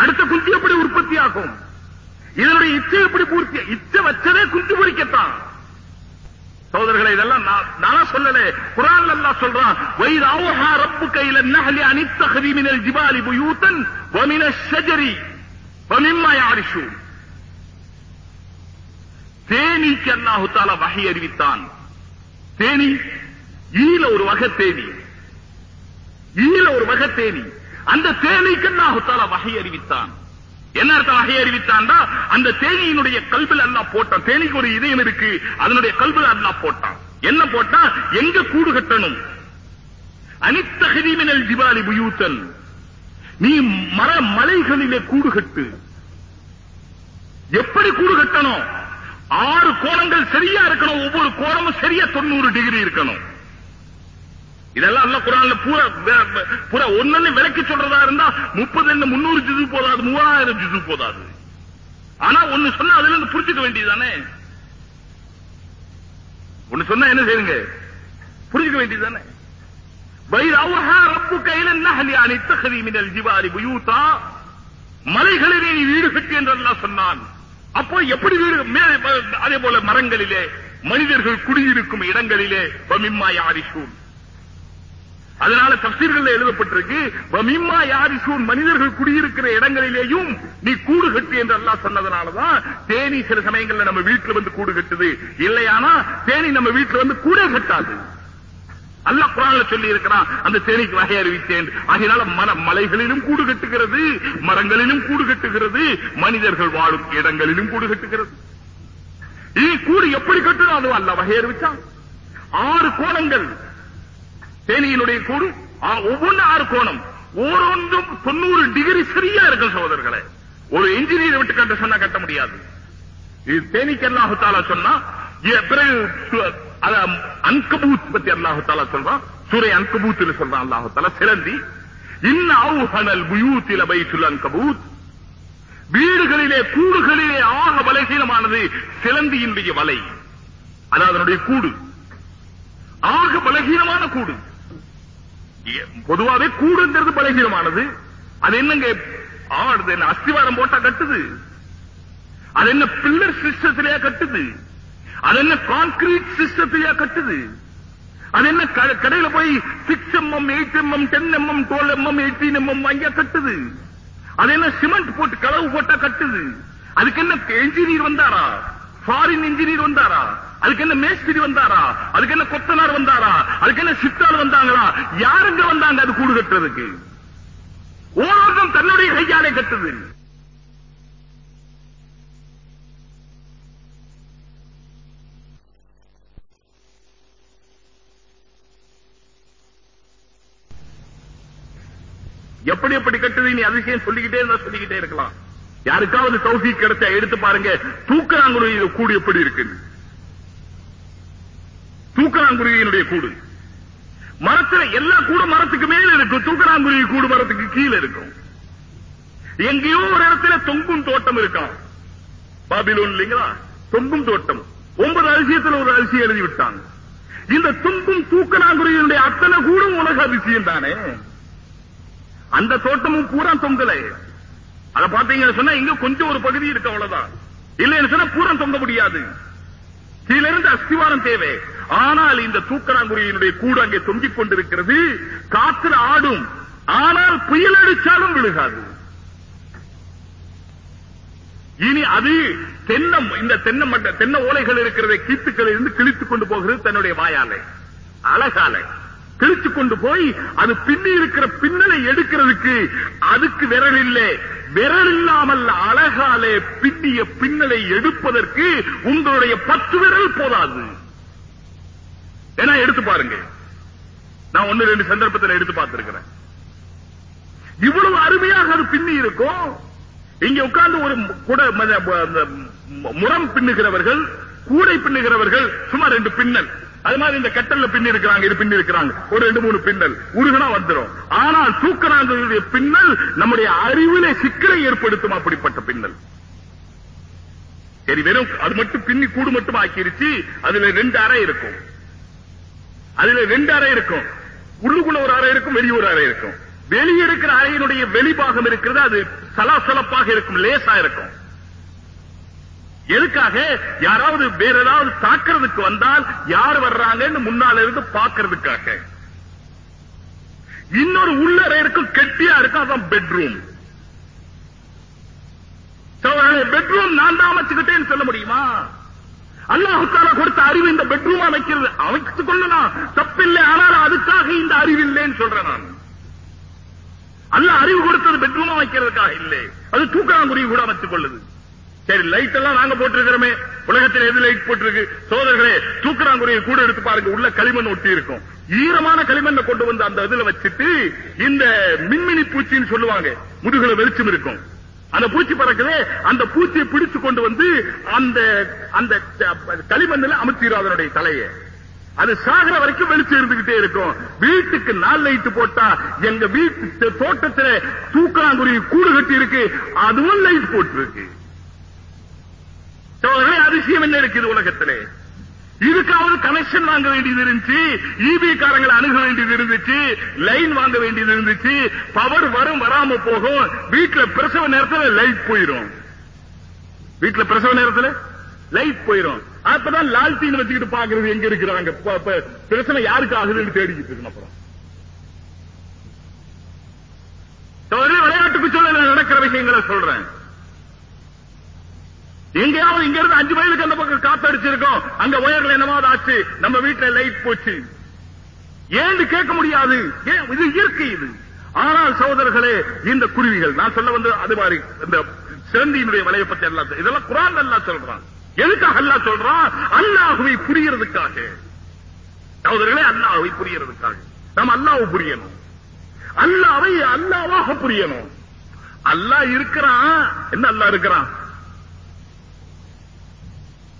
அடுத்த குஞ்சு எப்படி உற்பத்தி ஆகும் இதனுடைய இச்சை எப்படி பூர்த்தி இச்சை வச்சதே குஞ்சு பொறிக்கத்தான். சோதர்களை இதெல்லாம் நான் சொல்லல. குரான் அல்லாஹ் சொல்றான் வைதாவுஹா ரப்பு கையில நகலி நஹ்லி அன் மினல் ஜிபாலி புயூத்தன் வமின ஷஜரி வமிம்மா யாரிஷு. தேனீக்கு அல்லாஹு தாலா வகை அறிவித்தான். தேனி ஈல ஒரு வகை தேனி. ஈல ஒரு வகை தேனி. அந்த தேனீக்கு அல்லாஹு தாலா வகை அறிவித்தான். என்ன அர்த்தம் வகை அறிவித்தான்டா அந்த தேனியினுடைய கல்வில் அல்லா போட்டான். தேனிக்கு ஒரு இதயம் இருக்கு அதனுடைய கல்வில் அல்லா போட்டான். என்ன போட்டா? எங்க கூடு கட்டணும்? அனித்த மினல் ஜிபாலி புயூத்தன். நீ மர மலைகளிலே கூடு கட்டு. எப்படி கூடு கட்டணும்? ஆறு கோணங்கள் சரியா இருக்கணும். ஒவ்வொரு கோணமும் சரியா தொண்ணூறு டிகிரி இருக்கணும். இதெல்லாம் அல்ல குரான்ல பூரா வே- பூரா ஒன்னு விளக்கி சொல்றதா இருந்தா முப்பது என்ன முன்னூறு ஜிசு போதாது மூவாயிரம் ஜிசு போதாது. ஆனா ஒன்னு சொன்னா அதுல இருந்து புரிஞ்சுக்க வேண்டியதுதானே? ஒன்னு சொன்னா என்ன செய்யுங்க புரிஞ்சுக்க வேண்டியதுதானே? மலைகளிலே நீ வீடு கட்டி என்று சொன்னான். அப்போ எப்படி வீடு அதே போல மரங்களிலே மனிதர்கள் குடியிருக்கும் இடங்களிலே வமிம்மா யாரிஷூன். அதனால தப்சீர்கள் எழுதப்பட்டிருக்கு வமிம்மா யாரிஷூன் மனிதர்கள் குடியிருக்கிற இடங்களிலேயும் நீ கூடு கட்டு என்று அல்லாஹ் சொன்னதுனாலதான் தேனி சில சமயங்கள்ல நம்ம வீட்டுல வந்து கூடு கட்டுது. இல்லையானா தேனி நம்ம வீட்டுல வந்து கூட கட்டாது. அல்ல குரான்ல சொல்லி இருக்கிறான் அந்த தேனிக்கு வகை அறிவித்தேன். அதனால மர மலைகளிலும் கூடு கட்டுகிறது மரங்களிலும் கூடு கட்டுகிறது மனிதர்கள் வாழும் இடங்களிலும் கூடு கட்டுகிறது. நீ கூடு எப்படி கட்டுறோம் அது அல்ல வகை அறிவிச்சான். ஆறு கோணங்கள் தேனியினுடைய கூடு ஆ- ஒவ்வொன்னு ஆறு கோணம். ஒவ்வொன்றும் தொண்ணூறு டிகிரி சரியா இருக்கும் சகோதரர்களே. ஒரு இன்ஜினியர் விட்டு கட்ட சொன்னா கட்ட முடியாது. இது தேனிக்கு அல்லாஹு தாலா சொன்னா பிறகு அன்கபூத் பத்தி அல்லாஹு தாலா சொல்றான் சூரை அன்கபூத்ல சொல்றான் அல்லாஹு தாலா சிலந்தி இன்ன அவுஹனல் புயூத்தில பைத்துல் அன்கபூத். வீடுகளிலே கூடுகளிலே ஆக பலகீனமானது சிலந்தியினுடைய வலை. அதாவது அதனுடைய கூடு. ஆக பலகீனமான கூடு. பொதுவாவே கூடுங்கிறது பலகீனமானது. அது என்னங்க? ஆடுது என்ன அஸ்திவாரம் போட்டா கட்டுது. அது என்ன பில்லர் சிஸ்டத்திலேயே கட்டுது? அது என்ன கான்கிரீட் சிஸ்டத்திலேயே கட்டுது? அது என்ன க- கடையில போய் six mm eight mm ten mm twelve mm eighteen mm வாங்கியா கட்டுது? அது என்ன சிமெண்ட் போட்டு கலவு போட்டா கட்டுது? அதுக்கு என்ன என்ஜினியர் வந்தாரா? ஃபாரின் இன்ஜினியர் வந்தாரா? அதுக்கு என்ன மேஸ்திரி வந்தாரா? அதுக்கு என்ன கொத்தனார் வந்தாரா? அதுக்கு என்ன சித்தால் வந்தாங்களா? யாருங்க வந்தாங்க அது கூடு கட்டுறதுக்கு? ஒவ்வொருத்தரும் தன்னுடைய கையாலே கட்டுது. எப்படி எப்படி கட்டுது? நீ அதிசயம் சொல்லிக்கிட்டே இருந்தா சொல்லிக்கிட்டே இருக்கலாம். யாருக்காவது தௌஃபீக் கிடைச்சா எடுத்து பாருங்க. தூக்கராங்குருவிய கூடு எப்படி இருக்கு? தூக்கலாங்குருவியினுடைய கூடு. மரத்துல எல்லா கூடு மரத்துக்கு மேல இருக்கும் தூக்கலாங்குருவி கூடு மரத்துக்கு கீழே இருக்கும். எங்கேயோ ஒரு இடத்துல தொங்கும் தோட்டம் இருக்கான் பாபிலோன் இல்லைங்களா? தொங்கும் தோட்டம். ஒன்பது அதிசயத்துல ஒரு அதிசயம் எழுதி விட்டாங்க. இந்த தொங்கும் தூக்கலாங்குருவியினுடைய அத்தனை கூடும் உலக அதிசயம் தானே? அந்த தோட்டமும் பூரா தொங்கலை. அதை பாத்தீங்கன்னு சொன்னா இங்க கொஞ்சம் ஒரு பகுதி இருக்கு அவ்வளவுதான். இல்லைன்னு சொன்னா பூரம் தொங்க முடியாது. இதிலிருந்து அஸ்திவாரம் தேவை. ஆனால் இந்த தூக்கராங்குருவியினுடைய கூடு அங்கே தொங்கிக் கொண்டிருக்கிறது. காத்துல ஆடும். ஆனால் புயல் அடிச்சாலும் விழுகாது. இனி அது தென்னம் இந்த தென்னை மட்ட தென்னை ஓலைகள் இருக்கிறதை கீத்துக்களில் இருந்து கிழித்துக் கொண்டு போகிறது தன்னுடைய வாயாலை. அழகாலை. கிழிச்சு கொண்டு போய் அது பின்னி இருக்கிற பின்னலை எடுக்கிறதுக்கு அதுக்கு விரல் இல்லை. விரல் இல்லாமல் அழகாலே பின்னிய பின்னலை எடுப்பதற்கு உங்களுடைய பத்து விரல் போதாது. ஏன்னா எடுத்து பாருங்க. நான் ஒன்னு ரெண்டு சந்தர்ப்பத்தில் எடுத்து பார்த்திருக்கிறேன். இவ்வளவு அருமையாக அது பின்னி இருக்கும் இங்க உட்கார்ந்து ஒரு கூட அந்த முரம் பின்னுகிறவர்கள் கூடை பின்னுகிறவர்கள் சும்மா ரெண்டு பின்னல். அது மாதிரி இந்த கட்டல்ல பின்னி இருக்கிறாங்க இது பின்னி இருக்கிறாங்க. ஒரு ரெண்டு மூணு பின்னல். உருகுனா வந்துடும் ஆனால் தூக்கறாங்களுடைய பின்னல் நம்முடைய அறிவிலே சிக்கலை ஏற்படுத்தும் அப்படிப்பட்ட பின்னல். சரி வெறும் அது மட்டும் பின்னி கூடு மட்டும் ஆக்கிருச்சு அதுல ரெண்டு அறை இருக்கும். அதுல ரெண்டு அறை இருக்கும். உள்ளுக்குள்ள ஒரு அறை இருக்கும் வெளியூர் அறை இருக்கும். வெளியே இருக்கிற அறையினுடைய வெளிபாகம் இருக்கிறது அது சலாசலப்பாக இருக்கும் லேசா இருக்கும். எதுக்காக யாராவது வேற ஏதாவது தாக்குறதுக்கு வந்தால் யார் வர்றாங்கன்னு முன்னால இருந்து பாக்குறதுக்காக இன்னொரு உள்ளறை இருக்கும் கெட்டியா இருக்கும் அதான் பெட்ரூம் பெட்ரூம் நான் தான் அமைச்சுக்கிட்டேன்னு சொல்ல முடியுமா? அல்லாஹுக்கான கொடுத்த அறிவு இந்த பெட்ரூம் அமைக்கிறது. அமைத்துக் கொள்ளலாம் தப்பில்லை ஆனால் அதுக்காக இந்த அறிவு இல்லைன்னு சொல்றேன் நான். அல்ல அறிவு கொடுத்தது பெட்ரூம் அமைக்கிறதுக்காக இல்லை. அது தூக்காங்குருவி கூட அமைத்துக் கொள்ளுது. சரி லைட் எல்லாம் நாங்க போட்டிருக்கிறோமே. உலகத்தில் எது லைட் போட்டிருக்கு? சோதர்களே தூக்குறாங்குறையை கூட எடுத்து பாருங்க. உள்ள களிமண் ஒட்டி இருக்கும். ஈரமான களிமண்ணை கொண்டு வந்து அந்த இதுல வச்சுட்டு இந்த மின்மினி பூச்சின்னு சொல்லுவாங்க. முதுகுல வெளிச்சம் இருக்கும். அந்த பூச்சி பறக்குது அந்த பூச்சியை பிடிச்சு கொண்டு வந்து அந்த அந்த களிமண்ணில் அமைச்சிடும் அதனுடைய தலையை. அது சாகிற வரைக்கும் வெளிச்சம் இருந்துகிட்டே இருக்கும். வீட்டுக்கு நாள் லைட் போட்டா எங்க வீட்டு தோட்டத்துல தூக்கலாங்குருவி கூடு கட்டி இருக்கு அதுவும் லைட் போட்டிருக்கு. சோதரே அதிசயம் என்ன இருக்குது உலகத்திலே? இதுக்காவது கனெக்ஷன் வாங்க வேண்டியது இருந்துச்சு இபி காரங்களை அணுக வேண்டியது இருந்துச்சு லைன் வாங்க வேண்டியது இருந்துச்சு பவர் வரும் வராம போகும் வீட்டுல பிரசவ நேரத்துல லைட் போயிரும். வீட்டுல பிரசவ நேரத்துல லைட் போயிரும். அப்பதான் லால்டீன் வச்சுக்கிட்டு பாக்குறது எங்க இருக்கிறாங்க? பிரச்சனை யாருக்கு ஆகுதுன்னு தேடிக்கிட்டு இருக்கணும் அப்புறம். விளையாட்டுக்கு சொல்ல நடக்கிற விஷயங்களை சொல்றேன். எங்கேயாவது இங்க இருந்து அஞ்சு மைலுக்கு அந்த பக்கம் காத்தடிச்சிருக்கோம் அங்க ஒயர்ல என்னமாவது ஆச்சு? நம்ம வீட்டுல லைட் போச்சு. ஏன்னு கேட்க முடியாது. ஏன்? இது இயற்கை இது. ஆனால் சகோதரர்களே இந்த குருவிகள் நான் சொல்ல வந்து அது மாதிரி இந்த சிறந்தியினுடைய வலையை பத்தி எல்லாம் இதெல்லாம் குரான் அல்லாஹ் சொல்றான். எதுக்காக அல்லாஹ் சொல்றான்? அல்லாஹுவை புரியறதுக்காக. சகோதரர்களே அல்லாஹுவை புரியறதுக்காக. நம்ம அல்லாஹ் புரியணும். அல்லாவை அல்லாவாக புரியணும். அல்லாஹ் இருக்கிறான். என்ன அல்லாஹ் இருக்கிறான்?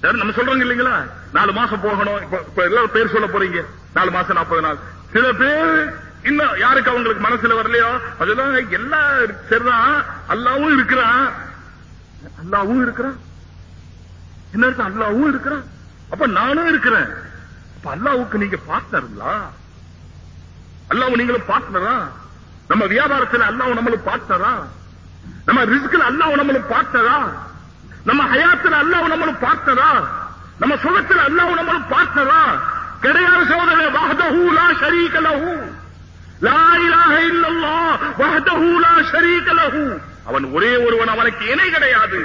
நம்ம சொல்றோங்க இல்லைங்களா? நாலு மாசம் போகணும். இப்ப எல்லாரும் பேர் சொல்ல போறீங்க. நாலு மாசம் நாற்பது நாள். சில பேர் இன்னும் யாருக்கு அவங்களுக்கு மனசுல வரலையோ? அதெல்லாம் எல்லா சரிதான். அல்லாவும் இருக்கிறான். அல்லாவும் இருக்கிறான். என்ன அர்த்தம்? அல்லாவும் இருக்கிறான். அப்ப நானும் இருக்கிறேன். அப்ப அல்லாவுக்கு நீங்க பார்ட்னருங்களா அல்லாவும் நீங்களும் பார்ட்னரா நம்ம வியாபாரத்தில் அல்லாவும் நம்மளும் பார்ட்னரா நம்ம ரிஸ்க்ல அல்லாவும் நம்மளும் பார்ட்னரா நம்ம ஹயாத்துல அல்லாஹ் நம்மளும் பார்த்ததா? நம்ம சுகத்துல அல்லாஹ் நம்மளும் பார்த்ததா? கிடையாது சோதரே வஹதஹு லா ஷரீக லஹு. லா இலாஹ இல்லல்லாஹ் வஹதஹு லா ஷரீக லஹு. அவன் ஒரே ஒருவன் அவனுக்கு இணை கிடையாது.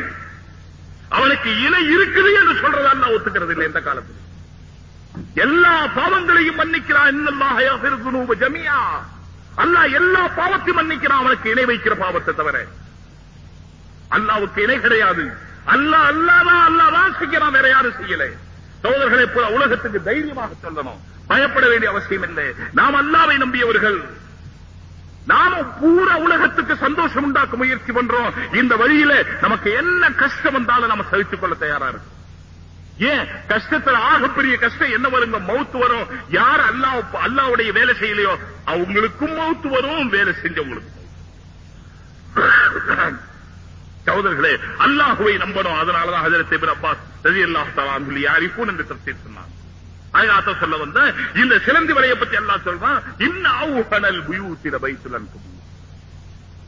அவனுக்கு இணை இருக்குது என்று சொல்றது அல்லாஹ் ஒத்துக்கிறது இல்லை இந்த காலத்தில். எல்லா பாவங்களையும் மன்னிக்கிறான். இன்னல்லாஹ யஃபிரு துனூப ஜமியா அல்லாஹ் எல்லா பாவத்தையும் மன்னிக்கிறான். அவனுக்கு இணை வைக்கிற பாவத்தை தவிர. அல்லாவுக்கு இணை கிடையாது. அல்லா அல்லாதான் அல்லாதான் செய்யறான் வேற யாரும் செய்யல. சோதர்களை உலகத்துக்கு தைரியமாக சொல்லணும். பயப்பட வேண்டிய அவசியம் இல்லை. நாம் அல்லாவை நம்பியவர்கள். நாம பூரா உலகத்துக்கு சந்தோஷம் உண்டாக்க முயற்சி பண்றோம். இந்த வழியில நமக்கு என்ன கஷ்டம் வந்தாலும் நம்ம சகித்துக் கொள்ள தயாரா இருக்கு ஏன்? கஷ்டத்துல ஆகப்பெரிய கஷ்டம் என்ன வருங்க? மவுத்து வரும். யார் அல்லாஹ் அல்லாவுடைய வேலை செய்யலையோ? அவங்களுக்கும் மவுத்து வரும் வேலை செஞ்சவங்களுக்கும் சகோதரர்களே அல்லாஹுவை நம்பணும். அதனாலதான் ஹஜரத் இபின் அப்பாஸ் ரலியல்லாஹு தஆலா அன்ஹு யாரிஃபூன் என்று தஃசீர் சொன்னார். ஆயத்த சொல்ல வந்த இந்த சிலந்தி வலையை பத்தி எல்லாம் சொல்றான் இன்ன அவுஹனல் புயூத்தில வைத்துலன்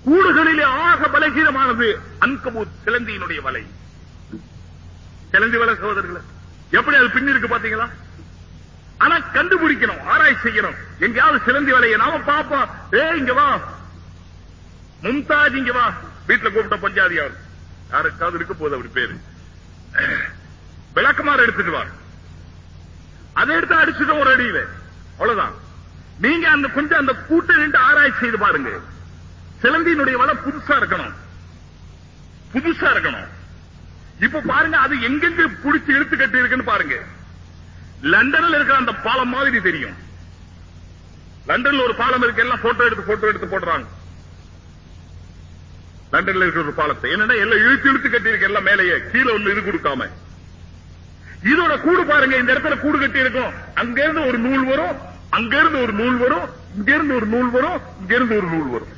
கூடுகளிலே ஆக பலகீனமானது அன்கபூத் சிலந்தியினுடைய வலை. சிலந்தி வலை சகோதரர்களே எப்படி அது பின்னிருக்கு பாத்தீங்களா ஆனா கண்டுபிடிக்கணும் ஆராய்ச்சி செய்யணும். எங்கேயாவது சிலந்தி வலையை நாம பாப்போம் ஏ இங்க வா. மும்தாஜ் இங்க வா. வீட்டுல கூப்பிட்ட பஞ்சாதி அவர் யாருக்காவது இருக்க போகுது அப்படி பேரு. விளக்கமாறு எடுத்துட்டு அதை எடுத்து அடிச்சுட்டு ஒரு அடியில. அவ்வளவுதான். நீங்க அந்த கொஞ்சம் அந்த கூட்ட நின்று ஆராய்ச்சி செய்து பாருங்க. சிலந்தியினுடைய வலை புதுசா இருக்கணும். புதுசா இருக்கணும். இப்ப பாருங்க அது எங்கெங்க புடிச்சு இழுத்து கட்டி இருக்குன்னு பாருங்க. லண்டன்ல இருக்கிற அந்த பாலம் மாதிரி தெரியும். லண்டன்ல ஒரு பாலம் இருக்கு எல்லாம் போட்டோ எடுத்து போட்டோ எடுத்து போடுறாங்க. லண்டன்ல இருக்கிற ஒரு பாலத்தை. என்னன்னா எல்லாம் இழுத்து இழுத்து கட்டியிருக்கு எல்லாம் மேலேயே. கீழே ஒண்ணு இது கொடுக்காம. இதோட கூடு பாருங்க இந்த இடத்துல கூடு கட்டி இருக்கும் அங்க இருந்து ஒரு நூல் வரும் அங்க இருந்து ஒரு நூல் வரும் இங்க இருந்து ஒரு நூல் வரும் இங்க இருந்து ஒரு நூல் வரும்.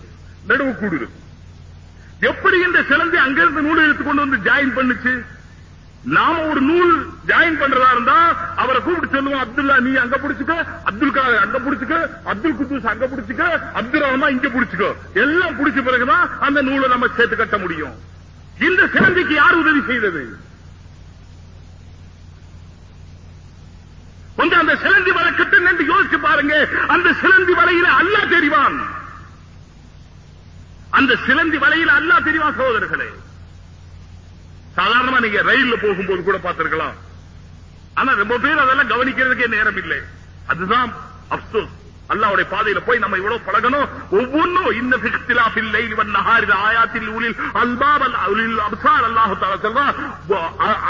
நடுவு கூடு இருக்கும் எப்படி இந்த சிலந்தி அங்கிருந்து நூல் எடுத்து கொண்டு வந்து ஜாயின் பண்ணுச்சு? நாம ஒரு நூல் ஜாயின் பண்றதா இருந்தா அவரை கூப்பிட்டு சொல்லுவோம் அப்துல்லா நீ அங்க புடிச்சுக்க அப்துல் கலாம் அங்க புடிச்சுக்க அப்துல் குத்தூஸ் அங்க புடிச்சுக்க அப்துல் ரஹ்மான் இங்க புடிச்சுக்கோ. எல்லாம் புடிச்ச பிறகுதான் அந்த நூலை நம்ம சேர்த்து கட்ட முடியும். இந்த சிலந்திக்கு யார் உதவி செய்தது? கொஞ்சம் அந்த சிலந்தி வலை கிட்ட என்று யோசிச்சு பாருங்க. அந்த சிலந்தி வலையில அல்லா தெரிவான். அந்த சிலந்தி வலையில அல்லா தெரிவான் சகோதரர்களே. சாதாரணமா நீங்க ரயில்ல போகும்போது கூட பார்த்திருக்கலாம். ஆனா ரொம்ப பேர் அதெல்லாம் கவனிக்கிறதுக்கே நேரம் இல்லை. அதுதான் அப்சோஸ். அல்லாவுடைய பாதையில போய் நம்ம இவ்வளவு பழகணும். ஒவ்வொன்றும் இந்த பிக்திலாஃபில் லைல் வன் நஹாரில் ஆயாத்தில் ஊழில் அல்பாபல் அல் அப்சார் அல்லாஹு தஆலா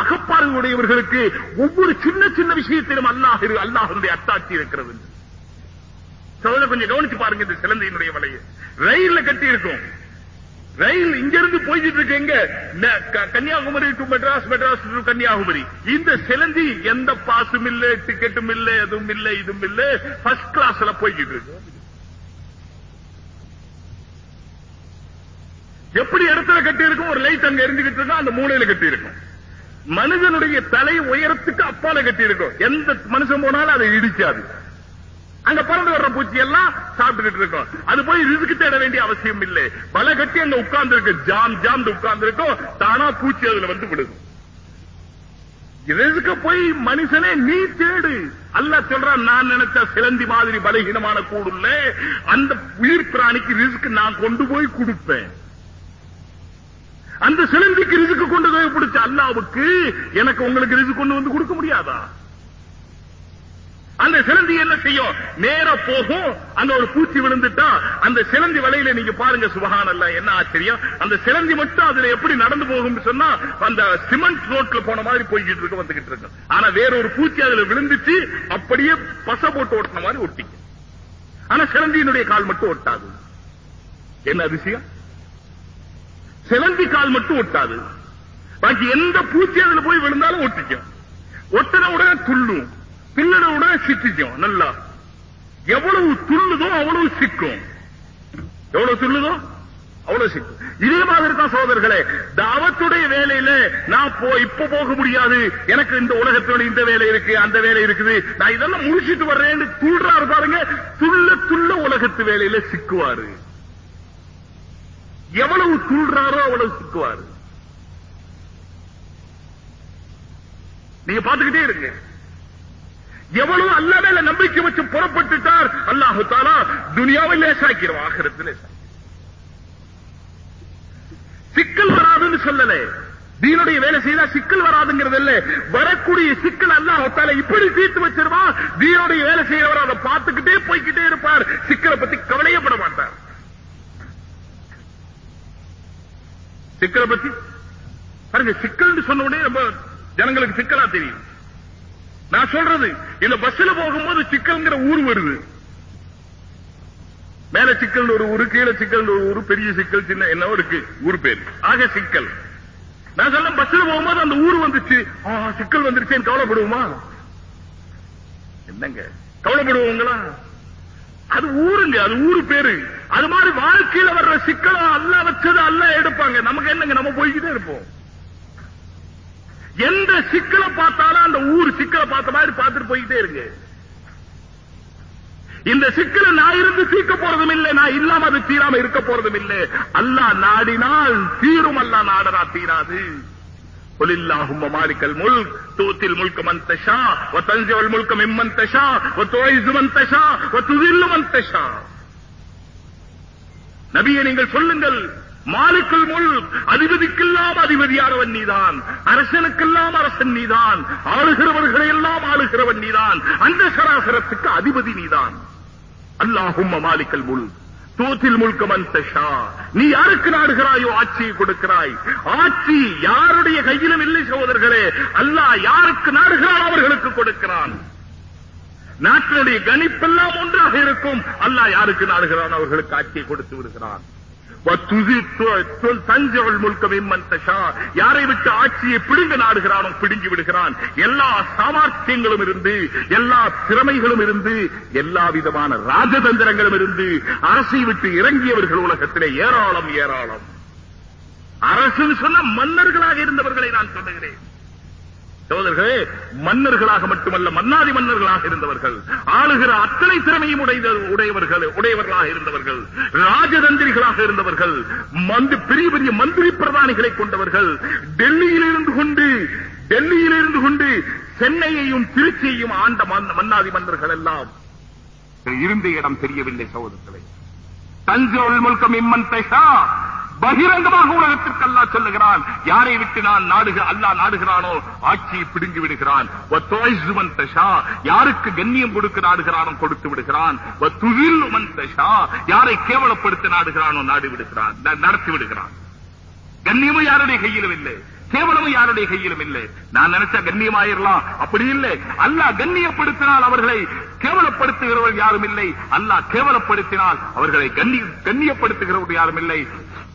அகப்பார்வையுடையவர்களுக்கு ஒவ்வொரு சின்ன சின்ன விஷயத்திலும் அல்லாஹ் இரு- அத்தாட்சி இருக்கிறது. சோதனை கொஞ்சம் கவனிச்சு பாருங்க இந்த சிலந்தையினுடைய வலையை. ரயில்ல கட்டி இருக்கும் ரயில் இங்கிருந்து போய்கிட்டு இருக்கு எங்க? Kanyakumari to Madras Madras to Kanyakumari. இந்த சிலந்தி எந்த பாசும் இல்ல டிக்கெட்டும் இல்ல எதுவும் இல்ல இதுவும் இல்ல. ஃபர்ஸ்ட் கிளாஸ்ல போய்கிட்டு இருக்கு. எப்படி இடத்துல கட்டி இருக்கும் ஒரு லைட் அங்க எரிஞ்சுக்கிட்டு இருக்கும் அந்த மூலையில கட்டி இருக்கும் மனிதனுடைய தலை உயரத்துக்கு அப்பால கட்டி இருக்கும் எந்த மனுஷன் போனாலும் அதை இடிக்காது. அங்க பறந்து வர்ற பூச்சி எல்லாம் சாப்பிட்டுக்கிட்டு இருக்கும். அது போய் ரிசுக்கு தேட வேண்டிய அவசியம் இல்லை. பல கட்டி அங்க உட்கார்ந்து இருக்கு ஜாம் ஜாம் உட்கார்ந்து இருக்கும் தானா பூச்சி அதுல வந்து விடுது ரிஸ்க போய் மனுஷனே நீ தேடு. அல்ல சொல்றான் நான் நினைச்ச சிலந்தி மாதிரி பலகீனமான கூடுல்ல அந்த உயிர் பிராணிக்கு ரிசுக்கு நான் கொண்டு போய் கொடுப்பேன். அந்த சிலந்திக்கு ரிசுக்கு கொண்டு போய் பிடிச்ச அல்லாவுக்கு எனக்கு உங்களுக்கு ரிசுக்கு கொண்டு வந்து கொடுக்க முடியாதா? அந்த சிலந்தி என்ன செய்யும்? நேர போகும். அந்த ஒரு பூச்சி விழுந்துட்டா அந்த சிலந்தி வலையில நீங்க பாருங்க சுபஹானல்ல என்ன ஆச்சரியம்? அந்த சிலந்தி மட்டும் அதுல எப்படி நடந்து போகும்னு சொன்னா அந்த சிமெண்ட் ரோட்ல போன மாதிரி போய்கிட்டு இருக்கு வந்துகிட்டு இருக்கு. ஆனா வேற ஒரு பூச்சி அதுல விழுந்துச்சு அப்படியே பச போட்டு ஓட்டின மாதிரி ஒட்டிங்க. ஆனா சிலந்தியினுடைய கால் மட்டும் ஒட்டாது. என்ன அதிசயம்? சிலந்தி கால் மட்டும் ஒட்டாது. பாக்கி எந்த பூச்சி அதுல போய் விழுந்தாலும் ஒட்டிக்கும். ஒட்டின உடனே துள்ளும். பின்னட உடனே சிக்கிக்கும் நல்லா. எவ்வளவு துள்ளுதோ அவ்வளவு சிக்கும். எவ்வளவு துள்ளுதோ அவ்வளவு சிக்கும். இதே மாதிரி தான் சோதர்களே தாவத்துடைய வேலையில நான் போ இப்ப போக முடியாது. எனக்கு இந்த உலகத்தோட இந்த வேலை இருக்கு அந்த வேலை இருக்குது. நான் இதெல்லாம் முடிச்சிட்டு வர்றேன்னு துள்றாரு பாருங்க. துள்ள துள்ள உலகத்து வேலையில சிக்குவாரு. எவ்வளவு துள்றாரோ அவ்வளவு சிக்குவாரு. நீங்க பாத்துக்கிட்டே இருங்க. எவ்வளவு அல்ல மேல நம்பிக்கை வச்சு புறப்பட்டுட்டார். அல்லாஹு தாலா துனியாவை லேசாக்கிறோம் ஆகிரத்தில். சிக்கல் வராதுன்னு சொல்லல. தீனுடைய வேலை செய்தா சிக்கல் வராதுங்கிறது இல்ல வரக்கூடிய சிக்கல் அல்லாஹ் இப்படி தீர்த்து வச்சிருவான் தீனுடைய வேலை செய்யறவர் அதை பார்த்துக்கிட்டே போய்கிட்டே இருப்பார். சிக்கலை பத்தி கவலையே பட மாட்டார். சிக்கலை பத்தி? பாருங்க சிக்கல் சொன்ன உடனே நம்ம ஜனங்களுக்கு சிக்கலா தெரியும். நான் சொல்றது இந்த பஸ்ல போகும்போது சிக்கல்ங்கிற ஊர் வருது. மேல சிக்கல் ஒரு ஊரு கீழே சிக்கல் ஒரு ஊரு பெரிய சிக்கல் சின்ன என்ன இருக்கு. ஊர் பேர். ஆக சிக்கல். நான் சொல்ல பஸ்ல போகும்போது அந்த ஊர் வந்துச்சு. சிக்கல் வந்துருச்சேன்னு கவலைப்படுவோமா? என்னங்க? கவலைப்படுவோங்களா? அது ஊருங்க அது ஊரு பேரு. அது மாதிரி வாழ்க்கையில வர்ற சிக்கலா அல்ல வச்சது அல்ல எடுப்பாங்க. நமக்கு என்னங்க? நம்ம போய்கிட்டே இருப்போம். எந்த சிக்கலை பார்த்தாலும் அந்த ஊர் சிக்கலை பார்த்த மாதிரி பார்த்துட்டு போய்கிட்டே இருங்க இந்த சிக்கலை நான் இருந்து தீர்க்க போறதும் இல்லை நான் இல்லாம அது தீராம இருக்க போறதும் இல்லை அல்லாஹ் நாடினால் தீரும் அல்லாஹ் நாடனா தீராது قل اللهم مالك الملك تؤتي الملك من تشاء وتنزع الملك ممن تشاء وتعز من تشاء وتذل من تشاء நபியை நீங்கள் சொல்லுங்கள் மாலிக்குல் முல் அதிபதிக்கெல்லாம் அதிபதியானவன் நீதான். அரசனுக்கெல்லாம் அரசன் நீதான். ஆளுகிறவர்களை எல்லாம் ஆளுகிறவன் நீதான். அந்த சராசரத்துக்கு அதிபதி நீதான். அல்லாஹும் மாலிக்கல் முல் தூத்தில் முழுக்க மந்தஷா நீ யாருக்கு நாடுகிறாயோ ஆட்சியை கொடுக்கிறாய். ஆட்சி யாருடைய கையிலும் இல்லை சகோதரர்களே. அல்லாஹ் யாருக்கு நாடுகிறான் அவர்களுக்கு கொடுக்கிறான். நாட்டினுடைய கணிப்பெல்லாம் ஒன்றாக இருக்கும். அல்லாஹ் யாருக்கு நாடுகிறான் அவர்களுக்கு ஆட்சியை கொடுத்து விடுகிறான். யாரை விட்டு ஆட்சியை பிடுங்க நாடுகிறானோ பிடுங்கி விடுகிறான். எல்லா சாமர்த்தியங்களும் இருந்து எல்லா திறமைகளும் இருந்து எல்லா விதமான ராஜதந்திரங்களும் இருந்து அரசை விட்டு இறங்கியவர்கள் உலகத்திலே ஏராளம் ஏராளம். அரசு சொன்ன மன்னர்களாக இருந்தவர்களை நான் சொல்லுகிறேன். சோதர்களே மன்னர்களாக மட்டுமல்ல மன்னாதி மன்னர்களாக இருந்தவர்கள் ஆளுகிற அத்தனை திறமையும் உடைய உடையவர்கள் உடையவர்களாக இருந்தவர்கள் ராஜதந்திரிகளாக இருந்தவர்கள் மந்து பெரிய பெரிய மந்திரி பிரதானிகளை கொண்டவர்கள் டெல்லியில் இருந்து கொண்டு டெல்லியில் இருந்து கொண்டு சென்னையையும் திருச்சியையும் ஆண்ட மன்னாதி மன்னர்கள் எல்லாம் இருந்த இடம் தெரியவில்லை சகோதரர்களே. தஞ்சோல் முல்கம் இம்மன் தைஷா பகிரங்கமாக உலகத்திற்கு அல்லாஹ் சொல்லுகிறான். யாரை விட்டு நான் நாடுக அல்லாஹ் நாடுகிறானோ ஆட்சியை பிடுங்கி விடுகிறான். தஷா. யாருக்கு கண்ணியம் கொடுக்க நாடுகிறானோ கொடுத்து விடுகிறான். வத்துதில்லு தஷா. யாரை கேவலப்படுத்த நாடுகிறானோ நாடு விடுகிறான். நடத்தி விடுகிறான். கண்ணியமும் யாருடைய கையிலும் இல்லை. கேவலமும் யாருடைய கையிலும் இல்லை. நான் நினைச்சா கண்ணியமாயிரலாம். அப்படி இல்லை. அல்லாஹ் கண்ணியப்படுத்தினால் அவர்களை கேவலப்படுத்துகிறவர்கள் யாரும் இல்லை. அல்லாஹ் கேவலப்படுத்தினால் அவர்களை கண்ணியப்படுத்துகிறவர்கள் யாரும் இல்லை.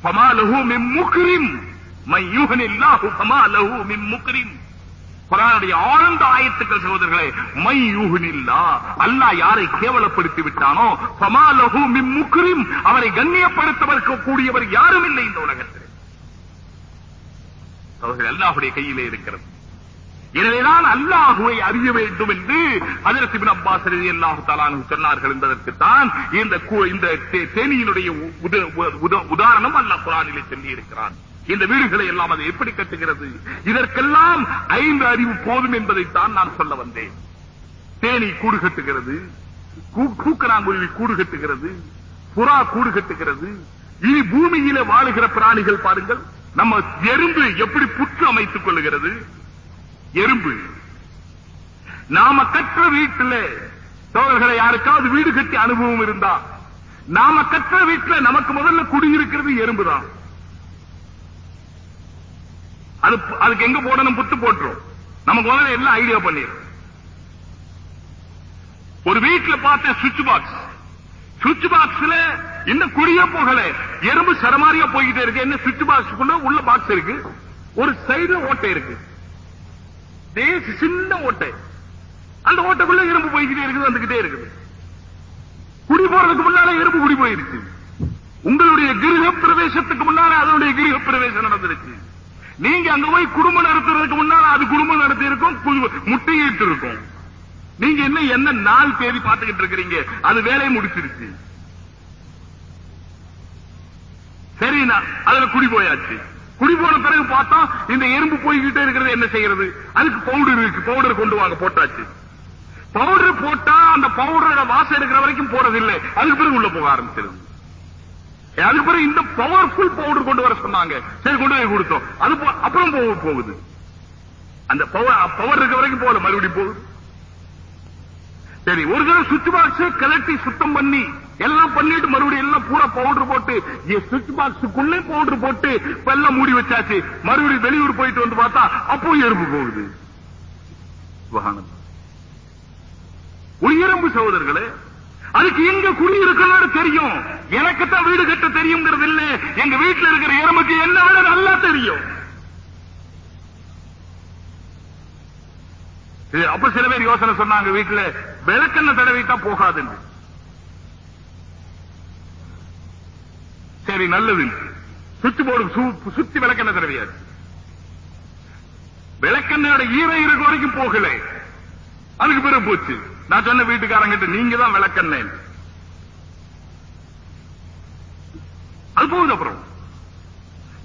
ஃபமா லஹு முக்ரிம் மை லஹு முக்ரிம் குரானுடைய ஆழ்ந்த ஆயத்துக்கள் சகோதரர்களே மை யூஹனில்லா அல்லாஹ் யாரை கேவலப்படுத்தி விட்டானோ பமா லஹு மின் முக்ரிம் அவரை கண்ணியப்படுத்தவர்க்க கூடியவர் யாரும் இல்லை இந்த உலகத்தில். அவர்கள் அல்லாஹுடைய கையிலே இருக்கிறது. எனவேதான் அல்லாஹுவை அறிய வேண்டும் என்று ஹஜரத் இப்னு அப்பாஸ் ரலியல்லாஹு தஆலா அன்ஹு சொன்னார்கள் என்பதற்குத்தான் இந்த இந்த தேனியினுடைய உதாரணம் அல்ல குரானிலே சொல்லி இருக்கிறான் இந்த வீடுகளை எல்லாம் அது எப்படி கட்டுகிறது? இதற்கெல்லாம் ஐந்து அறிவு போதும் என்பதைத்தான் நான் சொல்ல வந்தேன். தேனி கூடு கட்டுகிறது கூ- கூக்கனாங்குருவி கூடு கட்டுகிறது புறா கூடு கட்டுகிறது. இனி பூமியில வாழுகிற பிராணிகள் பாருங்கள் நம்ம எறும்பு எப்படி புற்று அமைத்துக் கொள்கிறது எறும்பு. நாம கற்ற வீட்டுல தோழர்களை யாருக்காவது வீடு கட்டி அனுபவம் இருந்தா நாம கற்ற வீட்டுல நமக்கு முதல்ல குடியிருக்கிறது எறும்பு தான் அது அதுக்கு எங்க போடணும் புத்து போட்டுரும். நமக்கு முதல்ல எல்லாம் ஐடியா பண்ணிடும் ஒரு வீட்டுல பார்த்தேன் சுவிட்ச் பாக்ஸ் சுவிட்ச் பாக்ஸ்ல இன்னும் குடியே போகல. எறும்பு சரமாரியா போய்கிட்டே இருக்கு. என்ன சுவிட்ச் பாக்ஸ்க்குள்ள உள்ள பாக்ஸ் இருக்கு. ஒரு சைடுல ஓட்டை இருக்கு. லேசு சின்ன ஓட்டை. அந்த ஓட்டைக்குள்ள எறும்பு போய்கிட்டே இருக்குது வந்துகிட்டே இருக்குது. குடி போறதுக்கு முன்னால எறும்பு குடி போயிருச்சு உங்களுடைய கிரக பிரவேசத்துக்கு முன்னால அதனுடைய கிரக பிரவேசம் நடந்திருக்கு நீங்க அங்க போய் குடும்பம் நடத்துறதுக்கு முன்னால அது குடும்பம் நடத்தி இருக்கும் கு- முட்டையிட்டு இருக்கும் நீங்க என்ன என்ன நாள் தேதி பார்த்துக்கிட்டு இருக்கிறீங்க? அது வேலையை முடிச்சிருச்சு. சரி நான் அதுல குடி போயாச்சு. குடி போன பிறகு பார்த்தா இந்த எறும்பு போய்கிட்டே இருக்கிறது என்ன செய்யறது? அதுக்கு பவுடர் இருக்கு. பவுடர் கொண்டு வாங்க போட்டாச்சு. பவுடர் போட்டா அந்த பவுடரோட வாசம் எடுக்கிற வரைக்கும் போறதில்லை. அதுக்கு பிறகு உள்ள போக ஆரம்பிச்சிருது. அதுக்கு பிறகு இந்த பவர்ஃபுல் பவுடர் கொண்டு வர சொன்னாங்க. சரி கொண்டு போய் கொடுத்தோம். அது போ- அப்புறம் போக போகுது. அந்த பவர் பவர் இருக்க வரைக்கும் போகல. மறுபடியும் போகுது. சரி ஒரு தடவை சுவிட்ச் பாக்ஸ் கலட்டி சுத்தம் பண்ணி எல்லாம் பண்ணிட்டு மறுபடியும் எல்லாம் பூரா பவுடர் போட்டு சுவிட்ச் பாக்ஸுக்குள்ளே பவுடர் போட்டு எல்லாம் மூடி வச்சாச்சு. மறுபடியும் வெளியூர் போயிட்டு வந்து பார்த்தா அப்போ எறும்பு போகுது. உயிரம்பு ஒரு எறும்பு சகோதரர்களே அதுக்கு எங்க குடியிருக்கணும்னு தெரியும். எனக்கு தான் வீடு கட்ட தெரியுங்கிறது இல்ல. எங்க வீட்டுல இருக்கிற எறும்புக்கு என்ன விட நல்லா தெரியும். அப்ப சில பேர் யோசனை சொன்னாங்க வீட்டுல விளக்கெண்ண தடவிட்டா போகாதுன்னு. சரி நல்லது. சுத்தி போர்டு சு- சுத்தி விளக்கெண்ண தடவையாது விளக்கெண்ணோட ஈரம் இருக்க வரைக்கும் போகல. அதுக்கு பிறகு போச்சு. நான் சொன்ன வீட்டுக்காரங்கிட்ட நீங்க தான் விளக்கெண்ண அது போகுது அப்புறம்.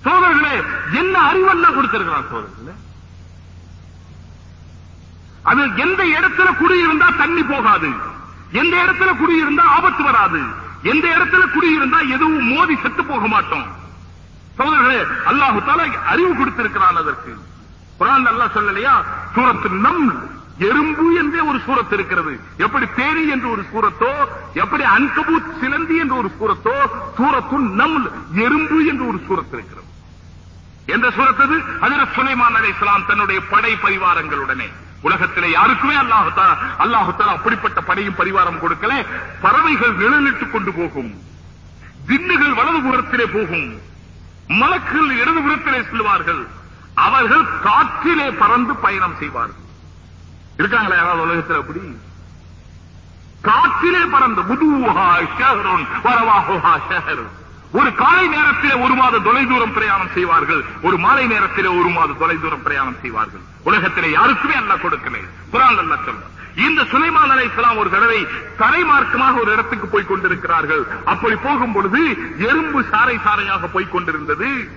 சோதர்களே என்ன அறிவெல்லாம் கொடுத்திருக்கிறான் சோதர்களே அது எந்த இடத்துல குடியிருந்தா தண்ணி போகாது. எந்த இடத்துல குடியிருந்தா ஆபத்து வராது. எந்த இடத்துல குடியிருந்தா எதுவும் மோதி செத்து போக மாட்டோம். சோதர்களே அல்லாஹு தாலா அறிவு கொடுத்திருக்கிறான் அதற்கு. குரான் அல்லாஹ் சொல்லலையா? சூரத்து நம் எறும்பு என்றே ஒரு சூரத் இருக்கிறது. எப்படி தேனி என்று ஒரு சூரத்தோ எப்படி அன்கபூத் சிலந்தி என்று ஒரு சூரத்தோ சூரத்து நம் எறும்பு என்று ஒரு சூரத் இருக்கிறது. என்ற சூரத்தது அதில் சுலைமான் அலை இஸ்லாம் தன்னுடைய படை பரிவாரங்களுடனே. உலகத்திலே யாருக்குமே அல்லாஹுத்தா அல்லாஹுத்தா அப்படிப்பட்ட படையும் பரிவாரம் கொடுக்கல. பறவைகள் நிழலிட்டுக் கொண்டு போகும். திண்டுகள் வலது புறத்திலே போகும். மலக்குகள் இடதுபுறத்திலே செல்வார்கள். அவர்கள் காற்றிலே பறந்து பயணம் செய்வார்கள். இருக்காங்களா யாராவது உலகத்தில் அப்படி? காற்றிலே பறந்து முதுவா ஷஹருன் வரவாஹுஹா ஷஹர். ஒரு காலை நேரத்தில் ஒரு மாத தொலைதூரம் பிரயாணம் செய்வார்கள். ஒரு மாலை நேரத்தில் ஒரு மாத தொலைதூரம் பிரயாணம் செய்வார்கள். உலகத்திலே யாருக்குமே அல்ல கொடுக்கல. குரான் அல்ல சொல்ல இந்த சுலைமான் அலைஹிஸ்ஸலாம் ஒரு தடவை தரைமார்க்கமாக ஒரு இடத்துக்கு போய் கொண்டிருக்கிறார்கள். அப்படி போகும் பொழுது எறும்பு சாறை சாறையாக போய் கொண்டிருந்தது.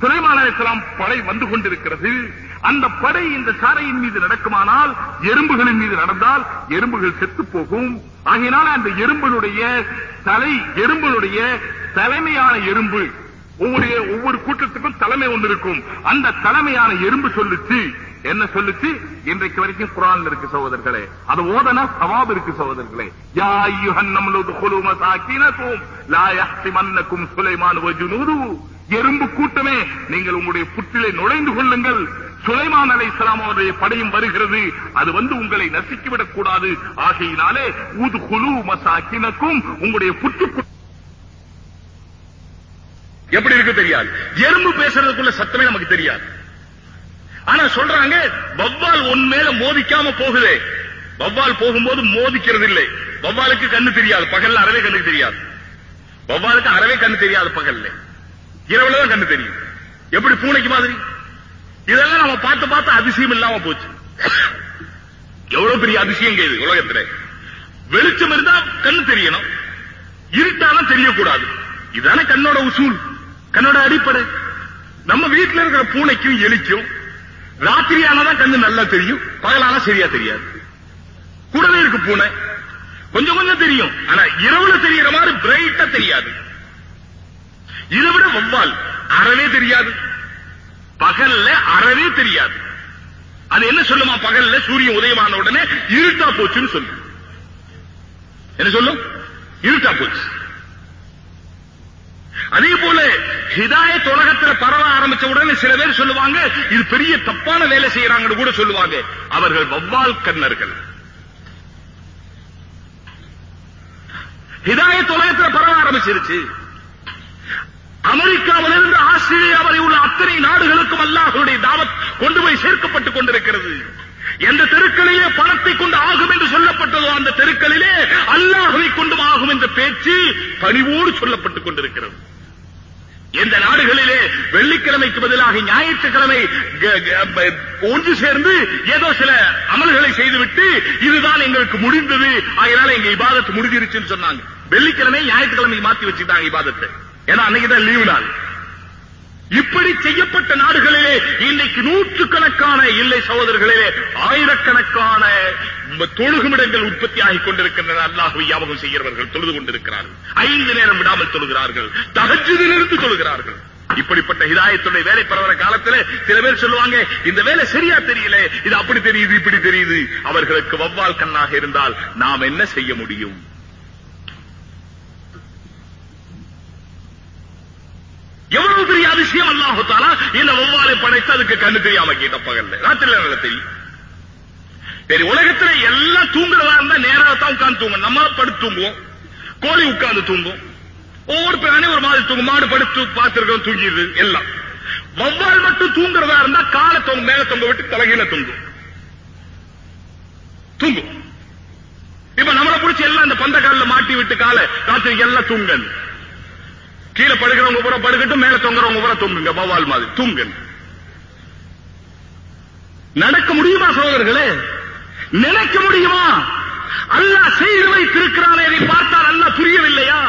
சுலைமான் படை வந்து கொண்டிருக்கிறது. அந்த படை இந்த சாரையின் மீது நடக்குமானால் எறும்புகளின் மீது நடந்தால் எறும்புகள் செத்து போகும். ஆகையினால அந்த எறும்புடைய தலை எறும்புடைய தலைமையான எறும்பு. ஒவ்வொரு ஒவ்வொரு கூட்டத்துக்கும் தலைமை ஒன்று இருக்கும். அந்த தலைமையான எறும்பு சொல்லுச்சு. என்ன சொல்லுச்சு? இன்றைக்கு வரைக்கும் குரான் இருக்கு சகோதரர்களே. அது ஓதனா சவாப் இருக்கு சகோதரர்களே. யா அய்யுஹன் நம்லு துகுலு மசாகினகும் லா சுலைமான் எறும்பு கூட்டமே நீங்கள் உங்களுடைய புற்றிலே நுழைந்து கொள்ளுங்கள். சுலைமான் அலை அவருடைய படையும் வருகிறது. அது வந்து உங்களை நசுக்கிவிடக் கூடாது. ஆகையினாலே ஊது குழு மசாக்கினக்கும் உங்களுடைய புற்றுக்குள் எப்படி இருக்கு தெரியாது? எறும்பு பேசுறதுக்குள்ள சத்தமே நமக்கு தெரியாது. ஆனா சொல்றாங்க வவ்வால் உன் மேல மோதிக்காம போகுதே. வவ்வால் போகும்போது மோதிக்கிறது இல்லை வவ்வாலுக்கு கண்ணு தெரியாது பகல்ல அறவே கண்ணு தெரியாது. வவ்வாலுக்கு அறவே கண்ணு தெரியாது பகல்ல. இரவுல தான் கண்ணு தெரியும். எப்படி பூனைக்கு மாதிரி? இதெல்லாம் நம்ம பார்த்து பார்த்து அதிசயம் இல்லாம போச்சு. எவ்வளவு பெரிய அதிசயம் இது உலகத்துல. வெளிச்சம் இருந்தா கண்ணு தெரியணும். இருட்டாலும் தெரியக்கூடாது. இதுதானே கண்ணோட உசூல் கண்ணோட அடிப்படை. நம்ம வீட்டுல இருக்கிற பூனைக்கும் எலிக்கும் ராத்திரி ஆனாதான் கண்ணு நல்லா தெரியும் பகலானா சரியா தெரியாது. கூடவே இருக்கு பூனை. கொஞ்சம் கொஞ்சம் தெரியும் ஆனா இரவுல தெரியற மாதிரி பிரைட்டா தெரியாது. இதை விட வவ்வால் அறவே தெரியாது. பகல்ல அறவே தெரியாது. அது என்ன சொல்லுமா பகல்ல? சூரியன் உதயமான உடனே இருட்டா போச்சுன்னு சொல்லு. என்ன சொல்லும்? இருட்டா போச்சு. அதே போல ஹிதாய உலகத்துல பரவ ஆரம்பிச்ச உடனே சில பேர் சொல்லுவாங்க இது பெரிய தப்பான வேலை செய்யறாங்கன்னு கூட சொல்லுவாங்க. அவர்கள் வவ்வால் கண்ணர்கள் ஹிதாய உலகத்துல பரவ ஆரம்பிச்சிருச்சு. அமெரிக்காவிலிருந்து ஆஸ்திரேலியா வரை உள்ள அத்தனை நாடுகளுக்கும் அல்லாஹுடைய தாவத் கொண்டு போய் சேர்க்கப்பட்டுக் கொண்டிருக்கிறது. எந்த தெருக்களிலே பணத்தை கொண்டு ஆகும் என்று சொல்லப்பட்டதோ அந்த தெருக்களிலே அல்லாஹுவை கொண்டும் ஆகும் என்ற பேச்சு பணிவோடு சொல்லப்பட்டுக் கொண்டிருக்கிறது. எந்த நாடுகளிலே வெள்ளிக்கிழமைக்கு பதிலாக ஞாயிற்றுக்கிழமை ஒன்று சேர்ந்து ஏதோ சில அமல்களை செய்துவிட்டு இதுதான் எங்களுக்கு முடிந்தது. அதனால எங்க இபாதத்து முடிஞ்சிருச்சுன்னு சொன்னாங்க. வெள்ளிக்கிழமை ஞாயிற்றுக்கிழமை மாத்தி வச்சுட்டாங்க இபாதத்தை. ஏன்னா அன்னைக்குதான் லீவு நாள். இப்படி செய்யப்பட்ட நாடுகளிலே இன்றைக்கு நூற்றுக்கணக்கான இல்லை சகோதரர்களிலே ஆயிரக்கணக்கான தொழுகுமிடங்கள் உற்பத்தி ஆகிக் கொண்டிருக்கின்றன. அல்லாஹுவை யாபகம் செய்கிறவர்கள் தொழுது கொண்டிருக்கிறார்கள். ஐந்து நேரம் விடாமல் தொழுகிறார்கள். தகஜதிலிருந்து தொழுகிறார்கள். இப்படிப்பட்ட ஹிதாயத்துடைய வேலை பரவற காலத்துல சில பேர் சொல்லுவாங்க இந்த வேலை சரியா தெரியல. இது அப்படி தெரியுது இப்படி தெரியுது. அவர்களுக்கு வவ்வால் கண்ணாக இருந்தால் நாம் என்ன செய்ய முடியும்? எவ்வளவு பெரிய அதிசயம் அல்லாஹு இந்த வௌவாலை படைத்து அதுக்கு கண்ணு தெரியாம கேட்ட பகல்ல. ராத்திரில நல்லா தெரியும் சரி உலகத்துல எல்லாம் தூங்குறதா இருந்தா நேரா தான் உட்கார்ந்து தூங்கும் நம்ம படுத்து தூங்குவோம். கோழி உட்கார்ந்து தூங்கும் ஒவ்வொரு பிராணி ஒரு மாதிரி தூங்கும். மாடு படுத்து பார்த்திருக்கோம் தூங்கிடுது எல்லாம். வௌவால் மட்டும் தூங்குறதா இருந்தா காலை தொங்க மேல தொங்க விட்டு தலைகீழ தூங்கும். தூங்கும். இப்ப நம்மளை பிடிச்சி எல்லாம் அந்த பந்த காலில மாட்டி விட்டு காலை ராத்திரி எல்லாம் தூங்கன்னு கீழே படுக்கிறவங்க பூரா படுக்கட்டும் மேல தொங்குறவங்க பூரா தூங்குங்க. பவால் மாதிரி. தூங்குங்க. நடக்க முடியுமா சகோதரர்களே? நினைக்க முடியுமா? அல்லாஹ் செய்து வைத்திருக்கிறானே இதை பார்த்தால் அல்லாஹ் புரியவில்லையா?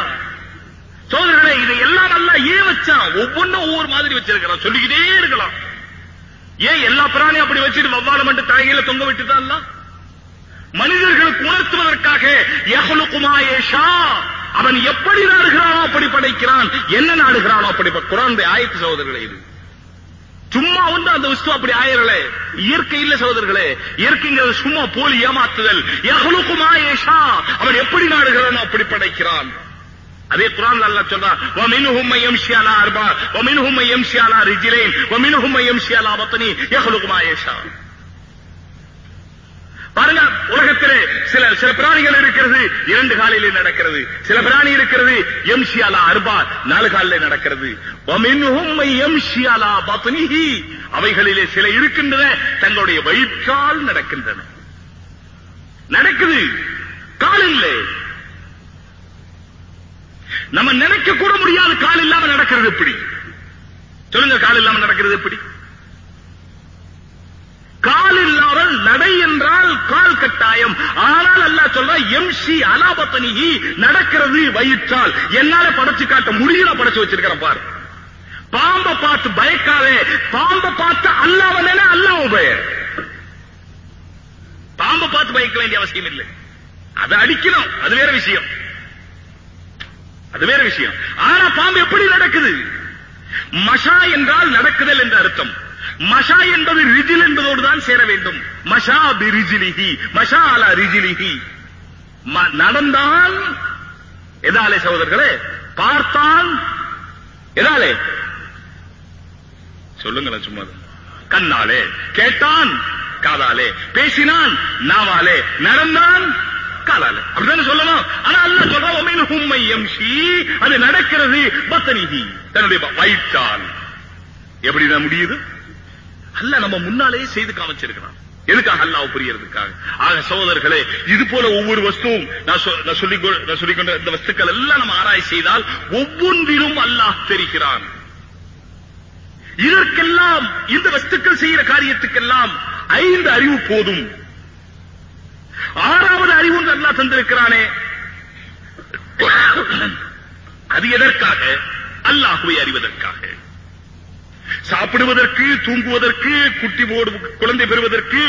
சோதரர்களே இதை எல்லாம் நல்லா ஏன் வச்சான் ஒவ்வொன்றும் ஒவ்வொரு மாதிரி வச்சிருக்கிறான். சொல்லிக்கிட்டே இருக்கலாம். ஏன் எல்லா பிராணியும் அப்படி வச்சுட்டு வவ்வால மட்டும் தலைகையில தொங்க விட்டுதான் மனிதர்களுக்கு உணர்த்துவதற்காக யஹ்லுகுமா யஷா அவன் எப்படி நாடுகிறானோ அப்படி படைக்கிறான் என்ன நாடுகிறானோ அப்படி ப- குரானுடைய ஆயத்து சகோதரர்களே இது சும்மா வந்து அந்த வஸ்து அப்படி ஆயிரல இயற்கை இல்ல சகோதரர்களே இயற்கைங்கிறது சும்மா போலி ஏமாத்துதல் யஹ்லுகுமா யஷா அவன் எப்படி நாடுகிறானோ அப்படி படைக்கிறான் அதே குரான் அல்லாஹ் சொல்றான் وَمِنْهُمْ مَن يَمْشِي عَلَى أَرْبَعٍ وَمِنْهُمْ مَن يَمْشِي عَلَى رِجْلَيْنِ وَمِنْهُمْ مَن يَمْشِي عَلَى بَطْنِ يَخْلُقُ مَا يَشَاءُ பாருங்க உலகத்திலே சில சில பிராணிகள் இருக்கிறது இரண்டு காலிலே நடக்கிறது. சில பிராணி இருக்கிறது எம்சியாலா அர்பா நாலு காலில நடக்கிறது. அவைகளிலே சில இருக்கின்றன தங்களுடைய வயிற்றால் நடக்கின்றன. நடக்குது கால் நம்ம நினைக்க கூட முடியாது கால் இல்லாம நடக்கிறது எப்படி? சொல்லுங்க கால் இல்லாம நடக்கிறது எப்படி? கால் இல்லாமல் நடை என்றால் கால் கட்டாயம். ஆனால் அல்லாஹ் சொல்ற எம்சி அலாபத்தனிகி நடக்கிறது வயிற்றால். என்னால படைச்சு காட்ட முடியல படைச்சு வச்சிருக்கிறேன் பாரு. பாம்பை பார்த்து பயக்காதே. பாம்பை பார்த்து அல்லாவன அல்லாவும் பெயர். பாம்பை பார்த்து பயக்க வேண்டிய அவசியம் இல்லை. அதை அடிக்கணும். அது வேற விஷயம். அது வேற விஷயம். ஆனா பாம்பு எப்படி நடக்குது? மஷா என்றால் நடக்குதல் என்ற அர்த்தம். மஷா என்பது ரிஜில் என்பதோடு தான் சேர வேண்டும். மஷா பி ரிஜிலிஹி மஷா அலா ரிஜிலிஹி. நடந்தால் எதாலே சகோதரர்களே? பார்த்தால் எதாலே? சொல்லுங்களேன் சும்மா. கண்ணாலே. கேட்டான் காதாலே. பேசினான் நாவாலே. நடந்தான் காலாலே அப்படிதானே சொல்லணும்? ஆனா அல்ல சொல்றா ஒமைன் ஹும்மை எம்ஷி அது நடக்கிறது பத்தனிகி தன்னுடைய வயிற்றால். எப்படிதான் முடியுது? அல்ல நம்ம முன்னாலேயே செய்து காமிச்சிருக்கிறான். எதுக்காக அல்லாஹ் புரியறதுக்காக? ஆக சகோதரர்களே இது போல ஒவ்வொரு வஸ்துவும் நான் சொல்லிக் நான் சொல்லிக்கொண்ட இந்த வஸ்துக்கள் எல்லாம் நம்ம ஆராய் செய்தால் ஒவ்வொன்றிலும் அல்லாஹ் தெரிகிறான். இதற்கெல்லாம் இந்த வஸ்துக்கள் செய்கிற காரியத்துக்கெல்லாம் ஐந்து அறிவு போதும். ஆறாவது அறிவு ஒன்று அல்லாஹ் தந்திருக்கிறானே. அது எதற்காக? அல்லாஹுவை அறிவதற்காக. சாப்பிடுவதற்கு தூங்குவதற்கு குட்டி போடு குழந்தை பெறுவதற்கு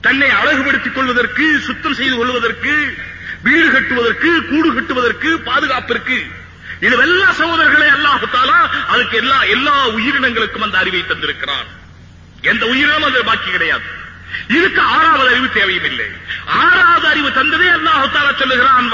தன்னை அழகுபடுத்திக் கொள்வதற்கு சுத்தம் செய்து கொள்வதற்கு வீடு கட்டுவதற்கு கூடு கட்டுவதற்கு பாதுகாப்பிற்கு. இதுவெல்லாம் சகோதரர்களே அல்லாஹத்தாலா அதுக்கு எல்லா எல்லா உயிரினங்களுக்கும் அந்த அறிவை தந்திருக்கிறான். எந்த உயிரினம் அது பாக்கி கிடையாது. இதுக்கு ஆறாவது அறிவு தேவையும் இல்லை ஆறாவது அறிவு தந்ததே அல்லாஹால சொல்லுகிறான்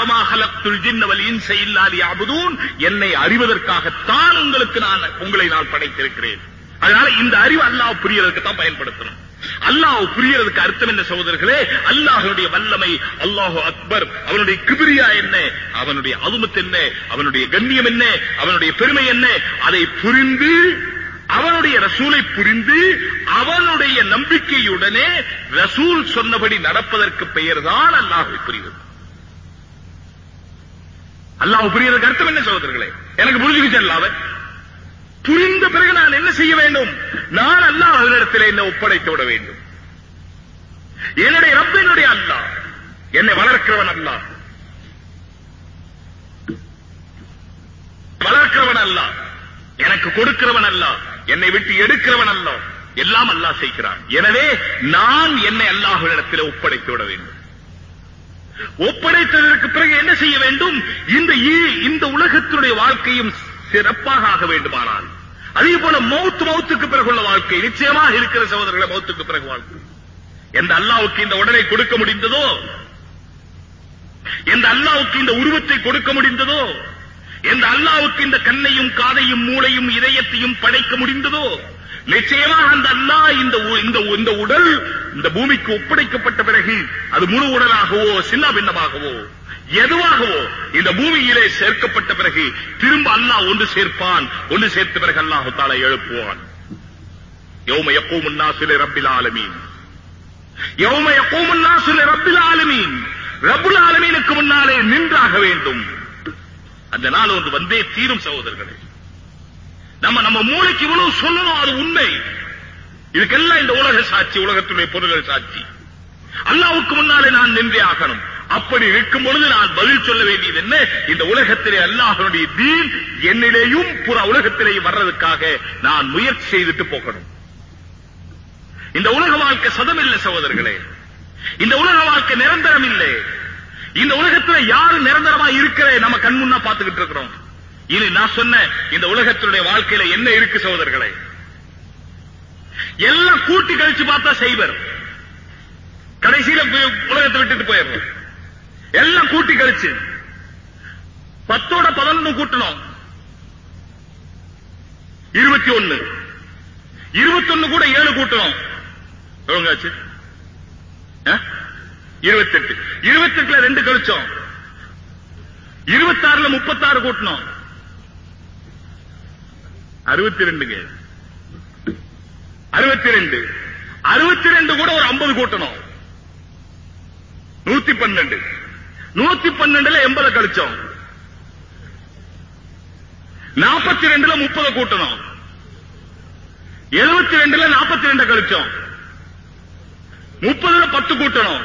என்னை அறிவதற்காகத்தான் உங்களுக்கு நான் உங்களை நான் படைத்திருக்கிறேன். அதனால இந்த அறிவு அல்லாஹ் புரியறதுக்கு தான் பயன்படுத்தணும். அல்லாஹ் புரியறதுக்கு அர்த்தம் என்ன சகோதரர்களே? அல்லாஹனுடைய வல்லமை அல்லாஹு அக்பர். அவனுடைய கிபிரியா என்ன? அவனுடைய அதுமத் என்ன? அவனுடைய கண்ணியம் என்ன? அவனுடைய பெருமை என்ன? அதை புரிந்து அவனுடைய ரசூலை புரிந்து அவனுடைய நம்பிக்கையுடனே ரசூல் சொன்னபடி நடப்பதற்கு பெயர்தான் அல்லாஹை புரிவது அல்லாஹ் புரியறதுக்கு அர்த்தம் என்ன சகோதரர்களே? எனக்கு புரிஞ்சுக்கிச்சு அல்லாஹ்? புரிந்த பிறகு நான் என்ன செய்ய வேண்டும்? நான் அல்லாஹ் அவனிடத்தில் என்ன ஒப்படைத்து விட வேண்டும்? என்னுடைய ரப்ப என்னுடைய அல்லாஹ். என்னை வளர்க்கிறவன் அல்லாஹ். வளர்க்கிறவன் அல்லாஹ். எனக்கு கொடுக்கிறவன் அல்லாஹ். என்னை விட்டு எடுக்கிறவன் அல்ல. எல்லாம் அல்லாஹ் செய்கிறான். எனவே நான் என்னை அல்லாஹ்விடத்தில் ஒப்படைத்து விட வேண்டும். ஒப்படைத்ததற்கு பிறகு என்ன செய்ய வேண்டும்? இந்த இந்த உலகத்தினுடைய வாழ்க்கையும் சிறப்பாக ஆக வேண்டுமானால். அதே போல மௌத் மௌத்துக்கு பிறகு உள்ள வாழ்க்கை நிச்சயமாக இருக்கிற சகோதரர்களை மௌத்துக்கு பிறகு வாழ்க்கை. எந்த அல்லாவுக்கு இந்த உடலை கொடுக்க முடிந்ததோ? எந்த அல்லாவுக்கு இந்த உருவத்தை கொடுக்க முடிந்ததோ? எந்த அல்லாவுக்கு இந்த கண்ணையும் காதையும் மூளையும் இதயத்தையும் படைக்க முடிந்ததோ நிச்சயமாக அந்த அல்லா இந்த இந்த உடல் இந்த பூமிக்கு ஒப்படைக்கப்பட்ட பிறகு அது முழு உடலாகவோ சின்ன பின்னமாகவோ எதுவாகவோ இந்த பூமியிலே சேர்க்கப்பட்ட பிறகு திரும்ப அல்லாஹ் ஒன்று சேர்ப்பான் ஒன்று சேர்த்த பிறகு அல்லாஹு எழுப்புவான். யௌம யக்கூமுன் நாசிலே ரப்பில் ஆலமீன். யௌம யக்கூமுன் நாசிலே ரப்பில் ஆலமீன். ரப்புல் ஆலமீனுக்கு முன்னாலே நின்றாக வேண்டும். அந்த நாள் ஒன்று வந்தே தீரும் சகோதரர்களே. நம்ம நம்ம மூளைக்கு இவ்வளவு சொல்லணும் அது உண்மை. இதுக்கெல்லாம் இந்த உலக சாட்சி உலகத்துடைய பொருள்கள் சாட்சி. அல்லாவுக்கு முன்னாலே நான் நின்றே ஆகணும். அப்படி இருக்கும் பொழுது நான் பதில் சொல்ல வேண்டியது என்ன? இந்த உலகத்திலே அல்லாஹனுடைய தீன் என்னிலேயும் புற உலகத்திலேயும் வர்றதுக்காக நான் முயற்சி செய்துட்டு போகணும். இந்த உலக வாழ்க்கை சதம் இல்லை சகோதரர்களே. இந்த உலக வாழ்க்கை நிரந்தரம் இல்லை. இந்த உலகத்துல யாரு நிரந்தரமா இருக்கிற நம்ம கண் முன்னா பாத்துக்கிட்டு இருக்கிறோம். இனி நான் சொன்ன இந்த உலகத்தினுடைய வாழ்க்கையில என்ன இருக்கு சகோதரர்களே? எல்லாம் கூட்டி கழிச்சு பார்த்தா செய்வர் கடைசியில உலகத்தை விட்டுட்டு போயிடுறோம். எல்லாம் கூட்டி கழிச்சு. பத்தோட பதினொன்னு கூட்டணும் இருபத்தி ஒன்னு இருபத்தொன்னு கூட ஏழு கூட்டணும் எவ்வளோங்க ஆச்சு? இருபத்தி எட்டு இருபத்தி எட்டுல ரெண்டு கழிச்சோம். இருபத்தாறுல முப்பத்தாறு கூட்டணும் அறுபத்தி ரெண்டுங்க அறுபத்தி ரெண்டு அறுபத்தி ரெண்டு கூட ஒரு ஐம்பது கூட்டணும் நூத்தி பன்னெண்டு நூத்தி பன்னெண்டுல எண்பது கழிச்சோம். நாற்பத்தி ரெண்டுல முப்பது கூட்டணும் எழுபத்தி ரெண்டுல நாற்பத்தி ரெண்டு கழிச்சோம். முப்பதுல பத்து கூட்டணும்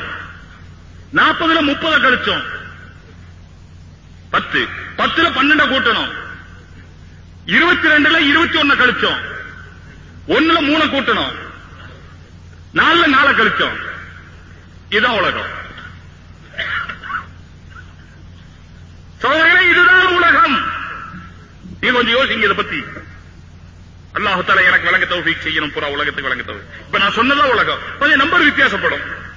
நாற்பதுல முப்பது கழிச்சோம். பத்து. பத்துல பன்னெண்ட கூட்டணும். இருபத்தி ரெண்டுல இருபத்தி ஒன்ன கழிச்சோம். ஒண்ணுல மூணு கூட்டணும். நாலுல நாளை கழிச்சோம். இதுதான் உலகம். சோதனை இதுதான் உலகம். நீ கொஞ்சம் யோசிங்க இதை பத்தி. அல்லாஹால எனக்கு விளங்க தௌஃபீக் செய்யணும். புறா உலகத்துக்கு விளங்க தௌஃபீக். இப்ப நான் சொன்னதான் உலகம். கொஞ்சம் நம்பர் வித்தியாசப்படும்.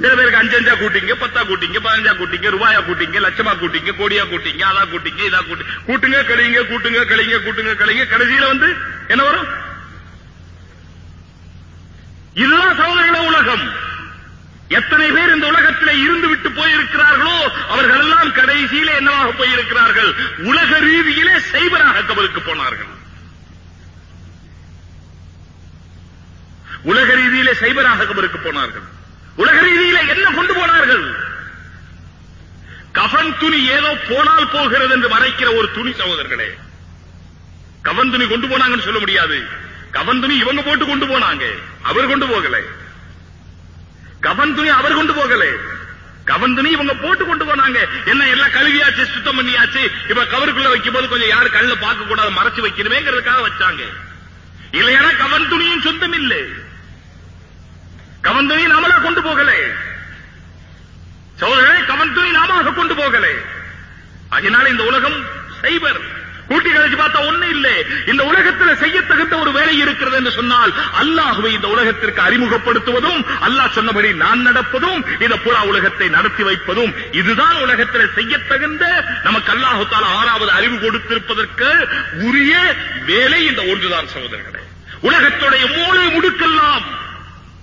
சில பேருக்கு அஞ்சு அஞ்சா கூட்டிங்க பத்தா கூட்டிங்க பதினஞ்சா கூட்டிங்க ரூபாயா கூட்டிங்க லட்சமா கூட்டிங்க கோடியா கூட்டிங்க அதா கூட்டிங்க இதா கூட்டி கூட்டுங்க கழிங்க கூட்டுங்க கழிங்க கூட்டுங்க கழிங்க கடைசியில வந்து என்ன வரும்? இதுதான் சகோதரர்கள உலகம். எத்தனை பேர் இந்த உலகத்தில் இருந்து விட்டு போயிருக்கிறார்களோ அவர்கள் எல்லாம் கடைசியில என்னவாக போயிருக்கிறார்கள்? உலக ரீதியிலே சைபராக கபலுக்கு போனார்கள். உலக ரீதியிலே சைபராக கபலுக்கு போனார்கள். உலக ரீதியில என்ன கொண்டு போனார்கள்? கஃன் துணி ஏதோ போனால் போகிறது என்று மறைக்கிற ஒரு துணி சகோதரர்களே. கவன் துணி கொண்டு போனாங்கன்னு சொல்ல முடியாது. கவன் துணி இவங்க போட்டு கொண்டு போனாங்க. அவர் கொண்டு போகல. கவன் துணி அவர் கொண்டு போகல. கவன் துணி இவங்க போட்டு கொண்டு போனாங்க. என்ன எல்லாம் கழுவியாச்சு சுத்தம் பண்ணியாச்சு இப்ப கவருக்குள்ள வைக்கும் போது கொஞ்சம் யாரு கல்ல பார்க்க கூடாது மறைச்சு வைக்கணுமேங்கிறதுக்காக வச்சாங்க. இல்லையா கவன் துணியும் சொந்தம் இல்லை கவன் நாமளா கொண்டு போகலை. சோதரே கவன் நாமாக கொண்டு போகலை. அதனால இந்த உலகம் சைபர். கூட்டி கழிச்சு பார்த்தா ஒண்ணு இல்லை. இந்த உலகத்தில் செய்யத்தகுந்த ஒரு வேலை இருக்கிறது என்று சொன்னால் அல்லாஹுவை இந்த உலகத்திற்கு அறிமுகப்படுத்துவதும் அல்லாஹ் சொன்னபடி நான் நடப்பதும் இந்த புறா உலகத்தை நடத்தி வைப்பதும் இதுதான் உலகத்தில் செய்யத்தகுந்த நமக்கு அல்லாஹு ஆறாவது அறிவு கொடுத்திருப்பதற்கு உரிய வேலை இந்த ஒன்றுதான் சகோதரர்களே. உலகத்துடைய மூளை முடுக்கெல்லாம்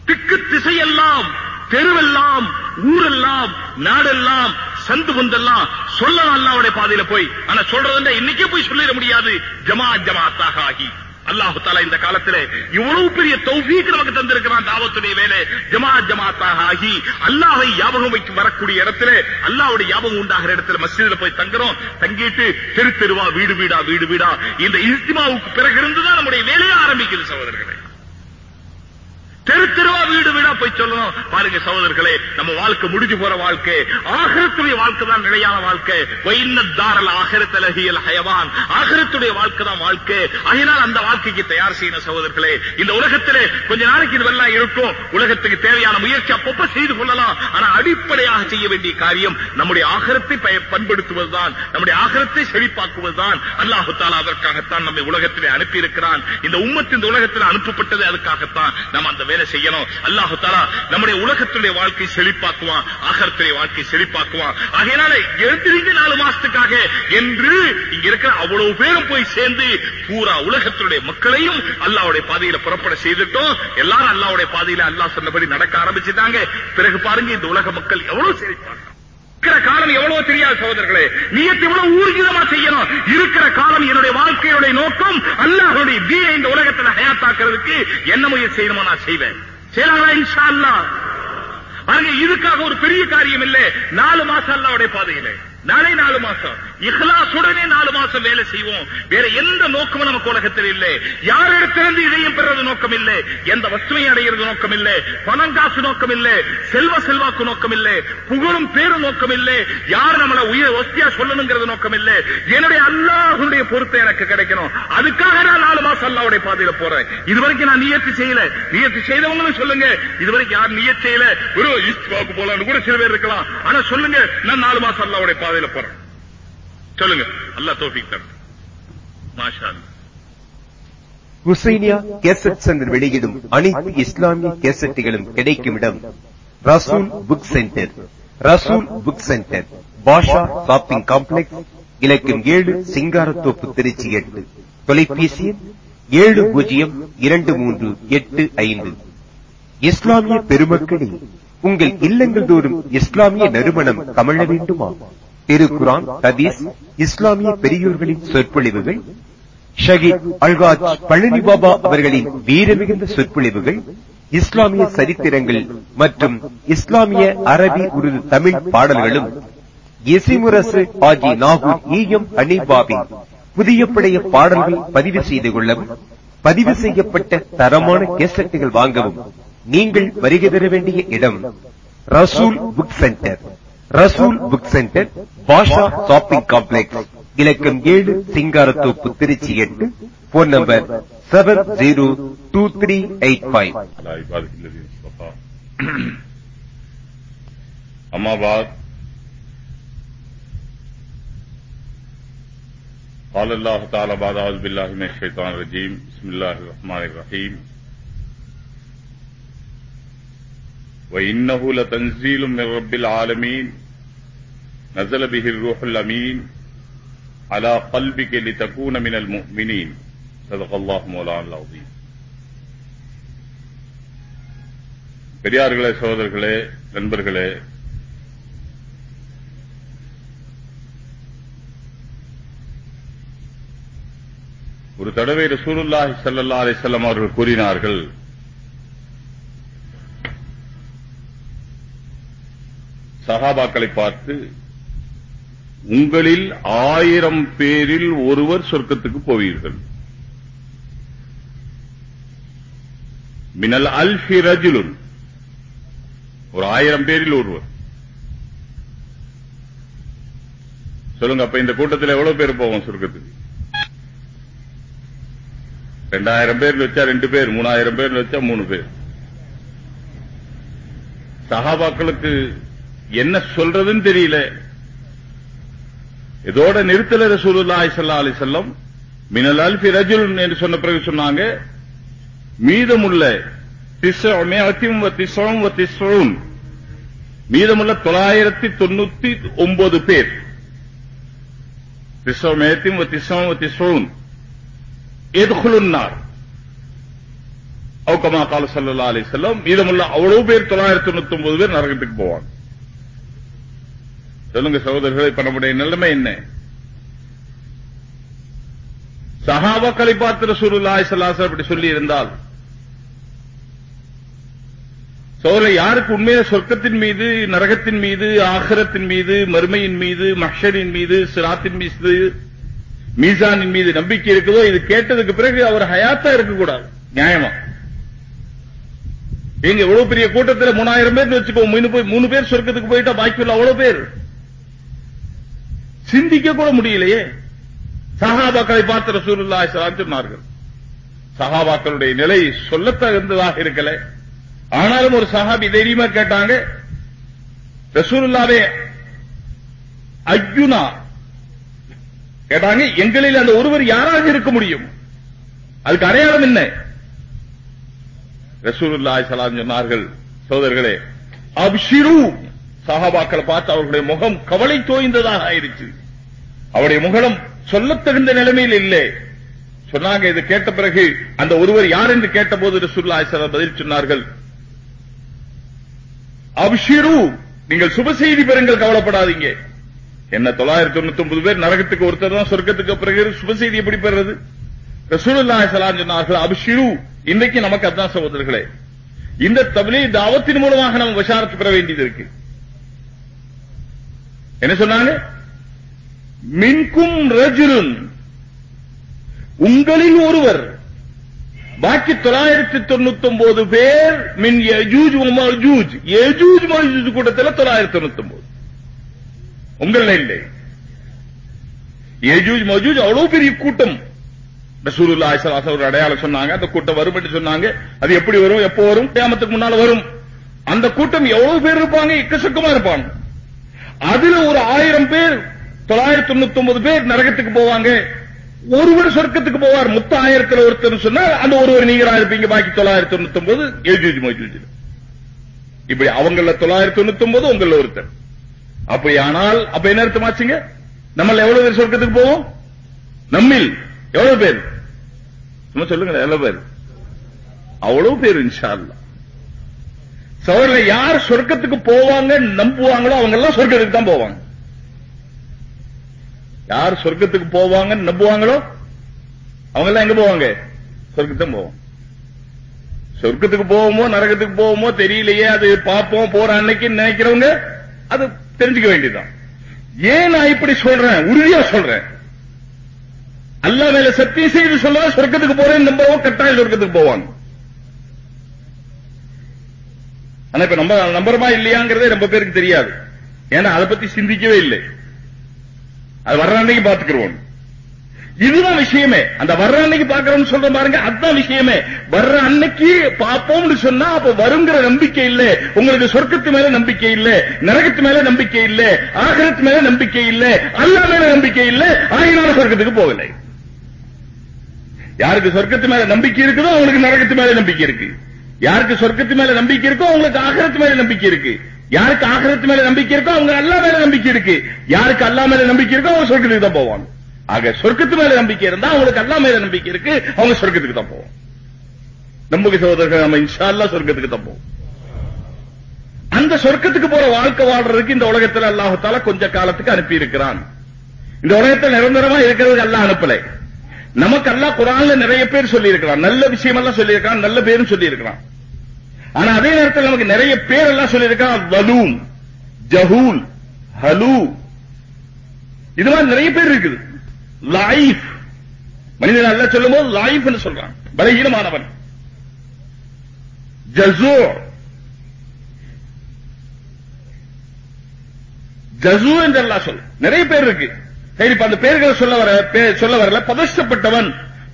திக்கு திசையெல்லாம் தெருவெல்லாம் ஊரெல்லாம் நாடெல்லாம் சந்து பொந்தெல்லாம் சொல்லலாம் அல்லாவுடைய பாதையில போய் ஆனா சொல்றது இன்னைக்கே போய் சொல்லிட முடியாது. ஜமா ஜமாத்தாக ஆகி. அல்லாஹு தாலா இந்த காலத்துல இவ்வளவு பெரிய தௌஃபீக் நமக்கு தந்திருக்கிறான் தாவத்துடைய வேலை. ஜமா ஜமாத்தாக ஆகி அல்லாஹை ஞாபகம் வைக்க வரக்கூடிய இடத்துல அல்லாவுடைய ஞாபகம் உண்டாகிற இடத்துல மசிதில போய் தங்குறோம். தங்கிட்டு தெரு தெருவா வீடு வீடா வீடு வீடா. இந்த இஸ்திமாவுக்கு பிறகு இருந்துதான் நம்முடைய வேலையை ஆரம்பிக்குது சகோதரர்களே. தெரு தெருவா வீடு வீடா போய் சொல்லணும். பாருங்க சகோதரர்களே நம்ம வாழ்க்கை முடிஞ்சு போற வாழ்க்கை. ஆகரத்துடைய வாழ்க்கை தான் நிலையான வாழ்க்கை. தாரல் ஆகரத்தலகியல் ஹயவான். ஆகரத்துடைய வாழ்க்கை தான் வாழ்க்கை. அதனால் அந்த வாழ்க்கைக்கு தயார் செய்யணும் சகோதரர்களே. இந்த உலகத்திலே கொஞ்ச நாளைக்கு இதுவெல்லாம் இருக்கும். உலகத்துக்கு தேவையான முயற்சி அப்பப்ப செய்து கொள்ளலாம். ஆனா அடிப்படையாக செய்ய வேண்டிய காரியம் நம்முடைய ஆகரத்தை பண்படுத்துவதுதான். நம்முடைய ஆகரத்தை செழிப்பாக்குவதுதான் அல்லாஹு தாலா அதற்காகத்தான் நம்மை உலகத்திலே அனுப்பி இருக்கிறான் இந்த உம்மத்தின் இந்த உலகத்தில் அனுப்பப்பட்டது அதுக்காகத்தான். நம்ம அந்த வேலை செய்யணும். அல்லாஹு தாலா நம்முடைய உலகத்துடைய வாழ்க்கை செழிப்பாக்குவான் ஆகரத்துடைய வாழ்க்கை செழிப்பாக்குவான். ஆகையினால எழுந்திரிங்க நாலு மாசத்துக்காக என்று இங்க இருக்கிற அவ்வளவு பேரும் போய் சேர்ந்து பூரா உலகத்துடைய மக்களையும் அல்லாவுடைய பாதையில புறப்பட செய்துட்டோம். எல்லாரும் அல்லாவுடைய பாதையில அல்லாஹ் சொன்னபடி நடக்க ஆரம்பிச்சுட்டாங்க. பிறகு பாருங்க இந்த உலக மக்கள் எவ்வளவு செழிப்பாங்க. இருக்கிற காலம் எவ்வளவு தெரியாது சகோதரர்களே நீயத்தை எவ்வளவு ஊர்ஜிதமா செய்யணும். இருக்கிற காலம் என்னுடைய வாழ்க்கையுடைய நோக்கம் அல்லாஹ்வுடைய தீனை இந்த உலகத்தில் ஹயாத்தாக்குறதுக்கு என்ன முயற்சி செய்யணுமோ நான் செய்வேன். செய்யலாங்களா இன்ஷா அல்லாஹ் பாருங்க இதுக்காக ஒரு பெரிய காரியம் இல்லை. நாலு மாசம் அல்லாவுடைய பாதையிலே. நாளை நாலு மாசம். இஹ்லாசுடனே நாலு மாசம் வேலை செய்வோம். வேற எந்த நோக்கமும் நமக்கு உலகத்தில் இல்லை. யாரிடத்திலிருந்து இதையும் பெறது நோக்கம் இல்லை எந்த வஸ்துவையும் அடைகிறது நோக்கம் இல்லை பணம் காசு நோக்கம் இல்லை செல்வ செல்வாக்கு நோக்கம் இல்லை புகழும் பேரும் நோக்கம் இல்லை யார் நம்மளை உயிர் ஒஸ்தியா சொல்லணுங்கிறது நோக்கம் இல்லை என்னுடைய அல்லாஹுடைய பொறுத்து எனக்கு கிடைக்கணும். அதுக்காக நான் நாலு மாசம் அல்லாவுடைய பாதையில போறேன். இதுவரைக்கும் நான் நியத்து செய்யல. நியத்து செய்தவங்களும் சொல்லுங்க. இதுவரைக்கும் யார் நியத்து செய்யல. ஒரு ஈஸ்ட் வாக்கு போலான்னு கூட சில பேர் இருக்கலாம். ஆனா சொல்லுங்க நான் நாலு மாசம் அல்லாவுடைய பாதையில போறோம் சொல்லுங்க. அல்லா தோஃபிக் தரணும் மாஷா ஹுசைனியா கேசட் சென்டர் வெளியிடும் அனைத்து இஸ்லாமிய கேசட்டுகளும் கிடைக்கும் இடம் Rasool book centre. Rasool book centre. Basha shopping complex இலக்கம் ஏழு சிங்காரத்தோப்பு திருச்சி எட்டு. தொலைபேசி ஏழு பூஜ்ஜியம் இரண்டு மூன்று எட்டு ஐந்து. இஸ்லாமிய பெருமக்களே உங்கள் இல்லங்கள் தோறும் இஸ்லாமிய நறுமணம் கமழ வேண்டுமா? திருக்குரான் ஹதீஸ் இஸ்லாமிய பெரியோர்களின் சொற்பொழிவுகள் ஷஹீத் அல்காஜ் பழனி பாபா அவர்களின் வீரமிகுந்த சொற்பொழிவுகள் இஸ்லாமிய சரித்திரங்கள் மற்றும் இஸ்லாமிய அரபி உருது தமிழ் பாடல்களும் இசிமுரசு ஆஜி நாகூர் ஈயம் அனிபாபின் புதிய படைய பாடல்கள் பதிவு செய்து கொள்ளவும் பதிவு செய்யப்பட்ட தரமான கேசட்டுகள் வாங்கவும் நீங்கள் வருகை தர வேண்டிய இடம் Rasool book centre. Rasool book centre Basha shopping complex இலக்கம் ஏழு சிங்காரத்தோப்பு திருச்சி எட்டு phone number seven zero two three eight five على عباده الذين اصطفى أما بعد قال الله تعالى بعد أعوذ بالله من الشيطان الرجيم بسم الله الرحمن الرحيم وإنه لتنزيل من رب العالمين نزل به الروح الأمين على قلبك لتكون من المؤمنين صدق الله مولانا العظيم பெரியார்களே சகோதரர்களே நண்பர்களே ஒரு தடவை ரசூலுல்லாஹி ஸல்லல்லாஹு அலைஹி வஸல்லம் அவர்கள் கூறினார்கள் சஹாபாக்களை பார்த்து உங்களில் ஆயிரம் பேரில் ஒருவர் சொர்க்கத்துக்கு போவீர்கள். மினல் அல்ஃபி ரஜுலுன். ஒரு ஆயிரம் பேரில் ஒருவர். சொல்லுங்க அப்ப இந்த கூட்டத்தில் எவ்வளவு பேர் போவோம் சொர்க்கத்துக்கு? ரெண்டாயிரம் பேர் வச்சா ரெண்டு பேர் மூணாயிரம் பேர் வச்சா மூணு பேர். சகாபாக்களுக்கு என்ன சொல்றதுன்னு தெரியல. இதோட நிறுத்தல ரசூலுல்லாஹி ஸல்லல்லாஹு அலைஹி வஸல்லம் மினல் அல்ஃபி ரஜுல் என்று சொன்ன பிறகு சொன்னாங்க மீதமுள்ள திஸ்அமியத்தின் மீதமுள்ள தொள்ளாயிரத்தி தொண்ணூத்தி ஒன்பது பேர். திஸ்அமியத்தின் வ திஸ்அம் எதுகுலுன்னார் அவுக்கமா கால சல்லா அலி செல்லம் மீதமுள்ள அவ்வளவு பேர் தொள்ளாயிரத்தி தொண்ணூத்தி ஒன்பது பேர் நரகத்துக்கு போவாங்க. சொல்லுங்க சகோதரர்களை இப்ப நம்முடைய நிலைமை என்ன? சஹாபாக்களை பார்த்து ரசூலுல்லாஹி ஸல்லல்லாஹு அப்படி சொல்லி இருந்தால் சோதரை யாருக்கு உண்மையான சொர்க்கத்தின் மீது நரகத்தின் மீது ஆகரத்தின் மீது மறுமையின் மீது மஹ்ஷரின் மீது சிராத்தின் மீது மீசானின் மீது நம்பிக்கை இருக்குதோ இது கேட்டதுக்கு பிறகு அவர் ஹயாத்தா இருக்கக்கூடாது நியாயமா? எங்க எவ்வளவு பெரிய கூட்டத்தில் மூணாயிரம் பேர் வச்சுக்கோ மூணு போய் மூணு பேர் சொர்க்கத்துக்கு போயிட்டா பாக்கியுள்ள அவ்வளவு பேர். சிந்திக்க கூட முடியலையே. சகாபாக்களை பார்த்து ரசூலுல்லாஹி ஸல்லல்லாஹு சொன்னார்கள். சகாபாக்களுடைய நிலை சொல்லத்தகுந்ததாக இருக்கல. ஆனாலும் ஒரு சஹாபி தைரியமா கேட்டாங்க ரசூலுல்லாவே அய்யுனா கேட்டாங்க எங்களில் அந்த ஒருவர் யாராக இருக்க முடியும்? அதுக்கு அடையாளம் என்ன? ரசூலுல்லாஹி சலாம் சொன்னார்கள் சோதர்களே அப்ஷிரு. சஹாபாக்களை பார்த்து அவர்களுடைய முகம் கவலை தோய்ந்ததாக ஆயிருச்சு அவருடைய முகம் சொல்லத்தகுந்த நிலைமையில் இல்லை. சொன்னாங்க இது கேட்ட பிறகு அந்த ஒருவர் யார் என்று கேட்டபோது ரசூலுல்லாஹி பதில் சொன்னார்கள். அப்ஷிரு நீங்கள் சுப செய்தி பெறுங்கள் கவலைப்படாதீங்க. என்ன தொள்ளாயிரத்தி தொண்ணூத்தி ஒன்பது பேர் நரகத்துக்கு ஒருத்தர் தான் சொர்க்கத்துக்கு பிறகு சுப செய்தி எப்படி பெறுறது? ரசூலுல்லாஹி சலாம் சொன்னார்கள் அபிஷிரு இன்றைக்கு நமக்கு அதான் சகோதரர்களே. இந்த தமிழை தாவத்தின் மூலமாக நம்ம விசாரத்து பெற வேண்டியது இருக்கு. என்ன சொன்னாங்க? மின்கும் ரஜுலுன். உங்களில் ஒருவர் பாக்கி தொள்ளாயிரத்தி தொண்ணூத்தி ஒன்பது பேர் மின் யஜூஜ் மஜூஜ் யஜூஜ். மஜூஜ் கூட்டத்தில் தொள்ளாயிரத்தி தொண்ணூத்தி ஒன்பது உங்கள இல்லை யஜூஜ் மஜூஜ் அவ்வளவு பெரிய கூட்டம். ரசூலுல்லாஹி ஸல்லல்லாஹு ஒரு அடையாளம் சொன்னாங்க அந்த கூட்டம் வரும் என்று சொன்னாங்க. அது எப்படி வரும் எப்போ வரும்? கியாமத்துக்கு முன்னால வரும். அந்த கூட்டம் எவ்வளவு பேர் இருப்பாங்க? எக்கச்சக்கமா இருப்பாங்க. அதுல ஒரு ஆயிரம் பேர் தொள்ளாயிரத்தி தொண்ணூத்தி ஒன்பது பேர் நரகத்துக்கு போவாங்க. ஒருவர் சொர்க்கத்துக்கு போவார். மொத்த ஆயிரத்துல ஒருத்தர் சொன்னா அந்த ஒருவர் நீங்களா இருப்பீங்க பாக்கி தொள்ளாயிரத்தி தொண்ணூத்தி ஒன்பது ஏஜூஜ் மோஜூஜ் இப்படி அவங்கள தொள்ளாயிரத்தி தொண்ணூத்தி ஒன்பது உங்கள ஒருத்தர். அப்படி ஆனால் அப்ப என்ன அர்த்தமாச்சுங்க? நம்மள எவ்வளவு பேர் சொர்க்கத்துக்கு போவோம்? நம்மில் எவ்வளவு பேர்? நம்ம சொல்லுங்க எவ்வளவு பேர்? அவ்வளவு பேர் இன்ஷா அல்லாஹ் சோழர்ல யார் சொர்க்கத்துக்கு போவாங்க நம்புவாங்களோ அவங்க எல்லாம் சொர்க்கத்துக்கு தான் போவாங்க. யார் சொர்க்கத்துக்கு போவாங்கன்னு நம்புவாங்களோ அவங்க எல்லாம் எங்க போவாங்க? சொர்க்கத்தான் போவோம். சொர்க்கத்துக்கு போவோமோ நரகத்துக்கு போவோமோ தெரியலையே அது பார்ப்போம் போற அன்னைக்கு நினைக்கிறவங்க அது தெரிஞ்சுக்க வேண்டியதுதான். ஏன் நான் இப்படி சொல்றேன்? உறுதியா சொல்றேன். அல்லா மேல சத்தியம் செய்து சொல்ல சொர்க்கத்துக்கு போறேன் நம்பவோ கட்டாயம் சொர்க்கத்துக்கு போவாங்க. ஆனா இப்ப நம்ம நம்புறமா இல்லையாங்கிறதே ரொம்ப பேருக்கு தெரியாது. ஏன்னா அதை பத்தி சிந்திக்கவே இல்லை. அது வர்ற அன்னைக்கு பாத்துக்கிறோம் இதுதான் விஷயமே. அந்த வர்ற அன்னைக்கு பாக்குறோம்னு சொல்ற பாருங்க அதுதான் விஷயமே. வர்ற அன்னைக்கு பாப்போம்னு சொன்னா அப்ப வருங்கிற நம்பிக்கை இல்ல. உங்களுக்கு சொர்க்கத்து மேல நம்பிக்கை இல்ல நரகத்து மேல நம்பிக்கை இல்ல ஆகரத்து மேல நம்பிக்கை இல்ல அல்லா மேல நம்பிக்கை இல்ல ஆயினால சொர்க்கத்துக்கு போகலை. யாருக்கு சொர்க்கத்து மேல நம்பிக்கை இருக்குதோ அவங்களுக்கு நரகத்து மேல நம்பிக்கை இருக்கு. யாருக்கு சொர்க்கத்து மேல நம்பிக்கை இருக்கோ அவங்களுக்கு ஆகரத்து மேல நம்பிக்கை இருக்கு. யாருக்கு ஆகிரத்து மேல நம்பிக்கை இருக்கோ அவங்க அல்லா மேல நம்பிக்கை இருக்கு. யாருக்கு அல்லா மேல நம்பிக்கை இருக்கோ அவங்க சொர்க்கத்துக்கு தான் போவாங்க. ஆக சொர்க்கத்து மேல நம்பிக்கை இருந்தா அவங்களுக்கு அல்லா மேல நம்பிக்கை இருக்கு அவங்க சொர்க்கத்துக்கு தான் போவோம் நம்புகை சகோதரர்கள் நம்ம இன்ஷா அல்லா சொர்க்கத்துக்கு தான் போவோம். அந்த சொர்க்கத்துக்கு போற வாழ்க்கை வாழ்றதுக்கு இந்த உலகத்துல அல்லாஹால கொஞ்ச காலத்துக்கு அனுப்பி இருக்கிறான் இந்த உலகத்தில் நிரந்தரமா இருக்கிறதுக்கு அல்லா அனுப்பலை. நமக்கு அல்லாஹ் குரான்ல நிறைய பேர் சொல்லி இருக்கிறான் நல்ல விஷயம் எல்லாம் சொல்லி இருக்கான் நல்ல பேரும் சொல்லி இருக்கிறான் ஆனா அதே நேரத்தில் நமக்கு நிறைய பேர் எல்லாம் சொல்லியிருக்கான் வலூம் ஜஹூல் ஹலூ. இது மாதிரி நிறைய பேர் இருக்குது. லைஃப் மனிதன் அல்ல சொல்லும் போது லைஃப் சொல்றான். பலகீனமானவன். ஜசூர் ஜசூ என்று அல்லாஹ் சொல். நிறைய பேர் இருக்கு. சரி இப்ப அந்த பேர்களை சொல்ல வர சொல்ல வரல. பதஷ்டப்பட்டவன்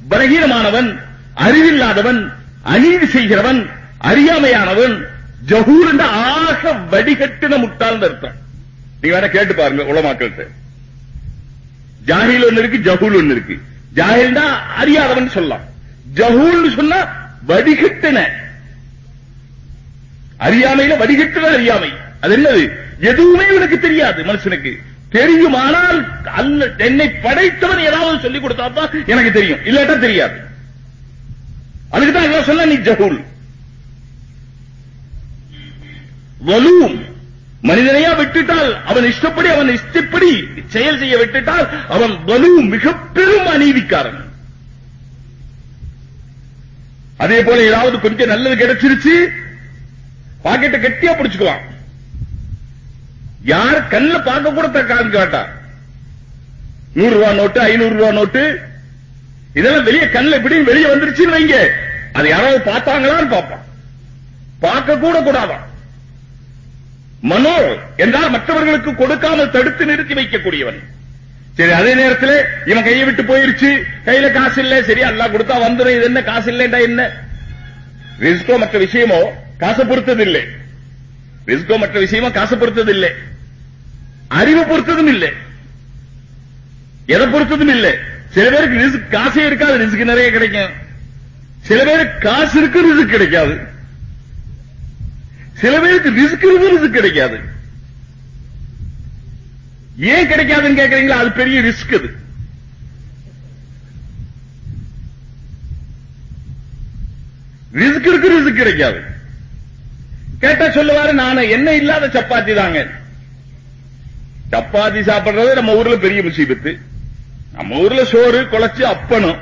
பலகீனமானவன் அறிவில்லாதவன் அநீதி செய்கிறவன் அறியாமையானவன் ஜஹூர் என்ற ஆக வடிகட்டின முட்டாள் அர்த்தம். நீங்க வேணா கேட்டு பாருங்க உலமாக்கள்கிட்ட ஜாகில் ஒண்ணு இருக்கு ஜஹூல் ஒண்ணு இருக்கு. ஜாஹில்னா அறியாதவன் சொல்லலாம். ஜஹூல் சொன்னா வடிகட்டின. அறியாமையில வடிகட்டின அறியாமை. அது என்னது? எதுவுமே உனக்கு தெரியாது மனுஷனுக்கு. தெரியுமானால் அல்ல என்னை படைத்தவன் ஏதாவது சொல்லிக் கொடுத்தா தான் எனக்கு தெரியும். இல்லாட்டா தெரியாது. அதுக்கு தான் எல்லாம் சொன்ன நீ ஜஹூல். வலூம் மனிதனையா விட்டுட்டால் அவன் இஷ்டப்படி அவன் இஷ்டப்படி செயல் செய்ய விட்டுட்டால் அவன் வலூம் மிக பெரும் அநீதிக்காரன். அதே போல ஏதாவது கொஞ்சம் நல்லது கிடைச்சிருச்சு பாக்கெட்டை கட்டியா பிடிச்சுக்குவான் யார் கண்ண பார்க்க கூட தக்கான்னு காட்டா நூறு ரூபாய் நோட்டு ஐநூறு ரூபாய் நோட்டு இதெல்லாம் வெளியே கண்ணில் இப்படி வெளியே வந்துருச்சுன்னு வைங்க. அது யாராவது பார்த்தாங்களான்னு பார்ப்பான். பார்க்க கூட கூடாதான். மனோ என்றால் மற்றவர்களுக்கு கொடுக்காமல் தடுத்து நிறுத்தி வைக்கக்கூடியவன். சரி அதே நேரத்தில் இவன் கையை விட்டு போயிருச்சு. கையில காசு இல்ல. சரி அல்லாஹ் கொடுத்தா வந்துடும் இது என்ன? காசு இல்லைண்டா என்ன? ரிஸ்கோ மற்ற விஷயமோ காசை பொறுத்தது இல்லை ரிஸ்கோ மற்ற விஷயமோ காசை பொறுத்தது இல்லை அறிவு பொறுத்ததும் இல்லை. எதை பொறுத்ததும் இல்லை. சில பேருக்கு ரிஸ்க் காசே இருக்காது. ரிஸ்க் நிறைய கிடைக்கும். சில பேருக்கு காசு இருக்கு ரிஸ்க் கிடைக்காது. சில பேருக்கு ரிஸ்க் இருக்கு கிடைக்காது. ஏன் கிடைக்காதுன்னு கேக்குறீங்களா? அது பெரிய ரிஸ்க் அது. ரிஸ்க் இருக்கு ரிஸ்க் கிடைக்காது. கேட்டா சொல்லுவாரு நான் என்ன இல்லாத சப்பாத்தி தாங்க. சப்பாத்தி சாப்பிடுறது நம்ம ஊர்ல பெரிய முசீபத்து. நம்ம ஊர்ல சோறு குழச்சு அப்பணும்.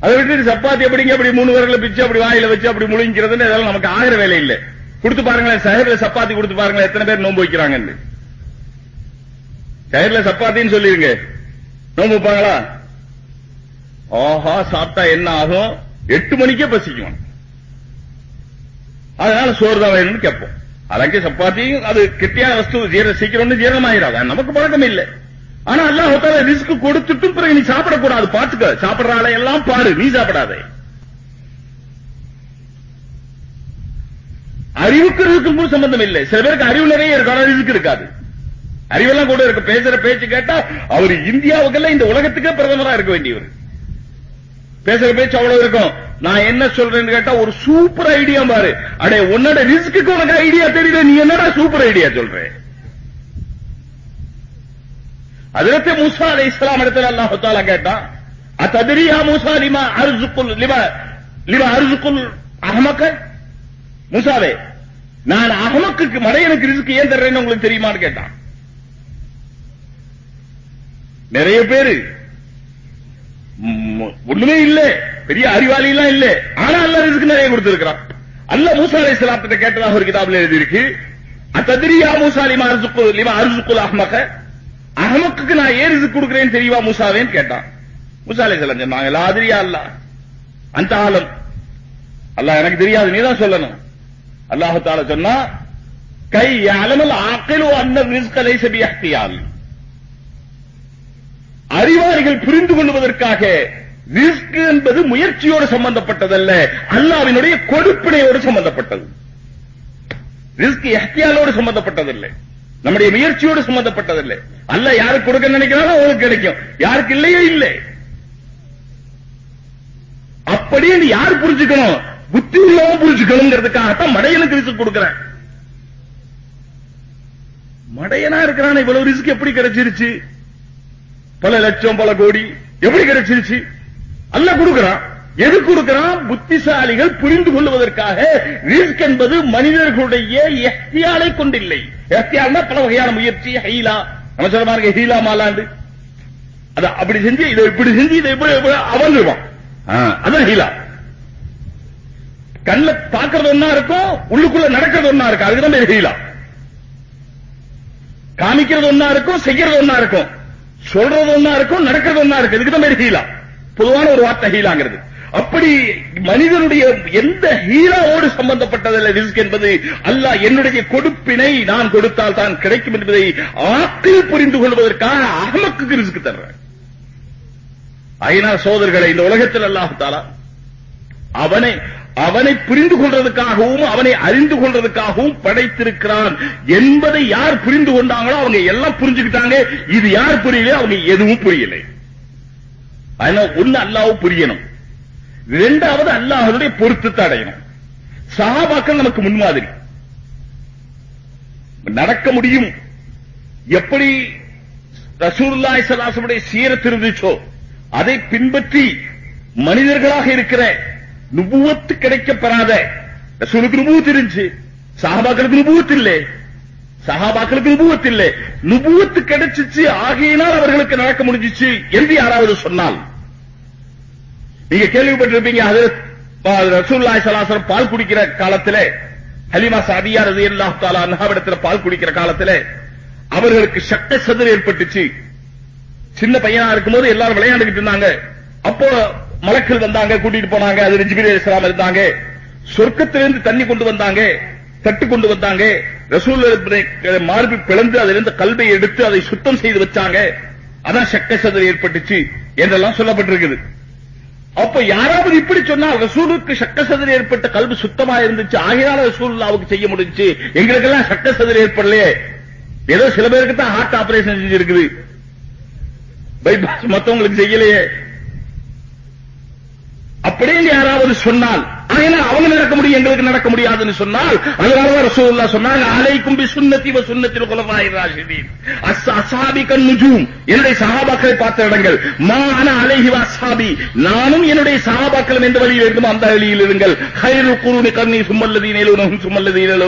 அதை விட்டு சப்பாத்தி எப்படிங்க அப்படி மூணு வரல பிச்சு அப்படி வாயில வச்சு அப்படி முழுங்கிறதுன்னு இதெல்லாம் நமக்கு ஆகிற வேலை இல்லை. கொடுத்து பாருங்களேன் சஹர்ல சப்பாத்தி கொடுத்து பாருங்களேன் எத்தனை பேர் நோன்பு வைக்கிறாங்கன்னு. சஹர்ல சப்பாத்தின்னு சொல்லிருங்க. நோன்பு வைப்பாங்களா? ஆஹா சாப்பிட்டா என்ன ஆகும்? எட்டு மணிக்கே பசிக்கும். அதனால சோறு தான் வேணும்னு கேட்போம். அதற்கு சப்பாத்தியும் அது கெட்டியான வஸ்து ஜீர சீக்கிரம் ஜீரணமாயிராது. நமக்கு பழக்கம் இல்லை. ஆனா அல்லாஹ் ரிஸ்க் கொடுத்துட்டு பிறகு நீ சாப்பிடக்கூடாது. பாத்துக்க சாப்பிடுற ஆளை எல்லாம் பாரு நீ சாப்பிடாதே. அறிவுக்கு ரிஸ்க்கும் சம்பந்தம் இல்லை. சில பேருக்கு அறிவு நிறைய இருக்கும் ஆனா இருக்காது. அறிவெல்லாம் கூட இருக்கு. பேசுற பேச்சு கேட்டா அவர் இந்தியாவுக்கெல்லாம் இந்த உலகத்துக்கே பிரதமரா இருக்க வேண்டியவர். பேசுற பேச்சு அவ்வளவு இருக்கும். நான் என்ன சொல்றேன்னு கேட்டா ஒரு சூப்பர் ஐடியா பாரு. அடே உன்னோட ரிஸ்க்கு உனக்கு ஐடியா தெரியல நீ என்னடா சூப்பர் ஐடியா சொல்ற? அதிரத்தை மூசா அலை இஸ்லாம் இடத்துல அல்லாஹ் தாலா கேட்டான் அத்ததிரியா மூசா லிமா அருசுக்குல் லிமா லிமா அருசுக்குல் அஹமக்க? மூசாவே நான் அகமக்கு மடையனுக்கு ரிஸ்க் ஏன் தர்றேன்னு உங்களுக்கு தெரியுமான்னு கேட்டான். நிறைய பேரு ஒண்ணுமே இல்ல. பெரிய அறிவாளி எல்லாம் இல்ல. ஆனா அல்ல ரிஸ்க் நிறைய கொடுத்திருக்கிறான். அல்ல மூசா அலைஹிஸ்ஸலாத்திட்ட கேட்டதாக ஒரு கிதாபில் எழுதி இருக்கு அத்ததிரியா மூசா லிமா அர்சுக்கு லிமா அர்சுக்குல் அஹ்மக நான் ஏன் ரிஸ்க் கொடுக்கிறேன்னு தெரியுமா மூசாவேன்னு கேட்டான். மூசா அலைஹிஸ்ஸலாம் சொன்னாங்க எல்லா அதிரியா அல்ல அந்த ஆலம். அல்ல எனக்கு தெரியாது. நீதான் சொல்லணும். அல்லாஹால சொன்னா கை அலமல் ஆக்கிலோ அன்ன ரிஸ்கலை லைஸ அறிவாளிகள் புரிந்து கொள்வதற்காக ரிஸ்க் என்பது முயற்சியோடு சம்பந்தப்பட்டதல்ல அல்லாவினுடைய கொடுப்பினையோடு சம்பந்தப்பட்டது. ரிஸ்க் எஹ்தியாலோடு சம்பந்தப்பட்டதில்லை. நம்முடைய முயற்சியோடு சம்பந்தப்பட்டதில்லை. அல்ல யாருக்கு கொடுக்க நினைக்கிறானோ அவங்களுக்கு கிடைக்கும். யாருக்கு இல்லையோ இல்லை. அப்படியே யார் புரிஞ்சுக்கணும்? புத்தி உள்ளவன் புரிஞ்சுக்கணுங்கிறதுக்காகத்தான் மடையனுக்கு ரிஸ்க் கொடுக்கிறேன். மடையனா இருக்கிறான் இவ்வளவு ரிஸ்க் எப்படி கிடைச்சிருச்சு? பல லட்சம் பல கோடி எப்படி கிடைச்சிருச்சு? அல்ல கொடுக்கிறான். எது கொடுக்கிறான்? புத்திசாலிகள் புரிந்து கொள்வதற்காக. ரிஸ்க் என்பது மனிதர்களுடைய எஹ்தியாலை கொண்டில்லை. எஹ்தியால்னா பல வகையான முயற்சி ஹீலா. நம்ம சொல்ல பாருங்க ஹீலா மாலாண்டு. அத அப்படி செஞ்சு இதை இப்படி செஞ்சு இதை இப்படி அவந்துருவான் அதான் ஹீலா. கண்ணுல பாக்குறது ஒன்னா இருக்கும் உள்ளுக்குள்ள நடக்கிறது ஒன்னா இருக்கும். அதுக்கு தான் ஹீலா. காமிக்கிறது ஒன்னா இருக்கும் செய்யறது ஒன்னா இருக்கும். சொல்றது ஒன்னா இருக்கும் நடக்கிறது ஒன்னா இருக்கும். இதுக்கு தான் ஹீலா. பொதுவான ஒரு வார்த்தை ஹீலாங்கிறது. அப்படி மனிதனுடைய எந்த ஹீலாவோடு சம்பந்தப்பட்டதில்லை ரிஸ்க் என்பது அல்லாஹ் என்னுடைய கொடுப்பினை நான் கொடுத்தால் தான் கிடைக்கும் என்பதை ஆற்றில் புரிந்து கொள்வதற்காக அகமக்கு ரிஸ்க் தர்றேன் ஐநா சோதர்களை இந்த உலகத்தில் அல்லாஹத்தாலா அவனை அவனை புரிந்து கொள்றதுக்காகவும் அவனை அறிந்து கொள்றதுக்காகவும் படைத்திருக்கிறான். என்பதை யார் புரிந்து கொண்டாங்களோ அவங்க எல்லாம் புரிஞ்சுக்கிட்டாங்க. இது யார் புரியல அவங்க எதுவும் புரியலை. அதனால அல்லாவும் புரியணும். இரண்டாவது அல்லாஹனுடைய பொருத்தத்தை அடையணும். சகாபாக்கள் நமக்கு முன்மாதிரி நடக்க முடியும். எப்படி ரசூலுல்லாஹி ஸல்லல்லாஹு சீரத் இருந்துச்சோ அதை பின்பற்றி மனிதர்களாக இருக்கிற நுபுவத்து கிடைக்கப்பெறாத. ரசூலுக்கு நுபுவத்து இருந்துச்சு சஹாபாக்களுக்கு நுபுவத்து இல்லை. சஹாபாக்களுக்கு நுபுவத்து இல்லை. நுபுவத்து கிடைச்சிச்சு ஆகையினால் அவர்களுக்கு நடக்க முடிஞ்சிச்சு என்று யாராவது சொன்னால். நீங்க கேள்விப்பட்டிருப்பீங்க அது ரசூல்லாய் சலாசரம் பால் குடிக்கிற காலத்திலே ஹலிமா சாதியா ரதி அல்லாஹ் தாலா அன்ஹாவிடத்துல பால் குடிக்கிற காலத்திலே அவர்களுக்கு சட்ட சதுர் ஏற்பட்டுச்சு. சின்ன பையனா இருக்கும்போது எல்லாரும் விளையாண்டுகிட்டு இருந்தாங்க. அப்போ மலக்கள் வந்தாங்க கூட்டிட்டு போனாங்க அது ஜிபிரி இஸ்லாம் இருந்தாங்க. சொர்க்கத்திலிருந்து தண்ணி கொண்டு வந்தாங்க தட்டு கொண்டு வந்தாங்க. ரசூல் மார்பு பிளந்து அதிலிருந்து கல்வை எடுத்து அதை சுத்தம் செய்து வச்சாங்க. அதான் சக்க சதுர் ஏற்பட்டுச்சு என்றெல்லாம் சொல்லப்பட்டிருக்குது. அப்ப யாராவது இப்படி சொன்னால் ரசூலுக்கு சக்க சதுர் ஏற்பட்ட கல்வி சுத்தமா இருந்துச்சு ஆகையால ரசூல்லாவுக்கு செய்ய முடிஞ்சு எங்களுக்கெல்லாம் சட்ட சதுர் ஏற்படலையே. ஏதோ சில பேருக்கு தான் ஹார்ட் ஆபரேஷன் செஞ்சிருக்குது. பைபாஸ் மத்தவங்களுக்கு செய்யலையே. அப்படின்னு யாராவது சொன்னால் அதனால அவங்க நடக்க முடியும் எங்களுக்கு நடக்க முடியாதுன்னு சொன்னால் அதனாலதான் ரசூல்லா சொன்னாங்க அலைக்கும் பி சுன்னத்தி வ சுன்னத்தில் குலஃபாய் ராஷிதீன். அஸ் அஸ்ஹாபி நுஜூம். என்னுடைய சஹாபாக்களை பார்த்த இடங்கள் மா அன அலைஹி வ நானும் என்னுடைய சஹாபாக்களும் எந்த வழியில் இருக்குமோ அந்த வழியில் இருங்கள். ஹைரு குருணி கர்ணி சும்மல்லதீன இலவனும் சும்மல்லதீன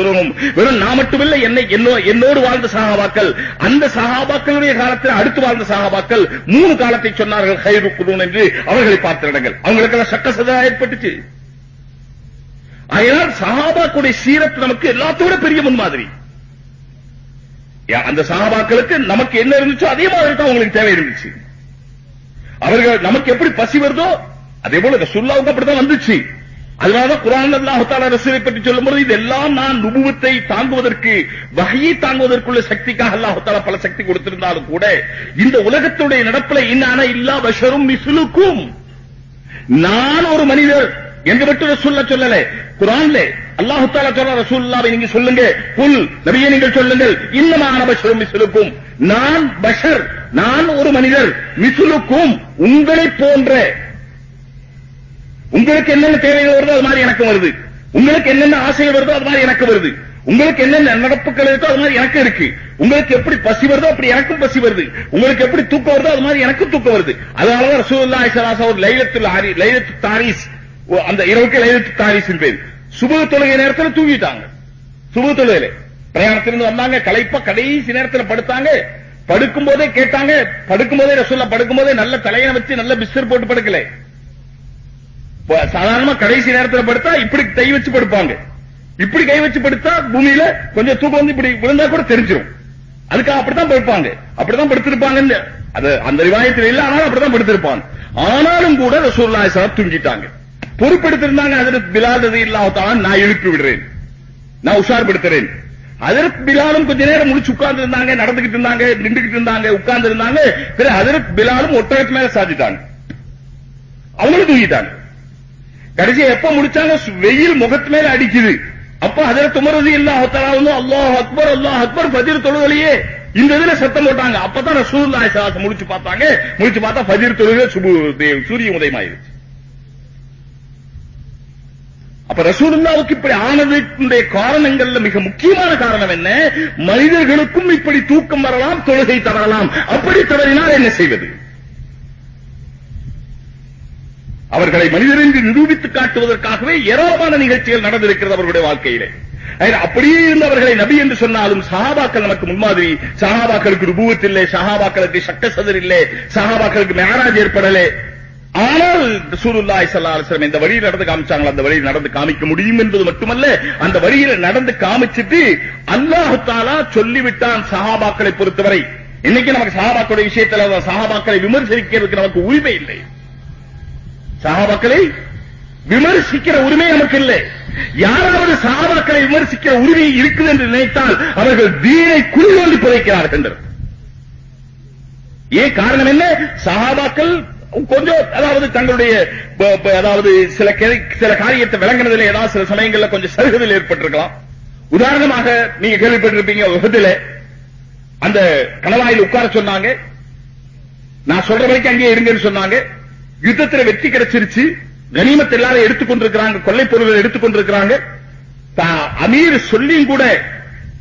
வெறும் நான் மட்டுமில்லை என்னை என்னோ- என்னோடு வாழ்ந்த சஹாபாக்கள் அந்த சஹாபாக்களுடைய காலத்தில் அடுத்து வாழ்ந்த சஹாபாக்கள் மூணு காலத்தை சொன்னார்கள் ஹைரு குருன் என்று அவர்களை பார்த்த இடங்கள். அவங்களுக்கெல்லாம் சட்ட சதா ஏற்பட்டுச்சு. அதனால் சஹாபாக்குடைய சீரத் நமக்கு எல்லாத்தோட பெரிய முன்மாதிரி. யா- அந்த சஹாபாக்களுக்கு நமக்கு என்ன இருந்துச்சோ அதே மாதிரி தான் உங்களுக்கு தேவை இருந்துச்சு. அவர்கள் நமக்கு எப்படி பசி வருதோ அதே போல ரசூலுல்லாவுக்கு அப்படிதான் வந்துச்சு. அதனாலதான் குரான் அல்லாஹ் ரசூலை பற்றி சொல்லும்போது இதெல்லாம் நான் நுபுவத்தை தாங்குவதற்கு வகையை தாங்குவதற்குள்ள சக்திக்காக அல்லாஹால பல சக்தி கொடுத்திருந்தாலும் கூட இந்த உலகத்துடைய நடப்புல இன்னான இல்லா பஷரும் மிசுலுக்கும். நான் ஒரு மனிதர் என்று விட்டு ரசூல்லா சொல்லல? குரான்ல. அல்லாஹ் தாலா சொல்ற ரசூல்லாவை நீங்க சொல்லுங்க. குல் நபியே நீங்கள் சொல்லுங்கள். இன்னமான பஷரும் மிசுலுக்கும். நான் பஷர் நான் ஒரு மனிதர். மிசுலுக்கும் உங்களை போன்ற உங்களுக்கு என்னென்ன தேவைகள் வருதோ அது மாதிரி எனக்கு வருது. உங்களுக்கு என்னென்ன ஆசைகள் வருதோ அது மாதிரி எனக்கு வருது. உங்களுக்கு என்னென்ன நடப்புகள் இருக்கோ அது மாதிரி எனக்கு இருக்கு. உங்களுக்கு எப்படி பசி வருதோ அப்படி எனக்கும் பசி வருது. உங்களுக்கு எப்படி தூக்கம் வருதோ அது மாதிரி எனக்கும் தூக்கம் வருது. அதனாலதான் ரசூல்லா ஸல்லல்லாஹு ஒரு லைலத்துல் லைலத்து தாரிஸ் அந்த இரவுக்கு லைலத்து தாரிஸின் பேர் சுபு தொழுகை நேரத்துல தூங்கிட்டாங்க. சுபு தொழுகையில. பிரயாணத்திலிருந்து வந்தாங்க களைப்பா கடைசி நேரத்துல படுத்தாங்க. படுக்கும் போதே கேட்டாங்க படுக்கும் போதே ரசூல்லா படுக்கும் போதே நல்ல தலையனை வச்சு நல்ல பிஸ்டர் போட்டு படுக்கல. சாதாரணமா கடைசி நேரத்துல படுத்தா இப்படி கை வச்சு படுப்பாங்க. இப்படி கை வச்சு படுத்தா பூமியில கொஞ்சம் தூக்கம் வந்து இப்படி விழுந்தா கூட தெரிஞ்சிடும் அதுக்காக அப்படித்தான் படுப்பாங்க. அப்படித்தான் படுத்திருப்பாங்க அது அந்த ரிவாயத்தில் இல்ல ஆனாலும் அப்படித்தான் படுத்திருப்பாங்க. ஆனாலும் கூட ரசூலுல்லாஹி ஸல்லல்லாஹு தூங்கிட்டாங்க. பொறுப்பெடுத்திருந்தாங்க அதற்கு பிலால் ரலியல்லாஹு இல்லாதான் நான் எழுப்பி விடுறேன். நான் உஷார்படுத்துறேன். அதற்கு பிலாலும் கொஞ்ச நேரம் முடிச்சு உட்கார்ந்து இருந்தாங்க நடந்துகிட்டு இருந்தாங்க நின்றுகிட்டு இருந்தாங்க உட்கார்ந்து இருந்தாங்க பிறகு பிலாலும் ஒட்டகத்து மேல சாதிட்டாங்க அவங்களும் தூங்கிட்டாங்க. கடைசியை எப்ப முடிச்சாங்க வெயில் முகத்து மேல அடிக்குது. அப்ப அதில் உமர் ரலியல்லாஹு தஆலா அல்லாஹ் அக்பர் அல்லாஹ் அக்பர் பதிர் தொழுகலையே இந்த இதுல சத்தம் போட்டாங்க. அப்பதான் சூரிய முடிச்சு பார்த்தாங்க. முடிச்சு பார்த்தா பதிர் தொழுகை சூரிய உதயமாயிருச்சு. அப்ப ரசூலுல்லாவுக்கு இப்படி ஆனதுடைய காரணங்கள்ல மிக முக்கியமான காரணம் என்ன? மனிதர்களுக்கும் இப்படி தூக்கம் வரலாம் தொழுகை தவறலாம். அப்படி தவறினால் என்ன செய்வது? அவர்களை மனிதர் என்று நிரூபித்து காட்டுவதற்காகவே ஏராளமான நிகழ்ச்சிகள் நடந்திருக்கிறது அவர்களுடைய வாழ்க்கையிலே. அப்படியே இருந்து அவர்களை நபி என்று சொன்னாலும் சஹாபாக்கள் நமக்கு முன்மாதிரி. சஹாபாக்களுக்கு ருபுவத் இல்லை சஹாபாக்களுக்கு சட்டசதர் இல்லை சஹாபாக்களுக்கு மேராஜ் ஏற்படலே. ஆனால் ரசூலுல்லாஹி ஸல்லல்லாஹு அலைஹி வஸல்லம் இந்த வழியில் நடந்து காமிச்சாங்களா? அந்த வழியில் நடந்து காமிக்க முடியும் என்பது மட்டுமல்ல அந்த வழியில் நடந்து காமிச்சிட்டு அல்லாஹ் தஆலா சொல்லிவிட்டான் சஹாபாக்களை பொறுத்தவரை. இன்னைக்கு நமக்கு சஹாபாக்களுடைய விஷயத்துல சஹாபாக்களை விமர்சிக்கிறதுக்கு நமக்கு உரிமை இல்லை. சஹாபாக்களை விமர்சிக்கிற உரிமை நமக்கு இல்லை. யாராவது சஹாபாக்களை விமர்சிக்கிற உரிமை இருக்குது என்று நினைத்தால் அவர்கள் தீனை குளிர்வந்து புதைக்கிறார்கள். ஏன் காரணம் என்ன? சஹாபாக்கள் கொஞ்சம் அதாவது தங்களுடைய அதாவது சில கே- சில காரியத்தை விளங்குனதுல ஏதாவது சில சமயங்கள்ல கொஞ்சம் சருகுதல் ஏற்பட்டிருக்கலாம். உதாரணமாக நீங்க கேள்விப்பட்டிருப்பீங்க உஹதுல அந்த கணவாயில் உட்கார சொன்னாங்க. நான் சொல்ற வரைக்கும் அங்கேயே இருங்கன்னு சொன்னாங்க. யுத்தத்துல வெற்றி கிடைச்சிருச்சு. கனிமத்தை எல்லாரும் எடுத்துக்கொண்டிருக்கிறாங்க கொள்ளை பொருள்கள் எடுத்துக்கொண்டிருக்கிறாங்க அமீர் சொல்லியும் கூட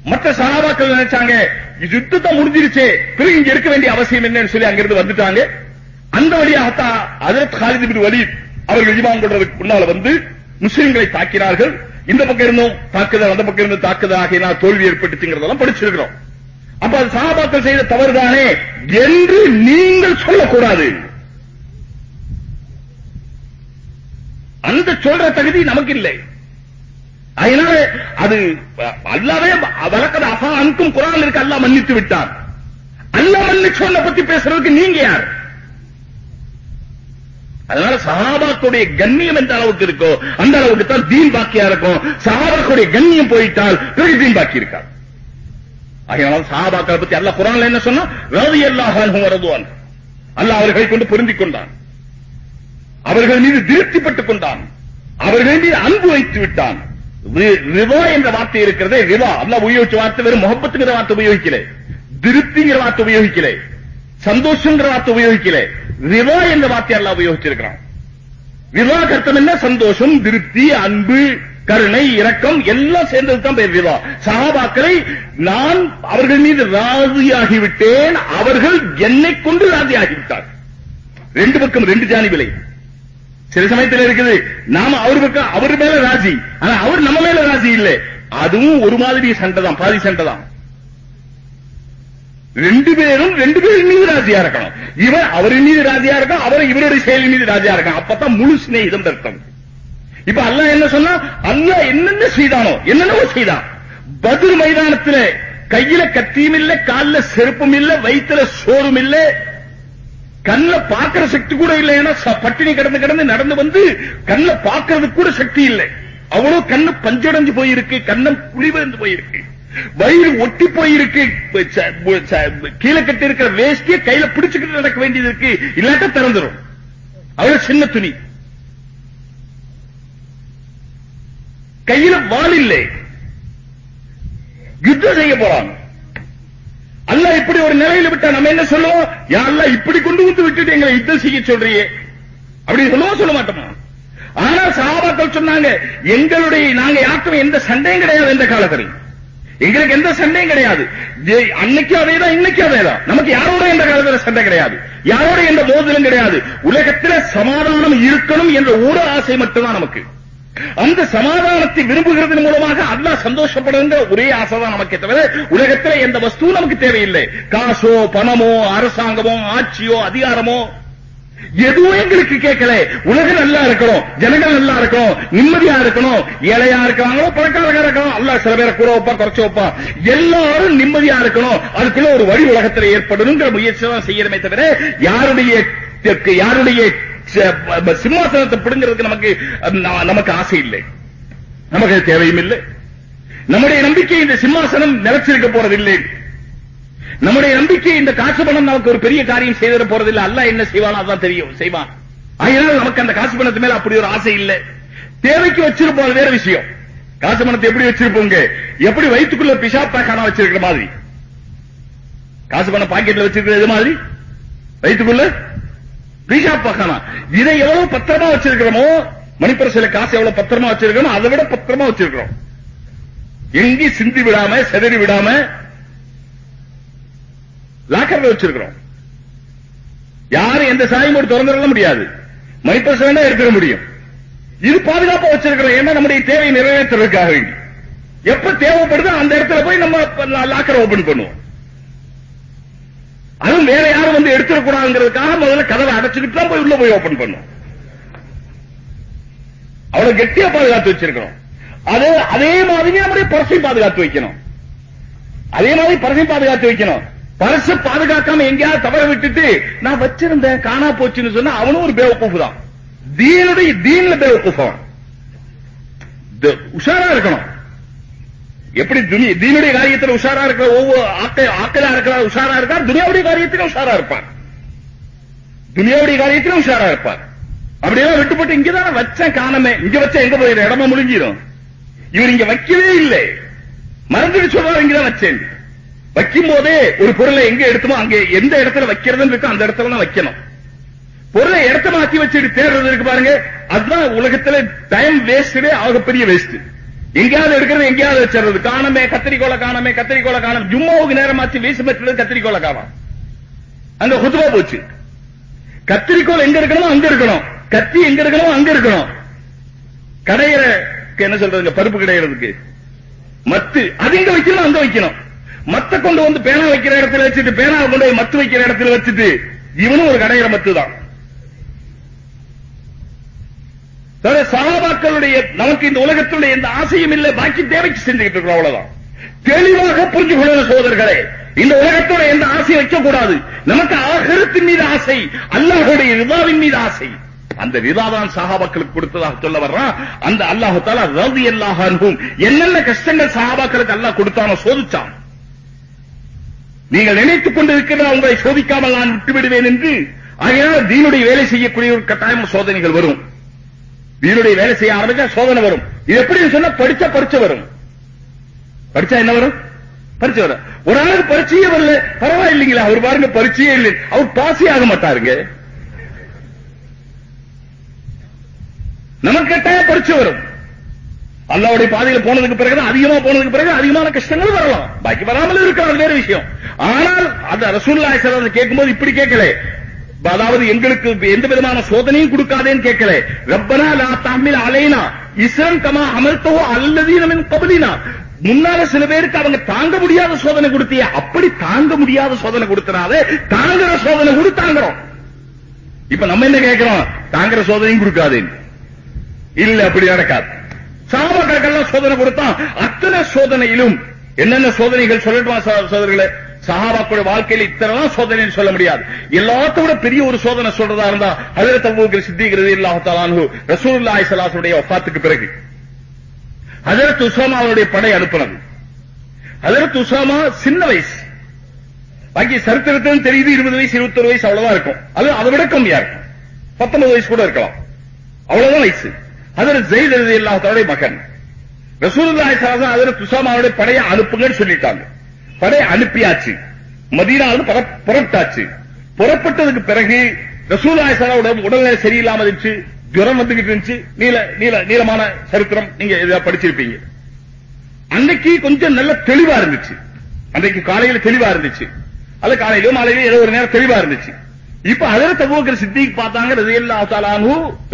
மற்ற சகாபாக்கள் நினைச்சாங்க யுத்தத்தை முடிஞ்சிருச்சே. பிறகு இங்க இருக்க வேண்டிய அவசியம் என்னன்னு சொல்லி அங்கிருந்து வந்துட்டாங்க. அந்த வழியாகத்தான் ஹஜரத் காலித் பின் வலீத் அவர்கள் ஈமான் கொள்றதுக்கு முன்னால வந்து முஸ்லிம்களை தாக்கினார்கள். இந்த பக்கம் இருந்தும் தாக்குதல் அந்த பக்கம் இருந்து தாக்குதல் ஆகியனால் தோல்வி ஏற்பட்டுச்சுங்கிறதெல்லாம் படிச்சிருக்கிறோம். அப்ப அது சாபாக்கள் செய்த தவறுதானே என்று நீங்கள் சொல்லக்கூடாது. அந்த சொல்ற தகுதி நமக்கு இல்லை அதனால அது அல்லாவே வழக்கத அசா அனுக்கும் குரான் இருக்கு அல்லாஹ் மன்னித்து விட்டார். அல்லா மன்னிச்சவனை பத்தி பேசுறதுக்கு நீங்க யார்? அதனால சஹாபாக்களுடைய கண்ணியம் எந்த அளவுக்கு இருக்கோ அந்த அளவுக்கு தான் தீன் பாக்கியா இருக்கும். சஹாபாக்களுடைய கண்ணியம் போயிட்டால் பிறகு தீன் பாக்கி இருக்காது. அதனால சஹாபாக்களை பத்தி அல்லாஹ் குரான்ல என்ன சொன்னா ரவி அல்லாஹ் வரதுவான். அல்ல அவர்களை கொண்டு பொருந்திக் கொண்டான். அவர்கள் மீது திருப்திப்பட்டுக் கொண்டான். அவர்கள் மீது அன்பு வைத்து விட்டான். ரிவா என்ற வார்த்தை இருக்கிறதே ரிவா. அல்ல உபயோகிச்ச வார்த்தை வெறும் முகப்பத்துங்கிற வார்த்தை உபயோகிக்கல. திருப்திங்கிற வார்த்தை உபயோகிக்கல. சந்தோஷங்கிற வார்த்தை உபயோகிக்கல. ரிவா என்ற வார்த்தை அல்லாஹ் உபயோகிச்சிருக்கிறான். ரிவா அர்த்தம் என்ன? சந்தோஷம் திருப்தி அன்பு கருணை இரக்கம் எல்லாம் சேர்ந்தது தான் பேர் ரிவா சஹாபாக்களை நான் அவர்கள் மீது ராஜியாகிவிட்டேன். அவர்கள் என்னை கொண்டு ராஜியாகிவிட்டார். ரெண்டு பக்கம் ரெண்டு ஜானிபிலை சில சமயத்தில் இருக்குது நாம அவர் பக்கம் அவர் மேல ராஜி. ஆனா அவர் நம்ம மேல ராஜி இல்ல. அதுவும் ஒரு மாதிரி சண்டை தான் பாதி சண்டை தான். ரெண்டு பேரும் ரெண்டு பேரும் மீது ராஜியா இருக்கணும். இவன் அவரின் மீது ராஜியா இருக்கான் அவர் இவருடைய செயலின் மீது ராஜியா இருக்கான். அப்பதான் முழு சிநேகிதம் அர்த்தம் இப்ப அல்லாஹ் என்ன சொன்னா? அல்லா என்னென்ன செய்தானோ என்னென்னவோ செய்தான். பதில் மைதானத்துல கையில கத்தியும் இல்ல கால்ல செருப்பும் இல்ல வயிற்றுல சோறும் இல்ல. கண்ணுல பாக்குற சக்தி கூட இல்லை. ஏன்னா பட்டினி கிடந்து கிடந்து நடந்து வந்து கண்ணுல பாக்குறதுக்கு கூட சக்தி இல்லை. அவ்வளவு கண்ணு பஞ்சடைஞ்சு போயிருக்கு கண்ணம் குழிவிழுந்து போயிருக்கு. வயிறு ஒட்டி போயிருக்கு. கீழே கட்டி இருக்கிற வேஷ்டிய கையில பிடிச்சுக்கிட்டு நடக்க வேண்டியது இருக்கு. இல்லாட்ட திறந்துரும். அவ்வளவு சின்ன துணி. கையில வால் இல்லை. யுத்தம் செய்ய போறாங்க. அல்ல இப்படி ஒரு நிலையில விட்டா நம்ம என்ன சொல்லுவோம்? யாரெல்லாம் இப்படி கொண்டு வந்து விட்டுட்டு எங்களை யுத்தம் செய்ய சொல்றியே. அப்படி சொல்லுவோம் சொல்ல மாட்டோமா? ஆனா சாபாக்கள் சொன்னாங்க எங்களுடைய நாங்க யாருக்கும் எந்த சண்டையும் கிடையாது எந்த காலத்திலையும் எங்களுக்கு எந்த சண்டையும் கிடையாது. ஏ- அன்னைக்கு அதேதான் இன்னைக்கு அதேதான். நமக்கு யாரோட எந்த காலத்துல சண்டை கிடையாது. யாரோட எந்த மோதலும் கிடையாது. உலகத்துல சமாதானம் இருக்கணும் என்ற ஒரு ஆசை மட்டும்தான் நமக்கு. அந்த சமாதானத்தை விரும்புகிறதன் மூலமாக அல்லாஹ் சந்தோஷப்படுகின்ற ஒரே ஆசைதான் நமக்கு தவிர உலகத்துல எந்த வஸ்துவும் நமக்கு தேவையில்லை. காசோ பணமோ அரசாங்கமோ ஆட்சியோ அதிகாரமோ எதுவும் எங்களுக்கு கேட்கல. உலகம் நல்லா இருக்கணும். ஜனங்கள் நல்லா இருக்கணும். நிம்மதியா இருக்கணும். ஏழையா இருக்கிறாங்களோ பணக்காரங்க இருக்கணும். அல்ல சில பேரை கூட வைப்பா குறைச்சு வைப்பா எல்லாரும் நிம்மதியா இருக்கணும். அதுக்குள்ள ஒரு வழி உலகத்தில் ஏற்படணுங்கிற முயற்சி தான் செய்யணுமே தவிர யாருடைய யாருடைய சிம்மாசனத்தை பிடுங்கிறதுக்கு நமக்கு நமக்கு ஆசை இல்லை. நமக்கு தேவையும் இல்லை. நம்முடைய நம்பிக்கை இந்த சிம்மாசனம் நிலைச்சிருக்க போறதில்லை. நம்முடைய நம்பிக்கை இந்த காசு பணம் நமக்கு ஒரு பெரிய காரியம் செய்திட போறதில்லை. அல்ல என்ன செய்வான் அதான் தெரியும். செய்வான். அதனால நமக்கு அந்த காசு பணத்து மேல அப்படி ஒரு ஆசை இல்லை. தேவைக்கு வச்சிருப்போம் அது வேற விஷயம். காசு பணத்தை எப்படி வச்சிருப்போங்க? எப்படி வயிற்றுக்குள்ள பிஷாப் பேக்கான வச்சிருக்கிற மாதிரி? காசு பணம் பாக்கெட்ல வச்சிருக்கிறது இது மாதிரி? வயிற்றுக்குள்ள பிஷாப் பாக்கானா இதை எவ்வளவு பத்திரமா வச்சிருக்கிறோமோ மணிப்பரசில காசு எவ்வளவு பத்திரமா வச்சிருக்கிறோமோ அதை விட பத்திரமா வச்சிருக்கிறோம். எங்கி சிந்தி விடாம செதறி விடாம லாக்கர்ல வச்சிருக்கிறோம். யாரும் எந்த சாயம் போட்டு திறந்துட முடியாது. மைப்பஸ் வேணா எடுத்துட முடியும். இது பாதுகாப்பா வச்சிருக்கிறோம். ஏன்னா நம்முடைய தேவை நிறைவேற்றுறதுக்காக வேண்டி. எப்ப தேவைப்படுதோ அந்த இடத்துல போய் நம்ம லாக்கர் ஓபன் பண்ணுவோம். அதுவும் வேற யாரும் வந்து எடுத்துடக்கூடாதுங்கிறதுக்காக முதல்ல கதவை அடைச்சுக்கிட்டு தான் போய் உள்ள போய் ஓபன் பண்ணுவோம். அவ்வளவு கெட்டியா பாதுகாத்து வச்சிருக்கிறோம். அது அதே மாதிரி நம்முடைய பரசையும் பாதுகாத்து வைக்கணும். அதே மாதிரி பரசையும் பாதுகாத்து வைக்கணும். பரச பாதுகாக்காம எங்கேயாவது தவற விட்டுட்டு நான் வச்சிருந்தேன் காணா போச்சுன்னு சொன்னா அவனும் ஒரு பேவக்கூஃபு தான் தீனுடைய தீன்ல பேவக்கூஃப் உஷாரா இருக்கணும். எப்படி தீனுடைய காரியத்தில் உஷாரா இருக்கிற ஒவ்வொரு ஆக்க ஆக்கலா இருக்கிற உஷாரா இருக்கார் துனியாவுடைய காரியத்திலும் உஷாரா இருப்பார் துனியாவுடைய காரியத்திலும் உஷாரா இருப்பார் அப்படியே விட்டுப்பட்டு இங்கதான வச்சேன் காணமே. இங்க வச்சா எங்க போயிடும் இடமா முடிஞ்சிடும் இவர் இங்க வைக்கவே இல்லை. மறந்துட்டு சொல்றாரு இங்கதான் வச்சேன். வைக்கும் போதே ஒரு பொருளை எங்க எடுத்தோமோ அங்க எந்த இடத்துல வைக்கிறதுன்னு இருக்கோ அந்த இடத்துல தான் வைக்கணும். பொருளை இடத்த மாத்தி வச்சுட்டு தேடுறது இருக்கு பாருங்க. அதுதான் உலகத்துல டைம் வேஸ்டே ஆகப்பெரிய வேஸ்ட் எங்கேயாவது எடுக்கிறது எங்கேயாவது வச்சிடுறது. காணமே கத்திரிக்கோளை காணமே கத்திரிக்கோளை காணம் ஜும்மாவுக்கு நேரம் மாத்தி வீசு பெற்றது கத்திரிக்கோளை காணோம். அங்க குத்துவா போச்சு. கத்திரிக்கோள் எங்க இருக்கணும் அங்க இருக்கணும் கத்தி எங்க இருக்கணும் அங்க இருக்கணும் கடையிற என்ன சொல்றதுங்க பருப்பு கிடையிறதுக்கு. மத்து அது எங்க வைக்கணும் அங்க வைக்கணும். மத்த கொண்டு வந்து பேனா வைக்கிற இடத்துல வச்சுட்டு பேனாவை கொண்டு போய் மத்து வைக்கிற இடத்துல வச்சுட்டு இவனும் ஒரு கடையிற மத்து தான். சகாபாக்களுடைய நமக்கு இந்த உலகத்துடைய எந்த ஆசையும் இல்லை பாக்கி தேவைக்கு செஞ்சுக்கிட்டு இருக்கிறோம் அவ்வளவுதான். தெளிவாக புரிஞ்சு கொள்ளுங்க சோதர்களே இந்த உலகத்தோட எந்த ஆசை வைக்க கூடாது நமக்கு ஆகரத்தின் மீது ஆசை அல்லாஹுடைய ரிதாவின் மீது ஆசை. அந்த விதாதான் சஹாபாக்களுக்கு கொடுத்ததாக சொல்ல வர்றான் அந்த அல்லாஹு தாலா ரவி அல்லாஹ் என்னென்ன கஷ்டங்கள் சஹாபாக்களுக்கு அல்லாஹ் கொடுத்தானோ சோதிச்சான். நீங்கள் நினைத்துக் கொண்டிருக்கிறதா உங்களை சோதிக்காமல் நான் விட்டுவிடுவேன் என்று? ஆகையால் தீனுடைய வேலை செய்யக்கூடிய ஒரு கட்டாயம் சோதனைகள் வரும். தீனுடைய வேலை செய்ய ஆரம்பிச்சா சோதனை வரும். இது எப்படி சொன்னா படிச்சா பரிச்சை வரும். படிச்சா என்ன வரும்? பரிச்சை வரும். ஒரு ஆளுக்கு பரிச்சையே வரல. பரவாயில்லைங்களா? அவர் பாருங்க பரிச்சையே இல்லை. அவர் பாசி ஆக மாட்டாருங்க. நமக்கு கட்டாயம் பரிச்சை வரும். அல்லாவுடைய பாதையில போனதுக்கு பிறகு அதிகமா போனதுக்கு பிறகு அதிகமான கஷ்டங்கள் வரலாம். பாக்கி வராமல் இருக்கிறது வேற விஷயம். ஆனால் அந்த ரசூல்லாய் சலாத்தை கேட்கும்போது இப்படி கேட்கல. அதாவது எங்களுக்கு எந்த விதமான சோதனையும் கொடுக்காதேன்னு கேட்கல. ரப்பனா லா தஹ்மில் அலைனா இஸ்ரம் கமா அமல்தோ அல்லது மின் கபலினா. முன்னால சில பேருக்கு அவங்க தாங்க முடியாத சோதனை கொடுத்திய அப்படி தாங்க முடியாத சோதனை கொடுத்தனால தாங்குற சோதனை கூட தாங்குறோம் இப்ப நம்ம என்ன கேட்கிறோம்? தாங்குற சோதனையும் கொடுக்காதேன்னு. இல்ல அப்படி நடக்காது. சாபாக்களுக்கெல்லாம் சோதனை கொடுத்தான். அத்தனை சோதனையிலும் என்னென்ன சோதனைகள் சொல்லட்டுமா சோதனைகளை? சோதரிகளே வாழ்க்கையில் இத்தனை சோதனைன்னு சொல்ல முடியாது. எல்லாத்தோட பெரிய ஒரு சோதனை சொல்றதா இருந்தா ஹஜரத் அபூபக்கர் சித்திக் ரலியல்லாஹு தஆலா ரசூலுல்லாஹி ஸல்லல்லாஹு வஃபாத்துக்கு பிறகு ஹஜரத் உசாமாவுடைய படை அனுப்புனது. ஹஜரத் உசாமா சின்ன வயசு. பாக்கி சரித்திரத்திலும் தெரியுது இருபது வயசு இருபத்தொரு வயசு அவ்வளவுதான் இருக்கும். அது அதை விட கம்மியா இருக்கும். பத்தொன்பது வயசு கூட இருக்கலாம். அவ்வளவுதான் வயசு. ஹஜரத் ஜெயித் எழுதி இல்லாதவருடைய மகன். ரசூலுல்லாஹி ஸல்லல்லாஹு அலைஹி துசாமாவுடைய ஹஜரத் படையை அனுப்புங்கன்னு சொல்லிட்டாங்க. படை அனுப்பியாச்சு. மதீனாவில் புற- புறப்பட்டாச்சு. புறப்பட்டதுக்கு பிறகு ரசூலாய் ஸல்லல்லாஹு உடல்நிலை சரியில்லாம இருந்துச்சு. ஜுரம் வந்துகிட்டு இருந்துச்சு. நீல நீல நீளமான சரித்திரம் நீங்க படிச்சிருப்பீங்க. அன்னைக்கு கொஞ்சம் நல்ல தெளிவா இருந்துச்சு. அன்னைக்கு காலையில தெளிவா இருந்துச்சு. அது காலையிலோ மாலையிலோ ஏதோ ஒரு நேரம் தெளிவா இருந்துச்சு. இப்ப ஹஜரத் அபூபக்கர் சித்திக் பார்த்தாங்க ரலியல்லாஹு தஆலா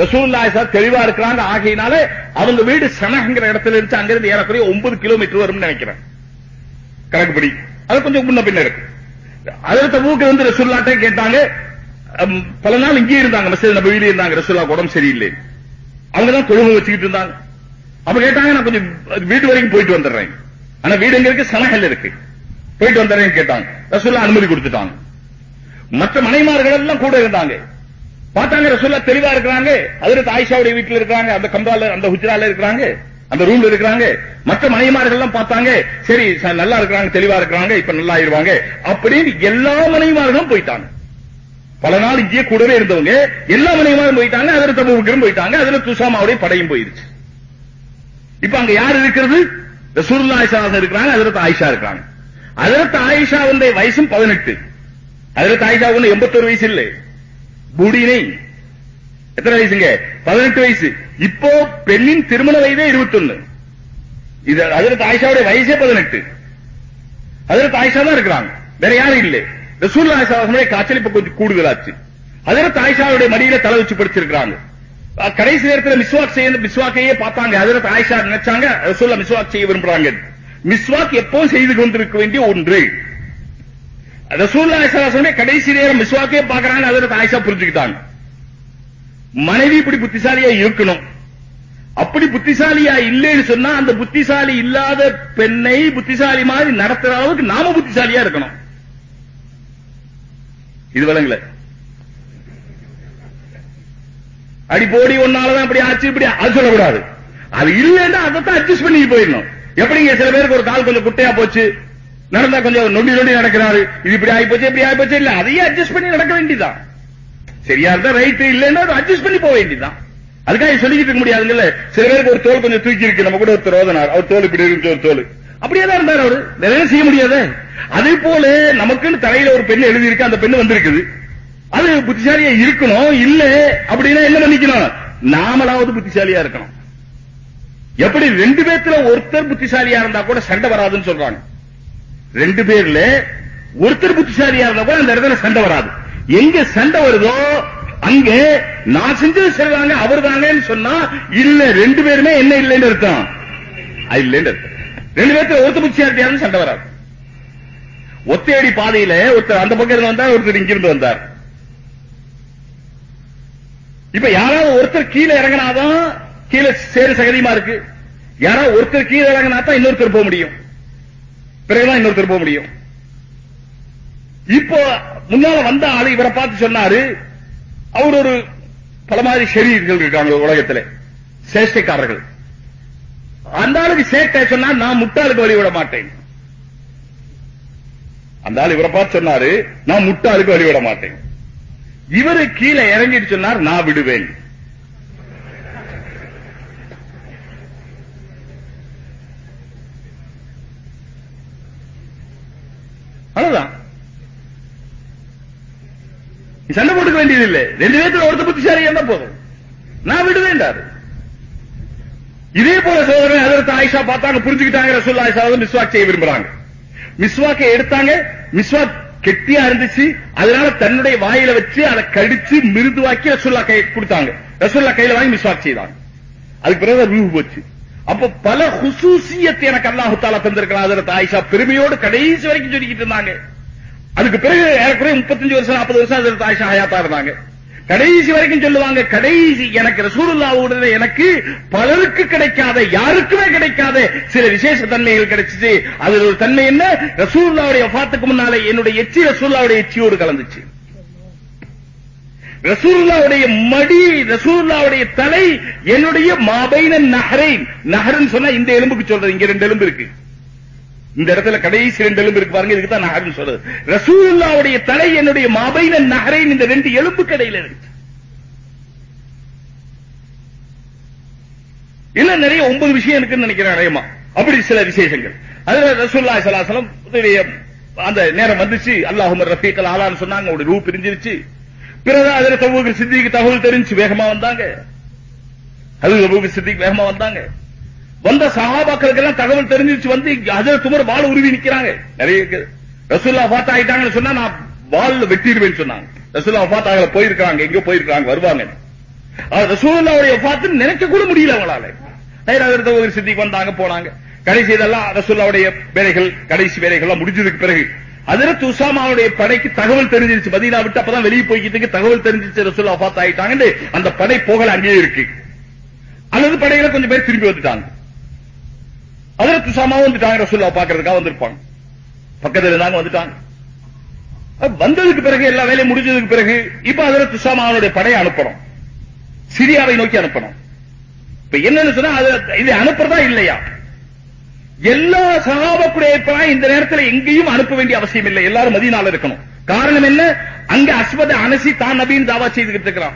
ரசூலுல்லாஹி ஸல்லல்லாஹு தெளிவா இருக்கிறாங்க ஆகையினால அவங்க வீடு சனகங்கிற இடத்துல இருந்து அங்க இருந்து ஏறக்குறைய 9 கிலோமீட்டர் வரும்னு நினைக்கிறேன். கணக்குப்படி அது கொஞ்சம் முன்ன பின்ன இருக்கு. ஹஜரத் அபூபக்கர் வந்து ரசூலுல்லாஹ்ட்ட கேட்டாங்க பல நாள் இங்கே இருந்தாங்க மஸ்ஜித் வீடு இருந்தாங்க ரசூலுல்லாஹ் உடம்பு சரியில்லை. அவங்க தான் தொழுகை வச்சுக்கிட்டு இருந்தாங்க. அப்ப கேட்டாங்க நான் கொஞ்சம் வீட்டு வரைக்கும் போயிட்டு வந்துடுறேன். ஆனா வீடு எங்க இருக்கு? சனஹல் இருக்கு. போயிட்டு வந்துடுறேன்னு கேட்டாங்க. ரசூலுல்லாஹ் அனுமதி கொடுத்துட்டாங்க. மற்ற மனைமார்கள் எல்லாம் கூட இருந்தாங்க. பார்த்தாங்க ரசூல்லா தெளிவா இருக்கிறாங்க. ஹஜரத் ஆயிஷாவுடைய வீட்டுல இருக்காங்க அந்த கம்பால அந்த ஹுஜ்ரால இருக்கிறாங்க அந்த ரூம்ல இருக்கிறாங்க. மற்ற மனைமார்கள் எல்லாம் பார்த்தாங்க சரி நல்லா இருக்கிறாங்க தெளிவா இருக்கிறாங்க இப்ப நல்லா ஆயிருவாங்க அப்படின்னு எல்லா மனைமார்களும் போயிட்டாங்க. பல நாள் இங்கே கூடவே இருந்தவங்க எல்லா மனைமாரும் போயிட்டாங்க அதுல தபுக்கரும் போயிட்டாங்க அதுல துசாமாவுடைய படையும் போயிருச்சு. இப்ப அங்க யார் இருக்கிறது? ரசூலுல்லாஹி ஸல்லல்லாஹு இருக்கிறாங்க ஹஜரத் ஆயிஷா இருக்காங்க ஹஜரத் ஆயிஷாவுடைய வயசும் 18 அதுல ஆயிஷா ஒண்ணு 81 வயசு இல்ல புடினை எத்தனை வயசுங்க? 18 வயசு. இப்போ பெண்ணின் திருமண வயதே 21 இது தாய்ஷாவுடைய வயசே 18 ஹஜரத் தாய்ஷா தான் இருக்கிறாங்க. வேற யாரும் இல்ல. ரசூலுல்லாஹி காய்ச்சல் இப்ப கொஞ்சம் கூடுதலாச்சு. அதில் தாய்ஷாவுடைய மடியில தலை வச்சு படிச்சிருக்கிறாங்க. கடைசி நேரத்துல மிஸ்வாக் செய்ய மிஸ்வாக்கையே பார்த்தாங்க. ஹஜரத் தாய்ஷா நினைச்சாங்க ரசூல்லா மிஸ்வாக் செய்ய விரும்புறாங்க. மிஸ்வாக் எப்பவும் செய்து கொண்டிருக்க வேண்டிய ஒன்று. ரசூலுல்லாஹி ஸல்லல்லாஹு கடைசி நேரம் மிஸ்வாக்கே பாக்குறாங்க ஹஜரத் ஆயிஷா புரிஞ்சுக்கிட்டாங்க. மனைவி இப்படி புத்திசாலியா இருக்கணும். அப்படி புத்திசாலியா இல்லைன்னு சொன்னா அந்த புத்திசாலி இல்லாத பெண்ணை புத்திசாலி மாதிரி நடத்துற அளவுக்கு நாம புத்திசாலியா இருக்கணும். இது விளங்கல. அடி போடி ஒன்னாலதான் அப்படி ஆச்சு இப்படி அது சொல்லக்கூடாது. அது இல்லைன்னா அதைத்தான் அட்ஜஸ்ட் பண்ணி போயிடணும். எப்படிங்க சில பேருக்கு ஒரு கால் கொஞ்சம் குட்டையா போச்சு? நடந்தா கொஞ்சம் நொண்டி நொண்டி நடக்கிறாரு. இது இப்படி ஆயிப்போச்சு போச்சு இப்படி ஆயிப்போச்சு இல்ல அதையே அட்ஜஸ்ட் பண்ணி நடக்க வேண்டியதுதான். சரியா இருந்தா ரைட் இல்லைன்னா அட்ஜஸ்ட் பண்ணி போக வேண்டியதுதான். அதுக்காக சொல்லிக்கிட்டு இருக்க முடியாதுங்கல்ல சில பேருக்கு ஒரு தோல் கொஞ்சம் தூக்கி இருக்கு. நம்ம கூட ஒருத்தர் ஓதனார் அவர் தோல் இப்படி இருக்கு ஒரு தோல். அப்படியே தான் இருந்தார் அவரு. வேற செய்ய முடியாது. அதே போல நமக்குன்னு தலையில ஒரு பெண் எழுதி இருக்கு அந்த பெண்ணு வந்திருக்குது. அது புத்திசாலியா இருக்கணும் இல்ல அப்படின்னா என்ன பண்ணிக்கணும்? நாமளாவது புத்திசாலியா இருக்கணும். எப்படி? ரெண்டு பேத்துல ஒருத்தர் புத்திசாலியா இருந்தா கூட சண்டை வராதுன்னு சொல்றாங்க. ரெண்டு பேர்ல ஒருத்தர் புத்திசாலியா இருந்தா கூட அந்த இடத்துல சண்டை வராது. எங்க சண்டை வருதோ அங்க நான் செஞ்சது சரிதாங்க அவர் தாங்கன்னு சொன்னா இல்ல ரெண்டு பேருமே என்ன இல்லைன்னு அர்த்தம். இல்லைன்னு அர்த்தம். ரெண்டு பேர்த்துல ஒருத்தர் புத்திசாலியா இருந்தா சண்டை வராது. ஒத்தையடி பாதையில ஒருத்தர் அந்த பக்கம் இருந்து வந்தார் ஒருத்தர் இங்கிருந்து வந்தார். இப்ப யாராவது ஒருத்தர் கீழே இறங்கினாதான் கீழே சேரு சகதியமா இருக்கு? யாராவது ஒருத்தர் கீழே இறங்கினா தான் இன்னொருத்தர் போக முடியும். பிறகுதான் இன்னொருத்தர் போக முடியும். இப்போ முன்னால வந்த ஆளு இவரை பார்த்து சொன்னாரு அவர் ஒரு பல மாதிரி ஷரீர்கள் இருக்காங்க உலகத்துல சேஷ்டைக்காரர்கள் அந்த ஆளுக்கு சேட்டை சொன்னா நான் முட்டாளுக்கு வழி விட மாட்டேன். அந்த ஆள் இவரை பார்த்து சொன்னாரு நான் முட்டாளுக்கு வழி விட மாட்டேன். இவரு கீழே இறங்கிட்டு சொன்னார் நான் விடுவேன் அவ்வளவுதான் நீ சண்டை போட்டுக்க வேண்டியது இல்லை ரெண்டு பேர்த்துல ஒருத்த புத்திசாலி என்ன போதும். நான் விடுவேண்டாரு இதே போல சோதனை அதற்கு ஆயிஷா பார்த்தாங்க புரிஞ்சுக்கிட்டாங்க ரசூல் ஆயிஷா வந்து மிஸ்வாக் செய்ய விரும்புறாங்க. மிஸ்வாக்கை எடுத்தாங்க. மிஸ்வாக் கெட்டியா இருந்துச்சு. அதனால தன்னுடைய வாயில வச்சு அதை கடிச்சு மிருதுவாக்கி ரசூல்லா கை கொடுத்தாங்க. ரசூல்லா கையில வாங்கி மிஸ்வாக் செய்தாங்க. அதுக்கு பிறகு ரூஹ் போச்சு. அப்ப பல ஹுசூசியத்தை எனக்கு அல்லாஹு தாலா தந்திருக்கிறான். அதற்கு ஆயிஷா பெருமையோடு கடைசி வரைக்கும் சொல்லிக்கிட்டு இருந்தாங்க. அதுக்கு பிறகு ஏறக்குறைய முப்பத்தஞ்சு வருஷம் நாற்பது வருஷம் அதில் ஆயிஷா ஹயாத்தா இருந்தாங்க. கடைசி வரைக்கும் சொல்லுவாங்க கடைசி எனக்கு ரசூலுல்லாவுடைய எனக்கு பலருக்கு கிடைக்காத யாருக்குமே கிடைக்காத சில விசேஷ தன்மைகள் கிடைச்சிச்சு. அதுல ஒரு தன்மை என்ன? ரசூல்லாவுடைய வஃபாத்துக்கு முன்னாலே என்னுடைய எச்சி ரசூல்லாவுடைய எச்சியோடு கலந்துச்சு. ரசூல்லாவுடைய மடி ரசூல்லாவுடைய தலை என்னுடைய மாபைன நகரை நஹரன் சொன்னா இந்த எலும்புக்கு சொல்றது இங்க ரெண்டு எலும்பு இருக்கு. இந்த இடத்துல கடைசி ரெண்டு எலும்பு இருக்கு பாருங்க இதுக்கு தான் நகர்னு சொல்றது. ரசூலுல்லாவுடைய தலை என்னுடைய மாபைன நகரின் இந்த ரெண்டு எலும்பு கடையில இருக்கு. இல்ல நிறைய ஒன்பது விஷயம் இருக்குன்னு நினைக்கிறேன் நிறையமா அப்படி சில விசேஷங்கள். அதுல ரசூல்லா சலாசலம் அந்த நேரம் வந்துச்சு. அல்லாஹும் ரஃபீக்கல் ஆலான்னு சொன்னாங்க அவருடைய ரூ பிரிஞ்சிருச்சு. பிறகு அதுல தபூக்கு சித்திக்கு தகவல் தெரிஞ்சு வேகமா வந்தாங்க. அது தபூக்கு சித்திக்கு வேகமா வந்தாங்க. வந்த சகாபாக்களுக்கு எல்லாம் தகவல் தெரிஞ்சிருச்சு வந்து ஹஜரத் துமர் வாள் உருவி நிக்கிறாங்க. நிறைய ரசூல்லா ஃபாத் ஆயிட்டாங்கன்னு சொன்னா நான் வாள்ல வெட்டிடுவேன்னு சொன்னாங்க. ரசூல்லா வஃபாத் ஆகல போயிருக்காங்க எங்க போயிருக்காங்க வருவாங்க. ரசூல்லாவுடைய ரசூலுல்லாவுடைய நினைக்க கூட முடியல அவங்களால. ஹைராவிரத ஒரு சித்திக்கு வந்தாங்க போனாங்க. கடைசி இதெல்லாம் ரசூல்லாவுடைய வேலைகள் கடைசி வேலைகள் எல்லாம் முடிஞ்சதுக்கு பிறகு அதிரத் உசாமாவுடைய படைக்கு தகவல் தெரிஞ்சிருச்சு. மதீனா விட்டு அப்பதான் வெளியே போய்கிட்டு தகவல் தெரிஞ்சிருச்சு ரசூல்லா வஃபாத் ஆயிட்டாங்கன்னு அந்த படை போகல அங்கேயே இருக்கு. அல்லது படையில கொஞ்சம் பேர் திரும்பி வந்துட்டாங்க. அதற்கு உசாமாவும் வந்துட்டாங்க ரசூல்லா பாக்குறதுக்காக வந்திருப்பாங்க. பக்கத்துல இருந்தாங்க வந்துட்டாங்க. வந்ததுக்கு பிறகு எல்லா வேலையும் முடிஞ்சதுக்கு பிறகு இப்ப அதிரத் உசாமாவுடைய படையை அனுப்பணும். சிரியாவை நோக்கி அனுப்பணும். இப்ப என்னன்னு சொன்னா அது இது அனுப்புறதா இல்லையா? எல்லா சகாபக்குடைய இந்த நேரத்தில் எங்கேயும் அனுப்ப வேண்டிய அவசியம் இல்லை. எல்லாரும் மதியனால இருக்கணும். காரணம் என்ன? அங்க அஸ்வத அனசி தான் நபின்னு தாவா செய்துகிட்டு இருக்கிறான்.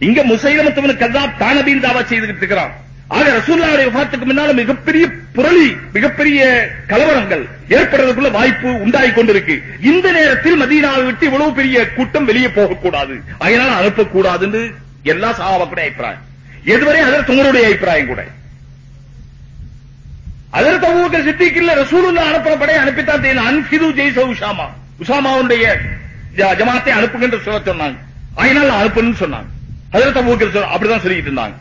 இங்க முசைலமத்தவன் கதாப் தான் நபின்னு தாவா செய்துகிட்டு இருக்கிறான். ஆக ரசூல்லாவுடைய வஃபாத்துக்கு முன்னால மிகப்பெரிய புரளி மிகப்பெரிய கலவரங்கள் ஏற்படுறதுக்குள்ள வாய்ப்பு உண்டாகி கொண்டிருக்கு. இந்த நேரத்தில் மதீனாவை விட்டு இவ்வளவு பெரிய கூட்டம் வெளியே போகக்கூடாது. அதனால அனுப்பக்கூடாதுன்னு எல்லா சகாபாக்குடைய அபிப்பிராயம். எதுவரை அதற்கு உங்களுடைய அபிப்பிராயம் கூட. அதற்கு அபூபக்கர் சித்திக்கில் ரசூலுல்லா அனுப்புற படையை அனுப்பித்தான் தெரியும் அன்சிது ஜெய்ச உஷாமா. உஷாமாவுடைய ஜ- ஜமாத்தை சொல்ல சொன்னாங்க. அதனால அனுப்புன்னு சொன்னாங்க. அதற்கு அபூபக்கர் அப்படிதான் சொல்லிட்டு இருந்தாங்க.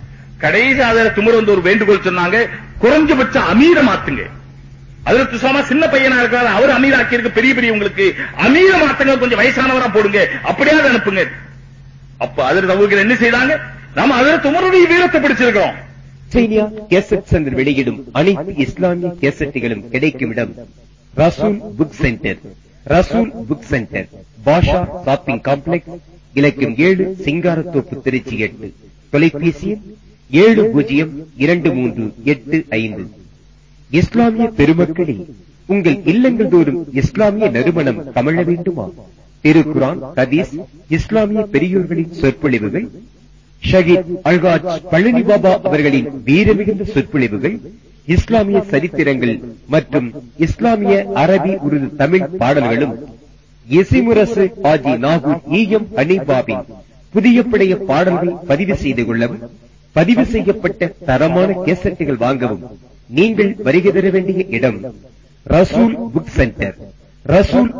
கடைசி அதில் துமர் வந்து ஒரு வேண்டுகோள் சொன்னாங்க குறைஞ்சபட்ச அமீர மாத்துங்க அதில் துசாமா சின்ன பையனா இருக்கிறார் அவர் அமீராக்கி இருக்கு பெரிய பெரிய உங்களுக்கு அமீர மாத்தங்க கொஞ்சம் வயசானவரா போடுங்க அப்படியாவது அனுப்புங்க. அப்ப அதில் அபூபக்கர் என்ன செய்தாங்க? நாம அதில் துமருடைய வீரத்தை பிடிச்சிருக்கிறோம். சீனியா கேசட் சென்டர் வெளியிடும் அனைத்து இஸ்லாமிய கேசட்டுகளும் கிடைக்கும் இடம் Rasool book centre. Rasool book centre. Basha shopping complex இலக்கம் ஏழு சிங்காரத்தோப்பு திருச்சி எட்டு. தொலைபேசியில் ஏழு பூஜ்ஜியம் இரண்டு மூன்று எட்டு ஐந்து. இஸ்லாமிய பெருமக்களே உங்கள் இல்லங்கள் தோறும் இஸ்லாமிய நறுமணம் கமழ வேண்டுமா? திருக்குரான் ஹதீஸ் இஸ்லாமிய பெரியோர்களின் சொற்பொழிவுகள் ஷஹீத் அல்காஜ் பழனி பாபா அவர்களின் வீரமிகுந்த சொற்பொழிவுகள் இஸ்லாமிய சரித்திரங்கள் மற்றும் இஸ்லாமிய அரபி உருது தமிழ் பாடல்களும் இசிமுரசு ஆஜி நாகூர் ஈயம் அனிபாபின் புதிய படைய பாடல்கள் பதிவு செய்து கொள்ளவும் பதிவு செய்யப்பட்ட தரமான கேசட்டுகள் வாங்கவும். நீங்கள் வருகை தர வேண்டிய இடம் ரசூல் புக் சென்டர் ரசூல்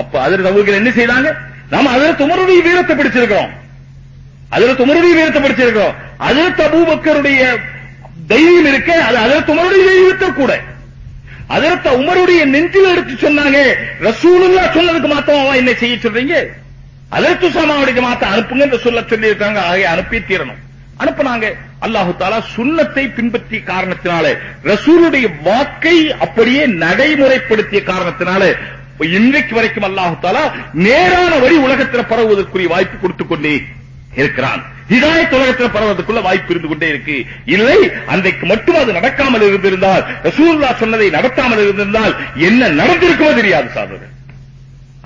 அப்ப அதில் தவறுகள் என்ன செய்தாங்க? நாம அதில் துமருடைய வீரத்தை பிடிச்சிருக்கிறோம். அதில் துமருடைய வீரத்தை பிடிச்சிருக்கிறோம். அதில் அபூபக்கருடைய தைரியம் இருக்க. அது அதில் துமருடைய தைரியத்தை கூட. அதற்கு உமருடைய நெஞ்சில் எடுத்து சொன்னாங்க ரசூலுல்லா சொன்னதுக்கு மாத்திரம் என்ன செய்ய சொல்றீங்க? அதற்கு சமாவுடைய மாத்த அனுப்புங்க என்று சொல்ல சொல்லி இருக்காங்க ஆகிய அனுப்பி தீரணும். அனுப்புனாங்க. அல்லாஹு தாலா சுன்னத்தை பின்பற்றிய காரணத்தினால ரசூலுடைய வாக்கை அப்படியே நடைமுறைப்படுத்திய காரணத்தினால இன்றைக்கு வரைக்கும் அல்லாஹு தாலா நேரான வழி உலகத்தில் பரவுவதற்குரிய வாய்ப்பு கொடுத்துக் கொண்டே இருக்கிறான். ஹிதாயத் உலகத்தில் பரவதற்குள்ள வாய்ப்பு இருந்து கொண்டே இருக்கு. இல்லை அன்றைக்கு மட்டும் அது நடக்காமல் இருந்திருந்தால் ரசூல்லா சொன்னதை நடத்தாமல் இருந்திருந்தால் என்ன நடந்திருக்குமோ தெரியாது சாதகர்.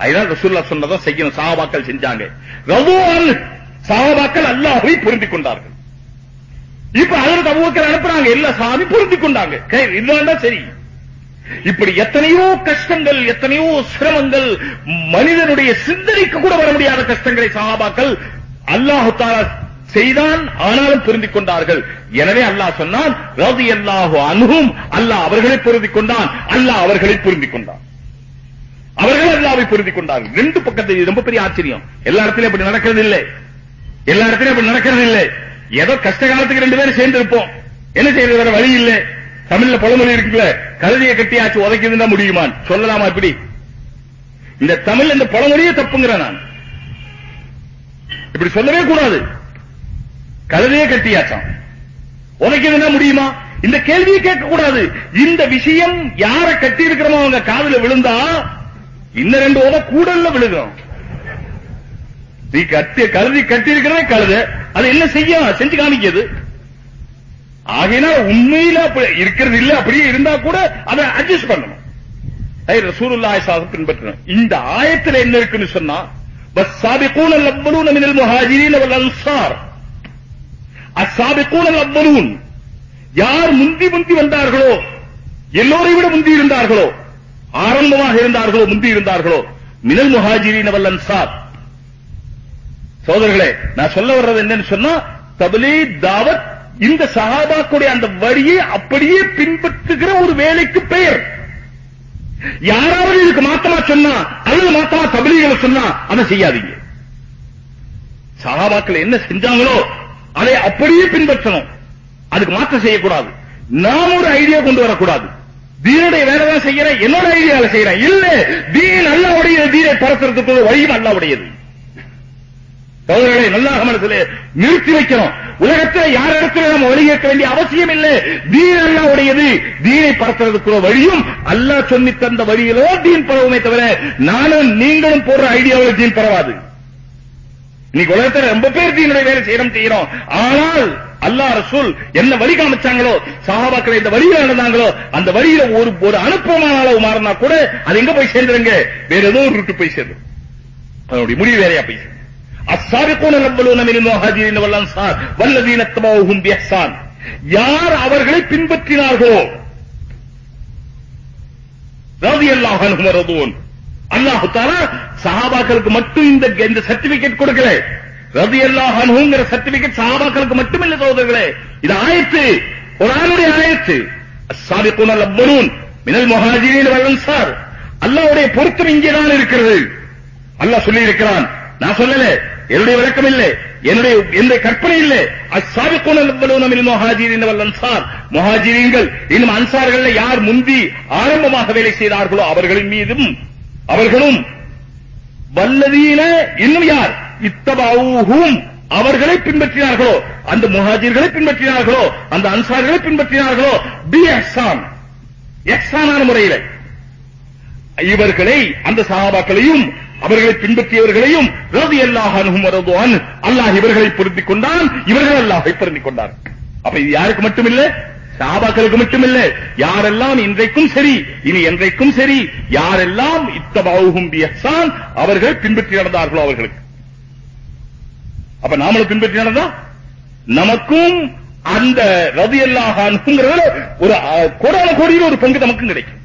அதுதான் ரசூல்லா சொன்னதான் செய்யணும். சாபாக்கள் செஞ்சாங்க. சாபாக்கள் அல்லாஹை புரிந்து கொண்டார்கள். இப்ப அதற்கு அபூபக்கர் அனுப்புறாங்க. எல்லா சாமி புரிந்து கொண்டாங்க. இல்லாண்டா சரி. இப்படி எத்தனையோ கஷ்டங்கள் எத்தனையோ சிரமங்கள் மனிதனுடைய சிந்தனைக்கு கூட வர முடியாத கஷ்டங்களை சஹாபாக்கள் அல்லாஹு தாலா செய்தான் ஆனாலும் புரிந்து கொண்டார்கள். எனவே அல்லாஹ் சொன்னான் ரவி அல்லாஹு அனுகும் அல்லாஹ் அவர்களை புரிந்து கொண்டான். அல்லாஹ் அவர்களை புரிந்து கொண்டான். அவர்கள் அல்லாவை பொருந்திக் கொண்டார்கள். ரெண்டு பக்கத்தில் ரொம்ப பெரிய ஆச்சரியம். எல்லா இடத்திலும் அப்படி நடக்கிறது இல்லை எல்லா இடத்திலும் அப்படி நடக்கிறது இல்லை ஏதோ கஷ்ட காலத்துக்கு ரெண்டு பேரும் சேர்ந்து இருப்போம் என்ன செய்யறது வேற வழி இல்லை. தமிழ்ல பழமொழி இருக்குல்ல கழுதியை கட்டியாச்சு உதைக்குதுன்னா முடியுமான். சொல்லலாமா இப்படி? இந்த தமிழ் இந்த பழமொழியே தப்புங்கிற நான். இப்படி சொல்லவே கூடாது. கழுதையே கட்டியாச்சாம். உதைக்குதுன்னா முடியுமா? இந்த கேள்வியை கேட்க கூடாது இந்த விஷயம் யாரை கட்டி இருக்கிறோமோ அவங்க காதல விழுந்தா இன்னும் ரெண்டு உத கூடல்ல விழுகும். நீ கட்டி கழுதி கட்டி இருக்கிறதே கழுத. அது என்ன செய்யும்? செஞ்சு காமிக்கிறது. ஆகினா உண்மையில இருக்கிறது இல்ல அப்படியே இருந்தா கூட அதை அட்ஜஸ்ட் பண்ணணும். ரசூலுல்லாஹி ஸல்லல்லாஹு பின்பற்றணும். இந்த ஆயத்துல என்ன இருக்குன்னு சொன்னா வஸ்ஸாபிகூன அல்-அவ்வலூன மினல் முஹாஜிரீன வல் அன்சார். அல்-அவ்வலூன். யார் முந்தி முந்தி வந்தார்களோ எல்லோரை விட முந்தி இருந்தார்களோ ஆரம்பமாக இருந்தார்களோ முந்தி இருந்தார்களோ மினல் முஹாஜிரின் வல் அன்சார். சோதரர்களே நான் சொல்ல வர்றது என்னன்னு சொன்னா தபலீ தாவத் இந்த சஹாபாக்குடைய அந்த வரியை அப்படியே பின்பற்றுகிற ஒரு வேலைக்கு பெயர். யாராவது இதுக்கு மாத்தமா சொன்னா அல்லது மாத்தமா தபலிகளை சொன்னா அதை செய்யாதீங்க. சகாபாக்கள் என்ன செஞ்சாங்களோ அதை அப்படியே பின்பற்றணும். அதுக்கு மாற்றம் செய்யக்கூடாது. நாம் ஒரு ஐடியா கொண்டு வரக்கூடாது. தீனுடைய வேலை தான் செய்யறேன் என்னோட ஐடியால செய்யறேன் இல்ல தீன் அல்லாவுடைய தீனை பரப்புறதுக்கு வழியும் அல்லாவுடையது. சோதரர்களை நல்லா மனசுல நிறுத்தி வைக்கணும். உலகத்தில் யார் இடத்துல நம்ம வழிகேற்க வேண்டிய அவசியம் இல்லை. தீன் அல்லாவுடையது தீனை பரத்துறதுக்குள்ள வழியும் அல்லாஹ் சொல்லி தந்த வழியிலோ தீன் பரவுமே தவிர நானும் நீங்களும் போடுற ஐடியாவில் தீன் பரவாது. இன்னைக்கு உலகத்தில் ரொம்ப பேர் தீனுடைய வேலை செய்யறோம் செய்யறோம். ஆனால் அல்லாஹ் ரசூல் என்ன வழி காமிச்சாங்களோ சஹாபாக்கள் இந்த வழியில நடந்தாங்களோ அந்த வழியில ஒரு ஒரு அனுப்பமான அளவு மாறினா கூட அது எங்க போய் சேர்ந்துருங்க? வேற ஏதோ ஒரு ரூட்டு போய் சேர்ந்து அதனுடைய முடிவு வேறையா போய் சேர்ந்து அஸ்ஸாபிகூன லவ்வலூன மினல் முஹாஜிரின் வல் அன்சார் வல்லதீன தபவுஹும் பிஹ்சான். யார் அவர்களை பின்பற்றினார்களோ? ரலியல்லாஹு அன்ஹும் வரதுன் அல்லாஹ் தஆலா சஹாபாக்களுக்கு மட்டும் இந்த இந்த சர்டிபிகேட் கொடுக்கல. ரலியல்லாஹு அனுங்கிற சர்டிபிகேட் சஹாபாக்களுக்கு மட்டுமில்லை இல்ல சகோதரர்களே. இது ஆயத்து. குர்ஆனுடைய ஆயத்து. அஸ்ஸாபிகூன லவ்வலூன் மினல் முஹாஜிரின் வல் அன்சார். அல்லாஹ்வுடைய பொருத்தம் இங்கே தான் இருக்கிறது. அல்லாஹ் சொல்லி இருக்கிறான் நான் சொல்லல. என்னுடைய விளக்கம் இல்லை என்னுடைய எந்த கற்பனை இல்லை. அஸ்ஸாபிகூன லவ்வலூன மினல் முஹாஜிரின் வல் அன்சார். முஹாஜிரீன்கள் இன்னும் அன்சார்கள்ல யார் முந்தி ஆரம்பமாக வேலை செய்தார்களோ அவர்களின் மீதும் அவர்களும். வல்லதீன இன்னும் யார்? இத்தபாவும் அவர்களை பின்பற்றினார்களோ? அந்த முஹாஜிர்களை பின்பற்றினார்களோ? அந்த அன்சார்களை பின்பற்றினார்களோ? பி எக்ஸான் எக்ஸானான முறையில். இவர்களை அந்த சகாபாக்களையும் அவர்களை பின்பற்றியவர்களையும் ரவி அல்லாஹ் அனுகுமரதுவான் அல்லாஹ் இவர்களை பொருந்திக் கொண்டான் இவர்கள் அல்லாஹை பொருந்திக் கொண்டார் அப்ப இது யாருக்கு மட்டுமில்ல? சாபாக்களுக்கு மட்டுமில்ல. யாரெல்லாம் இன்றைக்கும் சரி இனி என்றைக்கும் சரி யாரெல்லாம் இத்தபாவுகும் பியசான் அவர்கள் பின்பற்றி நடந்தார்களோ அவர்களுக்கு. அப்ப நாமளும் பின்பற்றி நடந்தா நமக்கும் அந்த ரவி அல்லாஹான்ங்கிறதுல ஒரு கோடான கோடியில் ஒரு பங்கு நமக்கும் கிடைக்கும்.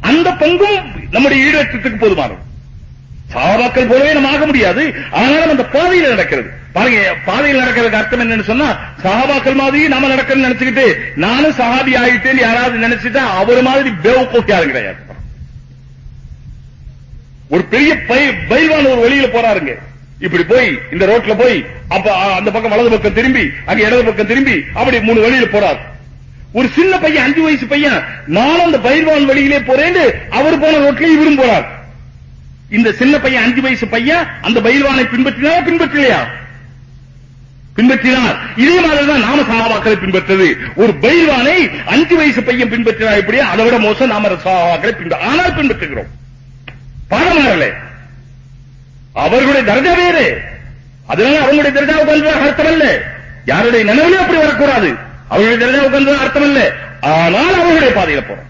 அந்த பங்கும் நம்முடைய ஈடேற்றத்துக்கு போதுமானது. சாபாக்கள் போலவே நம்ம ஆக முடியாது. ஆனாலும் அந்த பாதையில் நடக்கிறது. பாருங்க பாதையில் நடக்கிறதுக்கு அர்த்தம் என்னன்னு சொன்னா சகாபாக்கள் மாதிரி நாம நடக்கணும்னு நினைச்சுக்கிட்டு நானும் சகாபி ஆயிட்டேன்னு யாராவது நினைச்சுட்டா அவர் மாதிரி பேவுக்கோக்கு யாரும் கிடையாது. ஒரு பெரிய பை- ஒரு வெளியில போறாருங்க. இப்படி போய் இந்த ரோட்ல போய் அப்ப அந்த பக்கம் வலது பக்கம் திரும்பி அங்க இடது பக்கம் திரும்பி அப்படி மூணு வழியில போறார். ஒரு சின்ன பையன் அஞ்சு வயசு பையன் நானும் அந்த பயிர்வான் வழியிலே போறேன்னு அவர் போன ரோட்ல இவரும் போறார். இந்த சின்ன பையன் அஞ்சு வயசு பையன் அந்த பயிர்வானை பின்பற்றினாரா பின்பற்றலையா? பின்பற்றினார். இதே மாதிரிதான் நாம சகாபாக்களை பின்பற்றது. ஒரு பயிர்வானை அஞ்சு வயசு பையன் பின்பற்றினா எப்படியா? அதை விட மோசம் நாம சகாபாக்களை பின்பற்ற ஆனால் பின்பற்றுகிறோம். பாடம் அவர்களுடைய தர்ஜா வேறு. அதனால அவங்களுடைய தர்ஜாவுக்கு வந்ததாக அர்த்தம் அல்ல யாருடைய நினைவிலும் அப்படி வரக்கூடாது. அவருடைய தர்ஜாவுக்கு வந்ததாக அர்த்தம் அல்ல ஆனால் அவர்களுடைய பாதையில போறோம்.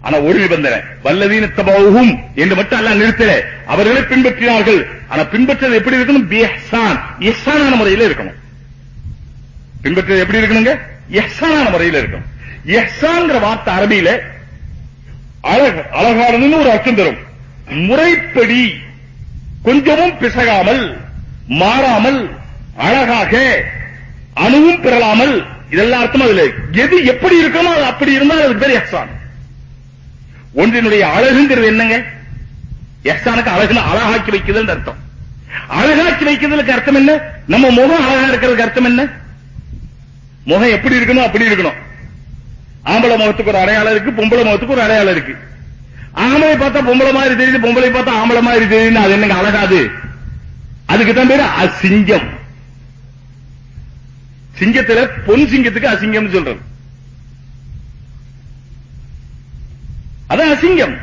ஆனா ஒரு நிபந்தனை. வல்லதீன தபவுகும் என்று மட்டும் அல்ல நிறுத்தல. அவர்களை பின்பற்றினார்கள். ஆனா பின்பற்றது எப்படி இருக்கணும்? பிஹ்சான் இஹ்சானான முறையில் இருக்கணும். பின்பற்றது எப்படி இருக்கணுங்க? இஹ்சானான முறையில் இருக்கணும். இஹ்சான்ங்கிற வார்த்தை அரபியில அழகு அழகானதுன்னு ஒரு அர்த்தம் தரும். முறைப்படி கொஞ்சமும் பிசகாமல் மாறாமல் அழகாக அணுவும் பெறலாமல் இதெல்லாம் அர்த்தம் அதுல எது எப்படி இருக்கணும் அது அப்படி இருந்தால் அதுக்கு பேர் எஹ்சான். ஒன்றினுடைய அழகுங்கிறது என்னங்க? எஹ்சானுக்கு அழகுன்னு அழகாக்கி வைக்குதுன்னு அர்த்தம். அழகாக்கி வைக்கிறதுக்கு அர்த்தம் என்ன? நம்ம முகம் அழகா இருக்கிறதுக்கு அர்த்தம் என்ன? முகம் எப்படி இருக்கணும் அப்படி இருக்கணும். ஆம்பளை முகத்துக்கு ஒரு அடையாளம் இருக்கு பொம்பளை முகத்துக்கு ஒரு அடையாளம் இருக்கு. ஆம்பளை பார்த்தா பொம்பளை மாதிரி தெரியுது பொம்பளை பார்த்தா ஆம்பளை மாதிரி தெரியுது அது என்னங்க அழகாது. அதுக்கு தான் பேரு அசிங்கம். சிங்கத்துல பொன் சிங்கத்துக்கு அசிங்கம்னு சொல்றது அதான் அசிங்கம்.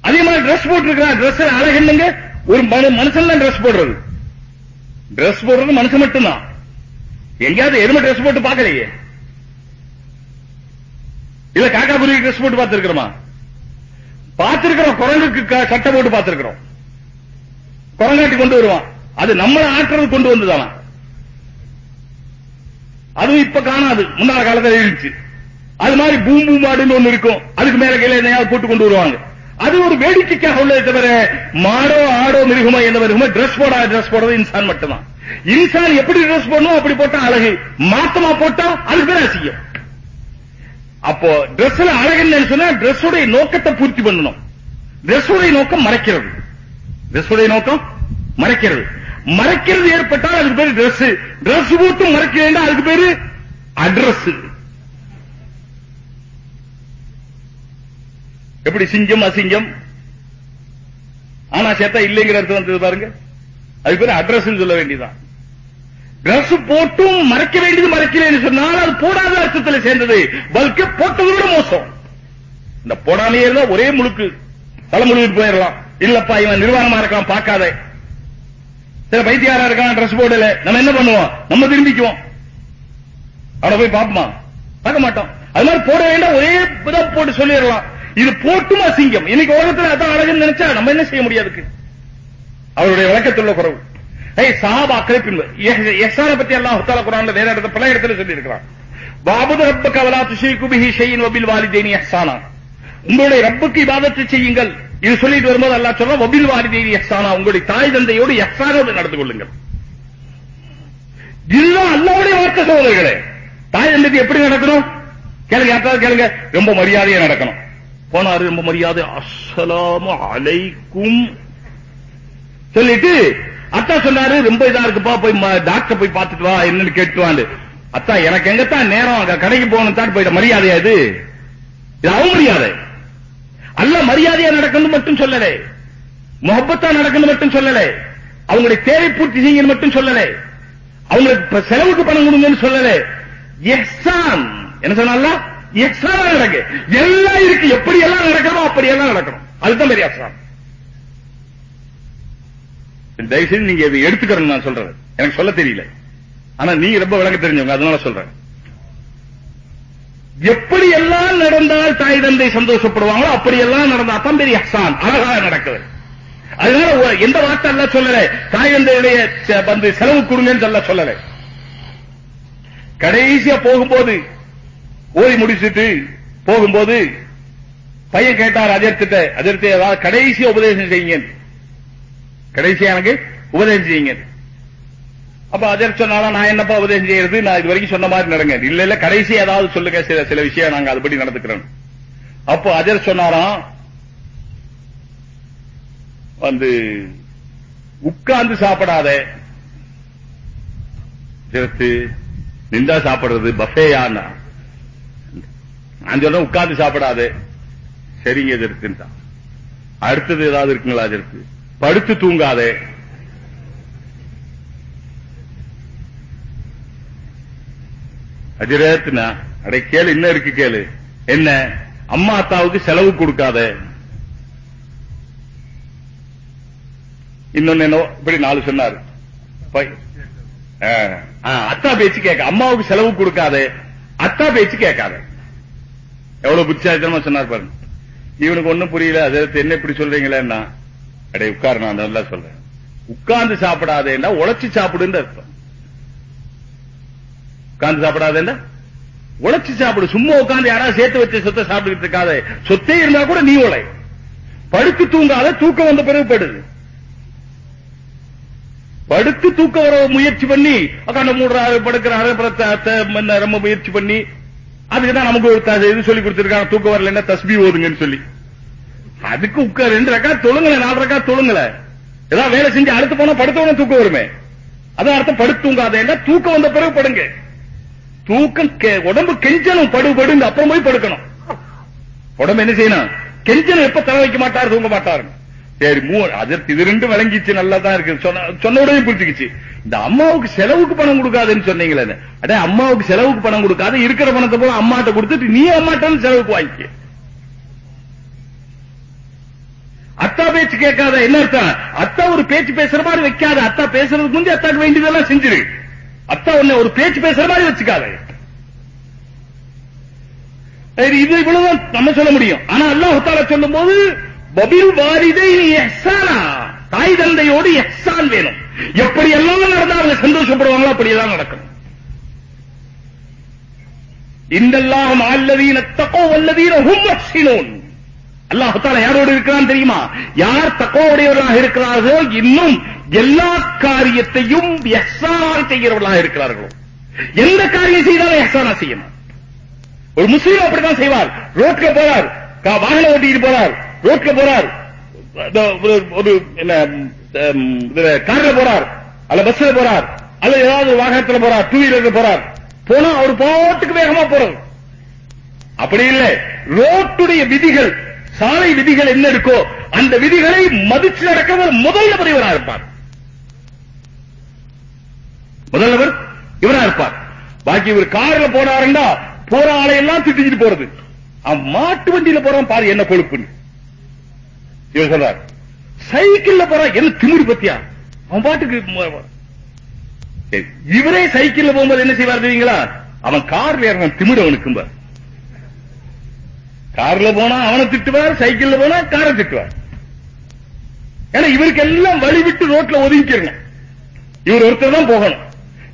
அதே மாதிரி ட்ரெஸ் போட்டிருக்கிறான். ட்ரெஸ் அழகு என்னங்க? ஒரு மனு- மனுஷன் தான் போடுறது. ட்ரெஸ் போடுறது மனுஷன் மட்டும்தான். எங்கேயாவது எருமை ட்ரெஸ் போட்டு பார்க்கலையே. இல்ல காக்கா புரிய ட்ரெஸ் போட்டு பார்த்திருக்கிறோமா? பார்த்திருக்கிறோம் குரங்குக்கு க- சட்டை போட்டு பார்த்திருக்கிறோம். குரங்காட்டி கொண்டு வருவான். அது நம்மள ஆற்றல் கொண்டு வந்ததான? அதுவும் இப்ப காணாது. முன்னால காலத்துல இருந்துச்சு அது மாதிரி பூம் பூம் மாடுன்னு ஒண்ணு இருக்கும். அதுக்கு மேல கீழே எதையாவது போட்டு கொண்டு வருவாங்க. அது ஒரு வேடிக்கைக்காக உள்ளதை தவிர மாடோ ஆடோ மிருகமோ எந்த மிருகமோ ட்ரெஸ் போடா ட்ரெஸ் போடுறது இன்சான் மட்டும்தான். இன்சான் எப்படி ட்ரெஸ் போடணும் அப்படி போட்டா அழகு. மாத்தமா போட்டா அதுக்கு பேர் அசியம் அப்போ டிரெஸ்ல அழகுன்னு சொன்னா டிரெஸ்ஸுடைய நோக்கத்தை பூர்த்தி பண்ணணும். டிரெஸ்ஸுடைய நோக்கம் மறைக்கிறது. டிரெஸ்ஸுடைய நோக்கம் மறைக்கிறது. மறைக்கிறது ஏற்பட்டால் அதுக்கு பேரு டிரெஸ் டிரெஸ் போட்டு மறைக்க வேண்டாம் அதுக்கு பேரு அட்ரஸ் எப்படி சிங்கம் அசிங்கம்? ஆனா சேத்தா இல்லைங்கிற அர்த்தம் வந்தது பாருங்க. அதுக்கு பேரு அட்ரஸ் சொல்ல வேண்டியதான் டிரஸ் போட்டும் மறைக்க வேண்டியது மறைக்கிறேன்னு சொன்னால் அது போடாத அர்த்தத்தில் சேர்ந்தது. பல்க போட்டதை விட மோசம். இந்த போடாமையே இருந்தா ஒரே முழுக்கு. தலைமுழுக்கு போயிடலாம். இல்லப்பா இவன் நிர்வாணமா இருக்கலாம் பார்க்காத. சில பைத்தியாரா இருக்கான் டிரஸ் போடல. நம்ம என்ன பண்ணுவோம்? நம்ம திரும்பிக்குவோம். அவனை போய் பார்ப்போமா? பார்க்க மாட்டோம். அது மாதிரி போட வேண்டாம் ஒரே இதை போட்டு சொல்லிடலாம். இது போட்டும் அசிங்கம். இன்னைக்கு உலகத்துல அதான் அழகுன்னு நினைச்சா நம்ம என்ன செய்ய முடியாதுக்கு அவருடைய விளக்கத்துள்ள குறவு. சஹாபாக்களை பின்பு எஹ்சான பத்தி அல்லாஹ் தஆலா குரான்ல வேற இடத்துல பல இடத்துல சொல்லி இருக்கிறான் வாபுது ரப்பக வலா துஷீகு பிஹி ஷைஇன் வபில் வாலிதைனி எஹ்சானா. உங்களுடைய ரப்புக்கு இபாதத்தை செய்யுங்கள். இது சொல்லிட்டு வரும்போது அல்லாஹ் சொல்றான் வபில் வாலிதைனி எஹ்சானா. உங்களுடைய தாய் தந்தையோடு இஹ்சானோடு நடந்து கொள்ளுங்கள். இதுதான் அல்லாவுடைய வார்த்தை சகோதரர்களே. தாய் தந்தைக்கு எப்படி நடக்கணும்? கேளுங்க யாருக்காவது கேளுங்க. ரொம்ப மரியாதையா நடக்கணும். போனாரு ரொம்ப மரியாதை. அஸ்ஸலாமு அலைக்கும். சொல்லிட்டு அத்தா சொன்னாரு ரொம்ப இதா இருக்குப்பா போய் டாக்டர் போய் பார்த்துட்டு வா என்னன்னு கேட்டுவான்னு அத்தா எனக்கு எங்கத்தான் நேரம் கடைக்கு போகணும் தான் போயிட்ட மரியாதையா இது? இது அவமரியாதை அல்ல மரியாதையா நடக்கணும் மட்டும் சொல்லலை. முகப்பத்தா நடக்கணும் மட்டும் சொல்லலை. அவங்களுடைய தேவை பூர்த்தி செய்யணும் மட்டும் சொல்லலை. அவங்களுக்கு இப்ப செலவுக்கு பணம் கொடுங்கன்னு சொல்லலை. எக்ஸாம் என்ன சொன்னால எக்ஸாம் நடக்கு. எல்லாம் இருக்கு. எப்படி எல்லாம் நடக்கிறோம் அப்படி எல்லாம் நடக்கணும். அதுதான் பெரிய தயவுசெய்து நீங்க இதை எடுத்துக்கிறேன் நான் சொல்றது எனக்கு சொல்ல தெரியல. ஆனா நீ ரொம்ப விளக்க தெரிஞ்சவங்க அதனால சொல்றேன். எப்படி எல்லாம் நடந்தால் தாய் தந்தை சந்தோஷப்படுவாங்களோ அப்படி எல்லாம் நடந்தா தான் பெரிய அஹ்சான் அழகாக நடக்குது. அதனால எந்த வார்த்தை எல்லாம் சொல்லல. தாய் தந்தையுடைய செ- வந்து செலவு கொடுங்கன்னு சொல்ல சொல்லல. கடைசியா போகும்போது ஓதி முடிச்சிட்டு போகும்போது பையன் கேட்டார் அதிர்த்திட்ட அதிர்த்தி ஏதாவது கடைசியா உபதேசம் செய்யுங்க கடைசியா எனக்கு உபதேசம் செய்யுங்க. அப்ப அஜர் சொன்னாலும் நான் என்னப்பா உபதேசம் செய்யறது? நான் இது வரைக்கும் சொன்ன மாதிரி நடங்க. இல்ல இல்ல கடைசி ஏதாவது சொல்லுங்க. சில சில விஷயம் நாங்க அதுபடி நடந்துக்கிறோம். அப்போ அஜர் சொன்னாராம் வந்து உட்கார்ந்து சாப்பிடாத ஜெரத்து நிந்தா சாப்பிடுறது பஃபேயான்னா நான் சொல்ல உட்கார்ந்து சாப்பிடாத. சரிங்க ஜெரத்துன்ட்டான் அடுத்தது ஏதாவது இருக்குங்களா ஜெரத்து படுத்து தூங்காதே. அஜரத்னா அடை கேளு என்ன இருக்கு கேளு. என்ன? அம்மா அத்தாவுக்கு செலவு கொடுக்காத. இன்னொன்னு என்ன இப்படி நாலு சொன்னாரு. அத்தா பேச்சு கேட்க. அம்மாவுக்கு செலவு கொடுக்காத. அத்தா பேச்சு கேட்காத. எவ்வளவு புத்திசாலித்தனமா சொன்னார் பாருங்க. இவனுக்கு ஒண்ணும் புரியல. அதை என்ன இப்படி சொல்றீங்களேன்னா அடே உட்காரு நான் நல்லா சொல்றேன். உட்கார்ந்து சாப்பிடாதேன்னா உழைச்சு சாப்பிடுன்னு அர்த்தம். உட்கார்ந்து சாப்பிடாதேன்னா உழைச்சு சாப்பிடு. சும்மா உட்கார்ந்து யாராவது சேர்த்து வச்ச சொத்தை சாப்பிட்டு இருக்காத. சொத்தே இருந்தா கூட நீ உழை. படுத்து தூங்காத தூக்கம் வந்த பிறகு படுது படுத்து தூக்க வர முயற்சி பண்ணி கண்ண மூடுறாரு படுக்கிறாரு ரொம்ப முயற்சி பண்ணி அதுக்கு தான் நமக்கு ஒரு இது சொல்லி கொடுத்துருக்காங்க. தூக்கம் வரலன்னா தஸ்பி ஓதுங்கன்னு சொல்லி. அதுக்கு உட்கார். ரெண்டு ரக்கா தொழுங்கல நாலு ரக்கா தொழுங்கல. ஏதாவது வேலை செஞ்சு அடுத்து போனா படுத்தவன தூக்கம் வருமே? அதான் அர்த்தம் படுத்துங்காத தூக்கம் வந்த பிறகு படுங்க. தூக்கம் உடம்பு கெஞ்சனும் படு படுங்க. அப்புறம் போய் படுக்கணும். உடம்பு என்ன செய்யணும்? கெஞ்சனும் எப்ப தலை வைக்க மாட்டாரு தூங்க மாட்டாரு? சரி மூ அதற்கு இது ரெண்டும் விளங்கிச்சு நல்லா தான் இருக்கு. சொன்ன சொன்ன உடனே புரிஞ்சுக்கிச்சு. இந்த அம்மாவுக்கு செலவுக்கு பணம் கொடுக்காதுன்னு சொன்னீங்களே அடே அம்மாவுக்கு செலவுக்கு பணம் கொடுக்காத இருக்கிற பணத்தை போல அம்மாட்ட கொடுத்துட்டு நீ அம்மாட்ட செலவுக்கு வாங்கிக்க. அத்தா பேச்சு கேட்காத என்ன அர்த்தம்? அத்தா ஒரு பேச்சு பேசுற மாதிரி வைக்காத. அத்தா பேசுறதுக்கு முந்தைய அத்தாக்கு வேண்டியதெல்லாம் செஞ்சிரு. அத்தா உன்ன ஒரு பேச்சு பேசுற மாதிரி வச்சுக்காத. இது இவ்வளவுதான் நம்ம சொல்ல முடியும். ஆனா அல்லாஹ் தாலா சொல்லும் போது பபில் வாரிதை எஹ்சானா தாய் தந்தையோடு எஹ்சான் வேணும். எப்படி எல்லாம் நடந்தா அவங்க சந்தோஷப்படுவாங்களோ அப்படி எல்லாம் நடக்கணும் இந்தல்லாம் அல்லதீன தக்கோ வல்லதீன ஹும் முஹ்சினூன். அல்லாஹ் யாரோடு இருக்கிறான் தெரியுமா? யார் தக்கோடையவர்களாக இருக்கிறார்களோ இன்னும் எல்லா காரியத்தையும் எஹ்சானாக செய்கிறவர்களாக இருக்கிறார்களோ. எந்த காரியம் செய்தாலும் எஹ்சானா செய்யணும் ஒரு முஸ்லீம் அப்படித்தான் செய்வார். ரோட்ல போறார். வாகனம் ஓட்டிட்டு போறார். ரோட்ல போறார். இந்த ஒரு- ஒரு என்ன கார்ல போறார். அல்ல பஸ்ல போறார். அல்ல ஏதாவது ஒரு வாகனத்துல போறார். டூ வீலர்ல போறார். போனா அவர் போட்டுக்கு வேகமா போறது. அப்படி இல்லை. ரோட்டுடைய விதிகள் சாலை விதிகள் என்ன இருக்கோ அந்த விதிகளை மதிச்சு நடக்கிறவர் முதல் நபர் இவரா இருப்பார். முதல் நபர் இவரா இருப்பார். பாக்கி இவர் கார்ல போனாருன்னா போற ஆளை எல்லாம் திட்டிட்டு போறது. மாட்டு வண்டியில போறான் பாரு என்ன கொழுப்புன்னு. இவர் சொல்றார் சைக்கிள்ல போறான் என்ன திமிரு பத்தியா? அவன் பாட்டுக்கு இவரே சைக்கிள்ல போகும்போது என்ன செய்வார் தெரியுங்களா? அவன் கார்ல வேற திமிடு அவனுக்கு கார்ல போனா அவனை திட்டுவார் சைக்கிள்ல போனா காரை திட்டுவார். ஏன்னா இவருக்கு எல்லாம் வழி விட்டு ரோட்ல ஒதுங்கிக்கிறணும். இவர் ஒருத்தர் தான் போகணும்.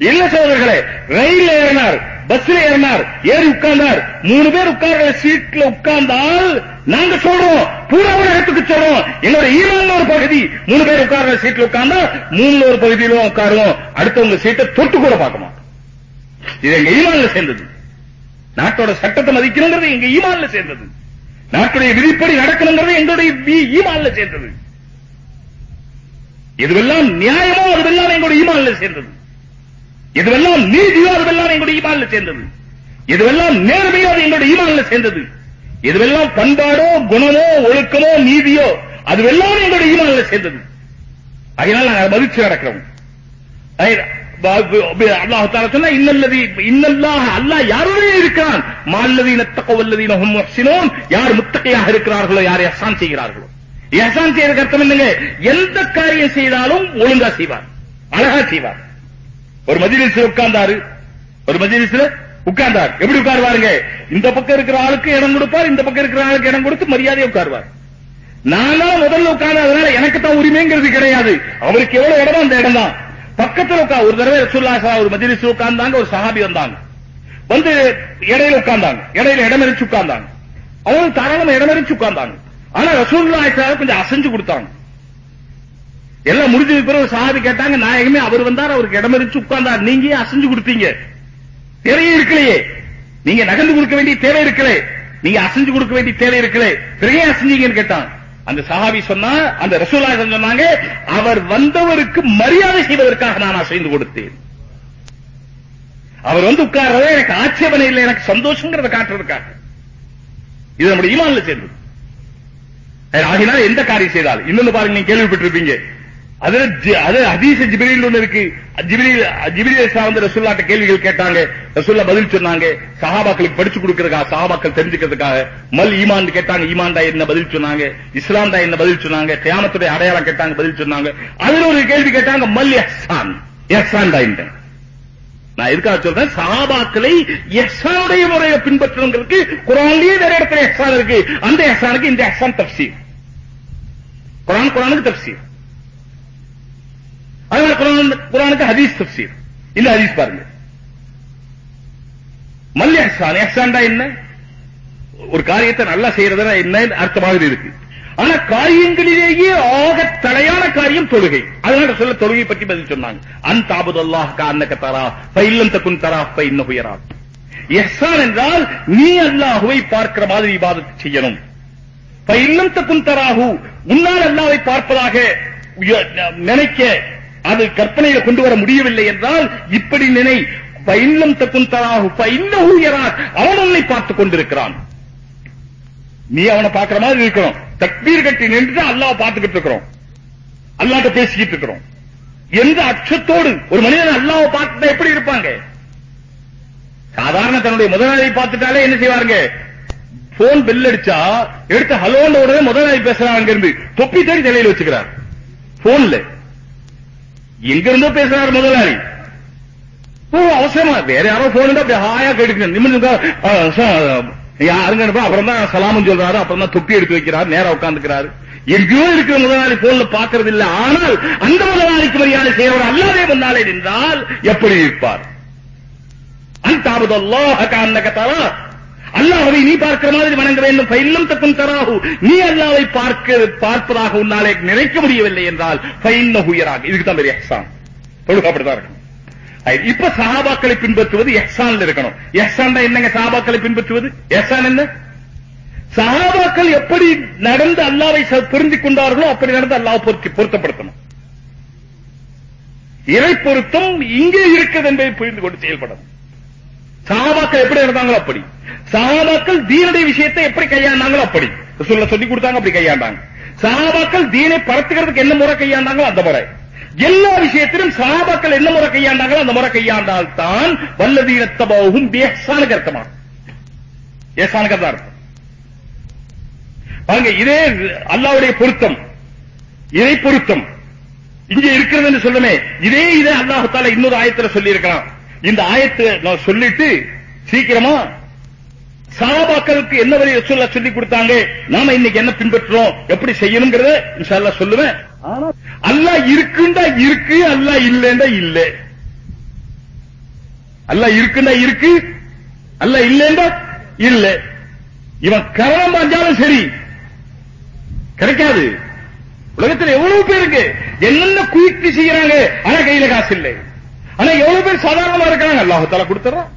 இல்ல சோதர்களே ரயில்ல ஏறினார் பஸ்ல ஏறினார் ஏறி உட்கார்ந்தார். மூணு பேர் உட்கார்ற சீட்ல உட்கார்ந்தால் நாங்க சொல்றோம். பூரா உலகத்துக்கு சொல்றோம். என்னோட ஈமான்ல ஒரு பகுதி மூணு பேர் உட்கார்ற சீட்ல உட்கார்ந்தா மூணுல ஒரு பகுதியிலும் உட்காருவோம் அடுத்தவங்க சீட்டை தொட்டு கூட பார்க்க மாட்டோம். இது எங்க ஈரான்ல சேர்ந்தது. நாட்டோட சட்டத்தை மதிக்கணுங்கிறது எங்க ஈமான்ல சேர்ந்தது. நாட்டுடைய விதிப்படி நடக்கணுங்கிறது எங்களுடைய ஈமான்ல சேர்ந்தது. எதுவெல்லாம் நியாயமோ அதுவெல்லாம் எங்களுடைய ஈமான்ல சேர்ந்தது. எதுவெல்லாம் நீதியோ அதுவெல்லாம் எங்களுடைய ஈமான்ல சேர்ந்தது. எதுவெல்லாம் நேர்மையோ அது எங்களுடைய ஈமான்ல சேர்ந்தது. எதுவெல்லாம் பண்பாடோ குணமோ ஒழுக்கமோ நீதியோ அதுவெல்லாம் எங்களுடைய ஈமான்ல சேர்ந்தது. அதனால நாங்கள் மதிச்சு நடக்கிறோம். அல்லாஹ் தாலா சொன்னா இன்னல்லதி இன்னல்லாஹ் அல்லாஹ் யாருடைய இருக்கிறான்? மால்லதீன தக்கவல்லதீன ஹும் முஹ்சினூன். யார் முத்தகையாக இருக்கிறார்களோ யார் எஹ்சான் செய்கிறார்களோ? எஹ்சான் செய்யறதுக்கு அர்த்தம் என்னங்க? எந்த காரியம் செய்தாலும் ஒழுங்கா செய்வார். அழகா செய்வார். ஒரு மஜ்லிஸ்ல உட்கார்ந்தாரு. ஒரு மஜ்லிஸ்ல உட்கார்ந்தார். எப்படி உட்காருவாருங்க? இந்த பக்கம் இருக்கிற ஆளுக்கு இடம் கொடுப்பார் இந்த பக்கம் இருக்கிற ஆளுக்கு இடம் கொடுத்து மரியாதையை உட்காருவார். நானா முதல்ல உட்கார்ந்து அதனால எனக்கு தான் உரிமைங்கிறது கிடையாது. அவருக்கு எவ்வளவு இடமோ அந்த இடம் தான் பக்கத்துல உட்கா ஒரு தடவை ரசூல்லா ஒரு மஜ்லிஸ் உட்கார்ந்தாங்க ஒரு சஹாபி வந்தாங்க. வந்து இடையில உட்கார்ந்தாங்க இடையில இடமறிச்சு உட்கார்ந்தாங்க. அவங்க தாராளமா இடமறிச்சு உட்கார்ந்தாங்க. ஆனா ரசூல்லா கொஞ்சம் அசைஞ்சு கொடுத்தாங்க. எல்லாம் முடிஞ்சதுக்கு பிறகு சஹாபி கேட்டாங்க நாயகமே அவர் வந்தார் அவருக்கு இடமறிச்சு உட்கார்ந்தார். நீங்க ஏன் அசைஞ்சு கொடுத்தீங்க? தேவையே இருக்கலையே. நீங்க நகர்ந்து கொடுக்க வேண்டிய தேவை இருக்கலே. நீங்க அசைஞ்சு கொடுக்க வேண்டிய தேவை இருக்கலே. பிறகு அசைஞ்சீங்கன்னு கேட்டான் அந்த சஹாபி சொன்னா அந்த ரசூலா சொன்னாங்க அவர் வந்தவருக்கு மரியாதை செய்வதற்காக நான் அசைந்து கொடுத்தேன். அவர் வந்து உட்கார்றத எனக்கு ஆட்சேபனை இல்லை எனக்கு சந்தோஷங்கிறத காட்டுறதுக்காக. இது நம்முடைய ஈமான்ல சேர்ந்தது. ஆகினால் எந்த காரியம் செய்தால் இன்னொன்னு பாருங்க நீங்க கேள்விப்பட்டிருப்பீங்க. கேள்விகள் கேட்டாங்க. ரசூல்லா பதில் சொன்னாங்க. சஹாபாக்களுக்கு படிச்சு கொடுக்கறதுக்காக சஹாபாக்கள் தெரிஞ்சுக்கிறதுக்காக. மல் ஈமான் கேட்டாங்க ஈமான் தான் என்ன பதில் சொன்னாங்க. இஸ்லாம் தான் என்ன பதில் சொன்னாங்க. கியாமத்துடைய அடையாளம் கேட்டாங்க பதில் சொன்னாங்க. அதுல ஒரு கேள்வி கேட்டாங்க மல் எஹ்சான். எஹ்சான் தான் நான் எதுக்காக சொல்றேன்? சஹாபாக்களை எஹ்சானுடைய முறையை பின்பற்றணுங்கிறதுக்கு குரான்லயே வேற இடத்துல எஹ்சான் இருக்கு. அந்த எஹ்சானுக்கு இந்த எஹ்சான் தப்சீர். குரான் குரானுக்கு தப்சீர். அதனால குரான் குரானுக்கு ஹதீஸ் தப்சீர். இல்ல ஹதீஸ் பாருங்க. மல் எஹ்சான் எஹ்சான்டா என்ன? ஒரு காரியத்தை நல்லா செய்யறதுனா என்ன அர்த்தமாக இருக்கு ஆனா காரியங்களிலேயே ஆக தலையான காரியம் தொழுகை. அதனால சொல்ல தொழுகை பற்றி பதில் சொன்னாங்க. அன் தாபுதல்லாஹ் காரணக்க தரா பைல்லம் தக்குன் தரா பை இன்னுயரா எஹ்சான் என்றால் நீ அல்லாஹுவை பார்க்கிற மாதிரி இபாதத் செய்யணும். பைல்லம் தக்குன் தராஹு உன்னால் அல்லாவை பார்ப்பதாக நினைக்க அது கற்பனையில கொண்டு வர முடியவில்லை என்றால் இப்படி நினை பைல்லம் தக்குன் தராஹு பைன்னஹு யராக் அவன் உன்னை பார்த்துக் கொண்டிருக்கிறான். நீ அவனை பார்க்கிற மாதிரி இருக்கிறோம் தக்பீர் கட்டி நின்று அல்லாஹ் பார்த்துக்கிட்டு இருக்கிறோம். அல்லாட்ட பேசிக்கிட்டு இருக்கிறோம். எந்த அச்சத்தோடு ஒரு மனிதன் அல்லாவை பார்த்துட்டா எப்படி இருப்பாங்க? சாதாரண தன்னுடைய முதலாளி பார்த்துட்டாலே என்ன செய்வாருங்க? போன் பெல் அடிச்சா எடுத்து ஹலோன்னு உடனே முதலாளி பேசுறாங்க இருந்து தொப்பி தேடி தலையில் வச்சுக்கிறார். போன்ல எங்க இருந்தோ பேசுறாரு முதலாளி. ஓ அவசரமா. வேற யாரோ போன் இருந்தா ஹாயா கேட்டுக்கணும் யாருங்க அப்புறம் தான் சலாமும் சொல்றாரு. அப்புறம் தான் தொப்பி எடுத்து வைக்கிறார். நேரா உட்காந்துக்கிறாரு எங்கேயோ இருக்கிற முதலாளி போன்ல பாக்குறது இல்ல. ஆனால் அந்த முதலாளிக்கு மரியாதை செய்யவர் அல்லாதே முன்னாலே நின்றால் எப்படி இருப்பார்? அன்தாபுதல்லாஹ கஅன்னக அல்லாஹ்வை நீ பார்க்கிற மாதிரி வணங்க வேண்டும். ஃபைல்லம் தக்கும் தராஹு. நீ அல்லாஹ்வை பார்க்க பார்ப்பதாக உன்னாலே நினைக்க முடியவில்லை என்றால் ஃபைன்னஹு யராக் இதுக்கு தான் பெரிய இஹ்சான் தொழுகை அப்படிதான் இருக்கும் இப்ப சஹாபாக்களை பின்பற்றுவது எஹ்சான்ல இருக்கணும். எஹ்சான் என்னங்க சஹாபாக்களை பின்பற்றுவது? எஹ்சான் என்ன? சஹாபாக்கள் எப்படி நடந்து அல்லாவை புரிந்து கொண்டார்களோ அப்படி நடந்து அல்லாஹ் பொருத்தப்படுத்தணும். இறை பொருத்தம் இங்கே இருக்கிறது என்பதை புரிந்து கொண்டு செயல்படணும். சஹாபாக்கள் எப்படி நடந்தாங்களோ அப்படி. சஹாபாக்கள் தீனுடைய விஷயத்தை எப்படி கையாண்டாங்களோ அப்படி. சொல்ல சொல்லி கொடுத்தாங்க அப்படி கையாண்டாங்க. சஹாபாக்கள் தீனை பரத்துக்கிறதுக்கு என்ன முறை கையாண்டாங்களோ அந்த முறை. எல்லா விஷயத்திலும் சஹாபாக்கள் என்ன முறை கையாண்டாங்களோ அந்த முறை கையாண்டால் தான் வல்லதீனத்தபாவும் பேசானுக்கு அர்த்தமா ஏசானுக்கு தான் அர்த்தம். பாருங்க இதே அல்லாவுடைய பொருத்தம். இதை பொருத்தம். இங்க இருக்கிறது என்று சொல்லுமே இதே இதே அல்லாஹால இன்னொரு ஆயத்துல சொல்லி இருக்கலாம் இந்த ஆயத்தை நான் சொல்லிட்டு சீக்கிரமா சஹாபாக்களுக்கு என்ன வழி சொல்ல சொல்லி கொடுத்தாங்க நாம இன்னைக்கு என்ன பின்பற்றுறோம் எப்படி செய்யணுங்கிறத இன்ஷா அல்லாஹ் சொல்லுவேன் அல்லாஹ் இருக்குண்டா இருக்கு அல்லாஹ் இல்லைண்டா இல்ல. அல்லாஹ் இருக்குண்டா இருக்கு அல்லாஹ் இல்லைண்டா இல்ல. இவன் கரணம் பாஞ்சாலும் சரி கிடைக்காது. உலகத்தில் எவ்வளவு பேருக்கு என்னென்ன குயிர்த்தி செய்யறாங்க? ஆனா கையில காசு இல்லை. ஆனா எவ்வளவு பேர் சாதாரணமா இருக்காங்க? அல்லாஹால கொடுத்துறான்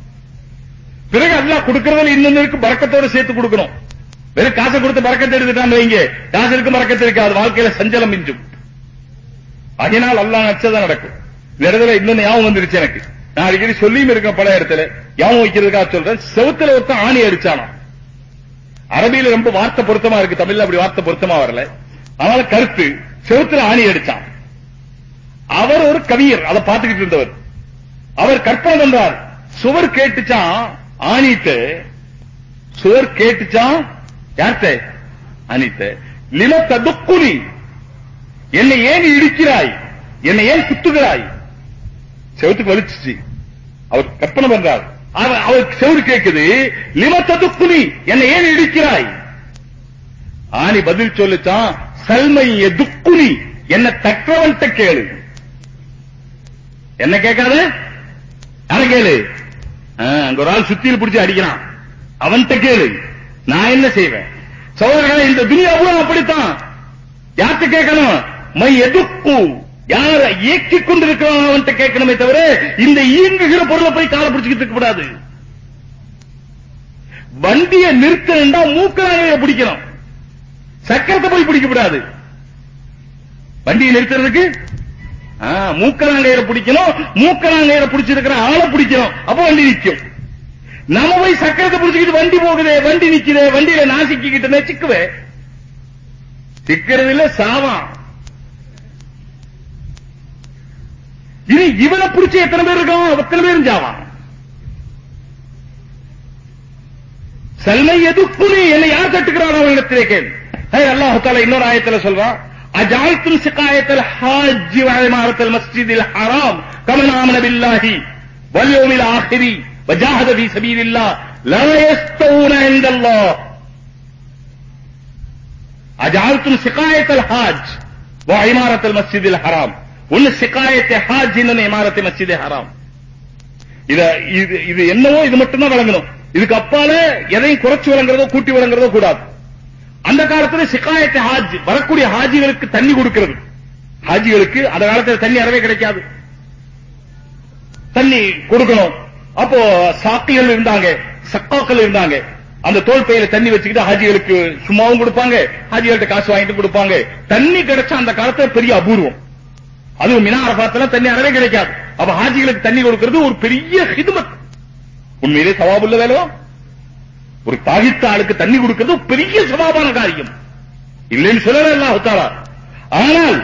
பிறகு அல்லாஹ் கொடுக்கறதுல இன்னொன்னு பறக்கத்தோட சேர்த்து கொடுக்கணும். வெறும் காசை கொடுத்து பறக்கத்தை எடுத்துட்டான்னு வைங்க. காசு இருக்கு பறக்கத்து இருக்காது. வாழ்க்கையில சஞ்சலம் மிஞ்சும். அதனால் அல்லாஹ் நச்சதான் நடக்கும். வேறதுல இன்னொன்னு ஞாபகம் வந்துருச்சு எனக்கு. நான் அடிக்கடி சொல்லியும் இருக்கேன் பல இடத்துல. ஞாபகம் வைக்கிறதுக்காக சொல்றேன். செவுத்துல ஒருத்தன் ஆணி அடிச்சானா? அரபியில ரொம்ப வார்த்தை பொருத்தமா இருக்கு. தமிழ்ல அப்படி வார்த்தை பொருத்தமா வரல. அதனால கருத்து செவுத்துல ஆணி அடிச்சான். அவர் ஒரு கவியர் அதை பார்த்துக்கிட்டு இருந்தவர். அவர் கற்பனை பண்றார். சுவர் கேட்டுச்சான் ஆணித்து சுவர் கேட்டுச்சான் யார்த்த? ஆணிட்ட லிம ததுக்குனி என்னை ஏன் இடிக்கிறாய்? என்னை ஏன் குத்துகிறாய் செவத்துக்கு வலிச்சிச்சு. அவர் கற்பனை பண்றார். அவர் அவருக்கு கேட்குது லிமத்த துக்குனி என்னை ஏன் இடிக்கிறாய்? ஆணி பதில் சொல்லுச்சான் சல்மை எதுக்குனி என்ன தக்கவன்ட்ட கேளு. என்ன கேட்காது? யாரும் கேளு? அங்க ஒரு ஆள் சுத்தியில் பிடிச்சி அடிக்கிறான். அவன்கிட்ட கேளு. நான் என்ன செய்வேன்? சோதரர்களே இந்த துனியாவும் அப்படித்தான். யார்கிட்ட கேட்கணும்? மை எதுக்கு? யார இயக்கிக் கொண்டிருக்கிறான் அவன்கிட்ட கேட்கணுமே தவிர இந்த இயங்குகிற பொருளை போய் காலை பிடிச்சுக்கிட்டு இருக்க கூடாது. வண்டியை நிறுத்தா மூக்கராங்க பிடிக்கணும். சக்கரத்தை போய் பிடிக்க கூடாது. வண்டியை நிறுத்துறதுக்கு மூக்கலாங்கையில பிடிக்கணும் மூக்கலாங்கையில பிடிச்சிருக்கிற ஆளை பிடிக்கணும். அப்ப வண்டி நிற்கும் நம்ம போய் சக்கரத்தை பிடிச்சிக்கிட்டு வண்டி போகுதே வண்டி நிக்குது வண்டியில நாசிக்கிட்டு சிக்குவே சிக்கிறது இல்ல சாவான். இனி இவனை பிடிச்சி எத்தனை பேர் இருக்கான்? எத்தனை பேரும் சாவான்? சல்மை எதுக்குனி என்னை யார் தட்டுக்கிறான் அவனிடத்திலே கேள். அல்லாஹால இன்னொரு ஆயத்துல சொல்றான் அஜாய்த்தும் சிகாயத்தல் ஹாஜி வழிமாரத்தல் மஸ்ஜிதில் ஹராம் கமன் ஆமன பில்லாஹி வல்யோமில் ஆஹிரி வஜாஹத ஃபீ சபீலில்லாஹ் லா யஸ்தவுன இன்தல்லாஹ் ஹாஜ் வா இமாரத்தல் மஸ்ஜிதில் ஹராம் ஒன்னு சிக்காயத்தை ஹாஜ் இன்னொன்னு இமாரத்தை மஸ்ஜிதே ஹராம் இத இது இது என்னவோ இது மட்டும்தான் வழங்கணும். இதுக்கு அப்பால எதையும் குறைச்சு வழங்குறதோ கூட்டி வழங்குறதோ கூடாது. அந்த காலத்துல சிகாயத்தை ஹாஜ் வரக்கூடிய ஹாஜிகளுக்கு தண்ணி கொடுக்கிறது. ஹாஜிகளுக்கு அந்த காலத்துல தண்ணி அறவே கிடைக்காது. தண்ணி கொடுக்கணும். அப்போ சாக்கிகள் இருந்தாங்க சக்காக்கள் இருந்தாங்க. அந்த தோல் பையில தண்ணி வச்சுக்கிட்டு ஹாஜிகளுக்கு சும்மாவும் கொடுப்பாங்க ஹாஜிகள்ட்ட காசு வாங்கிட்டு கொடுப்பாங்க. தண்ணி கிடைச்சா அந்த காலத்துல பெரிய அபூர்வம். அதுவும் மினா அரபாத்துல தண்ணி அறவே கிடைக்காது. அப்ப ஹாஜிகளுக்கு தண்ணி கொடுக்கிறது ஒரு பெரிய ஹிதுமத். உண்மையிலே சவாபுள்ள வேலைவா? ஒரு தாகித்த ஆளுக்கு தண்ணி கொடுக்கிறது பெரிய சவாபான காரியம். இல்லைன்னு சொல்லல அல்லாஹ் ஆனால்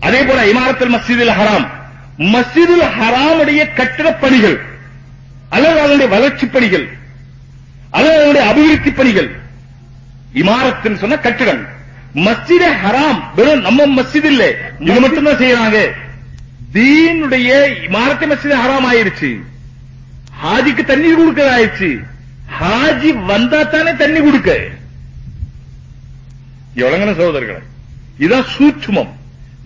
அதே போல இமாரத்தில் மஸ்ஜிதில் ஹராம். மஸ்ஜிதுல் ஹராமுடைய கட்டிடப் பணிகள் அல்லது அதனுடைய வளர்ச்சி பணிகள் அல்லது அதனுடைய அபிவிருத்தி பணிகள் இமாரத்துன்னு சொன்ன கட்டிடம். மஸ்ஜித ஹராம் வெறும் நம்ம மஸ்ஜித் இல்ல. இது மட்டும் தான் செய்யறாங்க. தீனுடைய இமாரத்தை மஸ்ஜித் ஹராம் ஆயிருச்சு ஹாஜிக்கு தண்ணீர் கொடுக்க ஹாஜி வந்தா தானே தண்ணி கொடுக்க? எவ்வளங்கன சகோதரர்களே இதான் சூட்சுமம்.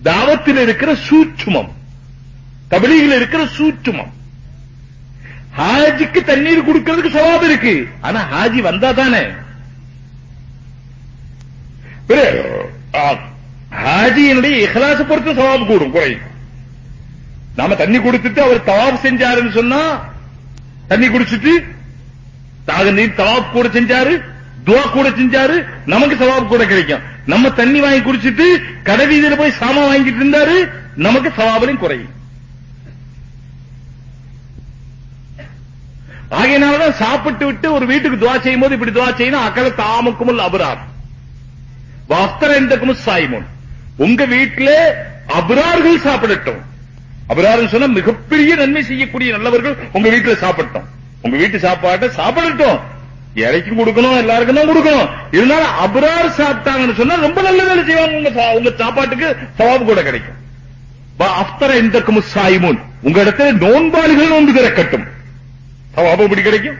தாவத்தில் இருக்கிற சூட்சுமம். தபிலியில் இருக்கிற சூட்சுமம். ஹாஜிக்கு தண்ணீர் கொடுக்கிறதுக்கு சவாபம் இருக்கு. ஆனா ஹாஜி வந்தா தானே ஹாஜியினுடைய இஹ்லாச பொறுத்து சவாபு கூடும் குறையும் நாம தண்ணி கொடுத்துட்டு அவர் தவாப் செஞ்சாருன்னு சொன்னா தண்ணி குடிச்சிட்டு தாகநீர் தவாப் கூட செஞ்சாரு துவா கூட செஞ்சாரு நமக்கு சவாப் கூட கிடைக்கும். நம்ம தண்ணி வாங்கி குடிச்சிட்டு கடை வீதியில போய் சாமான் வாங்கிட்டு இருந்தாரு நமக்கு சவாபலையும் குறையும். ஆகையினாலதான் சாப்பிட்டு விட்டு ஒரு வீட்டுக்கு துவா செய்யும் போது இப்படி துவா செய்யணும் அக்கல தாமுக்கும் அபரார். வஸ்திர எந்தக்கும் சாய்மோன். உங்க வீட்டிலே அபரார்கள் சாப்பிடட்டும். அபரார்கள் சொன்னா மிகப்பெரிய நன்மை செய்யக்கூடிய நல்லவர்கள் உங்க வீட்டுல சாப்பிட்டோம் உங்க வீட்டு சாப்பாட்டை சாப்பிடட்டும். இறைக்கும் கொடுக்கணும் எல்லாருக்கும் தான் கொடுக்கணும். இருந்தாலும் அபரார் சாப்பிட்டாங்கன்னு சொன்னா ரொம்ப நல்ல வேலை செய்வாங்க. உங்க உங்க சாப்பாட்டுக்கு சவாபு கூட கிடைக்கும். அப்தர எந்தக்கும் சாய்மோன். உங்க இடத்துல நோன்பாளிகள் வந்து திறக்கட்டும். சவாபு இப்படி கிடைக்கும்?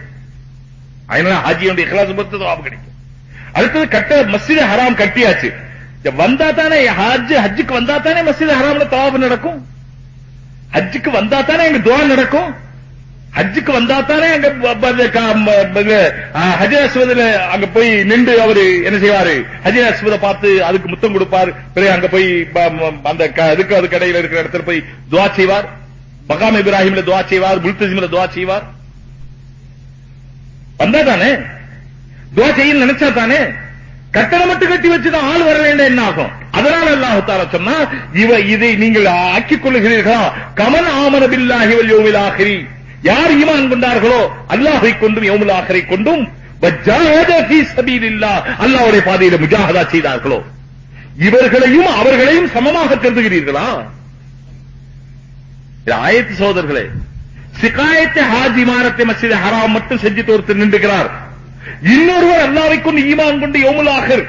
அதனால ஹாஜியுடைய இkhlas பொறுத்து சவாபு கிடைக்கும். அடுத்தது கட்ட மஸ்ஜித் ஹராம் கட்டியாச்சு. வந்தா தானே ஹஜ் ஹஜ்ஜுக்கு வந்தா தானே மஸ்ஜித் ஹராம்ல தவாபு நடக்கும்? ஹஜ்ஜுக்கு வந்தா தானே எங்க துவா நடக்கும்? ஹஜ்ஜுக்கு வந்தா தானே அங்க ஹஜ் ப- அங்க போய் நின்று அவரு என்ன செய்வாரு? ஹஜர் அஸ்வத பார்த்து அதுக்கு முத்தம் கொடுப்பார். பிறகு அங்க போய் அந்த அதுக்கு அது கடையில இருக்கிற இடத்துல போய் துவா செய்வார். மகாம் இப்ராஹிம்ல துவா செய்வார். முல்தசிம்ல துவா செய்வார். வந்தா தானே? துவா செய்ய நினைச்சா தானே? கட்டணம் மட்டும் கட்டி வச்சுதான் ஆள் வர வேண்டாம் என்ன ஆகும்? அதனால அல்லாஹு சொன்னா இவ இதை நீங்கள் ஆக்கிக் கொள்ளுகிறீர்களா? கமன் ஆமன பில்லாஹி வல் யௌமில் யார் ஈமான் கொண்டார்களோ அல்லாஹை கொண்டும் யோமுல் ஆகரை கொண்டும் அல்லாவுடைய பாதையில முஜாகதா செய்தார்களோ? இவர்களையும் அவர்களையும் சமமாக கருதுகிறீர்களா? ஆயத்து சோதர்களே சிகாயத்தை ஹாஜி மாரத்தை மசித ஹராம் மட்டும் செஞ்சுட்டு ஒருத்தர் நின்றுகிறார். இன்னொருவர் அல்லாவை கொண்டு ஈமான் கொண்டு யோமுல் ஆகர்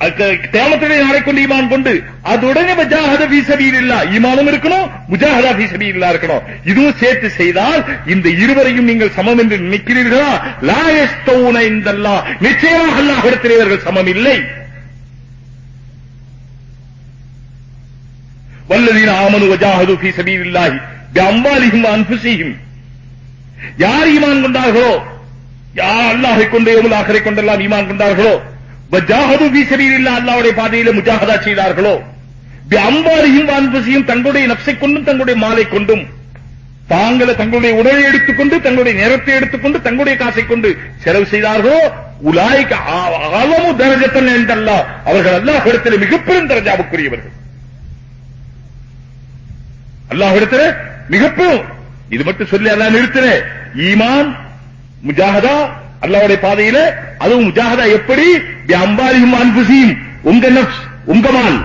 தேமத்துடைய நாளை கொண்டு ஈமான் கொண்டு அதுடனே முஜாஹத முஜாஹத இல்லா ஈமானும் இருக்கணும் முஜாஹதா இல்லா இருக்கணும். இதுவும் சேர்த்து செய்தால் இந்த இருவரையும் நீங்கள் சமம் என்று நினைக்கிறீர்களா? லாயஸ்தௌன இந்த இந்தல்லா. நிச்சயமாக அல்லாஹ் இடத்திலேவர்கள் சமம் இல்லை வல்லதீன ஆமனு வஜாஹது ஃபீ சபீர் இல்லாஹி அம்பாலிகும் அன்புசியும் யார் ஈமான் கொண்டார்களோ யார் அல்லாஹை கொண்டு எவ்வளவு ஆഖിரை கொண்டெல்லாம் ஈமான் கொண்டார்களோ வஜாஹது ஃபீ சபீலில்லாஹ் அல்லாஹ்வுடைய பாதையிலே முஜாஹதா செய்தார்களோ? அம்பாரியும் வான்பசியும் தங்களுடைய நப்சை கொண்டும் தங்களுடைய மாலை கொண்டும் தாங்களை தங்களுடைய உடலை எடுத்துக்கொண்டு தங்களுடைய நேரத்தை எடுத்துக்கொண்டு தங்களுடைய காசை கொண்டு செலவு செய்தார்களோ? உலாய்க்கு அளவு தரஜத்தன் என்றல்லா அவர்கள் அல்லாஹ் இடத்தில் மிகப்பெரும் தரஜாவுக்குரியவர்கள். அல்லாஹ்விடத்துல மிகப்பெரும். இது மட்டும் சொல்லி அல்லா நிறுத்தினே ஈமான் முஜாஹதா அல்லாவுடைய பாதையில அதுவும் முஜாஹதா எப்படி? அம்பாலியும் அன்புசியும் உங்க நப்ஸ் உங்க மால்.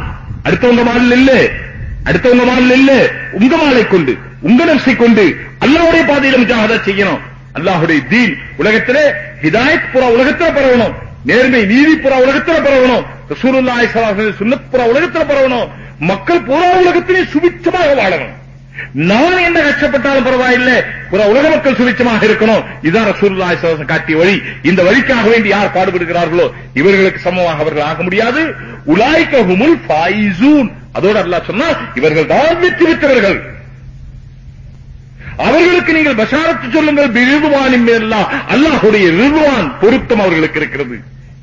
அடுத்தவங்க மால் இல்ல. அடுத்தவங்க மால் இல்ல. உங்க மாலை கொண்டு உங்க நப்சை கொண்டு அல்லாஹ்வுடைய பாதையில முஜாஹதா செய்யணும். அல்லாஹ்வுடைய தீன் உலகத்திலே ஹிதாயத் புற உலகத்துல பரவணும். நேர்மை நீதி புற உலகத்துல பரவணும். ரசூலுல்லாஹி ஸல்லல்லாஹு அலைஹி வஸல்லம் சுன்னத் புற உலகத்துல பரவணும். மக்கள் புற உலகத்திலே சுபிச்சமாக வாழணும். நான் என்ன கஷ்டப்பட்டாலும் பரவாயில்லை. புற உலக மக்கள் சுவிச்சமாக இருக்கணும். இதுதான் ரசூலுல்லாஹி காட்டிய வழி. இந்த வழிக்காக வேண்டி யார் பாடுபடுகிறார்களோ இவர்களுக்கு சமமாக அவர்கள் ஆக முடியாது. உலாய்க ஹுமுல் ஃபாயிசூன் அதோடு அல்லாஹ் சொன்னா இவர்கள் தான் வெற்றி பெற்றவர்கள். அவர்களுக்கு நீங்கள் பஷாரத்து சொல்லுங்கள் பிரிதுவானின் மேலாம் அல்லாஹுடைய ரிதுவான் பொருத்தம் அவர்களுக்கு இருக்கிறது.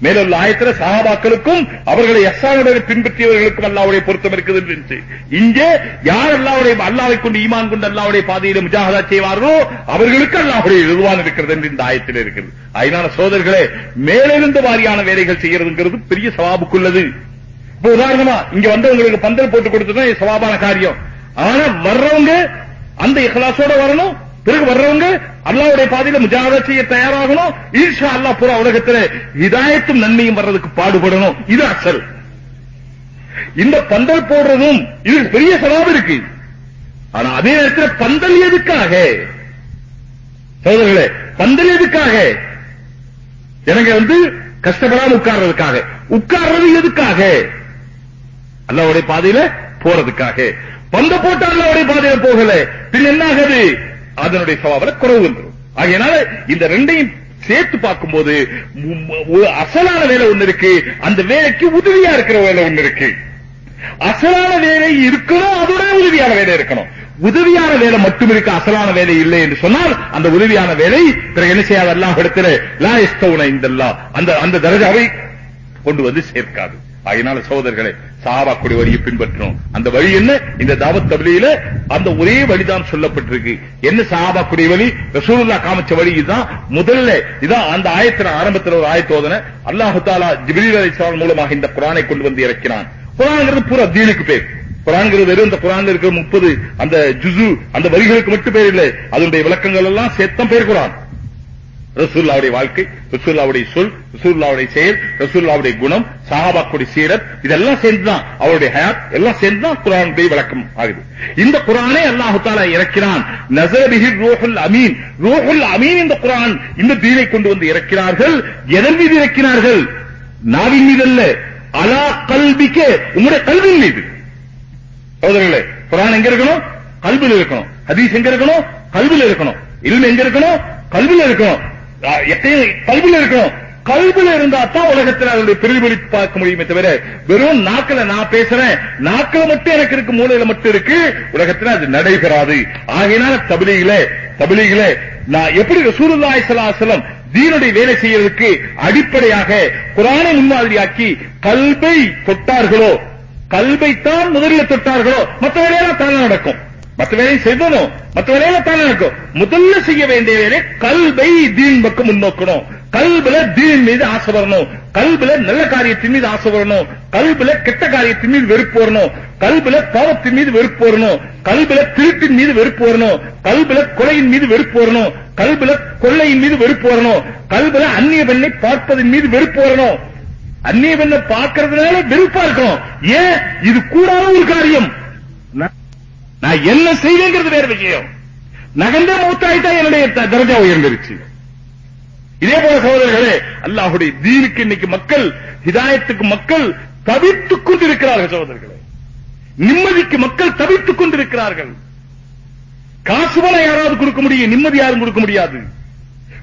மேலுள்ள ஆயத்துல சகாபாக்களுக்கும் அவர்களை எஸ்ஸானுடைய பின்பற்றியவர்களுக்கும் அல்லாவுடைய பொருத்தம் இருக்குது என்று இங்கே யார் அல்லாவுடைய அல்லாவை கொண்டு ஈமான் கொண்டு அல்லாவுடைய பாதையில முஜாகதா செய்வார்களோ அவர்களுக்கு அல்லாவுடைய ரிதுவான் இருக்கிறது என்று இந்த ஆயத்தில் இருக்கிறது அதனால சோதர்களே மேலிருந்து வாரியான வேலைகள் செய்யறதுங்கிறது பெரிய சவாபுக்குள்ளது. இப்ப உதாரணமா இங்க வந்தவங்களுக்கு பந்தல் போட்டு கொடுத்ததுதான் சவாபான காரியம். ஆனா வர்றவங்க அந்த இஹலாசோட வரணும் பிறகு வர்றவங்க அல்லாவுடைய பாதையில முஜாஹதா செய்ய தயாராகணும். ஈர்ஷா அல்லா பூரா உலகத்துல இதாயத்தும் நன்மையும் வர்றதுக்கு பாடுபடணும். இது அசல். இந்த பந்தல் போடுறதும் இது பெரிய சவாபு இருக்கு. ஆனா அதே நேரத்தில் பந்தல் எதுக்காக? சோதர்களே பந்தல் எதுக்காக? எனக்கு வந்து கஷ்டப்படாம உட்கார்றதுக்காக. உட்கார்றது எதுக்காக? அல்லாவுடைய பாதையில போறதுக்காக. பந்த போட்டு அல்லாவுடைய பாதையில போகல. பின் என்ன ஆகுது அதனுடைய சவாபில் குறவு வந்துடும் ஆகையினால இந்த ரெண்டையும் சேர்த்து பார்க்கும்போது அசலான வேலை ஒண்ணு இருக்கு. அந்த வேலைக்கு உதவியா இருக்கிற வேலை ஒண்ணு இருக்கு. அசலான வேலை இருக்கணும் அதோட உதவியான வேலை இருக்கணும். உதவியான வேலை மட்டும் இருக்கு அசலான வேலை இல்லை என்று சொன்னால் அந்த உதவியான வேலை பிறகு என்ன செய்யாத? அல்லாஹ் இடத்துல லா இஸ்தவுன இந்த அந்த அந்த தரஜாவை கொண்டு வந்து சேர்க்காது. அதனால சகோதரர்களே சஹாபாக்குடைய வழியை பின்பற்றணும் அந்த வழி என்ன? இந்த தாவத் தபிலியில அந்த ஒரே வழிதான் சொல்லப்பட்டிருக்கு. என்ன சஹாபாக்குடைய வழி? ரசூலுல்லா காமிச்ச வழி இதுதான். முதல்ல இதான் அந்த ஆயத்தின ஆரம்பத்தில் ஒரு ஆயத்தோதனை அல்லாஹு தாலா ஜிப்ரீல் அலைஹிஸ்ஸலாம் மூலமாக இந்த குரானை கொண்டு வந்து இறக்கினான். குரான்ங்கிறது பூரா தீனுக்கு பேர். குரான்கிறது வெறும் இந்த குரான் இருக்கிற முப்பது அந்த ஜுசு அந்த வரிகளுக்கு மட்டும் பேர் இல்லை. அதனுடைய விளக்கங்கள் எல்லாம் சேர்த்தம் பேர் குரான். ரசூல்லாவுடைய வாழ்க்கை ரசூல்லாவுடைய சொல் ரசூல்லாவுடைய செயல் ரசூல்லாவுடைய குணம் சஹாபாக்குடைய சீரத் இதெல்லாம் சேர்ந்துதான் அவருடைய ஹயாத் எல்லாம் சேர்ந்துதான் குரானுடைய விளக்கம் ஆகுது. இந்த குரானே அல்லாஹு தாலா இறக்கிறான். நசரபிஹி ரூஹுல் அமீன். ரூஹுல் அமீன் இந்த குரான் இந்த தீனை கொண்டு வந்து இறக்கிறார்கள் எதன் மீது இறக்கிறார்கள்? நாவின் மீது அல்ல அலா கல்விக்கு உங்களுடைய கல்வியின் மீது. சோதரர்களே குரான் எங்க இருக்கணும்? கல்வியில் இருக்கணும். ஹதீஸ் எங்க இருக்கணும்? கல்வியில் இருக்கணும். இல்மு எங்க இருக்கணும்? கல்வியில் இருக்கணும். அஹ் கல்வியில் இருக்கணும். கல்வியில் இருந்தா தான் உலகத்தில் அதனுடைய பிரதிபலிப்பு பார்க்க முடியுமே தவிர வெறும் நாக்கில நான் பேசுறேன். நாக்கில மட்டும் எனக்கு இருக்கு மூலையில மட்டும் இருக்கு. உலகத்தில் அது நடைபெறாது. ஆகையினால தபிலிகளே தபிலிகளே நான் எப்படி சூருல்லாய் சலாசலம் தீனுடைய வேலை செய்யறதுக்கு அடிப்படையாக குரானை முன்மாதிரியாக்கி கல்வை தொட்டார்களோ கல்வைத்தான் முதலில் தொட்டார்களோ மற்ற வேலையெல்லாம் தானே நடக்கும். மற்ற வேலையை செய்யணும் மற்ற வேலையில தானே இருக்கும். முதல்ல செய்ய வேண்டிய வேலை கல்வை தீன் பக்கம் முன்னோக்கணும். கல்வில தீன் மீது ஆசை வரணும். கல்வில நல்ல காரியத்தின் மீது ஆசை வரணும். கல்வில கெட்ட காரியத்தின் மீது வெறுப்பு வரணும். கல்வில பாவத்தின் மீது வெறுப்பு வரணும். கல்வில திருட்டின் மீது வெறுப்பு வரணும். கல்வில கொலையின் மீது வெறுப்பு வரணும். கல்வில கொள்ளையின் மீது வெறுப்பு வரணும். கல்வில அந்நிய பெண்ணை பார்ப்பதன் மீது வெறுப்பு வரணும். அந்நிய பெண்ணை பார்க்கறதுனால வெறுப்பா இருக்கணும். ஏன்? இது கூடாத ஒரு காரியம். நான் என்ன செய்வேங்கிறது வேற விஷயம். நகர்ந்த மூத்தாயிட்டா என்னுடைய த- தரஜா உயர்ந்துருச்சு. இதே போல சகோதரர்களே அல்லாஹுடைய தீனுக்கு இன்னைக்கு மக்கள் ஹிதாயத்துக்கு மக்கள் தவித்துக் கொண்டிருக்கிறார்கள் சகோதரர்களே. நிம்மதிக்கு மக்கள் தவித்துக் கொண்டிருக்கிறார்கள். காசு பணம் யாராவது கொடுக்க முடியும் நிம்மதி யாரும் கொடுக்க முடியாது.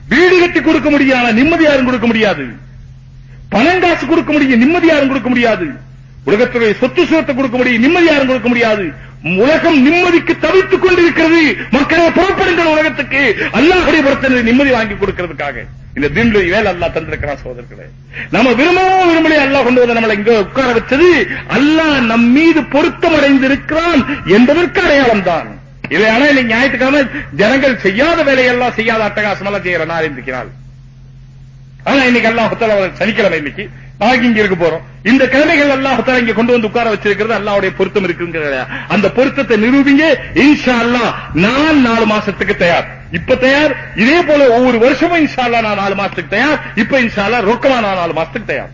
வீடு கட்டி கொடுக்க முடியும் நிம்மதி யாரும் கொடுக்க முடியாது. பணம் காசு கொடுக்க முடியும் நிம்மதி யாரும் கொடுக்க முடியாது. உலகத்துடைய சொத்து சுகத்தை கொடுக்க முடியும் நிம்மதி யாரும் கொடுக்க முடியாது. உலகம் நிம்மதிக்கு தவித்துக் கொண்டிருக்கிறது. மக்களை புறப்படுங்கள் உலகத்துக்கு அல்லாஹுடைய பிரச்சனை நிம்மதி வாங்கி கொடுக்கிறதுக்காக. இந்த தீனுடைய வேலை அல்லாஹ் தந்திருக்கிறான் சோதர்களே நம்ம விரும்பவும் விரும்பலையே அல்லாஹ் கொண்டு வந்து நம்மளை இங்க உட்கார வச்சது. அல்லாஹ் நம் மீது பொருத்தம் அடைந்திருக்கிறான் என்பதற்கு அடையாளம் தான். இதை ஆனா இல்லை ஞாயிற்றுக்கிழமை ஜனங்கள் செய்யாத வேலையெல்லாம் செய்யாத அட்டகாசமெல்லாம் செய்யற நாள் இருக்கிறாள் ஆனா இன்னைக்கு அல்லாஹத்தால சனிக்கிழமை இன்னைக்கு. நாளைக்கு இங்க இருக்க போறோம். இந்த கிழமைகள் அல்லாஹ் இங்க கொண்டு வந்து உட்கார வச்சிருக்கிறது அல்லாவுடைய பொருத்தம் இருக்குங்கிற அந்த பொருத்தத்தை நிரூபிங்க. இன்ஷா அல்லா நான் நாலு மாசத்துக்கு தயார். இப்ப தயார். இதே போல ஒவ்வொரு வருஷமும் இன்ஷா அல்லா நான் நாலு மாசத்துக்கு தயார். இப்ப இன்ஷா அல்லா ரொக்கமா நான் நாலு மாசத்துக்கு தயார்.